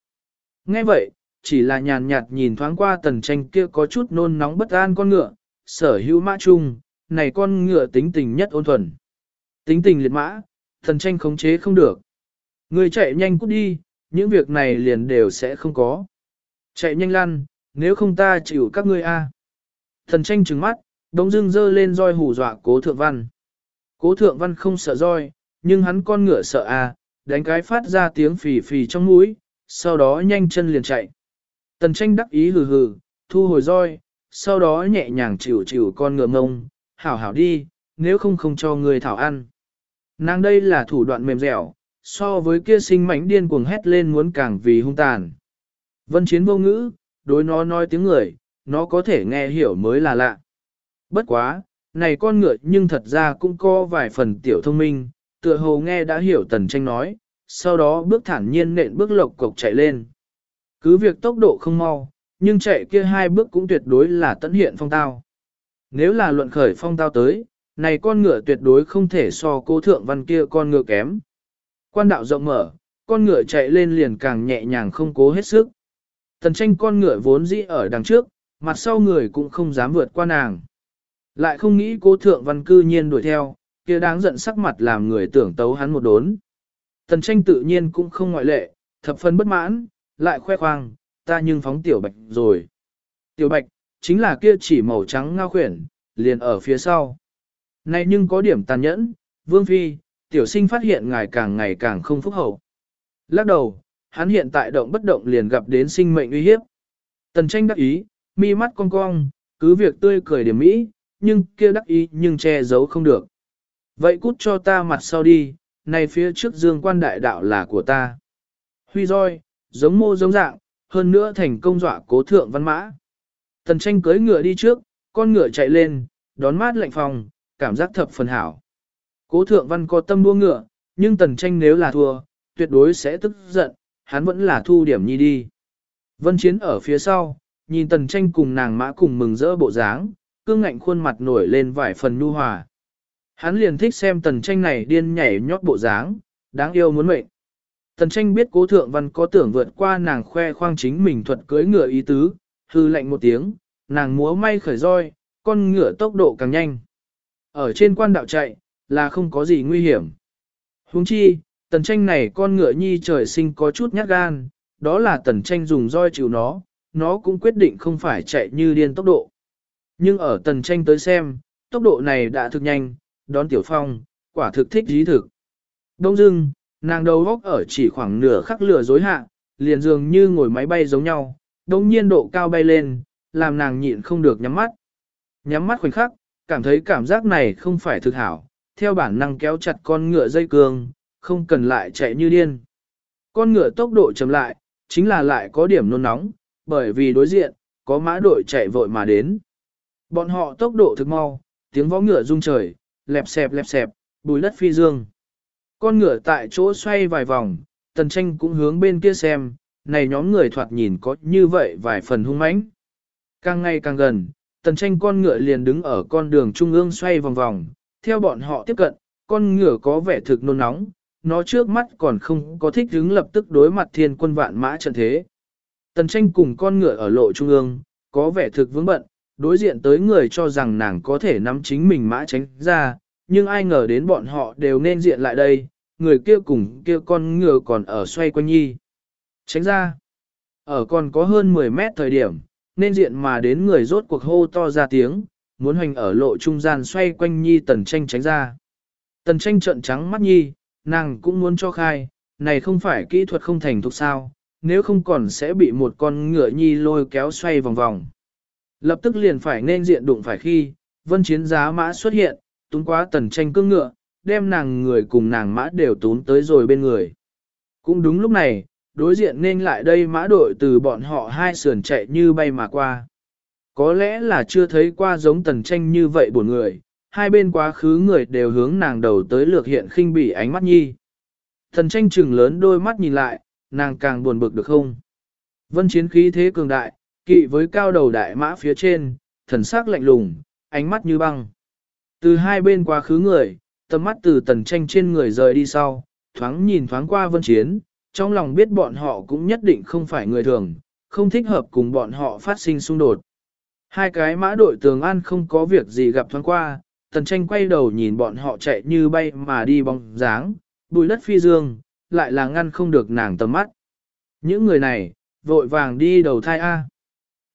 Nghe vậy, chỉ là nhàn nhạt nhìn thoáng qua tần tranh kia có chút nôn nóng bất an con ngựa, sở hữu mã chung, này con ngựa tính tình nhất ôn thuần. Tính tình liệt mã, tần tranh khống chế không được. Người chạy nhanh cút đi, những việc này liền đều sẽ không có. Chạy nhanh lăn, nếu không ta chịu các ngươi a. Thần tranh trừng mắt, đống dưng dơ lên roi hù dọa cố thượng văn. Cố thượng văn không sợ roi, nhưng hắn con ngựa sợ a, đánh cái phát ra tiếng phì phì trong mũi, sau đó nhanh chân liền chạy. Tần tranh đắc ý hừ hừ, thu hồi roi, sau đó nhẹ nhàng chịu chịu con ngựa mông, hảo hảo đi, nếu không không cho người thảo ăn. Nàng đây là thủ đoạn mềm dẻo, so với kia sinh mảnh điên cuồng hét lên muốn càng vì hung tàn. Vân chiến vô ngữ, đối nó nói tiếng người, nó có thể nghe hiểu mới là lạ. Bất quá, này con ngựa nhưng thật ra cũng có vài phần tiểu thông minh, tựa hồ nghe đã hiểu tần tranh nói, sau đó bước thản nhiên nện bước lộc cộc chạy lên. Cứ việc tốc độ không mau, nhưng chạy kia hai bước cũng tuyệt đối là tận hiện phong tao. Nếu là luận khởi phong tao tới, này con ngựa tuyệt đối không thể so cố thượng văn kia con ngựa kém. Quan đạo rộng mở, con ngựa chạy lên liền càng nhẹ nhàng không cố hết sức. Tần tranh con ngựa vốn dĩ ở đằng trước, mặt sau người cũng không dám vượt qua nàng. Lại không nghĩ cố thượng văn cư nhiên đuổi theo, kia đáng giận sắc mặt làm người tưởng tấu hắn một đốn. Tần tranh tự nhiên cũng không ngoại lệ, thập phân bất mãn, lại khoe khoang, ta nhưng phóng tiểu bạch rồi. Tiểu bạch, chính là kia chỉ màu trắng ngao khuyển, liền ở phía sau. Này nhưng có điểm tàn nhẫn, vương phi, tiểu sinh phát hiện ngài càng ngày càng không phúc hậu. Lắc đầu, hắn hiện tại động bất động liền gặp đến sinh mệnh uy hiếp. Tần tranh đắc ý, mi mắt cong cong, cứ việc tươi cười điểm mỹ, nhưng kia đắc ý nhưng che giấu không được. Vậy cút cho ta mặt sau đi, này phía trước dương quan đại đạo là của ta. Huy roi, giống mô giống dạng, hơn nữa thành công dọa cố thượng văn mã. Tần tranh cưới ngựa đi trước, con ngựa chạy lên, đón mát lạnh phòng, cảm giác thập phần hảo. Cố thượng văn có tâm đua ngựa, nhưng tần tranh nếu là thua, tuyệt đối sẽ tức giận, hắn vẫn là thu điểm nhi đi. Vân chiến ở phía sau, nhìn tần tranh cùng nàng mã cùng mừng rỡ bộ dáng, cương ngạnh khuôn mặt nổi lên vài phần nu hòa. Hắn liền thích xem tần tranh này điên nhảy nhót bộ dáng, đáng yêu muốn mệnh. Tần tranh biết cố thượng văn có tưởng vượt qua nàng khoe khoang chính mình thuật cưỡi ngựa ý tứ, hư lệnh một tiếng, nàng múa may khởi roi, con ngựa tốc độ càng nhanh. Ở trên quan đạo chạy, là không có gì nguy hiểm. Huống chi, tần tranh này con ngựa nhi trời sinh có chút nhát gan, đó là tần tranh dùng roi chịu nó, nó cũng quyết định không phải chạy như điên tốc độ. Nhưng ở tần tranh tới xem, tốc độ này đã thực nhanh, đón tiểu phong, quả thực thích dí thực. Đông dưng, nàng đầu góc ở chỉ khoảng nửa khắc lửa dối hạ, liền dường như ngồi máy bay giống nhau, đông nhiên độ cao bay lên, làm nàng nhịn không được nhắm mắt. Nhắm mắt khoảnh khắc, cảm thấy cảm giác này không phải thực hảo, theo bản năng kéo chặt con ngựa dây cương, không cần lại chạy như điên. Con ngựa tốc độ chậm lại, chính là lại có điểm nôn nóng, bởi vì đối diện, có mã đội chạy vội mà đến. Bọn họ tốc độ thực mau, tiếng vó ngựa rung trời, lẹp xẹp lẹp xẹp, bùi đất phi dương. Con ngựa tại chỗ xoay vài vòng, tần tranh cũng hướng bên kia xem, này nhóm người thoạt nhìn có như vậy vài phần hung mãnh. Càng ngày càng gần, tần tranh con ngựa liền đứng ở con đường trung ương xoay vòng vòng, theo bọn họ tiếp cận, con ngựa có vẻ thực nôn nóng, nó trước mắt còn không có thích hứng lập tức đối mặt thiên quân vạn mã trận thế. Tần tranh cùng con ngựa ở lộ trung ương, có vẻ thực vướng bận, đối diện tới người cho rằng nàng có thể nắm chính mình mã tránh ra, nhưng ai ngờ đến bọn họ đều nên diện lại đây, người kia cùng kia con ngựa còn ở xoay quanh nhi. Tránh ra, ở còn có hơn 10 mét thời điểm, nên diện mà đến người rốt cuộc hô to ra tiếng, muốn hành ở lộ trung gian xoay quanh nhi tần tranh tránh ra. Tần tranh trợn trắng mắt nhi, nàng cũng muốn cho khai, này không phải kỹ thuật không thành thục sao, nếu không còn sẽ bị một con ngựa nhi lôi kéo xoay vòng vòng. Lập tức liền phải nên diện đụng phải khi, vân chiến giá mã xuất hiện, túng quá tần tranh cương ngựa, đem nàng người cùng nàng mã đều tún tới rồi bên người. Cũng đúng lúc này, đối diện nên lại đây mã đội từ bọn họ hai sườn chạy như bay mà qua. Có lẽ là chưa thấy qua giống tần tranh như vậy buồn người, hai bên quá khứ người đều hướng nàng đầu tới lược hiện khinh bỉ ánh mắt nhi. thần tranh trừng lớn đôi mắt nhìn lại, nàng càng buồn bực được không? Vân chiến khí thế cường đại, kỵ với cao đầu đại mã phía trên, thần sắc lạnh lùng, ánh mắt như băng. Từ hai bên quá khứ người, tầm mắt từ tần tranh trên người rời đi sau, thoáng nhìn thoáng qua vân chiến, trong lòng biết bọn họ cũng nhất định không phải người thường, không thích hợp cùng bọn họ phát sinh xung đột. Hai cái mã đội tường an không có việc gì gặp thoáng qua, tần tranh quay đầu nhìn bọn họ chạy như bay mà đi bóng dáng, bùi đất phi dương, lại là ngăn không được nàng tầm mắt. Những người này, vội vàng đi đầu thai A.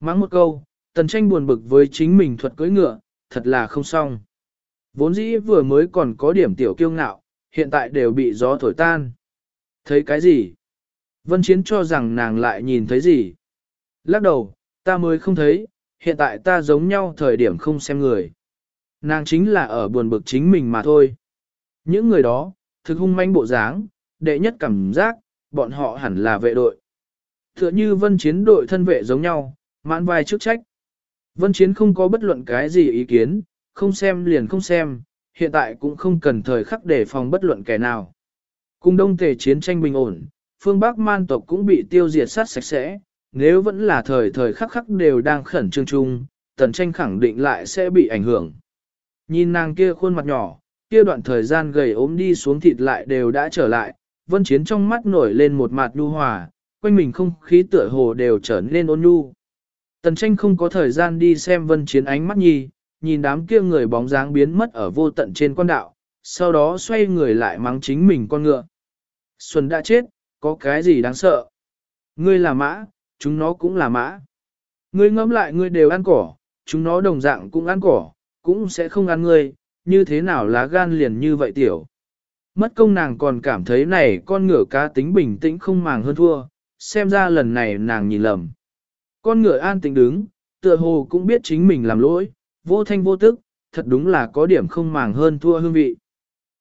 Mắng một câu, tần tranh buồn bực với chính mình thuật cưỡi ngựa, thật là không xong. Vốn dĩ vừa mới còn có điểm tiểu kiêu ngạo, hiện tại đều bị gió thổi tan. Thấy cái gì? Vân Chiến cho rằng nàng lại nhìn thấy gì? Lắc đầu, ta mới không thấy, hiện tại ta giống nhau thời điểm không xem người. Nàng chính là ở buồn bực chính mình mà thôi. Những người đó, thực hung manh bộ dáng, đệ nhất cảm giác, bọn họ hẳn là vệ đội. Tựa như vân chiến đội thân vệ giống nhau, mãn vai chức trách. Vân chiến không có bất luận cái gì ý kiến, không xem liền không xem, hiện tại cũng không cần thời khắc để phòng bất luận kẻ nào. Cùng đông tề chiến tranh bình ổn, phương Bắc man tộc cũng bị tiêu diệt sát sạch sẽ, nếu vẫn là thời thời khắc khắc đều đang khẩn trương chung, tần tranh khẳng định lại sẽ bị ảnh hưởng. Nhìn nàng kia khuôn mặt nhỏ, kia đoạn thời gian gầy ốm đi xuống thịt lại đều đã trở lại, vân chiến trong mắt nổi lên một mặt nhu hòa, quanh mình không khí tựa hồ đều trở nên ôn nhu. Tần tranh không có thời gian đi xem vân chiến ánh mắt nhi, nhìn đám kia người bóng dáng biến mất ở vô tận trên quan đạo, sau đó xoay người lại mắng chính mình con ngựa. Xuân đã chết, có cái gì đáng sợ? Ngươi là mã, chúng nó cũng là mã. Ngươi ngẫm lại ngươi đều ăn cỏ, chúng nó đồng dạng cũng ăn cỏ, cũng sẽ không ăn ngươi, như thế nào lá gan liền như vậy tiểu. Mất công nàng còn cảm thấy này con ngựa cá tính bình tĩnh không màng hơn thua, xem ra lần này nàng nhìn lầm. Con ngựa an tĩnh đứng, tựa hồ cũng biết chính mình làm lỗi, vô thanh vô tức, thật đúng là có điểm không màng hơn thua hương vị.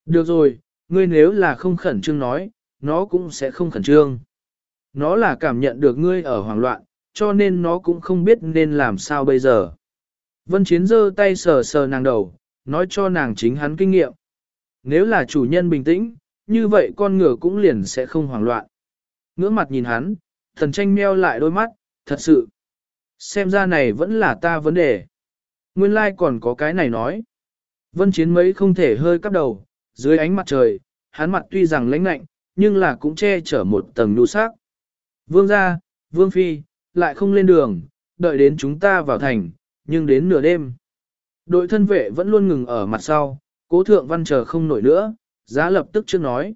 Được rồi, ngươi nếu là không khẩn trương nói, nó cũng sẽ không khẩn trương. Nó là cảm nhận được ngươi ở hoảng loạn, cho nên nó cũng không biết nên làm sao bây giờ. Vân Chiến giơ tay sờ sờ nàng đầu, nói cho nàng chính hắn kinh nghiệm. Nếu là chủ nhân bình tĩnh, như vậy con ngựa cũng liền sẽ không hoảng loạn. Ngưỡng mặt nhìn hắn, thần tranh meo lại đôi mắt, thật sự. Xem ra này vẫn là ta vấn đề. Nguyên lai like còn có cái này nói. Vân chiến mấy không thể hơi cắp đầu, dưới ánh mặt trời, hắn mặt tuy rằng lãnh lạnh, nhưng là cũng che chở một tầng nụ sắc. Vương gia, vương phi, lại không lên đường, đợi đến chúng ta vào thành, nhưng đến nửa đêm. Đội thân vệ vẫn luôn ngừng ở mặt sau, cố thượng văn chờ không nổi nữa, giá lập tức trước nói.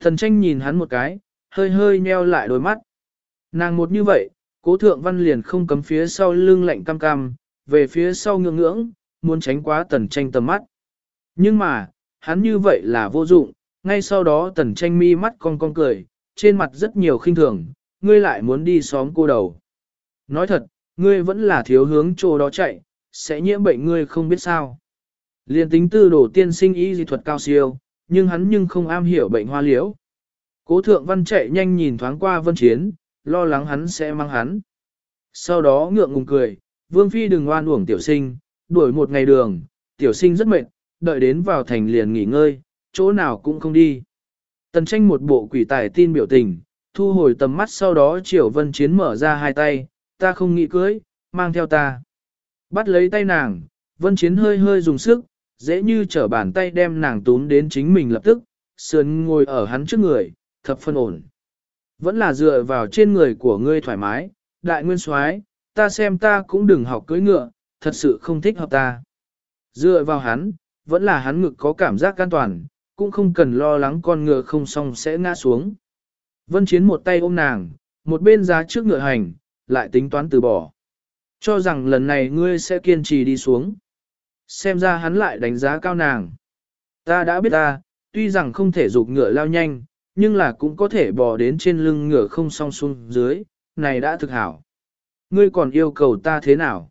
Thần tranh nhìn hắn một cái, hơi hơi nheo lại đôi mắt. Nàng một như vậy, cố thượng văn liền không cấm phía sau lưng lạnh cam cam, về phía sau ngưỡng ngưỡng, muốn tránh quá tần tranh tầm mắt. Nhưng mà, hắn như vậy là vô dụng, ngay sau đó tần tranh mi mắt cong cong cười, trên mặt rất nhiều khinh thường, ngươi lại muốn đi xóm cô đầu. Nói thật, ngươi vẫn là thiếu hướng chỗ đó chạy, sẽ nhiễm bệnh ngươi không biết sao. Liên tính tư đổ tiên sinh y dị thuật cao siêu, nhưng hắn nhưng không am hiểu bệnh hoa liễu. Cố thượng văn chạy nhanh nhìn thoáng qua vân chiến, lo lắng hắn sẽ mang hắn. Sau đó ngượng ngùng cười, vương phi đừng oan uổng tiểu sinh, đuổi một ngày đường, tiểu sinh rất mệt, đợi đến vào thành liền nghỉ ngơi, chỗ nào cũng không đi. Tần tranh một bộ quỷ tài tin biểu tình, thu hồi tầm mắt sau đó chiều vân chiến mở ra hai tay, ta không nghĩ cưới, mang theo ta. Bắt lấy tay nàng, vân chiến hơi hơi dùng sức, dễ như trở bàn tay đem nàng túm đến chính mình lập tức, sườn ngồi ở hắn trước người, thập phân ổn. Vẫn là dựa vào trên người của ngươi thoải mái, đại nguyên soái, ta xem ta cũng đừng học cưỡi ngựa, thật sự không thích hợp ta. Dựa vào hắn, vẫn là hắn ngực có cảm giác an toàn, cũng không cần lo lắng con ngựa không xong sẽ ngã xuống. Vân Chiến một tay ôm nàng, một bên giá trước ngựa hành, lại tính toán từ bỏ. Cho rằng lần này ngươi sẽ kiên trì đi xuống. Xem ra hắn lại đánh giá cao nàng. Ta đã biết ta, tuy rằng không thể dục ngựa lao nhanh, nhưng là cũng có thể bò đến trên lưng ngựa không song xuống dưới, này đã thực hảo. Ngươi còn yêu cầu ta thế nào?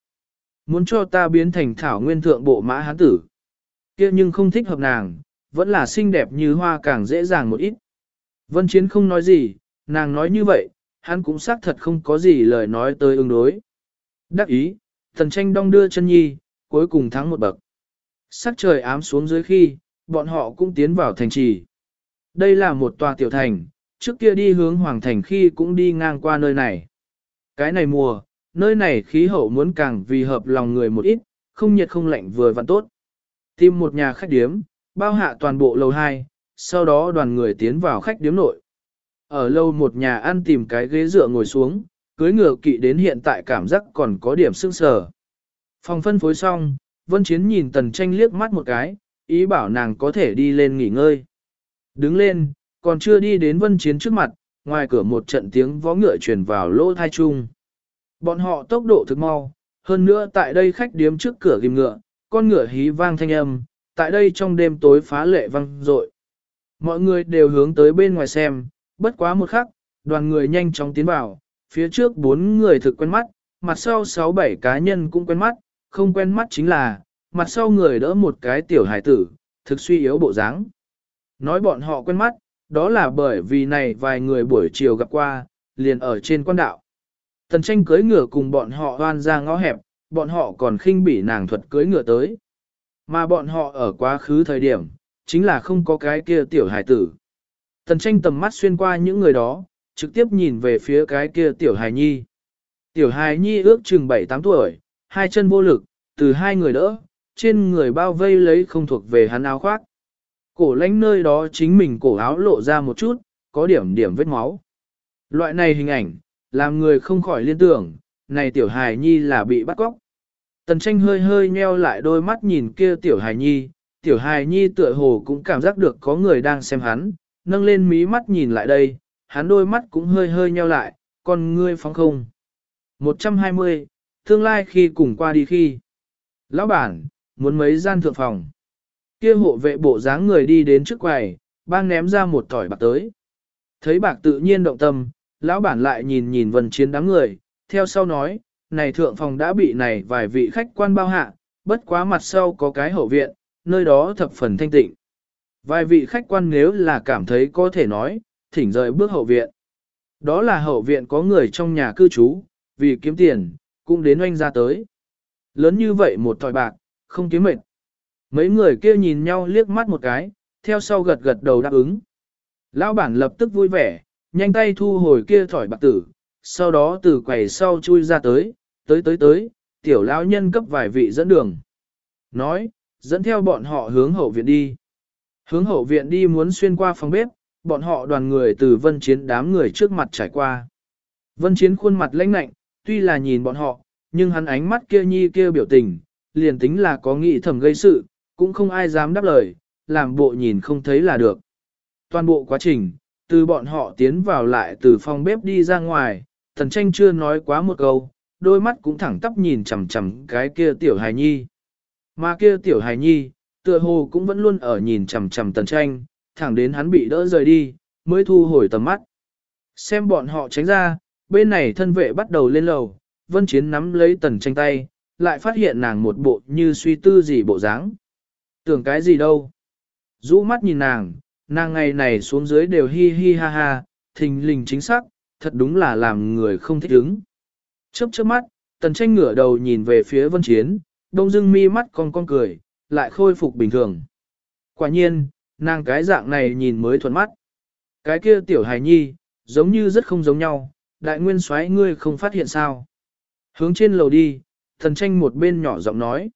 Muốn cho ta biến thành thảo nguyên thượng bộ mã hán tử. kia nhưng không thích hợp nàng, vẫn là xinh đẹp như hoa càng dễ dàng một ít. Vân Chiến không nói gì, nàng nói như vậy, hắn cũng xác thật không có gì lời nói tới ứng đối. Đắc ý, thần tranh đong đưa chân nhi, cuối cùng thắng một bậc. Sắc trời ám xuống dưới khi, bọn họ cũng tiến vào thành trì. Đây là một tòa tiểu thành, trước kia đi hướng hoàng thành khi cũng đi ngang qua nơi này. Cái này mùa, nơi này khí hậu muốn càng vì hợp lòng người một ít, không nhiệt không lạnh vừa vặn tốt. Tìm một nhà khách điếm, bao hạ toàn bộ lầu 2, sau đó đoàn người tiến vào khách điếm nội. Ở lâu một nhà ăn tìm cái ghế dựa ngồi xuống, cưới ngựa kỵ đến hiện tại cảm giác còn có điểm sưng sờ. Phòng phân phối xong, Vân Chiến nhìn Tần Tranh liếc mắt một cái, ý bảo nàng có thể đi lên nghỉ ngơi. Đứng lên, còn chưa đi đến Vân Chiến trước mặt, ngoài cửa một trận tiếng vó ngựa truyền vào lỗ thai chung. Bọn họ tốc độ thực mau, hơn nữa tại đây khách điếm trước cửa ghim ngựa, con ngựa hí vang thanh âm, tại đây trong đêm tối phá lệ vang rội. Mọi người đều hướng tới bên ngoài xem, Bất quá một khắc, đoàn người nhanh chóng tiến vào, phía trước bốn người thực quen mắt, mặt sau sáu bảy cá nhân cũng quen mắt, không quen mắt chính là, mặt sau người đỡ một cái tiểu hải tử, thực suy yếu bộ dáng. Nói bọn họ quen mắt, đó là bởi vì này vài người buổi chiều gặp qua, liền ở trên quan đạo. Tần tranh cưới ngựa cùng bọn họ hoan ra ngõ hẹp, bọn họ còn khinh bỉ nàng thuật cưới ngựa tới. Mà bọn họ ở quá khứ thời điểm, chính là không có cái kia tiểu hải tử. Tần tranh tầm mắt xuyên qua những người đó, trực tiếp nhìn về phía cái kia tiểu hài nhi. Tiểu hài nhi ước chừng 7-8 tuổi, hai chân vô lực, từ hai người đỡ, trên người bao vây lấy không thuộc về hắn áo khoác. Cổ lánh nơi đó chính mình cổ áo lộ ra một chút, có điểm điểm vết máu. Loại này hình ảnh, làm người không khỏi liên tưởng, này tiểu hài nhi là bị bắt cóc. Tần tranh hơi hơi nheo lại đôi mắt nhìn kia tiểu hài nhi, tiểu hài nhi tựa hồ cũng cảm giác được có người đang xem hắn, nâng lên mí mắt nhìn lại đây, hắn đôi mắt cũng hơi hơi nheo lại, con ngươi phóng không. 120, tương lai khi cùng qua đi khi. Lão bản, muốn mấy gian thượng phòng. Kia hộ vệ bộ dáng người đi đến trước quầy, bang ném ra một tỏi bạc tới. Thấy bạc tự nhiên động tâm, lão bản lại nhìn nhìn vần chiến đám người, theo sau nói, này thượng phòng đã bị này vài vị khách quan bao hạ, bất quá mặt sau có cái hậu viện, nơi đó thập phần thanh tịnh. Vài vị khách quan nếu là cảm thấy có thể nói, thỉnh rời bước hậu viện. Đó là hậu viện có người trong nhà cư trú, vì kiếm tiền, cũng đến oanh ra tới. Lớn như vậy một thỏi bạc, không kiếm mệt. Mấy người kia nhìn nhau liếc mắt một cái, theo sau gật gật đầu đáp ứng. Lão bản lập tức vui vẻ, nhanh tay thu hồi kia thỏi bạc tử, sau đó từ quầy sau chui ra tới, tới tới tới, tiểu lão nhân cấp vài vị dẫn đường. Nói, dẫn theo bọn họ hướng hậu viện đi. Hướng hậu viện đi muốn xuyên qua phòng bếp, bọn họ đoàn người từ vân chiến đám người trước mặt trải qua. Vân chiến khuôn mặt lãnh lạnh, tuy là nhìn bọn họ, nhưng hắn ánh mắt kia nhi kia biểu tình, liền tính là có nghị thẩm gây sự, cũng không ai dám đáp lời, làm bộ nhìn không thấy là được. Toàn bộ quá trình, từ bọn họ tiến vào lại từ phòng bếp đi ra ngoài, thần tranh chưa nói quá một câu, đôi mắt cũng thẳng tắp nhìn chằm chằm cái kia tiểu hài nhi. Mà kia tiểu hài nhi, tựa hồ cũng vẫn luôn ở nhìn chằm chằm tần tranh, thẳng đến hắn bị đỡ rời đi, mới thu hồi tầm mắt. Xem bọn họ tránh ra, bên này thân vệ bắt đầu lên lầu, vân chiến nắm lấy tần tranh tay, lại phát hiện nàng một bộ như suy tư gì bộ dáng. Tưởng cái gì đâu. rũ mắt nhìn nàng, nàng ngày này xuống dưới đều hi hi ha ha, thình lình chính xác, thật đúng là làm người không thích ứng. Chớp chớp mắt, tần tranh ngửa đầu nhìn về phía vân chiến, đông dưng mi mắt con con cười, lại khôi phục bình thường. Quả nhiên, nàng cái dạng này nhìn mới thuận mắt. Cái kia tiểu hài nhi, giống như rất không giống nhau, đại nguyên soái ngươi không phát hiện sao. Hướng trên lầu đi, thần tranh một bên nhỏ giọng nói.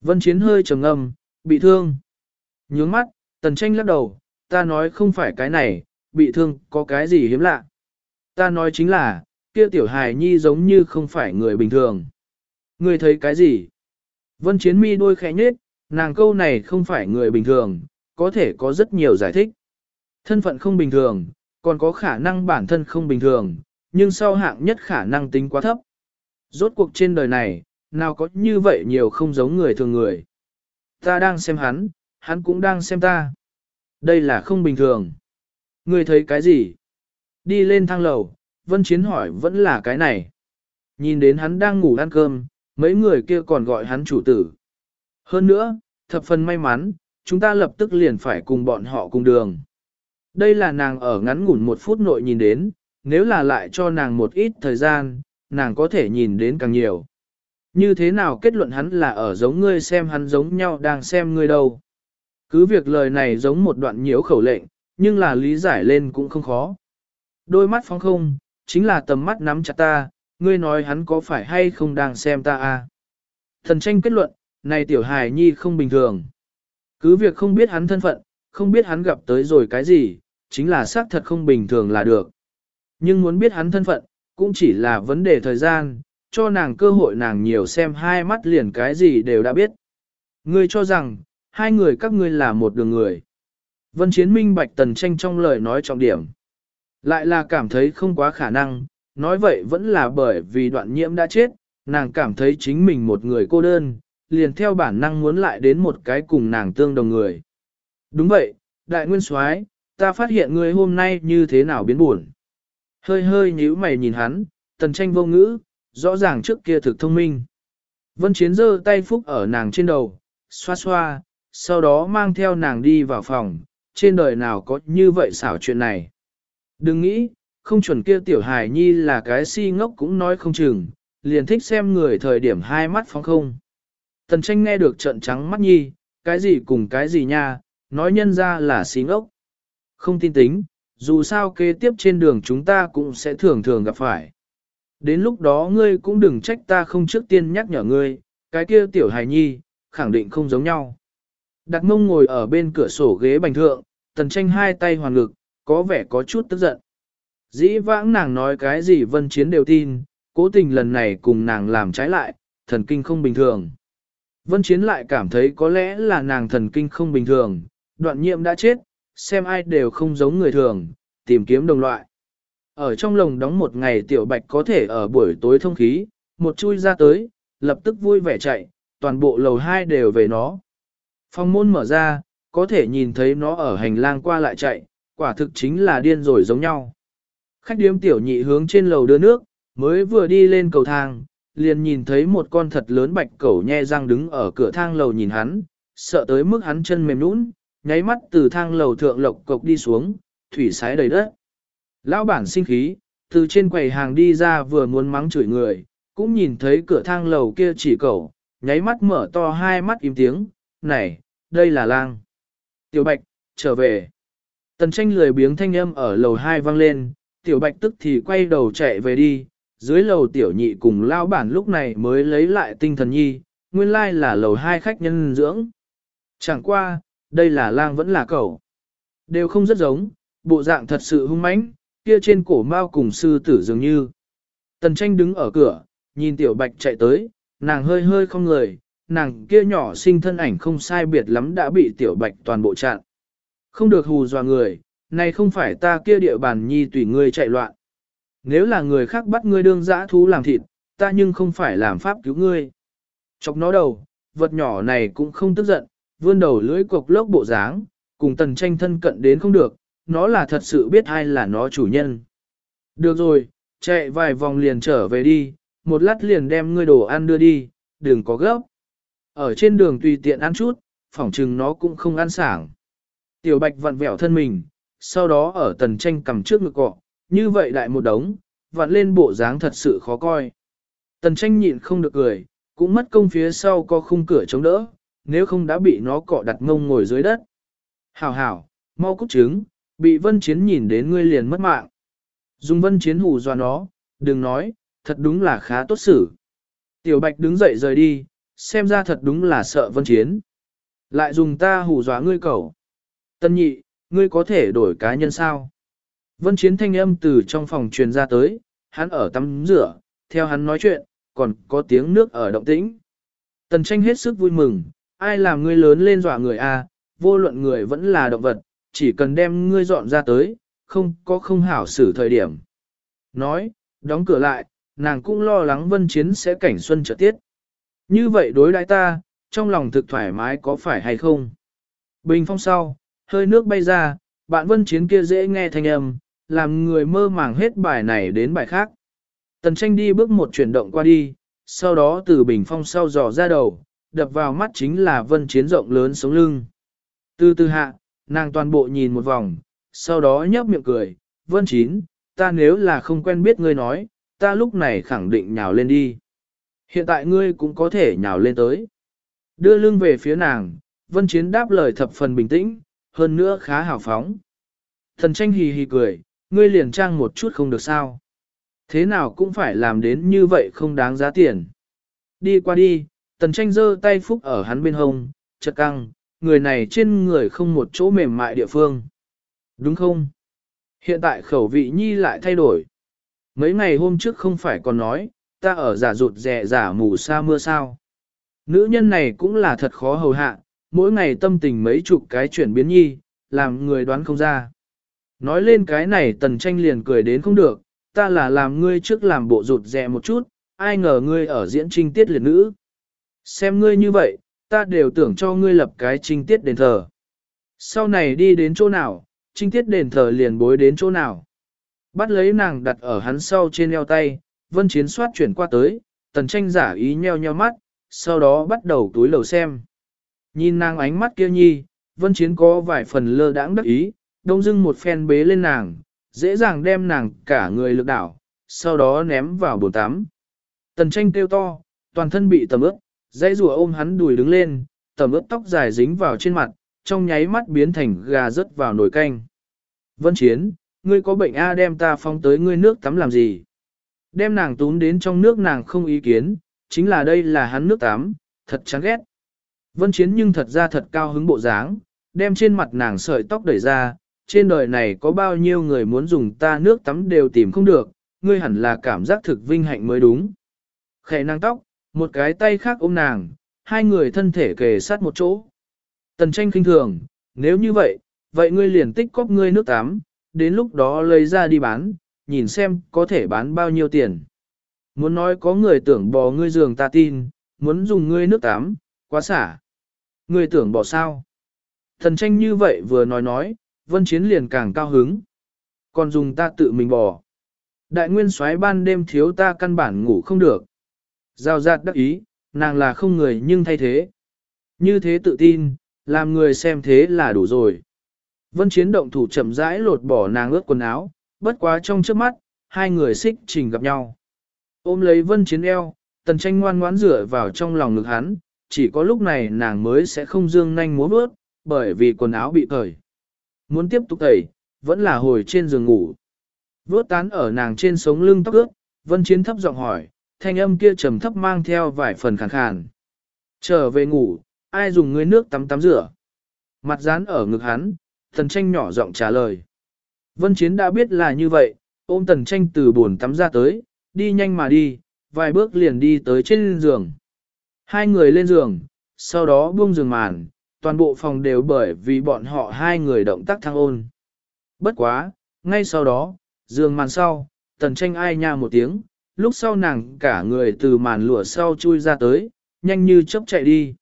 Vân chiến hơi trầm ngâm, bị thương. Nhướng mắt, tần tranh lắc đầu, ta nói không phải cái này, bị thương có cái gì hiếm lạ. Ta nói chính là, kia tiểu hài nhi giống như không phải người bình thường. Ngươi thấy cái gì? Vân chiến mi đôi khẽ nhết, nàng câu này không phải người bình thường, có thể có rất nhiều giải thích. Thân phận không bình thường, còn có khả năng bản thân không bình thường, nhưng sau hạng nhất khả năng tính quá thấp. Rốt cuộc trên đời này, nào có như vậy nhiều không giống người thường người. Ta đang xem hắn, hắn cũng đang xem ta. Đây là không bình thường. Người thấy cái gì? Đi lên thang lầu, Vân Chiến hỏi vẫn là cái này. Nhìn đến hắn đang ngủ ăn cơm, mấy người kia còn gọi hắn chủ tử. Hơn nữa, thập phần may mắn, chúng ta lập tức liền phải cùng bọn họ cùng đường. Đây là nàng ở ngắn ngủn một phút nội nhìn đến, nếu là lại cho nàng một ít thời gian, nàng có thể nhìn đến càng nhiều. Như thế nào kết luận hắn là ở giống ngươi xem hắn giống nhau đang xem ngươi đâu. Cứ việc lời này giống một đoạn nhiễu khẩu lệnh, nhưng là lý giải lên cũng không khó. Đôi mắt phóng không, chính là tầm mắt nắm chặt ta, ngươi nói hắn có phải hay không đang xem ta à. Thần tranh kết luận, này tiểu hài nhi không bình thường. Cứ việc không biết hắn thân phận, không biết hắn gặp tới rồi cái gì, chính là xác thật không bình thường là được. Nhưng muốn biết hắn thân phận, cũng chỉ là vấn đề thời gian, cho nàng cơ hội nàng nhiều xem hai mắt liền cái gì đều đã biết. Ngươi cho rằng, hai người các ngươi là một đường người. Vân Chiến minh bạch tần tranh trong lời nói trọng điểm. Lại là cảm thấy không quá khả năng, nói vậy vẫn là bởi vì đoạn nhiễm đã chết, nàng cảm thấy chính mình một người cô đơn, liền theo bản năng muốn lại đến một cái cùng nàng tương đồng người. Đúng vậy, đại nguyên soái, ta phát hiện ngươi hôm nay như thế nào biến buồn. Hơi hơi nhíu mày nhìn hắn, tần tranh vô ngữ, rõ ràng trước kia thực thông minh. Vân Chiến giơ tay phúc ở nàng trên đầu, xoa xoa, sau đó mang theo nàng đi vào phòng, trên đời nào có như vậy xảo chuyện này. Đừng nghĩ, không chuẩn kia tiểu hài nhi là cái si ngốc cũng nói không chừng, liền thích xem người thời điểm hai mắt phóng không. Tần tranh nghe được trận trắng mắt nhi, cái gì cùng cái gì nha, nói nhân ra là xí ngốc. Không tin tính, dù sao kế tiếp trên đường chúng ta cũng sẽ thường thường gặp phải. Đến lúc đó ngươi cũng đừng trách ta không trước tiên nhắc nhở ngươi, cái kia tiểu hài nhi, khẳng định không giống nhau. Đặt mông ngồi ở bên cửa sổ ghế bành thượng, tần tranh hai tay hoàn ngực, có vẻ có chút tức giận. Dĩ vãng nàng nói cái gì vân chiến đều tin, cố tình lần này cùng nàng làm trái lại, thần kinh không bình thường. Vân chiến lại cảm thấy có lẽ là nàng thần kinh không bình thường, đoạn nhiệm đã chết, xem ai đều không giống người thường, tìm kiếm đồng loại. Ở trong lồng đóng một ngày tiểu bạch có thể ở buổi tối thông khí, một chui ra tới, lập tức vui vẻ chạy, toàn bộ lầu hai đều về nó. Phong môn mở ra, có thể nhìn thấy nó ở hành lang qua lại chạy, quả thực chính là điên rồi giống nhau. Khách điếm tiểu nhị hướng trên lầu đưa nước, mới vừa đi lên cầu thang, liền nhìn thấy một con thật lớn bạch cẩu nhe răng đứng ở cửa thang lầu nhìn hắn, sợ tới mức hắn chân mềm nũng, nháy mắt từ thang lầu thượng lộc cộc đi xuống, thủy sái đầy đất. Lão bản sinh khí, từ trên quầy hàng đi ra vừa muốn mắng chửi người, cũng nhìn thấy cửa thang lầu kia chỉ cẩu, nháy mắt mở to hai mắt im tiếng, này, đây là lang. Tiểu Bạch, trở về. Tần tranh lười biếng thanh âm ở lầu hai vang lên, Tiểu Bạch tức thì quay đầu chạy về đi, dưới lầu Tiểu Nhị cùng lao bản lúc này mới lấy lại tinh thần nhi, nguyên lai là lầu hai khách nhân dưỡng. Chẳng qua, đây là lang vẫn là cẩu. Đều không rất giống, bộ dạng thật sự hung mãnh, kia trên cổ mao cùng sư tử dường như. Tần tranh đứng ở cửa, nhìn Tiểu Bạch chạy tới, nàng hơi hơi không người, nàng kia nhỏ sinh thân ảnh không sai biệt lắm đã bị tiểu bạch toàn bộ chặn. Không được hù dọa người, này không phải ta kia địa bàn nhi tùy ngươi chạy loạn. Nếu là người khác bắt ngươi đương dã thú làm thịt, ta nhưng không phải làm pháp cứu ngươi. Chọc nó đầu, vật nhỏ này cũng không tức giận, vươn đầu lưỡi cục lốc bộ dáng, cùng tần tranh thân cận đến không được, nó là thật sự biết ai là nó chủ nhân. Được rồi, chạy vài vòng liền trở về đi, một lát liền đem ngươi đồ ăn đưa đi, đừng có gấp. Ở trên đường tùy tiện ăn chút, phỏng chừng nó cũng không ăn sảng. Tiểu bạch vặn vẹo thân mình, sau đó ở tần tranh cầm trước ngực cọ, như vậy đại một đống, vặn lên bộ dáng thật sự khó coi. Tần tranh nhịn không được cười, cũng mất công phía sau có khung cửa chống đỡ, nếu không đã bị nó cọ đặt ngông ngồi dưới đất. Hảo hảo, mau cút trứng, bị vân chiến nhìn đến ngươi liền mất mạng. Dùng vân chiến hù dọa nó, đừng nói, thật đúng là khá tốt xử. Tiểu bạch đứng dậy rời đi, xem ra thật đúng là sợ vân chiến. Lại dùng ta hù dọa ngươi cầu. Tân nhị, ngươi có thể đổi cá nhân sao? Vân chiến thanh âm từ trong phòng truyền ra tới, hắn ở tắm rửa, theo hắn nói chuyện, còn có tiếng nước ở động tĩnh. Tần tranh hết sức vui mừng, ai làm ngươi lớn lên dọa người a, vô luận người vẫn là động vật, chỉ cần đem ngươi dọn ra tới, không có không hảo xử thời điểm. Nói, đóng cửa lại, nàng cũng lo lắng vân chiến sẽ cảnh xuân trở tiết. Như vậy đối đãi ta, trong lòng thực thoải mái có phải hay không? Bình phong sau, hơi nước bay ra, bạn vân chiến kia dễ nghe thanh âm, làm người mơ màng hết bài này đến bài khác. Tần tranh đi bước một chuyển động qua đi, sau đó từ bình phong sau dò ra đầu, đập vào mắt chính là vân chiến rộng lớn sống lưng. Từ từ hạ, nàng toàn bộ nhìn một vòng, sau đó nhấp miệng cười, vân chín, ta nếu là không quen biết ngươi nói, ta lúc này khẳng định nhào lên đi. Hiện tại ngươi cũng có thể nhào lên tới. Đưa lưng về phía nàng, vân chiến đáp lời thập phần bình tĩnh, hơn nữa khá hào phóng. Thần tranh hì hì cười, ngươi liền trang một chút không được sao. Thế nào cũng phải làm đến như vậy không đáng giá tiền. Đi qua đi, tần tranh giơ tay phúc ở hắn bên hông, chật căng, người này trên người không một chỗ mềm mại địa phương. Đúng không? Hiện tại khẩu vị nhi lại thay đổi. Mấy ngày hôm trước không phải còn nói, ta ở giả rụt rẻ giả mù sa mưa sao. Nữ nhân này cũng là thật khó hầu hạ, mỗi ngày tâm tình mấy chục cái chuyển biến nhi, làm người đoán không ra. Nói lên cái này tần tranh liền cười đến không được, ta là làm ngươi trước làm bộ rụt rẻ một chút, ai ngờ ngươi ở diễn trinh tiết liệt nữ. Xem ngươi như vậy, ta đều tưởng cho ngươi lập cái trinh tiết đền thờ. Sau này đi đến chỗ nào, trinh tiết đền thờ liền bối đến chỗ nào. Bắt lấy nàng đặt ở hắn sau trên eo tay, vân chiến soát chuyển qua tới, tần tranh giả ý nheo nheo mắt, sau đó bắt đầu túi lầu xem. Nhìn nàng ánh mắt kia nhi, vân chiến có vài phần lơ đãng đắc ý, đông dưng một phen bế lên nàng, dễ dàng đem nàng cả người lực đảo, sau đó ném vào bồn tắm. Tần tranh kêu to, toàn thân bị tầm ướt, dây rùa ôm hắn đùi đứng lên, tầm ướt tóc dài dính vào trên mặt, trong nháy mắt biến thành gà rớt vào nồi canh. Vân Chiến, ngươi có bệnh A đem ta phong tới ngươi nước tắm làm gì? Đem nàng tún đến trong nước nàng không ý kiến, chính là đây là hắn nước tắm, thật chán ghét. Vân Chiến nhưng thật ra thật cao hứng bộ dáng, đem trên mặt nàng sợi tóc đẩy ra, trên đời này có bao nhiêu người muốn dùng ta nước tắm đều tìm không được, ngươi hẳn là cảm giác thực vinh hạnh mới đúng. Khẽ nàng tóc, một cái tay khác ôm nàng, hai người thân thể kề sát một chỗ. Tần tranh kinh thường, nếu như vậy, vậy ngươi liền tích cóp ngươi nước tắm, đến lúc đó lấy ra đi bán, nhìn xem có thể bán bao nhiêu tiền. Muốn nói có người tưởng bỏ ngươi giường ta tin, muốn dùng ngươi nước tắm, quá xả. Ngươi tưởng bỏ sao? Thần tranh như vậy vừa nói nói, vân chiến liền càng cao hứng. Còn dùng ta tự mình bỏ. Đại nguyên soái ban đêm thiếu ta căn bản ngủ không được. Giao giạt đắc ý, nàng là không người nhưng thay thế. Như thế tự tin, làm người xem thế là đủ rồi. Vân chiến động thủ chậm rãi lột bỏ nàng ướt quần áo, bất quá trong trước mắt, hai người xích trình gặp nhau. Ôm lấy vân chiến eo, tần tranh ngoan ngoãn rửa vào trong lòng ngực hắn, chỉ có lúc này nàng mới sẽ không dương nhanh múa bước, bởi vì quần áo bị cởi. Muốn tiếp tục tẩy, vẫn là hồi trên giường ngủ. Vốt tán ở nàng trên sống lưng tóc ướt, vân chiến thấp giọng hỏi, thanh âm kia trầm thấp mang theo vài phần khàn khàn. Trở về ngủ, ai dùng ngươi nước tắm tắm rửa? Mặt dán ở ngực hắn, tần tranh nhỏ giọng trả lời. Vân chiến đã biết là như vậy, ôm tần tranh từ buồn tắm ra tới, đi nhanh mà đi, vài bước liền đi tới trên giường. Hai người lên giường, sau đó buông giường màn, toàn bộ phòng đều bởi vì bọn họ hai người động tác thăng ôn. Bất quá, ngay sau đó, giường màn sau, tần tranh ai nha một tiếng, lúc sau nàng cả người từ màn lụa sau chui ra tới, nhanh như chớp chạy đi.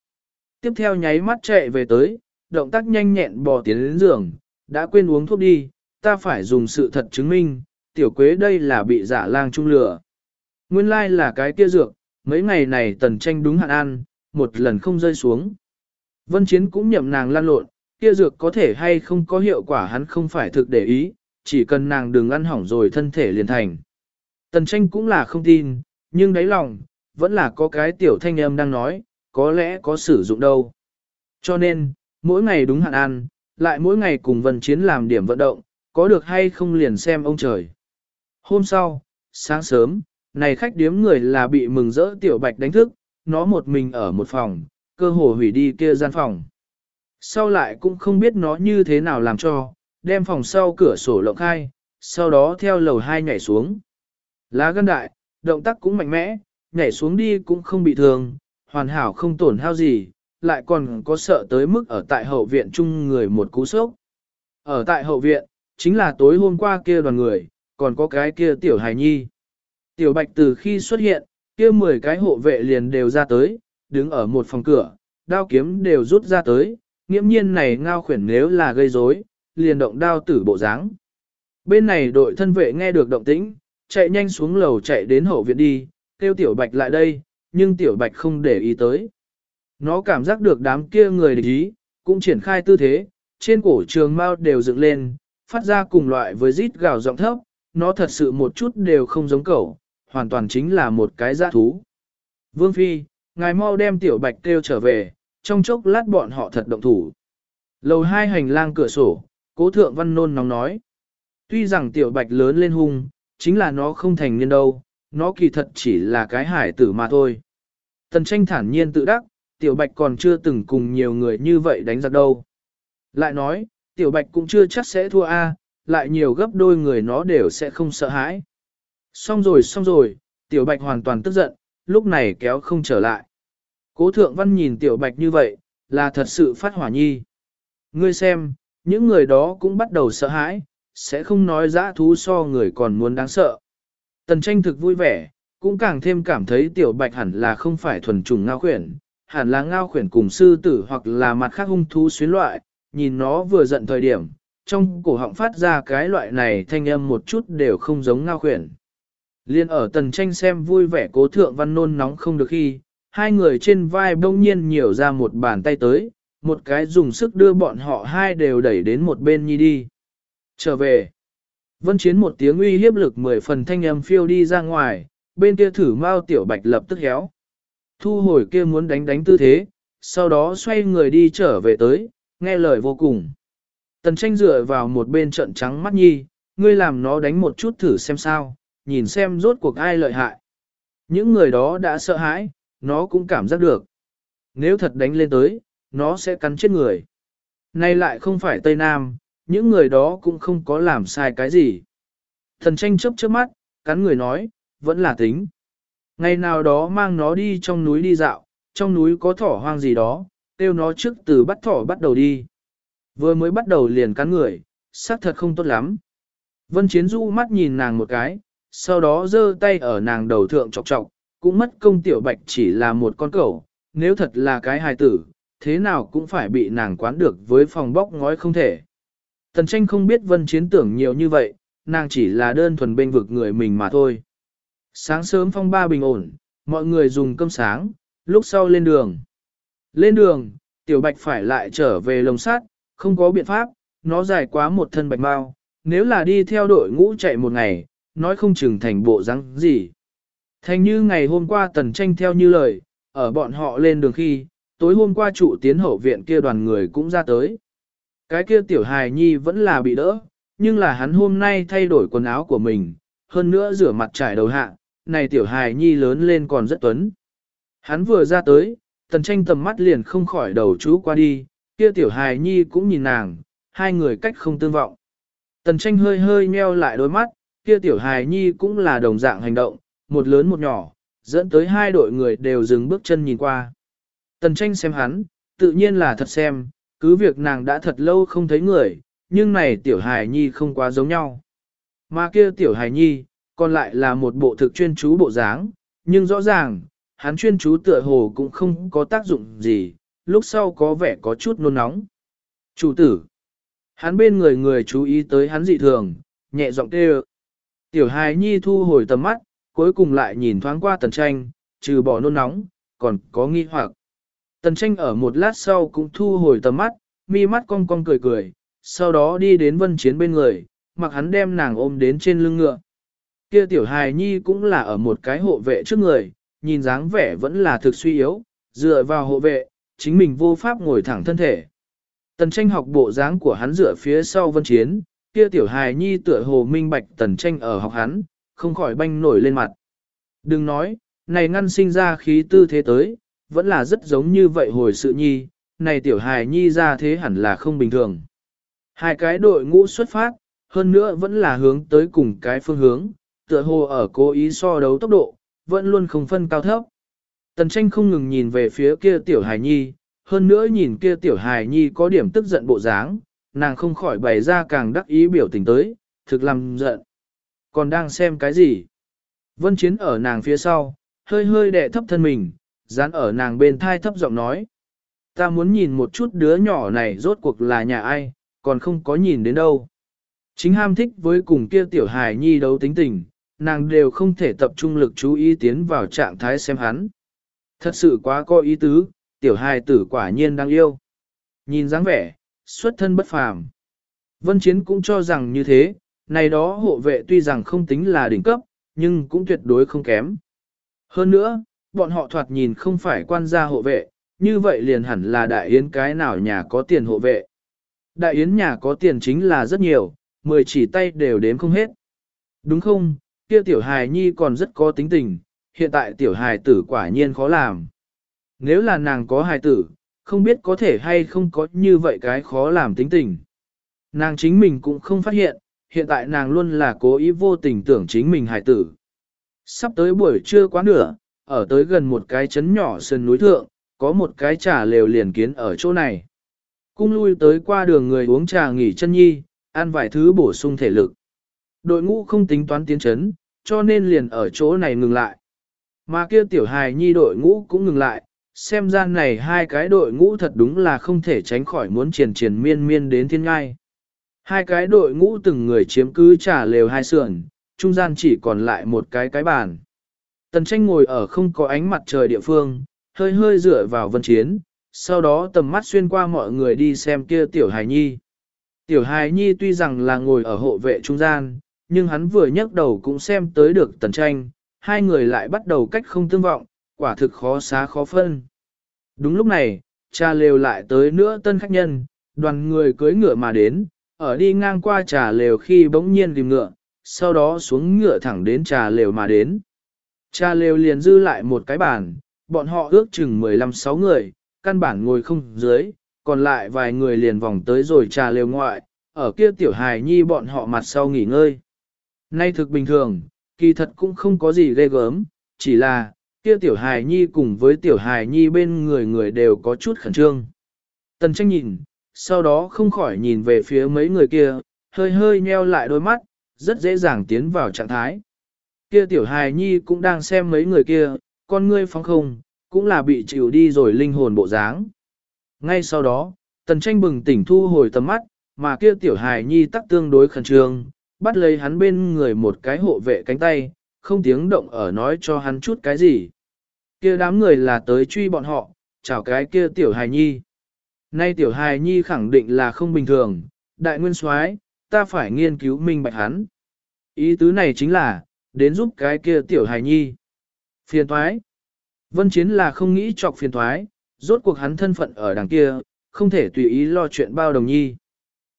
Tiếp theo nháy mắt chạy về tới, động tác nhanh nhẹn bò tiến đến giường, đã quên uống thuốc đi, ta phải dùng sự thật chứng minh, tiểu quế đây là bị giả lang trung lửa. Nguyên lai like là cái kia dược, mấy ngày này tần tranh đúng hạn ăn, một lần không rơi xuống. Vân Chiến cũng nhậm nàng lan lộn, kia dược có thể hay không có hiệu quả hắn không phải thực để ý, chỉ cần nàng đừng ăn hỏng rồi thân thể liền thành. Tần tranh cũng là không tin, nhưng đáy lòng, vẫn là có cái tiểu thanh âm đang nói, có lẽ có sử dụng đâu. Cho nên, mỗi ngày đúng hạn ăn, lại mỗi ngày cùng Vân Chiến làm điểm vận động, có được hay không liền xem ông trời. Hôm sau, sáng sớm, này khách điếm người là bị mừng rỡ tiểu bạch đánh thức, nó một mình ở một phòng, cơ hồ hủy đi kia gian phòng. Sau lại cũng không biết nó như thế nào làm cho, đem phòng sau cửa sổ lộng khai, sau đó theo lầu hai nhảy xuống. Lá gân đại, động tác cũng mạnh mẽ, nhảy xuống đi cũng không bị thương, hoàn hảo không tổn hao gì, lại còn có sợ tới mức ở tại hậu viện chung người một cú sốc. Ở tại hậu viện, chính là tối hôm qua kia đoàn người, còn có cái kia tiểu hài nhi. Tiểu bạch từ khi xuất hiện, kia 10 cái hộ vệ liền đều ra tới, đứng ở một phòng cửa, đao kiếm đều rút ra tới, nghiễm nhiên này ngao khuyển nếu là gây rối, liền động đao tử bộ dáng. Bên này đội thân vệ nghe được động tĩnh, chạy nhanh xuống lầu chạy đến hậu viện đi, kêu tiểu bạch lại đây, nhưng tiểu bạch không để ý tới. Nó cảm giác được đám kia người địch ý, cũng triển khai tư thế, trên cổ trường mao đều dựng lên, phát ra cùng loại với rít gào giọng thấp, nó thật sự một chút đều không giống cẩu, hoàn toàn chính là một cái giã thú. Vương Phi, ngài mau đem tiểu bạch kêu trở về, trong chốc lát bọn họ thật động thủ. Lầu hai hành lang cửa sổ, cố thượng văn nôn nóng nói. Tuy rằng tiểu bạch lớn lên hung, chính là nó không thành niên đâu, nó kỳ thật chỉ là cái hải tử mà thôi. Tần tranh thản nhiên tự đắc, tiểu bạch còn chưa từng cùng nhiều người như vậy đánh giặc đâu. Lại nói, tiểu bạch cũng chưa chắc sẽ thua A, lại nhiều gấp đôi người nó đều sẽ không sợ hãi. Xong rồi xong rồi, tiểu bạch hoàn toàn tức giận, lúc này kéo không trở lại. Cố thượng văn nhìn tiểu bạch như vậy, là thật sự phát hỏa nhi. Ngươi xem, những người đó cũng bắt đầu sợ hãi, sẽ không nói dã thú so người còn muốn đáng sợ. Tần tranh thực vui vẻ, cũng càng thêm cảm thấy tiểu bạch hẳn là không phải thuần trùng ngao khuyển, hẳn là ngao khuyển cùng sư tử hoặc là mặt khác hung thú xuyến loại, nhìn nó vừa giận thời điểm, trong cổ họng phát ra cái loại này thanh âm một chút đều không giống ngao khuyển. Liên ở tần tranh xem vui vẻ cố thượng văn nôn nóng không được khi, hai người trên vai bỗng nhiên nhiều ra một bàn tay tới, một cái dùng sức đưa bọn họ hai đều đẩy đến một bên nhi đi. Trở về. Vân chiến một tiếng uy hiếp lực mười phần thanh âm phiêu đi ra ngoài, bên kia thử mau tiểu bạch lập tức héo. Thu hồi kia muốn đánh đánh tư thế, sau đó xoay người đi trở về tới, nghe lời vô cùng. Tần tranh dựa vào một bên trận trắng mắt nhi, ngươi làm nó đánh một chút thử xem sao, nhìn xem rốt cuộc ai lợi hại. Những người đó đã sợ hãi, nó cũng cảm giác được. Nếu thật đánh lên tới, nó sẽ cắn chết người. Nay lại không phải Tây Nam, những người đó cũng không có làm sai cái gì. Thần tranh chấp trước mắt, cắn người nói, vẫn là tính. Ngày nào đó mang nó đi trong núi đi dạo, trong núi có thỏ hoang gì đó, tiêu nó trước từ bắt thỏ bắt đầu đi. Vừa mới bắt đầu liền cắn người, xác thật không tốt lắm. Vân Chiến Du mắt nhìn nàng một cái, sau đó giơ tay ở nàng đầu thượng chọc chọc, cũng mất công tiểu bạch chỉ là một con cẩu, nếu thật là cái hài tử, thế nào cũng phải bị nàng quán được với phòng bóc ngói không thể. Tần tranh không biết vân chiến tưởng nhiều như vậy, nàng chỉ là đơn thuần bên vực người mình mà thôi. Sáng sớm phong ba bình ổn, mọi người dùng cơm sáng, lúc sau lên đường. Lên đường, tiểu bạch phải lại trở về lồng sát, không có biện pháp, nó dài quá một thân bạch mau, nếu là đi theo đội ngũ chạy một ngày, nói không chừng thành bộ rắn gì. Thành như ngày hôm qua tần tranh theo như lời, ở bọn họ lên đường khi, tối hôm qua trụ tiến hậu viện kia đoàn người cũng ra tới. Cái kia tiểu hài nhi vẫn là bị đỡ, nhưng là hắn hôm nay thay đổi quần áo của mình, hơn nữa rửa mặt trải đầu hạ, này tiểu hài nhi lớn lên còn rất tuấn. Hắn vừa ra tới, tần tranh tầm mắt liền không khỏi đầu chú qua đi, kia tiểu hài nhi cũng nhìn nàng, hai người cách không tương vọng. Tần tranh hơi hơi meo lại đôi mắt, kia tiểu hài nhi cũng là đồng dạng hành động, một lớn một nhỏ, dẫn tới hai đội người đều dừng bước chân nhìn qua. Tần tranh xem hắn, tự nhiên là thật xem, cứ việc nàng đã thật lâu không thấy người, nhưng này tiểu hài nhi không quá giống nhau. Mà kia tiểu hài nhi, còn lại là một bộ thực chuyên chú bộ dáng, nhưng rõ ràng, hắn chuyên chú tựa hồ cũng không có tác dụng gì, lúc sau có vẻ có chút nôn nóng. Chủ tử, hắn bên người người chú ý tới hắn dị thường, nhẹ giọng kêu. Tiểu hài nhi thu hồi tầm mắt, cuối cùng lại nhìn thoáng qua tần tranh, trừ bỏ nôn nóng, còn có nghi hoặc. Tần tranh ở một lát sau cũng thu hồi tầm mắt, mi mắt cong cong cười cười, sau đó đi đến vân chiến bên người, mặc hắn đem nàng ôm đến trên lưng ngựa. Kia tiểu hài nhi cũng là ở một cái hộ vệ trước người, nhìn dáng vẻ vẫn là thực suy yếu, dựa vào hộ vệ, chính mình vô pháp ngồi thẳng thân thể. Tần tranh học bộ dáng của hắn dựa phía sau vân chiến, kia tiểu hài nhi tựa hồ minh bạch tần tranh ở học hắn, không khỏi banh nổi lên mặt. Đừng nói, này ngăn sinh ra khí tư thế tới, vẫn là rất giống như vậy hồi sự nhi, này tiểu hài nhi ra thế hẳn là không bình thường. Hai cái đội ngũ xuất phát, hơn nữa vẫn là hướng tới cùng cái phương hướng, tựa hồ ở cố ý so đấu tốc độ, vẫn luôn không phân cao thấp. Tần tranh không ngừng nhìn về phía kia tiểu hài nhi, hơn nữa nhìn kia tiểu hài nhi có điểm tức giận bộ dáng, nàng không khỏi bày ra càng đắc ý biểu tình tới, thực làm giận. Còn đang xem cái gì? Vân Chiến ở nàng phía sau, hơi hơi đè thấp thân mình, dán ở nàng bên thai thấp giọng nói. Ta muốn nhìn một chút đứa nhỏ này rốt cuộc là nhà ai, còn không có nhìn đến đâu. Chính ham thích với cùng kia tiểu hài nhi đấu tính tình, nàng đều không thể tập trung lực chú ý tiến vào trạng thái xem hắn. Thật sự quá có ý tứ, tiểu hài tử quả nhiên đang yêu. Nhìn dáng vẻ, xuất thân bất phàm. Vân Chiến cũng cho rằng như thế, này đó hộ vệ tuy rằng không tính là đỉnh cấp, nhưng cũng tuyệt đối không kém. Hơn nữa, bọn họ thoạt nhìn không phải quan gia hộ vệ, như vậy liền hẳn là đại yến cái nào nhà có tiền hộ vệ. Đại yến nhà có tiền chính là rất nhiều, mười chỉ tay đều đếm không hết. Đúng không, kia tiểu hài nhi còn rất có tính tình, hiện tại tiểu hài tử quả nhiên khó làm. Nếu là nàng có hài tử, không biết có thể hay không có như vậy cái khó làm tính tình. Nàng chính mình cũng không phát hiện, hiện tại nàng luôn là cố ý vô tình tưởng chính mình hài tử. Sắp tới buổi trưa quá nửa, ở tới gần một cái chấn nhỏ sơn núi thượng, có một cái trà lều liền kiến ở chỗ này. Cung lui tới qua đường người uống trà nghỉ chân nhi, ăn vài thứ bổ sung thể lực. Đội ngũ không tính toán tiến chấn, cho nên liền ở chỗ này ngừng lại. Mà kia tiểu hài nhi đội ngũ cũng ngừng lại, xem ra này hai cái đội ngũ thật đúng là không thể tránh khỏi muốn triền triền miên miên đến thiên ngai. Hai cái đội ngũ từng người chiếm cứ trả lều hai sườn, trung gian chỉ còn lại một cái cái bàn. Tần tranh ngồi ở không có ánh mặt trời địa phương, hơi hơi dựa vào vân chiến, sau đó tầm mắt xuyên qua mọi người đi xem kia tiểu hài nhi. Tiểu hài nhi tuy rằng là ngồi ở hộ vệ trung gian, nhưng hắn vừa nhấc đầu cũng xem tới được tần tranh, hai người lại bắt đầu cách không tương vọng, quả thực khó xá khó phân. Đúng lúc này, cha lều lại tới nữa tân khách nhân, đoàn người cưới ngựa mà đến, ở đi ngang qua trà lều khi bỗng nhiên tìm ngựa, sau đó xuống ngựa thẳng đến trà lều mà đến. Trà lều liền dư lại một cái bàn, bọn họ ước chừng 15-6 người, căn bản ngồi không dưới, còn lại vài người liền vòng tới rồi trà lều ngoại, ở kia tiểu hài nhi bọn họ mặt sau nghỉ ngơi. Nay thực bình thường, kỳ thật cũng không có gì ghê gớm, chỉ là, kia tiểu hài nhi cùng với tiểu hài nhi bên người người đều có chút khẩn trương. Tần tranh nhìn, sau đó không khỏi nhìn về phía mấy người kia, hơi hơi nheo lại đôi mắt, rất dễ dàng tiến vào trạng thái. Kia tiểu hài nhi cũng đang xem mấy người kia, con ngươi phóng không, cũng là bị chịu đi rồi linh hồn bộ dáng. Ngay sau đó, tần tranh bừng tỉnh thu hồi tầm mắt, mà kia tiểu hài nhi tắc tương đối khẩn trương, bắt lấy hắn bên người một cái hộ vệ cánh tay, không tiếng động ở nói cho hắn chút cái gì. Kia đám người là tới truy bọn họ, chào cái kia tiểu hài nhi. Nay tiểu hài nhi khẳng định là không bình thường, đại nguyên soái, ta phải nghiên cứu minh bạch hắn. Ý tứ này chính là, đến giúp cái kia tiểu hài nhi. Phiền thoái. Vân Chiến là không nghĩ chọc phiền thoái, rốt cuộc hắn thân phận ở đằng kia, không thể tùy ý lo chuyện bao đồng nhi.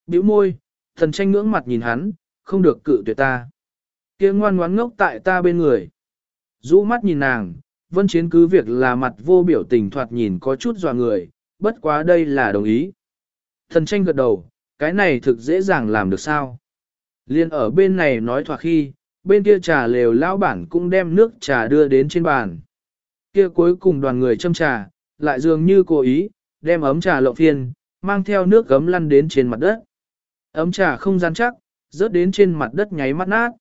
Biểu môi, thần tranh ngưỡng mặt nhìn hắn, không được cự tuyệt ta kia ngoan ngoãn ngốc tại ta bên người. rũ mắt nhìn nàng, Vân Chiến cứ việc là mặt vô biểu tình thoạt nhìn có chút dò người, bất quá đây là đồng ý. Thần tranh gật đầu, cái này thực dễ dàng làm được sao. Liên ở bên này nói thoạt khi, bên kia trà lều lão bản cũng đem nước trà đưa đến trên bàn. Kia cuối cùng đoàn người châm trà, lại dường như cố ý, đem ấm trà lộng phiên, mang theo nước gấm lăn đến trên mặt đất. Ấm trà không gian chắc, rớt đến trên mặt đất nháy mắt nát.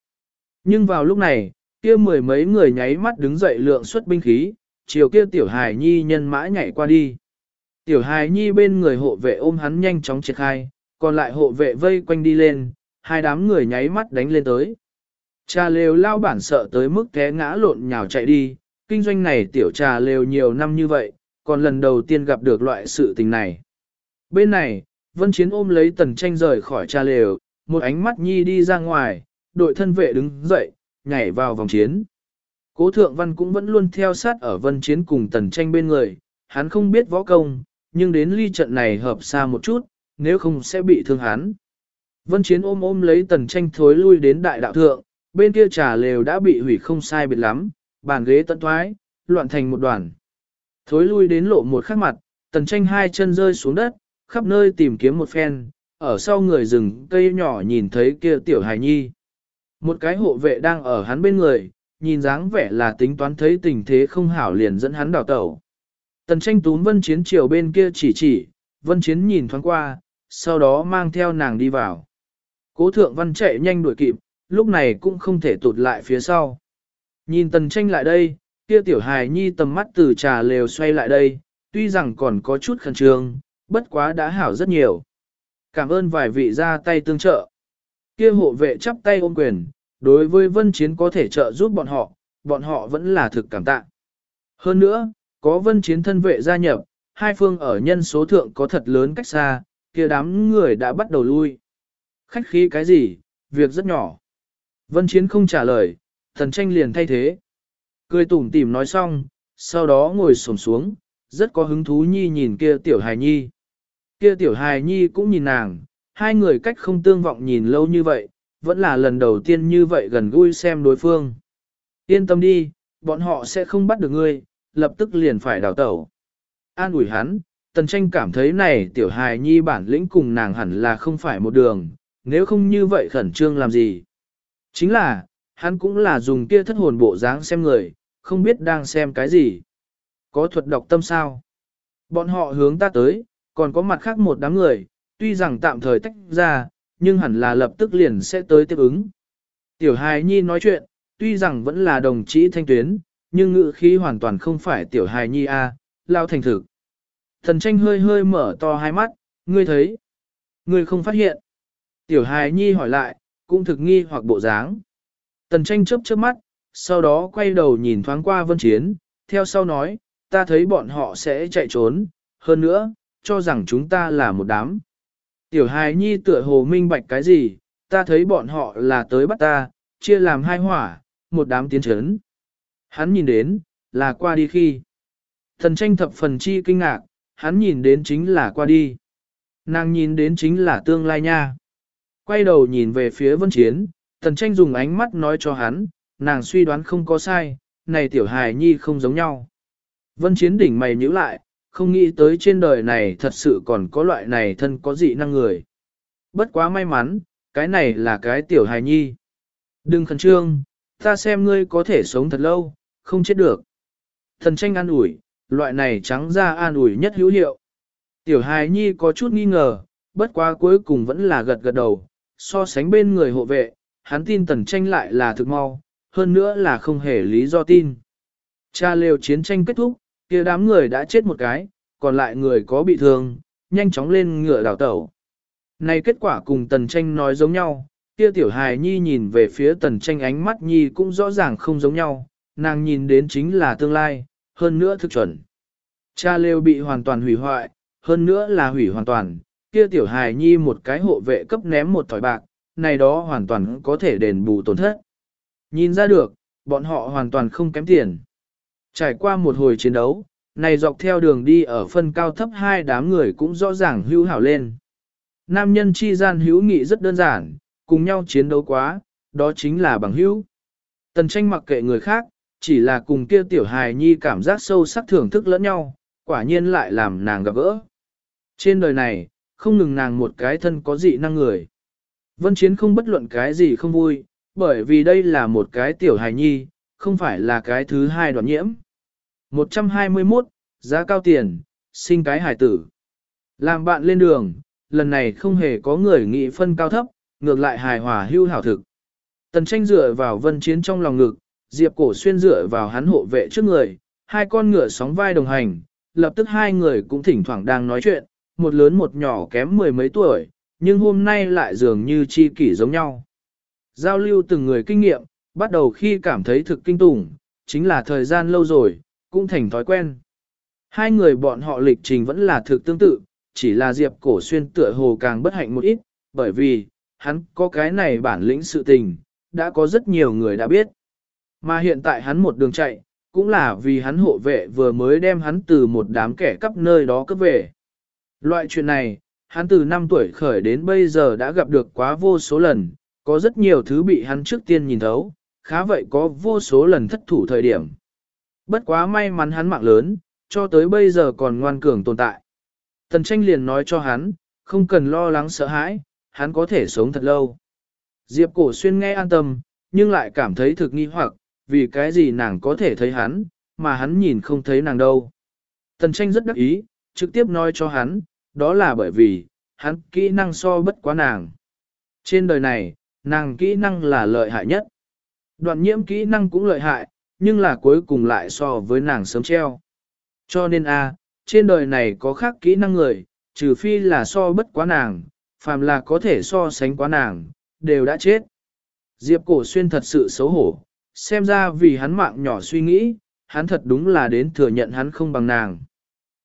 Nhưng vào lúc này, kia mười mấy người nháy mắt đứng dậy lượng xuất binh khí, chiều kia tiểu hài nhi nhân mã nhảy qua đi. Tiểu hài nhi bên người hộ vệ ôm hắn nhanh chóng triệt khai, còn lại hộ vệ vây quanh đi lên, hai đám người nháy mắt đánh lên tới. Trà lều lao bản sợ tới mức té ngã lộn nhào chạy đi, kinh doanh này tiểu trà lều nhiều năm như vậy, còn lần đầu tiên gặp được loại sự tình này. Bên này, Vân Chiến ôm lấy tần tranh rời khỏi trà lều, một ánh mắt nhi đi ra ngoài, đội thân vệ đứng dậy, nhảy vào vòng chiến. Cố thượng văn cũng vẫn luôn theo sát ở vân chiến cùng tần tranh bên người, hắn không biết võ công, nhưng đến ly trận này hợp xa một chút, nếu không sẽ bị thương hắn. Vân chiến ôm ôm lấy tần tranh thối lui đến đại đạo thượng, bên kia trà lều đã bị hủy không sai biệt lắm, bàn ghế tận thoái, loạn thành một đoàn. Thối lui đến lộ một khắc mặt, tần tranh hai chân rơi xuống đất, khắp nơi tìm kiếm một phen, ở sau người rừng cây nhỏ nhìn thấy kia tiểu hài nhi. Một cái hộ vệ đang ở hắn bên người, nhìn dáng vẻ là tính toán thấy tình thế không hảo liền dẫn hắn đào tẩu. Tần tranh Tún vân chiến chiều bên kia chỉ chỉ, vân chiến nhìn thoáng qua, sau đó mang theo nàng đi vào. Cố thượng văn chạy nhanh đuổi kịp, lúc này cũng không thể tụt lại phía sau. Nhìn tần tranh lại đây, kia tiểu hài nhi tầm mắt từ trà lều xoay lại đây, tuy rằng còn có chút khẩn trương, bất quá đã hảo rất nhiều. Cảm ơn vài vị ra tay tương trợ. Kia hộ vệ chắp tay ôm quyền, đối với vân chiến có thể trợ giúp bọn họ, bọn họ vẫn là thực cảm tạ. Hơn nữa, có vân chiến thân vệ gia nhập, hai phương ở nhân số thượng có thật lớn cách xa, kia đám người đã bắt đầu lui. Khách khí cái gì, việc rất nhỏ. Vân chiến không trả lời, thần tranh liền thay thế. Cười tủm tỉm nói xong, sau đó ngồi xổm xuống, rất có hứng thú nhi nhìn kia tiểu hài nhi. Kia tiểu hài nhi cũng nhìn nàng, hai người cách không tương vọng nhìn lâu như vậy, vẫn là lần đầu tiên như vậy gần gũi xem đối phương. Yên tâm đi, bọn họ sẽ không bắt được ngươi, lập tức liền phải đào tẩu. An ủi hắn, tần tranh cảm thấy này tiểu hài nhi bản lĩnh cùng nàng hẳn là không phải một đường, nếu không như vậy khẩn trương làm gì. Chính là, hắn cũng là dùng kia thất hồn bộ dáng xem người, không biết đang xem cái gì. Có thuật đọc tâm sao? Bọn họ hướng ta tới, còn có mặt khác một đám người, tuy rằng tạm thời tách ra, nhưng hẳn là lập tức liền sẽ tới tiếp ứng. Tiểu hài nhi nói chuyện, tuy rằng vẫn là đồng chí thanh tuyến, nhưng ngữ khí hoàn toàn không phải tiểu hài nhi a, lao thành thực. Thần tranh hơi hơi mở to hai mắt, ngươi thấy. Ngươi không phát hiện. Tiểu hài nhi hỏi lại, cũng thực nghi hoặc bộ dáng. Tần tranh chớp chớp mắt, sau đó quay đầu nhìn thoáng qua vân chiến, theo sau nói, ta thấy bọn họ sẽ chạy trốn, hơn nữa, cho rằng chúng ta là một đám. Tiểu hài nhi tựa hồ minh bạch cái gì, ta thấy bọn họ là tới bắt ta, chia làm hai hỏa, một đám tiến chấn. Hắn nhìn đến, là qua đi khi. Thần tranh thập phần chi kinh ngạc, hắn nhìn đến chính là qua đi. Nàng nhìn đến chính là tương lai nha. Quay đầu nhìn về phía vân chiến, thần tranh dùng ánh mắt nói cho hắn, nàng suy đoán không có sai, này tiểu hài nhi không giống nhau. Vân chiến đỉnh mày nhíu lại, không nghĩ tới trên đời này thật sự còn có loại này thân có dị năng người. Bất quá may mắn, cái này là cái tiểu hài nhi. Đừng khẩn trương, ta xem ngươi có thể sống thật lâu, không chết được. Thần tranh an ủi, loại này trắng ra an ủi nhất hữu hiệu. Tiểu hài nhi có chút nghi ngờ, bất quá cuối cùng vẫn là gật gật đầu, so sánh bên người hộ vệ, hắn tin tần tranh lại là thực mau, hơn nữa là không hề lý do tin. Cha lều chiến tranh kết thúc, kia đám người đã chết một cái, còn lại người có bị thương, nhanh chóng lên ngựa đảo tẩu. Này kết quả cùng tần tranh nói giống nhau, kia tiểu hài nhi nhìn về phía tần tranh ánh mắt nhi cũng rõ ràng không giống nhau, nàng nhìn đến chính là tương lai, hơn nữa thực chuẩn. Cha lêu bị hoàn toàn hủy hoại, hơn nữa là hủy hoàn toàn, kia tiểu hài nhi một cái hộ vệ cấp ném một thỏi bạc, này đó hoàn toàn có thể đền bù tổn thất. Nhìn ra được, bọn họ hoàn toàn không kém tiền. Trải qua một hồi chiến đấu, này dọc theo đường đi ở phân cao thấp hai đám người cũng rõ ràng hữu hảo lên. Nam nhân chi gian hữu nghị rất đơn giản, cùng nhau chiến đấu quá, đó chính là bằng hữu. Tần tranh mặc kệ người khác, chỉ là cùng kia tiểu hài nhi cảm giác sâu sắc thưởng thức lẫn nhau, quả nhiên lại làm nàng gặp gỡ. Trên đời này, không ngừng nàng một cái thân có dị năng người. Vân Chiến không bất luận cái gì không vui, bởi vì đây là một cái tiểu hài nhi, không phải là cái thứ hai đoạn nhiễm. 121, giá cao tiền, sinh cái hải tử. Làm bạn lên đường, lần này không hề có người nghị phân cao thấp, ngược lại hài hòa hưu hảo thực. Tần tranh dựa vào vân chiến trong lòng ngực, Diệp cổ xuyên dựa vào hắn hộ vệ trước người, hai con ngựa sóng vai đồng hành, lập tức hai người cũng thỉnh thoảng đang nói chuyện, một lớn một nhỏ kém mười mấy tuổi, nhưng hôm nay lại dường như chi kỷ giống nhau. Giao lưu từng người kinh nghiệm, bắt đầu khi cảm thấy thực kinh tủng, chính là thời gian lâu rồi, cũng thành thói quen. Hai người bọn họ lịch trình vẫn là thực tương tự, chỉ là Diệp cổ xuyên tựa hồ càng bất hạnh một ít, bởi vì, hắn có cái này bản lĩnh sự tình, đã có rất nhiều người đã biết. Mà hiện tại hắn một đường chạy, cũng là vì hắn hộ vệ vừa mới đem hắn từ một đám kẻ cắp nơi đó cấp về. Loại chuyện này, hắn từ 5 tuổi khởi đến bây giờ đã gặp được quá vô số lần, có rất nhiều thứ bị hắn trước tiên nhìn thấu, khá vậy có vô số lần thất thủ thời điểm. Bất quá may mắn hắn mạng lớn, cho tới bây giờ còn ngoan cường tồn tại. Tần tranh liền nói cho hắn, không cần lo lắng sợ hãi, hắn có thể sống thật lâu. Diệp cổ xuyên nghe an tâm, nhưng lại cảm thấy thực nghi hoặc, vì cái gì nàng có thể thấy hắn, mà hắn nhìn không thấy nàng đâu. Tần tranh rất đắc ý, trực tiếp nói cho hắn, đó là bởi vì, hắn kỹ năng so bất quá nàng. Trên đời này, nàng kỹ năng là lợi hại nhất. Đoạn nhiễm kỹ năng cũng lợi hại, nhưng là cuối cùng lại so với nàng sớm treo. Cho nên a, trên đời này có khác kỹ năng người, trừ phi là so bất quá nàng, phàm là có thể so sánh quá nàng, đều đã chết. Diệp cổ xuyên thật sự xấu hổ, xem ra vì hắn mạng nhỏ suy nghĩ, hắn thật đúng là đến thừa nhận hắn không bằng nàng.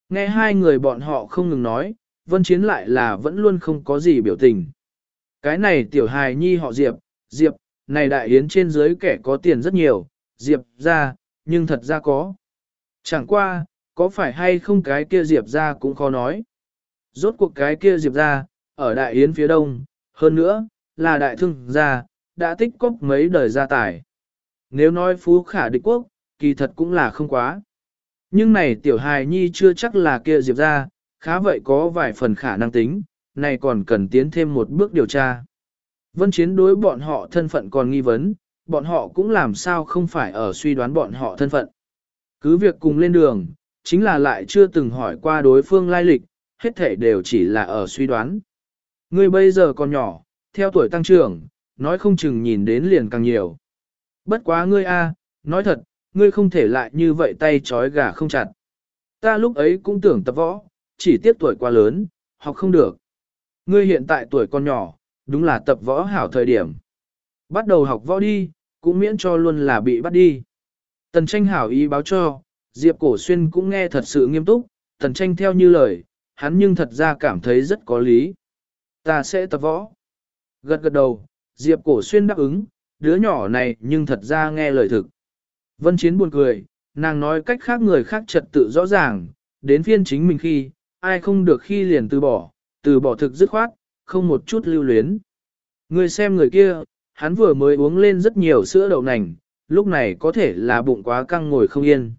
Nghe hai người bọn họ không ngừng nói, vân chiến lại là vẫn luôn không có gì biểu tình. Cái này tiểu hài nhi họ Diệp, Diệp, này đại yến trên dưới kẻ có tiền rất nhiều, Diệp ra, nhưng thật ra có. Chẳng qua, có phải hay không cái kia Diệp ra cũng khó nói. Rốt cuộc cái kia Diệp ra, ở đại yến phía đông, hơn nữa, là đại thương gia, đã tích cóp mấy đời gia tài. Nếu nói phú khả địch quốc, kỳ thật cũng là không quá. Nhưng này tiểu hài nhi chưa chắc là kia Diệp ra, khá vậy có vài phần khả năng tính, này còn cần tiến thêm một bước điều tra. Vân chiến đối bọn họ thân phận còn nghi vấn, bọn họ cũng làm sao không phải ở suy đoán bọn họ thân phận. Cứ việc cùng lên đường, chính là lại chưa từng hỏi qua đối phương lai lịch, hết thể đều chỉ là ở suy đoán. Ngươi bây giờ còn nhỏ, theo tuổi tăng trưởng, nói không chừng nhìn đến liền càng nhiều. Bất quá ngươi a, nói thật, ngươi không thể lại như vậy tay trói gà không chặt. Ta lúc ấy cũng tưởng tập võ, chỉ tiếc tuổi quá lớn, học không được. Ngươi hiện tại tuổi còn nhỏ, đúng là tập võ hảo thời điểm. Bắt đầu học võ đi, cũng miễn cho luôn là bị bắt đi. Tần tranh hảo ý báo cho, Diệp Cổ Xuyên cũng nghe thật sự nghiêm túc, tần tranh theo như lời, hắn nhưng thật ra cảm thấy rất có lý. Ta sẽ tập võ. Gật gật đầu, Diệp Cổ Xuyên đáp ứng, đứa nhỏ này nhưng thật ra nghe lời thực. Vân Chiến buồn cười, nàng nói cách khác người khác trật tự rõ ràng, đến phiên chính mình khi, ai không được khi liền từ bỏ, từ bỏ thực dứt khoát, không một chút lưu luyến. Người xem người kia, hắn vừa mới uống lên rất nhiều sữa đậu nành, lúc này có thể là bụng quá căng ngồi không yên.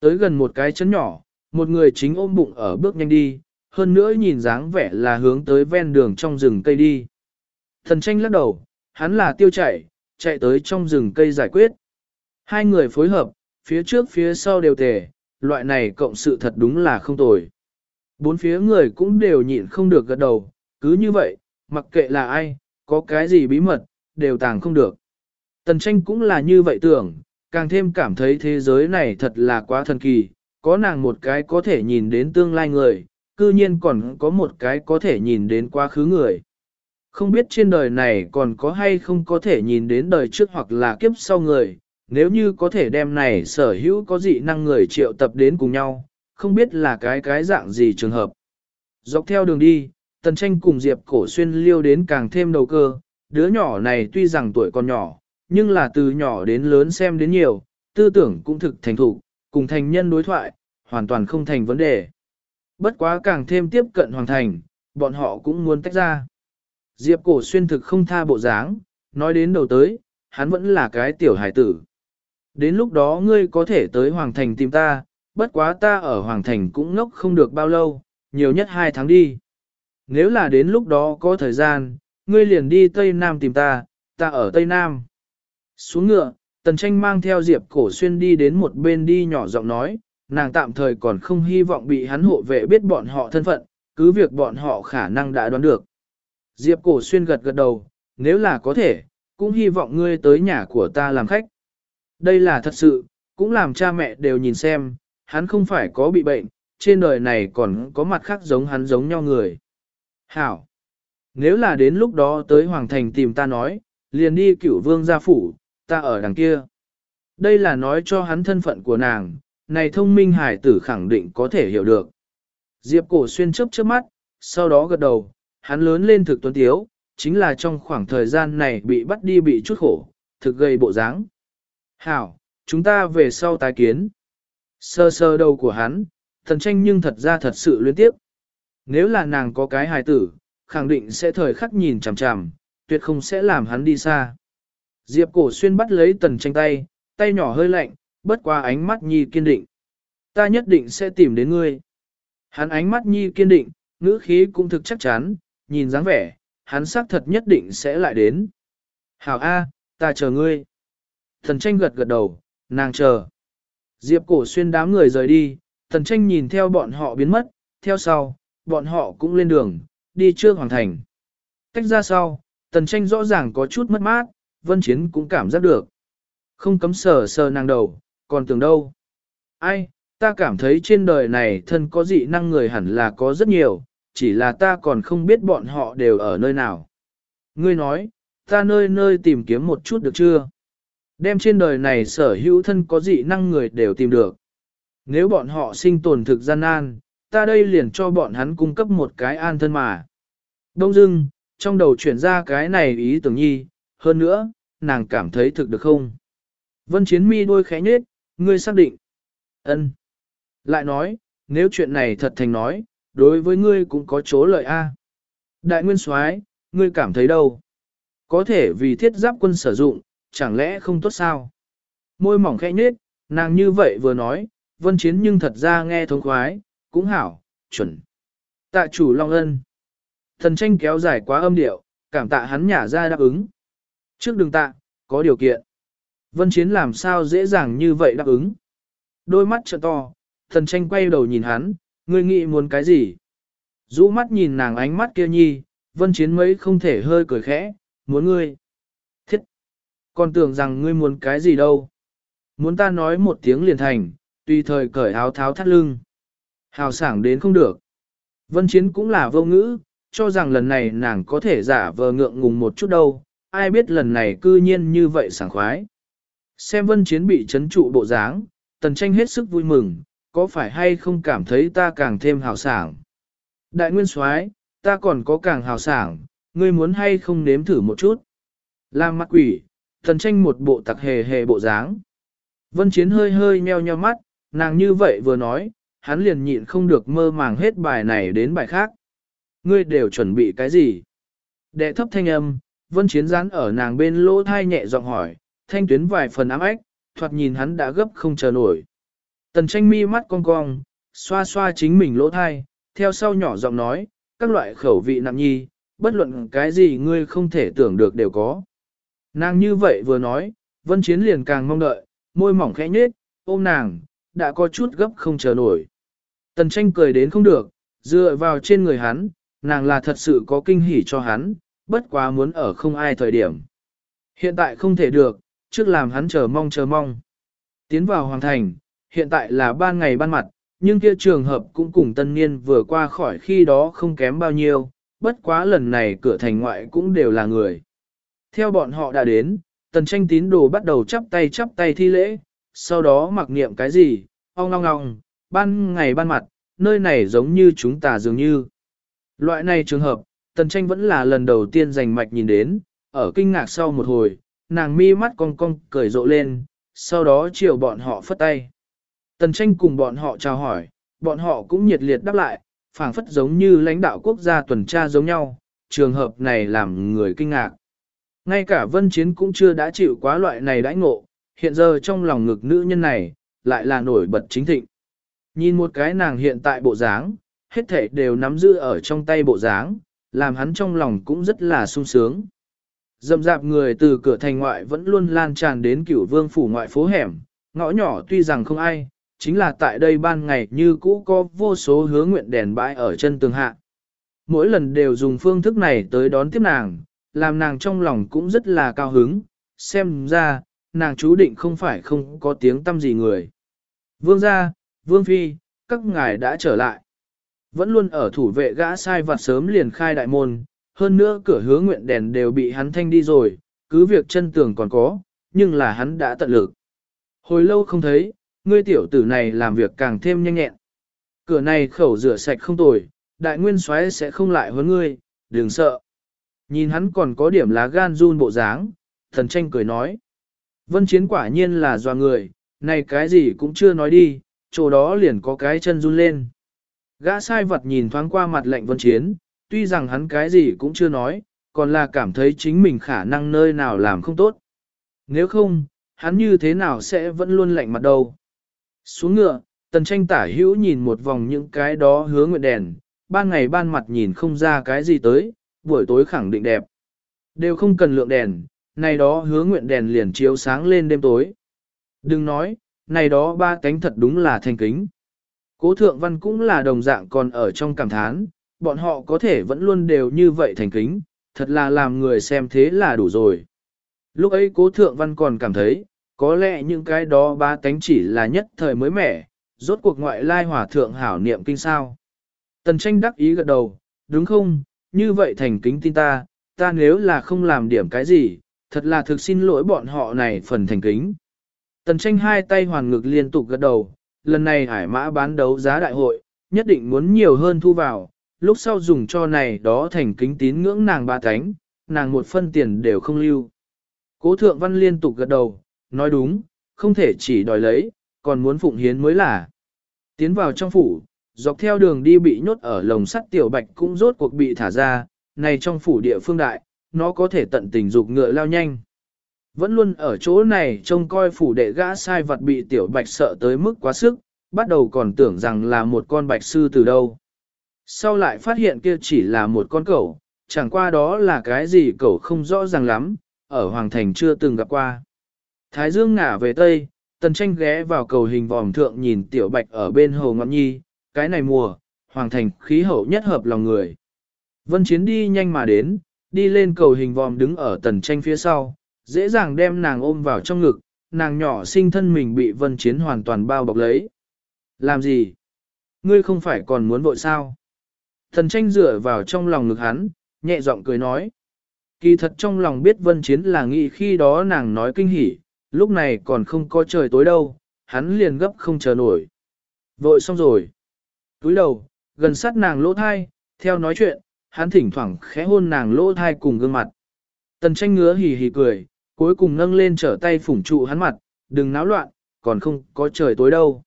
Tới gần một cái chấn nhỏ, một người chính ôm bụng ở bước nhanh đi, hơn nữa nhìn dáng vẻ là hướng tới ven đường trong rừng cây đi. Thần tranh lắc đầu, hắn là tiêu chạy, chạy tới trong rừng cây giải quyết. Hai người phối hợp, phía trước phía sau đều tề, loại này cộng sự thật đúng là không tồi. Bốn phía người cũng đều nhịn không được gật đầu, cứ như vậy, mặc kệ là ai, có cái gì bí mật, đều tàng không được. Tần tranh cũng là như vậy tưởng, càng thêm cảm thấy thế giới này thật là quá thần kỳ, có nàng một cái có thể nhìn đến tương lai người, cư nhiên còn có một cái có thể nhìn đến quá khứ người. Không biết trên đời này còn có hay không có thể nhìn đến đời trước hoặc là kiếp sau người, nếu như có thể đem này sở hữu có dị năng người triệu tập đến cùng nhau, không biết là cái cái dạng gì trường hợp. Dọc theo đường đi, Tần Tranh cùng Diệp Cổ Xuyên liêu đến càng thêm đầu cơ, đứa nhỏ này tuy rằng tuổi còn nhỏ, nhưng là từ nhỏ đến lớn xem đến nhiều, tư tưởng cũng thực thành thủ, cùng thành nhân đối thoại, hoàn toàn không thành vấn đề. Bất quá càng thêm tiếp cận hoàng thành, bọn họ cũng muốn tách ra. Diệp cổ xuyên thực không tha bộ dáng, nói đến đầu tới, hắn vẫn là cái tiểu hải tử. Đến lúc đó ngươi có thể tới Hoàng Thành tìm ta, bất quá ta ở Hoàng Thành cũng ngốc không được bao lâu, nhiều nhất hai tháng đi. Nếu là đến lúc đó có thời gian, ngươi liền đi Tây Nam tìm ta, ta ở Tây Nam. Xuống ngựa, Tần Tranh mang theo Diệp Cổ Xuyên đi đến một bên đi nhỏ giọng nói, nàng tạm thời còn không hy vọng bị hắn hộ vệ biết bọn họ thân phận, cứ việc bọn họ khả năng đã đoán được. Diệp Cổ Xuyên gật gật đầu, nếu là có thể, cũng hy vọng ngươi tới nhà của ta làm khách. Đây là thật sự, cũng làm cha mẹ đều nhìn xem, hắn không phải có bị bệnh, trên đời này còn có mặt khác giống hắn giống nhau người. Hảo! Nếu là đến lúc đó tới Hoàng Thành tìm ta nói, liền đi cửu vương gia phủ, ta ở đằng kia. Đây là nói cho hắn thân phận của nàng, này thông minh hải tử khẳng định có thể hiểu được. Diệp cổ xuyên chớp chớp mắt, sau đó gật đầu, hắn lớn lên thực tuấn tiếu, chính là trong khoảng thời gian này bị bắt đi bị chút khổ, thực gây bộ dáng. Hảo, chúng ta về sau tái kiến. Sơ sơ đầu của hắn, thần tranh nhưng thật ra thật sự liên tiếp. Nếu là nàng có cái hài tử, khẳng định sẽ thời khắc nhìn chằm chằm, tuyệt không sẽ làm hắn đi xa. Diệp cổ xuyên bắt lấy tần tranh tay, tay nhỏ hơi lạnh, bất qua ánh mắt nhi kiên định. Ta nhất định sẽ tìm đến ngươi. Hắn ánh mắt nhi kiên định, ngữ khí cũng thực chắc chắn, nhìn dáng vẻ, hắn xác thật nhất định sẽ lại đến. Hảo A, ta chờ ngươi. Thần tranh gật gật đầu, nàng chờ. Diệp cổ xuyên đám người rời đi, thần tranh nhìn theo bọn họ biến mất, theo sau, bọn họ cũng lên đường, đi trước hoàng thành. Cách ra sau, tần tranh rõ ràng có chút mất mát, vân chiến cũng cảm giác được. Không cấm sờ sờ nàng đầu, còn tưởng đâu. Ai, ta cảm thấy trên đời này thân có dị năng người hẳn là có rất nhiều, chỉ là ta còn không biết bọn họ đều ở nơi nào. Ngươi nói, ta nơi nơi tìm kiếm một chút được chưa? Đem trên đời này sở hữu thân có dị năng người đều tìm được. Nếu bọn họ sinh tồn thực gian nan, ta đây liền cho bọn hắn cung cấp một cái an thân mà. Đông dưng, trong đầu chuyển ra cái này ý tưởng nhi, hơn nữa, nàng cảm thấy thực được không? Vân Chiến mi đôi khẽ nhết, ngươi xác định. ân Lại nói, nếu chuyện này thật thành nói, đối với ngươi cũng có chỗ lợi a. Đại nguyên soái, ngươi cảm thấy đâu? Có thể vì thiết giáp quân sử dụng, chẳng lẽ không tốt sao? Môi mỏng khẽ nhết, nàng như vậy vừa nói, vân chiến nhưng thật ra nghe thống khoái, cũng hảo, chuẩn. Tạ chủ Long Ân. Thần tranh kéo dài quá âm điệu, cảm tạ hắn nhả ra đáp ứng. Trước đường tạ, có điều kiện. Vân chiến làm sao dễ dàng như vậy đáp ứng. Đôi mắt trợ to, thần tranh quay đầu nhìn hắn, ngươi nghĩ muốn cái gì? Rũ mắt nhìn nàng ánh mắt kia nhi, vân chiến mấy không thể hơi cười khẽ, muốn ngươi. Thiết! Còn tưởng rằng ngươi muốn cái gì đâu? Muốn ta nói một tiếng liền thành, tùy thời cởi áo tháo thắt lưng. Hào sảng đến không được. Vân chiến cũng là vô ngữ, cho rằng lần này nàng có thể giả vờ ngượng ngùng một chút đâu, ai biết lần này cư nhiên như vậy sảng khoái. Xem vân chiến bị chấn trụ bộ dáng, tần tranh hết sức vui mừng, có phải hay không cảm thấy ta càng thêm hào sảng. Đại nguyên soái, ta còn có càng hào sảng, ngươi muốn hay không nếm thử một chút. Làm mặt quỷ, tần tranh một bộ tặc hề hề bộ dáng. Vân chiến hơi hơi nheo nheo mắt, nàng như vậy vừa nói, hắn liền nhịn không được mơ màng hết bài này đến bài khác. Ngươi đều chuẩn bị cái gì? Đệ thấp thanh âm, vân chiến rán ở nàng bên lỗ thai nhẹ giọng hỏi, thanh tuyến vài phần ám ách, thoạt nhìn hắn đã gấp không chờ nổi. Tần tranh mi mắt cong cong, xoa xoa chính mình lỗ thai, theo sau nhỏ giọng nói, các loại khẩu vị nặng nhi, bất luận cái gì ngươi không thể tưởng được đều có. Nàng như vậy vừa nói, vân chiến liền càng mong đợi, môi mỏng khẽ nhếch, ôm nàng, đã có chút gấp không chờ nổi. Tần tranh cười đến không được, dựa vào trên người hắn, nàng là thật sự có kinh hỉ cho hắn, bất quá muốn ở không ai thời điểm. Hiện tại không thể được, trước làm hắn chờ mong chờ mong. Tiến vào hoàng thành, hiện tại là ban ngày ban mặt, nhưng kia trường hợp cũng cùng tân niên vừa qua khỏi khi đó không kém bao nhiêu, bất quá lần này cửa thành ngoại cũng đều là người. Theo bọn họ đã đến, tần tranh tín đồ bắt đầu chắp tay chắp tay thi lễ, sau đó mặc niệm cái gì, ong ong ong, ban ngày ban mặt, nơi này giống như chúng ta dường như. Loại này trường hợp, tần tranh vẫn là lần đầu tiên giành mạch nhìn đến, ở kinh ngạc sau một hồi, nàng mi mắt cong cong cười rộ lên, sau đó chiều bọn họ phất tay. Tần tranh cùng bọn họ chào hỏi, bọn họ cũng nhiệt liệt đáp lại, phảng phất giống như lãnh đạo quốc gia tuần tra giống nhau, trường hợp này làm người kinh ngạc. Ngay cả vân chiến cũng chưa đã chịu quá loại này đãi ngộ, hiện giờ trong lòng ngực nữ nhân này, lại là nổi bật chính thịnh. Nhìn một cái nàng hiện tại bộ dáng, hết thể đều nắm giữ ở trong tay bộ dáng, làm hắn trong lòng cũng rất là sung sướng. Dầm dạp người từ cửa thành ngoại vẫn luôn lan tràn đến cửu vương phủ ngoại phố hẻm, ngõ nhỏ tuy rằng không ai, chính là tại đây ban ngày như cũ có vô số hứa nguyện đèn bãi ở chân tường hạ. Mỗi lần đều dùng phương thức này tới đón tiếp nàng, làm nàng trong lòng cũng rất là cao hứng, xem ra, nàng chú định không phải không có tiếng tâm gì người. Vương gia, vương phi, các ngài đã trở lại. Vẫn luôn ở thủ vệ gã sai vặt sớm liền khai đại môn, hơn nữa cửa hứa nguyện đèn đều bị hắn thanh đi rồi, cứ việc chân tường còn có, nhưng là hắn đã tận lực. Hồi lâu không thấy, ngươi tiểu tử này làm việc càng thêm nhanh nhẹn. Cửa này khẩu rửa sạch không tồi, đại nguyên soái sẽ không lại huấn ngươi, đừng sợ. Nhìn hắn còn có điểm lá gan run bộ dáng, thần tranh cười nói. Vân chiến quả nhiên là doa người, này cái gì cũng chưa nói đi, chỗ đó liền có cái chân run lên. Gã sai vật nhìn thoáng qua mặt lệnh vân chiến, tuy rằng hắn cái gì cũng chưa nói, còn là cảm thấy chính mình khả năng nơi nào làm không tốt. Nếu không, hắn như thế nào sẽ vẫn luôn lạnh mặt đầu. Xuống ngựa, tần tranh tả hữu nhìn một vòng những cái đó hứa nguyện đèn, ban ngày ban mặt nhìn không ra cái gì tới, buổi tối khẳng định đẹp. Đều không cần lượng đèn, này đó hứa nguyện đèn liền chiếu sáng lên đêm tối. Đừng nói, này đó ba cánh thật đúng là thành kính. Cố thượng văn cũng là đồng dạng còn ở trong cảm thán, bọn họ có thể vẫn luôn đều như vậy thành kính, thật là làm người xem thế là đủ rồi. Lúc ấy cố thượng văn còn cảm thấy, có lẽ những cái đó ba cánh chỉ là nhất thời mới mẻ, rốt cuộc ngoại lai hỏa thượng hảo niệm kinh sao. Tần tranh đắc ý gật đầu, đúng không, như vậy thành kính tin ta, ta nếu là không làm điểm cái gì, thật là thực xin lỗi bọn họ này phần thành kính. Tần tranh hai tay hoàn ngực liên tục gật đầu, lần này hải mã bán đấu giá đại hội, nhất định muốn nhiều hơn thu vào, lúc sau dùng cho này đó thành kính tín ngưỡng nàng ba thánh, nàng một phân tiền đều không lưu. Cố thượng văn liên tục gật đầu, nói đúng, không thể chỉ đòi lấy, còn muốn phụng hiến mới là. Tiến vào trong phủ, dọc theo đường đi bị nhốt ở lồng sắt tiểu bạch cũng rốt cuộc bị thả ra, này trong phủ địa phương đại, nó có thể tận tình dục ngựa lao nhanh. Vẫn luôn ở chỗ này trông coi phủ đệ gã sai vật bị tiểu bạch sợ tới mức quá sức, bắt đầu còn tưởng rằng là một con bạch sư từ đâu. Sau lại phát hiện kia chỉ là một con cẩu, chẳng qua đó là cái gì cẩu không rõ ràng lắm, ở Hoàng Thành chưa từng gặp qua. Thái Dương ngả về Tây, tần tranh ghé vào cầu hình vòm thượng nhìn tiểu bạch ở bên hồ ngọc nhi, cái này mùa, Hoàng Thành khí hậu nhất hợp lòng người. Vân Chiến đi nhanh mà đến, đi lên cầu hình vòm đứng ở tần tranh phía sau, dễ dàng đem nàng ôm vào trong ngực, nàng nhỏ sinh thân mình bị vân chiến hoàn toàn bao bọc lấy. Làm gì? Ngươi không phải còn muốn vội sao? Thần tranh dựa vào trong lòng ngực hắn, nhẹ giọng cười nói. Kỳ thật trong lòng biết vân chiến là nghĩ khi đó nàng nói kinh hỉ, lúc này còn không có trời tối đâu, hắn liền gấp không chờ nổi. Vội xong rồi. Túi đầu, gần sát nàng lỗ thai, theo nói chuyện, hắn thỉnh thoảng khẽ hôn nàng lỗ thai cùng gương mặt. Tần tranh ngứa hì hì cười, cuối cùng nâng lên trở tay phủng trụ hắn mặt, đừng náo loạn, còn không có trời tối đâu.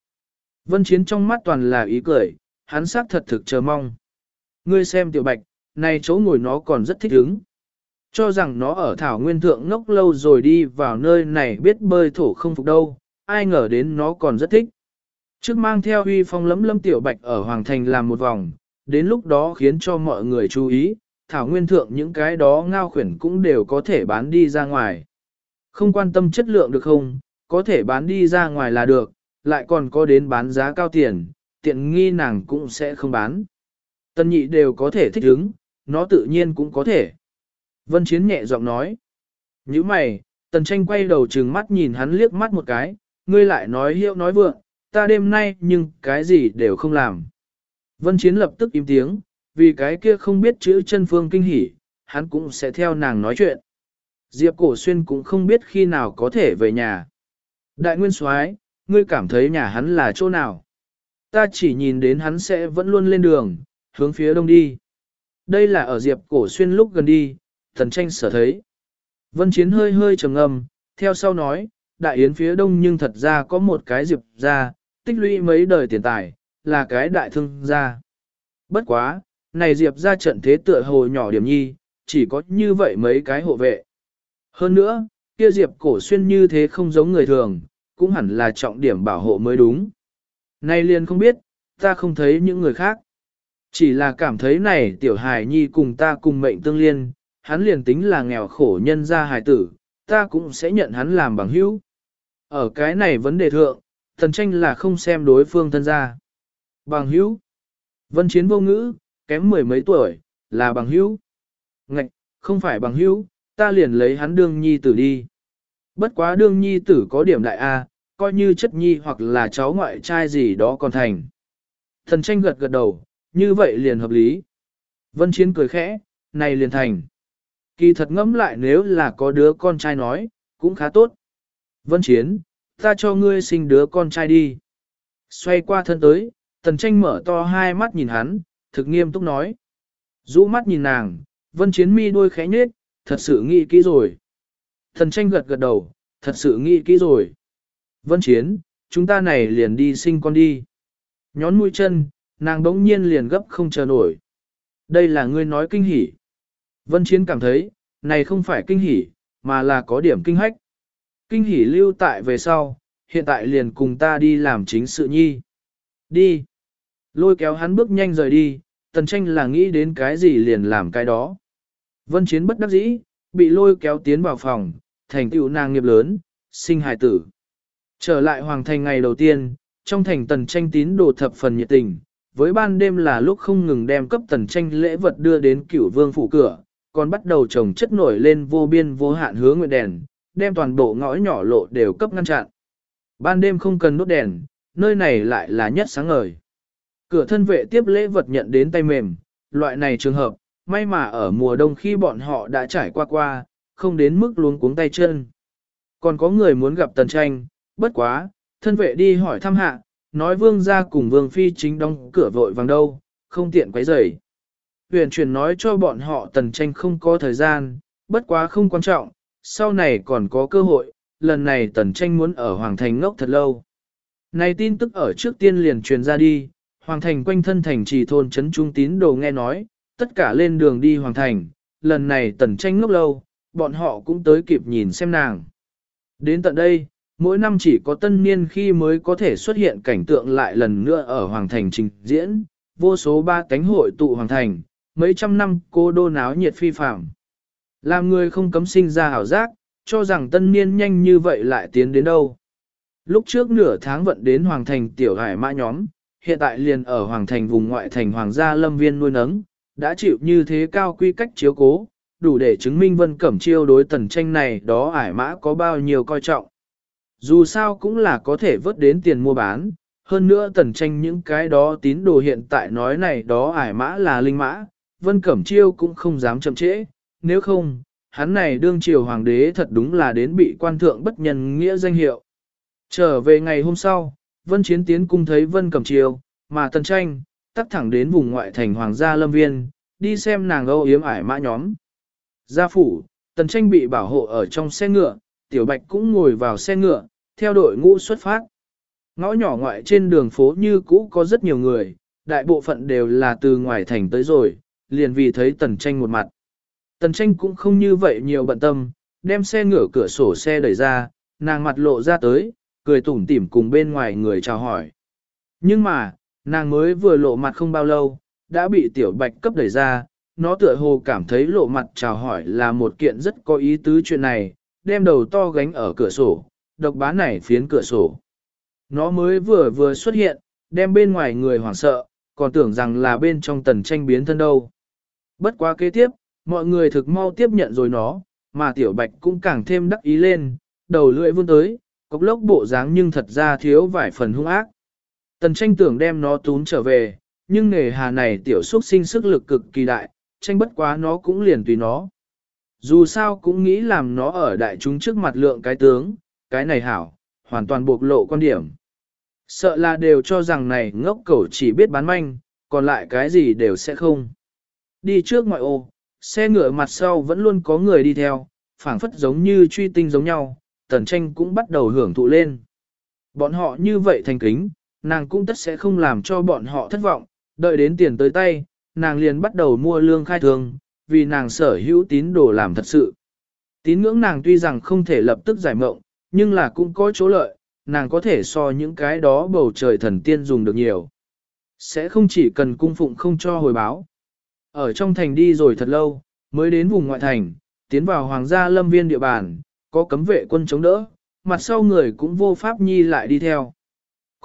Vân Chiến trong mắt toàn là ý cười, hắn xác thật thực chờ mong. Ngươi xem tiểu bạch, này chỗ ngồi nó còn rất thích ứng. Cho rằng nó ở thảo nguyên thượng ngốc lâu rồi đi vào nơi này biết bơi thổ không phục đâu, ai ngờ đến nó còn rất thích. Trước mang theo huy phong lấm lâm tiểu bạch ở Hoàng Thành làm một vòng, đến lúc đó khiến cho mọi người chú ý, thảo nguyên thượng những cái đó ngao khuyển cũng đều có thể bán đi ra ngoài. Không quan tâm chất lượng được không, có thể bán đi ra ngoài là được, lại còn có đến bán giá cao tiền, tiện nghi nàng cũng sẽ không bán. Tân nhị đều có thể thích ứng, nó tự nhiên cũng có thể. Vân Chiến nhẹ giọng nói. Như mày, tần tranh quay đầu trừng mắt nhìn hắn liếc mắt một cái, ngươi lại nói hiệu nói vượng, ta đêm nay nhưng cái gì đều không làm. Vân Chiến lập tức im tiếng, vì cái kia không biết chữ chân phương kinh hỉ, hắn cũng sẽ theo nàng nói chuyện. Diệp Cổ Xuyên cũng không biết khi nào có thể về nhà. Đại Nguyên Soái, ngươi cảm thấy nhà hắn là chỗ nào? Ta chỉ nhìn đến hắn sẽ vẫn luôn lên đường, hướng phía đông đi. Đây là ở Diệp Cổ Xuyên lúc gần đi, thần tranh sở thấy. Vân Chiến hơi hơi trầm ngâm, theo sau nói, đại yến phía đông nhưng thật ra có một cái Diệp ra, tích lũy mấy đời tiền tài, là cái đại thương gia. Bất quá, này Diệp ra trận thế tựa hồ nhỏ điểm nhi, chỉ có như vậy mấy cái hộ vệ. Hơn nữa, kia Diệp cổ xuyên như thế không giống người thường, cũng hẳn là trọng điểm bảo hộ mới đúng. Nay liền không biết, ta không thấy những người khác. Chỉ là cảm thấy này tiểu hài nhi cùng ta cùng mệnh tương liên, hắn liền tính là nghèo khổ nhân gia hài tử, ta cũng sẽ nhận hắn làm bằng hữu. Ở cái này vấn đề thượng, thần tranh là không xem đối phương thân gia. Bằng hữu. Vân chiến vô ngữ, kém mười mấy tuổi, là bằng hữu. Ngạch, không phải bằng hữu, ta liền lấy hắn đương nhi tử đi. Bất quá đương nhi tử có điểm đại A, coi như chất nhi hoặc là cháu ngoại trai gì đó còn thành. Thần tranh gật gật đầu, như vậy liền hợp lý. Vân Chiến cười khẽ, này liền thành. Kỳ thật ngẫm lại nếu là có đứa con trai nói, cũng khá tốt. Vân Chiến, ta cho ngươi sinh đứa con trai đi. Xoay qua thân tới, tần tranh mở to hai mắt nhìn hắn, thực nghiêm túc nói. Dũ mắt nhìn nàng, Vân Chiến mi đôi khẽ nhếch thật sự nghĩ kỹ rồi. Thần tranh gật gật đầu, thật sự nghĩ kỹ rồi. Vân Chiến, chúng ta này liền đi sinh con đi. Nhón mũi chân, nàng đống nhiên liền gấp không chờ nổi. Đây là ngươi nói kinh hỉ. Vân Chiến cảm thấy, này không phải kinh hỉ, mà là có điểm kinh hách. Kinh hỉ lưu tại về sau, hiện tại liền cùng ta đi làm chính sự nhi. Đi. Lôi kéo hắn bước nhanh rời đi, tần tranh là nghĩ đến cái gì liền làm cái đó. Vân Chiến bất đắc dĩ, bị lôi kéo tiến vào phòng, thành tựu nàng nghiệp lớn, sinh hài tử. Trở lại hoàng thành ngày đầu tiên, trong thành tần tranh tín đồ thập phần nhiệt tình, với ban đêm là lúc không ngừng đem cấp tần tranh lễ vật đưa đến cửu vương phủ cửa, còn bắt đầu trồng chất nổi lên vô biên vô hạn hứa nguyện đèn, đem toàn bộ ngõ nhỏ lộ đều cấp ngăn chặn. Ban đêm không cần nốt đèn, nơi này lại là nhất sáng ngời. Cửa thân vệ tiếp lễ vật nhận đến tay mềm, loại này trường hợp, may mà ở mùa đông khi bọn họ đã trải qua qua, không đến mức luống cuống tay chân. Còn có người muốn gặp tần tranh, bất quá, thân vệ đi hỏi thăm hạ, nói vương gia cùng vương phi chính đóng cửa vội vàng đâu, không tiện quấy rầy. Huyền truyền nói cho bọn họ tần tranh không có thời gian, bất quá không quan trọng, sau này còn có cơ hội, lần này tần tranh muốn ở Hoàng Thành ngốc thật lâu. Này tin tức ở trước tiên liền truyền ra đi, Hoàng Thành quanh thân thành trì thôn chấn trung tín đồ nghe nói, tất cả lên đường đi Hoàng Thành, lần này tần tranh ngốc lâu, bọn họ cũng tới kịp nhìn xem nàng. Đến tận đây, mỗi năm chỉ có tân niên khi mới có thể xuất hiện cảnh tượng lại lần nữa ở Hoàng Thành trình diễn, vô số ba cánh hội tụ Hoàng Thành, mấy trăm năm cô đô náo nhiệt phi phạm. Làm người không cấm sinh ra hảo giác, cho rằng tân niên nhanh như vậy lại tiến đến đâu. Lúc trước nửa tháng vận đến Hoàng Thành tiểu hải mã nhóm, hiện tại liền ở Hoàng Thành vùng ngoại thành Hoàng gia lâm viên nuôi nấng, đã chịu như thế cao quy cách chiếu cố, đủ để chứng minh Vân Cẩm Chiêu đối tần tranh này đó ải mã có bao nhiêu coi trọng. Dù sao cũng là có thể vớt đến tiền mua bán, hơn nữa tần tranh những cái đó tín đồ hiện tại nói này đó ải mã là linh mã, Vân Cẩm Chiêu cũng không dám chậm trễ, nếu không, hắn này đương triều hoàng đế thật đúng là đến bị quan thượng bất nhân nghĩa danh hiệu. Trở về ngày hôm sau, Vân Chiến tiến cung thấy Vân Cẩm Chiêu, mà tần tranh, tắt thẳng đến vùng ngoại thành hoàng gia lâm viên, đi xem nàng âu yếm ải mã nhóm. Gia phủ, tần tranh bị bảo hộ ở trong xe ngựa, tiểu bạch cũng ngồi vào xe ngựa, theo đội ngũ xuất phát. Ngõ nhỏ ngoại trên đường phố như cũ có rất nhiều người, đại bộ phận đều là từ ngoài thành tới rồi, liền vì thấy tần tranh một mặt. Tần tranh cũng không như vậy nhiều bận tâm, đem xe ngửa cửa sổ xe đẩy ra, nàng mặt lộ ra tới, cười tủm tỉm cùng bên ngoài người chào hỏi. Nhưng mà, nàng mới vừa lộ mặt không bao lâu, đã bị tiểu bạch cấp đẩy ra, nó tựa hồ cảm thấy lộ mặt chào hỏi là một kiện rất có ý tứ chuyện này, đem đầu to gánh ở cửa sổ, độc bá này phiến cửa sổ. Nó mới vừa vừa xuất hiện, đem bên ngoài người hoảng sợ, còn tưởng rằng là bên trong tần tranh biến thân đâu. Bất quá kế tiếp, mọi người thực mau tiếp nhận rồi nó, mà tiểu bạch cũng càng thêm đắc ý lên, đầu lưỡi vươn tới, cốc lốc bộ dáng nhưng thật ra thiếu vài phần hung ác. Tần tranh tưởng đem nó tún trở về, nhưng nghề hà này tiểu xuất sinh sức lực cực kỳ đại, tranh bất quá nó cũng liền tùy nó. Dù sao cũng nghĩ làm nó ở đại chúng trước mặt lượng cái tướng, cái này hảo, hoàn toàn bộc lộ quan điểm. Sợ là đều cho rằng này ngốc cẩu chỉ biết bán manh, còn lại cái gì đều sẽ không. Đi trước ngoại ô, xe ngựa mặt sau vẫn luôn có người đi theo, phảng phất giống như truy tinh giống nhau, tần tranh cũng bắt đầu hưởng thụ lên. Bọn họ như vậy thành kính, nàng cũng tất sẽ không làm cho bọn họ thất vọng, đợi đến tiền tới tay, nàng liền bắt đầu mua lương khai thường, vì nàng sở hữu tín đồ làm thật sự. Tín ngưỡng nàng tuy rằng không thể lập tức giải mộng, nhưng là cũng có chỗ lợi, nàng có thể so những cái đó bầu trời thần tiên dùng được nhiều. Sẽ không chỉ cần cung phụng không cho hồi báo. Ở trong thành đi rồi thật lâu, mới đến vùng ngoại thành, tiến vào hoàng gia lâm viên địa bàn, có cấm vệ quân chống đỡ, mặt sau người cũng vô pháp nhi lại đi theo.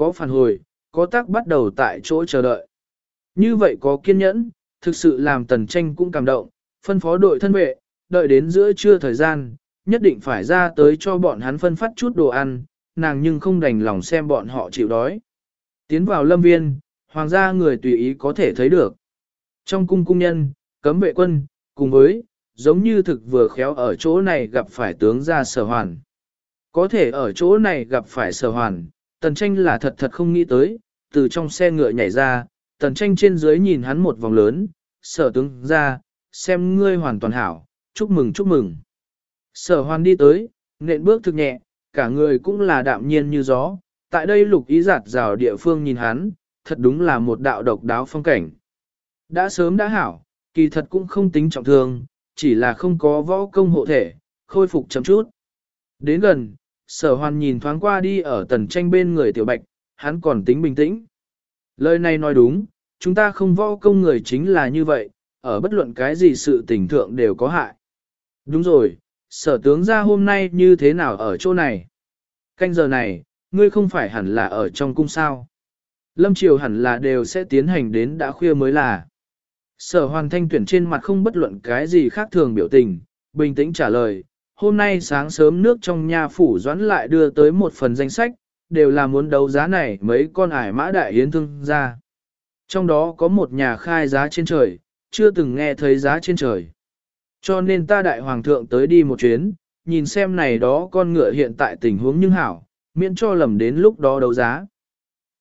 Có phản hồi, có tác bắt đầu tại chỗ chờ đợi. Như vậy có kiên nhẫn, thực sự làm tần tranh cũng cảm động, phân phó đội thân vệ, đợi đến giữa trưa thời gian, nhất định phải ra tới cho bọn hắn phân phát chút đồ ăn, nàng nhưng không đành lòng xem bọn họ chịu đói. Tiến vào lâm viên, hoàng gia người tùy ý có thể thấy được. Trong cung cung nhân, cấm vệ quân, cùng với, giống như thực vừa khéo ở chỗ này gặp phải tướng gia sở hoàn. Có thể ở chỗ này gặp phải sở hoàn, tần tranh là thật thật không nghĩ tới, từ trong xe ngựa nhảy ra, tần tranh trên dưới nhìn hắn một vòng lớn, sở tướng ra, xem ngươi hoàn toàn hảo, chúc mừng chúc mừng. Sở hoàn đi tới, nện bước thực nhẹ, cả người cũng là đạm nhiên như gió, tại đây lục ý giạt rào địa phương nhìn hắn, thật đúng là một đạo độc đáo phong cảnh. Đã sớm đã hảo, kỳ thật cũng không tính trọng thương, chỉ là không có võ công hộ thể, khôi phục chậm chút. Đến gần, sở hoàn nhìn thoáng qua đi ở tần tranh bên người tiểu bạch, hắn còn tính bình tĩnh. Lời này nói đúng, chúng ta không võ công người chính là như vậy, ở bất luận cái gì sự tình thượng đều có hại. Đúng rồi, sở tướng ra hôm nay như thế nào ở chỗ này? Canh giờ này, ngươi không phải hẳn là ở trong cung sao? Lâm Triều hẳn là đều sẽ tiến hành đến đã khuya mới là. Sở hoàn thanh tuyển trên mặt không bất luận cái gì khác thường biểu tình, bình tĩnh trả lời, hôm nay sáng sớm nước trong nhà phủ doãn lại đưa tới một phần danh sách, đều là muốn đấu giá này mấy con ải mã đại hiến thương ra. Trong đó có một nhà khai giá trên trời, chưa từng nghe thấy giá trên trời. Cho nên ta đại hoàng thượng tới đi một chuyến, nhìn xem này đó con ngựa hiện tại tình huống nhưng hảo, miễn cho lầm đến lúc đó đấu giá.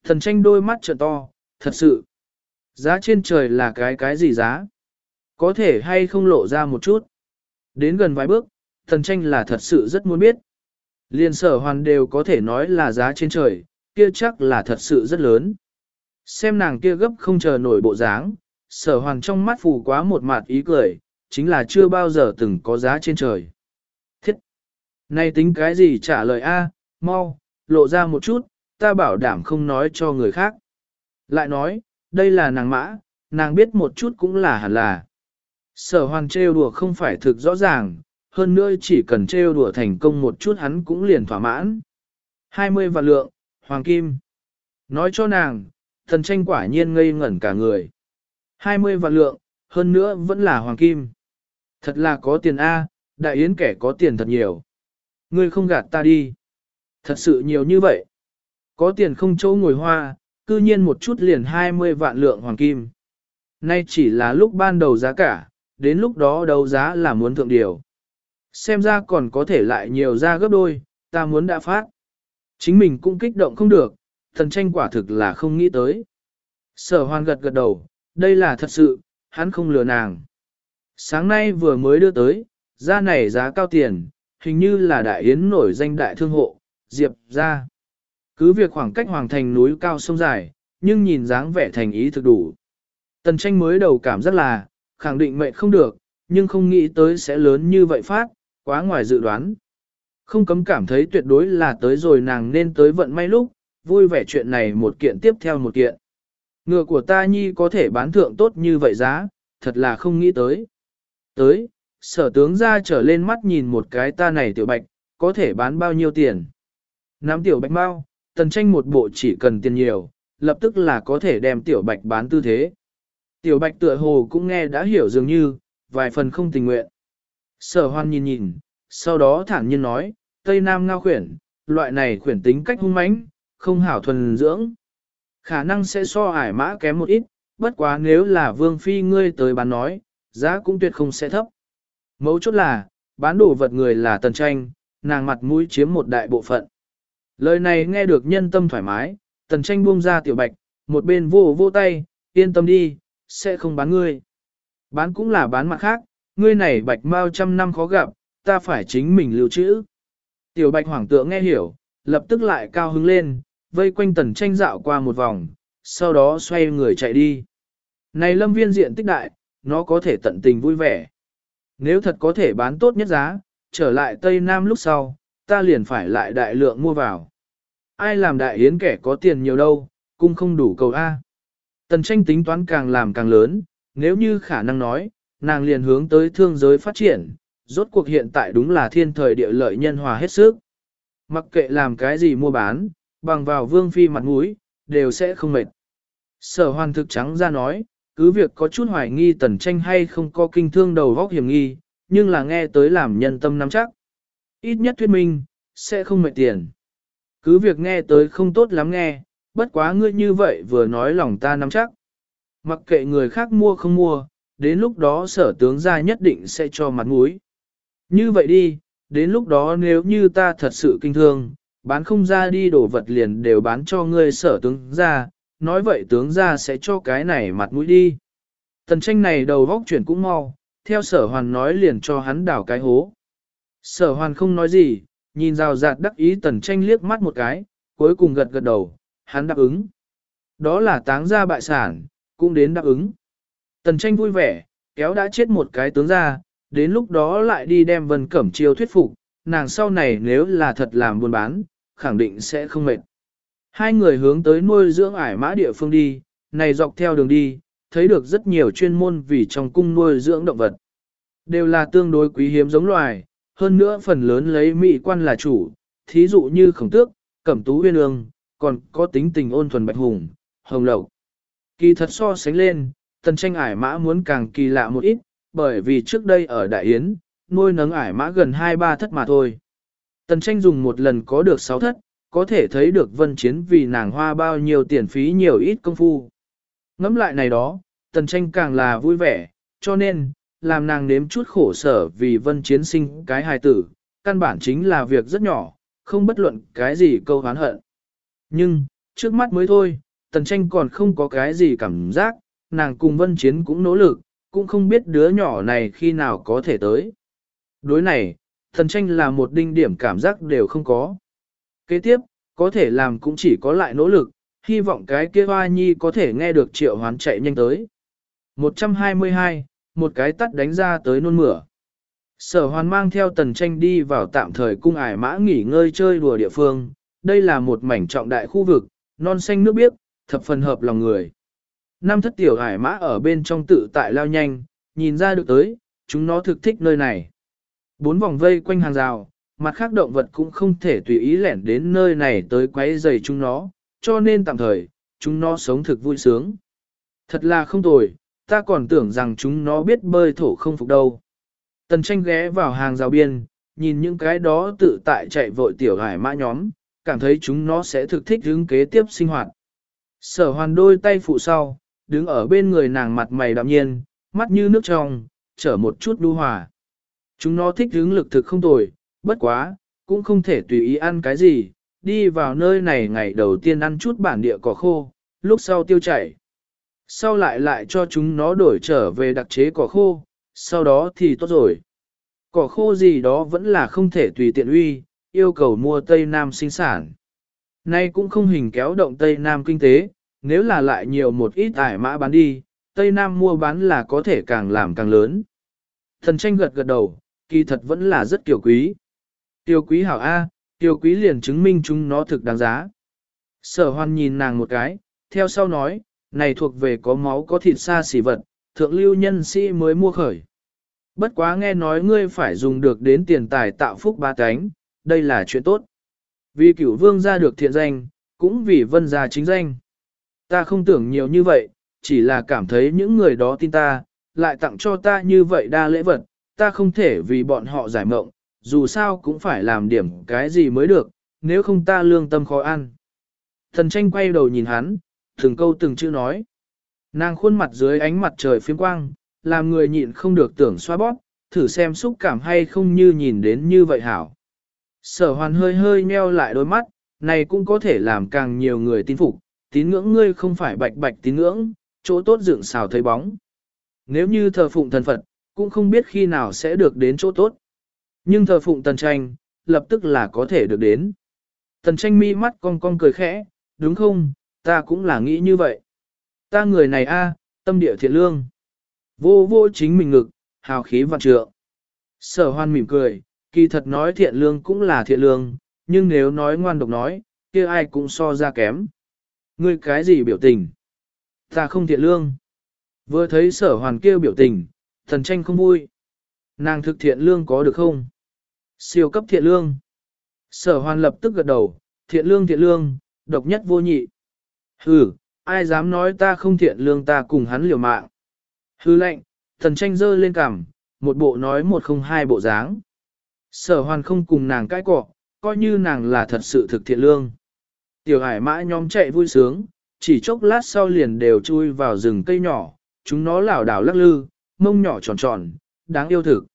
Thần tranh đôi mắt trợ to, thật sự. Giá trên trời là cái cái gì giá? Có thể hay không lộ ra một chút. Đến gần vài bước, thần tranh là thật sự rất muốn biết. Liên sở hoàn đều có thể nói là giá trên trời, kia chắc là thật sự rất lớn. Xem nàng kia gấp không chờ nổi bộ dáng, sở hoàn trong mắt phù quá một mặt ý cười, chính là chưa bao giờ từng có giá trên trời. Thiết! Này tính cái gì trả lời A, mau, lộ ra một chút, ta bảo đảm không nói cho người khác. Lại nói, đây là nàng mã, nàng biết một chút cũng là hẳn là. Sở hoàn trêu đùa không phải thực rõ ràng, hơn nữa chỉ cần trêu đùa thành công một chút hắn cũng liền thỏa mãn. 20 vạn lượng, hoàng kim. Nói cho nàng, thần tranh quả nhiên ngây ngẩn cả người. 20 vạn lượng, hơn nữa vẫn là hoàng kim. Thật là có tiền A, đại yến kẻ có tiền thật nhiều. Ngươi không gạt ta đi. Thật sự nhiều như vậy. Có tiền không chỗ ngồi hoa, cư nhiên một chút liền 20 vạn lượng hoàng kim. Nay chỉ là lúc ban đầu giá cả, đến lúc đó đấu giá là muốn thượng điều. Xem ra còn có thể lại nhiều ra gấp đôi, ta muốn đã phát. Chính mình cũng kích động không được, thần tranh quả thực là không nghĩ tới. Sở hoan gật gật đầu, đây là thật sự, hắn không lừa nàng. Sáng nay vừa mới đưa tới, ra này giá cao tiền, hình như là đại yến nổi danh đại thương hộ, Diệp ra. Cứ việc khoảng cách hoàng thành núi cao sông dài, nhưng nhìn dáng vẻ thành ý thực đủ. Tần tranh mới đầu cảm rất là, khẳng định mệnh không được, nhưng không nghĩ tới sẽ lớn như vậy phát, quá ngoài dự đoán. Không cấm cảm thấy tuyệt đối là tới rồi nàng nên tới vận may lúc, vui vẻ chuyện này một kiện tiếp theo một kiện. Ngựa của ta nhi có thể bán thượng tốt như vậy giá, thật là không nghĩ tới. Tới, sở tướng ra trở lên mắt nhìn một cái ta này tiểu bạch, có thể bán bao nhiêu tiền. Nắm tiểu bạch bao, tần tranh một bộ chỉ cần tiền nhiều, lập tức là có thể đem tiểu bạch bán tư thế. Tiểu bạch tựa hồ cũng nghe đã hiểu dường như, vài phần không tình nguyện. Sở hoan nhìn nhìn, sau đó thản nhiên nói, Tây Nam ngao khuyển, loại này khuyển tính cách hung mãnh, không hảo thuần dưỡng. Khả năng sẽ so ải mã kém một ít, bất quá nếu là vương phi ngươi tới bán nói, giá cũng tuyệt không sẽ thấp. Mấu chốt là, bán đồ vật người là tần tranh, nàng mặt mũi chiếm một đại bộ phận. Lời này nghe được nhân tâm thoải mái, tần tranh buông ra tiểu bạch, một bên vô vô tay, yên tâm đi, sẽ không bán ngươi. Bán cũng là bán mặt khác, ngươi này bạch mau trăm năm khó gặp, ta phải chính mình lưu trữ. Tiểu bạch hoàng tượng nghe hiểu, lập tức lại cao hứng lên, vây quanh tần tranh dạo qua một vòng, sau đó xoay người chạy đi. Này lâm viên diện tích đại, nó có thể tận tình vui vẻ. Nếu thật có thể bán tốt nhất giá, trở lại Tây Nam lúc sau, ta liền phải lại đại lượng mua vào. Ai làm đại yến kẻ có tiền nhiều đâu, cũng không đủ cầu A. Tần tranh tính toán càng làm càng lớn, nếu như khả năng nói, nàng liền hướng tới thương giới phát triển, rốt cuộc hiện tại đúng là thiên thời địa lợi nhân hòa hết sức. Mặc kệ làm cái gì mua bán, bằng vào vương phi mặt mũi, đều sẽ không mệt. Sở hoàn thực trắng ra nói, cứ việc có chút hoài nghi tần tranh hay không có kinh thương đầu vóc hiểm nghi, nhưng là nghe tới làm nhân tâm nắm chắc. Ít nhất thuyết minh, sẽ không mệt tiền. Cứ việc nghe tới không tốt lắm nghe, bất quá ngươi như vậy vừa nói lòng ta nắm chắc. Mặc kệ người khác mua không mua, đến lúc đó sở tướng gia nhất định sẽ cho mặt mũi. Như vậy đi, đến lúc đó nếu như ta thật sự kinh thương, bán không ra đi đổ vật liền đều bán cho ngươi sở tướng gia, nói vậy tướng gia sẽ cho cái này mặt mũi đi. Tần tranh này đầu vóc chuyển cũng mau, theo sở hoàn nói liền cho hắn đảo cái hố. Sở hoàn không nói gì, nhìn rào rạt đắc ý tần tranh liếc mắt một cái, cuối cùng gật gật đầu, hắn đáp ứng. Đó là táng gia bại sản, cũng đến đáp ứng. Tần tranh vui vẻ, kéo đã chết một cái tướng ra, đến lúc đó lại đi đem vân cẩm chiêu thuyết phục, nàng sau này nếu là thật làm buôn bán, khẳng định sẽ không mệt. Hai người hướng tới nuôi dưỡng ải mã địa phương đi, này dọc theo đường đi, thấy được rất nhiều chuyên môn vì trong cung nuôi dưỡng động vật. Đều là tương đối quý hiếm giống loài, hơn nữa phần lớn lấy mỹ quan là chủ, thí dụ như khổng tước, cẩm tú huyên ương, còn có tính tình ôn thuần bạch hùng, hồng lộc. Kỳ thật so sánh lên, tần tranh ải mã muốn càng kỳ lạ một ít, bởi vì trước đây ở Đại Yến, nuôi nấng ải mã gần 2-3 thất mà thôi. Tần tranh dùng một lần có được 6 thất, có thể thấy được vân chiến vì nàng hoa bao nhiêu tiền phí nhiều ít công phu. Ngắm lại này đó, tần tranh càng là vui vẻ, cho nên, làm nàng nếm chút khổ sở vì vân chiến sinh cái hài tử, căn bản chính là việc rất nhỏ, không bất luận cái gì câu hán hận. Nhưng, trước mắt mới thôi, tần tranh còn không có cái gì cảm giác, nàng cùng vân chiến cũng nỗ lực, cũng không biết đứa nhỏ này khi nào có thể tới. Đối này, thần tranh là một đinh điểm cảm giác đều không có. Kế tiếp, có thể làm cũng chỉ có lại nỗ lực, hy vọng cái kia hoa nhi có thể nghe được triệu hoán chạy nhanh tới. 122, một cái tắt đánh ra tới nôn mửa. Sở hoàn mang theo tần tranh đi vào tạm thời cung ải mã nghỉ ngơi chơi đùa địa phương, đây là một mảnh trọng đại khu vực, non xanh nước biếc, thập phần hợp lòng người. Năm thất tiểu hải mã ở bên trong tự tại lao nhanh, nhìn ra được tới, chúng nó thực thích nơi này. Bốn vòng vây quanh hàng rào, mặt khác động vật cũng không thể tùy ý lẻn đến nơi này tới quấy rầy chúng nó, cho nên tạm thời, chúng nó sống thực vui sướng. Thật là không tồi, ta còn tưởng rằng chúng nó biết bơi thổ không phục đâu. Tần tranh ghé vào hàng rào biên, nhìn những cái đó tự tại chạy vội tiểu hải mã nhóm, cảm thấy chúng nó sẽ thực thích hướng kế tiếp sinh hoạt. Sở hoàn đôi tay phụ sau, đứng ở bên người nàng mặt mày đạm nhiên, mắt như nước trong, trở một chút đu hòa. Chúng nó thích hướng lực thực không tồi, bất quá, cũng không thể tùy ý ăn cái gì, đi vào nơi này ngày đầu tiên ăn chút bản địa cỏ khô, lúc sau tiêu chảy. Sau lại lại cho chúng nó đổi trở về đặc chế cỏ khô, sau đó thì tốt rồi. Cỏ khô gì đó vẫn là không thể tùy tiện uy, yêu cầu mua Tây Nam sinh sản. Nay cũng không hình kéo động Tây Nam kinh tế, nếu là lại nhiều một ít ải mã bán đi, Tây Nam mua bán là có thể càng làm càng lớn. Thần tranh gật gật đầu, kỳ thật vẫn là rất kiều quý. Tiểu quý hảo A, tiểu quý liền chứng minh chúng nó thực đáng giá. Sở hoan nhìn nàng một cái, theo sau nói, này thuộc về có máu có thịt xa xỉ vật, thượng lưu nhân sĩ mới mua khởi. Bất quá nghe nói ngươi phải dùng được đến tiền tài tạo phúc ba cánh, đây là chuyện tốt. Vì cửu vương ra được thiện danh, cũng vì vân gia chính danh. Ta không tưởng nhiều như vậy, chỉ là cảm thấy những người đó tin ta, lại tặng cho ta như vậy đa lễ vật, ta không thể vì bọn họ giải mộng, dù sao cũng phải làm điểm cái gì mới được, nếu không ta lương tâm khó ăn. Thần tranh quay đầu nhìn hắn, từng câu từng chữ nói. Nàng khuôn mặt dưới ánh mặt trời phiếm quang, làm người nhịn không được tưởng xoa bóp, thử xem xúc cảm hay không như nhìn đến như vậy hảo. Sở hoàn hơi hơi meo lại đôi mắt, này cũng có thể làm càng nhiều người tin phục, tín ngưỡng ngươi không phải bạch bạch tín ngưỡng, chỗ tốt dựng xào thấy bóng. Nếu như thờ phụng thần Phật, cũng không biết khi nào sẽ được đến chỗ tốt. Nhưng thờ phụng tần tranh, lập tức là có thể được đến. Tần tranh mi mắt cong cong cười khẽ, đúng không, ta cũng là nghĩ như vậy. Ta người này a, tâm địa thiện lương. Vô vô chính mình ngực, hào khí vạn trượng. Sở hoan mỉm cười, kỳ thật nói thiện lương cũng là thiện lương, nhưng nếu nói ngoan độc nói, kia ai cũng so ra kém. Ngươi cái gì biểu tình? Ta không thiện lương. Vừa thấy sở hoàn kêu biểu tình, thần tranh không vui. Nàng thực thiện lương có được không? Siêu cấp thiện lương. Sở hoàn lập tức gật đầu, thiện lương thiện lương, độc nhất vô nhị. Hừ, ai dám nói ta không thiện lương ta cùng hắn liều mạng. Hừ lệnh, thần tranh dơ lên cằm, một bộ nói một không hai bộ dáng. Sở hoàn không cùng nàng cãi cọ, coi như nàng là thật sự thực thiện lương. Tiểu hải mã nhóm chạy vui sướng, chỉ chốc lát sau liền đều chui vào rừng cây nhỏ, chúng nó lảo đảo lắc lư, mông nhỏ tròn tròn, đáng yêu thực.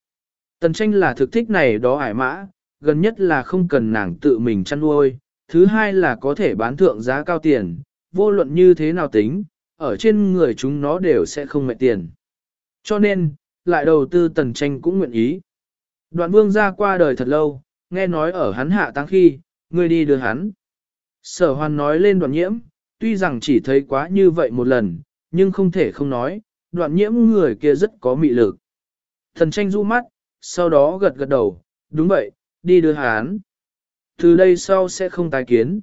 Tần tranh là thực thích này đó hải mã, gần nhất là không cần nàng tự mình chăn nuôi, thứ hai là có thể bán thượng giá cao tiền, vô luận như thế nào tính, ở trên người chúng nó đều sẽ không mệt tiền. Cho nên, lại đầu tư tần tranh cũng nguyện ý. Đoạn vương ra qua đời thật lâu, nghe nói ở hắn hạ tăng khi, người đi đưa hắn. Sở Hoan nói lên đoạn nhiễm, tuy rằng chỉ thấy quá như vậy một lần, nhưng không thể không nói, đoạn nhiễm người kia rất có mị lực. Thần tranh du mắt, sau đó gật gật đầu, đúng vậy, đi đưa hắn. Từ đây sau sẽ không tái kiến.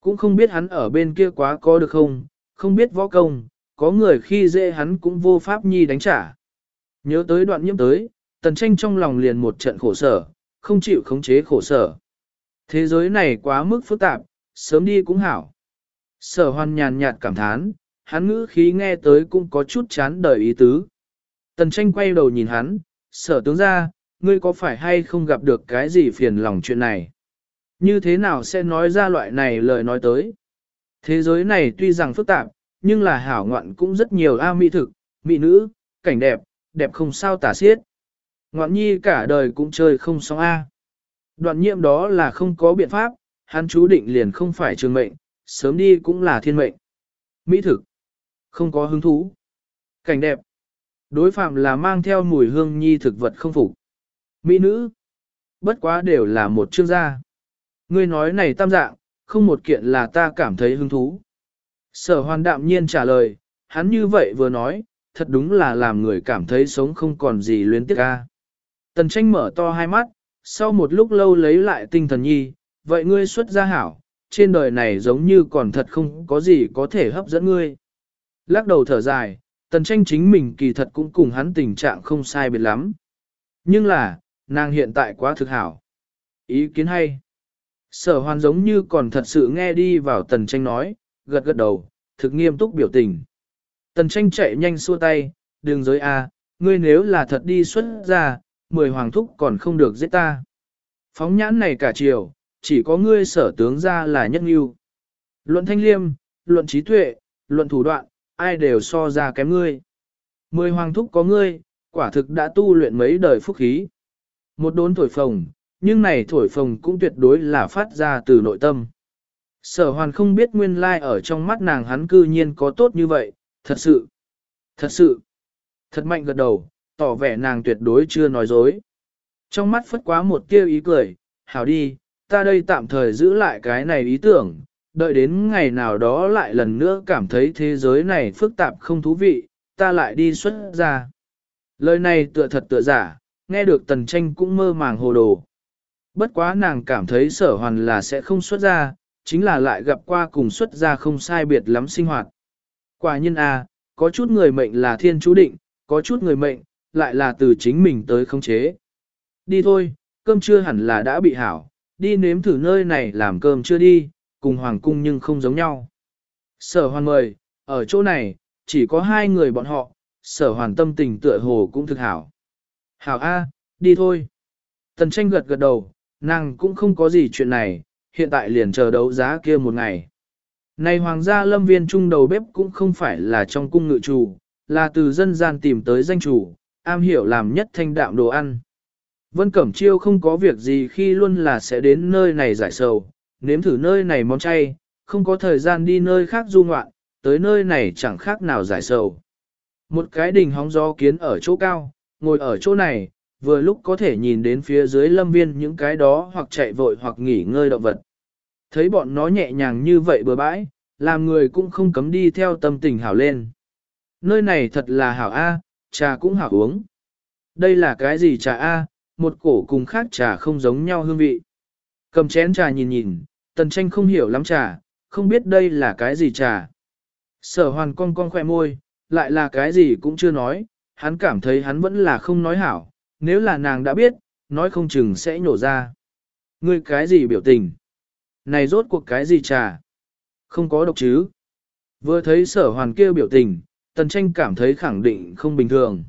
Cũng không biết hắn ở bên kia quá có được không, không biết võ công, có người khi dễ hắn cũng vô pháp nhi đánh trả. Nhớ tới đoạn nhiễm tới, tần tranh trong lòng liền một trận khổ sở, không chịu khống chế khổ sở. Thế giới này quá mức phức tạp, sớm đi cũng hảo. Sở hoan nhàn nhạt cảm thán, hắn ngữ khí nghe tới cũng có chút chán đời ý tứ. Tần tranh quay đầu nhìn hắn, sở tướng ra, ngươi có phải hay không gặp được cái gì phiền lòng chuyện này? Như thế nào sẽ nói ra loại này lời nói tới? Thế giới này tuy rằng phức tạp, nhưng là hảo ngoạn cũng rất nhiều a mỹ thực, mỹ nữ, cảnh đẹp, đẹp không sao tả xiết. Ngoạn nhi cả đời cũng chơi không xong a. Đoạn nhiệm đó là không có biện pháp, hắn chú định liền không phải trường mệnh, sớm đi cũng là thiên mệnh. Mỹ thực, không có hứng thú. Cảnh đẹp, đối phạm là mang theo mùi hương nhi thực vật không phục. Mỹ nữ, bất quá đều là một chương gia. Ngươi nói này tam dạng, không một kiện là ta cảm thấy hứng thú. Sở hoàn đạm nhiên trả lời, hắn như vậy vừa nói, thật đúng là làm người cảm thấy sống không còn gì luyến tiếc ca. Tần tranh mở to hai mắt, sau một lúc lâu lấy lại tinh thần nhi, vậy ngươi xuất gia hảo, trên đời này giống như còn thật không có gì có thể hấp dẫn ngươi. Lắc đầu thở dài, tần tranh chính mình kỳ thật cũng cùng hắn tình trạng không sai biệt lắm. Nhưng là, nàng hiện tại quá thực hảo. Ý kiến hay. Sở hoàn giống như còn thật sự nghe đi vào tần tranh nói, gật gật đầu, thực nghiêm túc biểu tình. Tần tranh chạy nhanh xua tay, đường giới A, à, ngươi nếu là thật đi xuất ra, mười hoàng thúc còn không được giết ta. Phóng nhãn này cả chiều, chỉ có ngươi sở tướng ra là nhất nghiêu. Luận thanh liêm, luận trí tuệ, luận thủ đoạn, ai đều so ra kém ngươi. Mười hoàng thúc có ngươi, quả thực đã tu luyện mấy đời phúc khí. Một đốn thổi phồng, nhưng này thổi phồng cũng tuyệt đối là phát ra từ nội tâm. Sở hoàn không biết nguyên lai like ở trong mắt nàng hắn cư nhiên có tốt như vậy, thật sự, thật sự, thật mạnh gật đầu, tỏ vẻ nàng tuyệt đối chưa nói dối. Trong mắt phất quá một tia ý cười, hảo đi, ta đây tạm thời giữ lại cái này ý tưởng, đợi đến ngày nào đó lại lần nữa cảm thấy thế giới này phức tạp không thú vị, ta lại đi xuất ra. Lời này tựa thật tựa giả, nghe được tần tranh cũng mơ màng hồ đồ. Bất quá nàng cảm thấy sở hoàn là sẽ không xuất ra, chính là lại gặp qua cùng xuất ra không sai biệt lắm sinh hoạt. Quả nhân a, à, có chút người mệnh là thiên chú định, có chút người mệnh, lại là từ chính mình tới khống chế. Đi thôi, cơm chưa hẳn là đã bị hảo, đi nếm thử nơi này làm cơm chưa đi, cùng hoàng cung nhưng không giống nhau. Sở hoàn mời, ở chỗ này, chỉ có hai người bọn họ, sở hoàn tâm tình tựa hồ cũng thực hảo. Hảo A, đi thôi. Tần tranh gật gật đầu, nàng cũng không có gì chuyện này, hiện tại liền chờ đấu giá kia một ngày. Này hoàng gia lâm viên trung đầu bếp cũng không phải là trong cung ngự chủ, là từ dân gian tìm tới danh chủ, am hiểu làm nhất thanh đạm đồ ăn. Vân Cẩm Chiêu không có việc gì khi luôn là sẽ đến nơi này giải sầu, nếm thử nơi này món chay, không có thời gian đi nơi khác du ngoạn, tới nơi này chẳng khác nào giải sầu. Một cái đình hóng gió kiến ở chỗ cao, ngồi ở chỗ này, vừa lúc có thể nhìn đến phía dưới lâm viên những cái đó hoặc chạy vội hoặc nghỉ ngơi động vật. Thấy bọn nó nhẹ nhàng như vậy bừa bãi, làm người cũng không cấm đi theo tâm tình hảo lên. Nơi này thật là hảo A, trà cũng hảo uống. Đây là cái gì trà A, một cổ cùng khác trà không giống nhau hương vị. Cầm chén trà nhìn nhìn, tần tranh không hiểu lắm trà, không biết đây là cái gì trà. Sở hoàn cong cong khỏe môi, lại là cái gì cũng chưa nói, hắn cảm thấy hắn vẫn là không nói hảo, nếu là nàng đã biết, nói không chừng sẽ nhổ ra. Ngươi cái gì biểu tình? Này rốt cuộc cái gì trà? Không có độc chứ? Vừa thấy sở hoàn kêu biểu tình, tần tranh cảm thấy khẳng định không bình thường.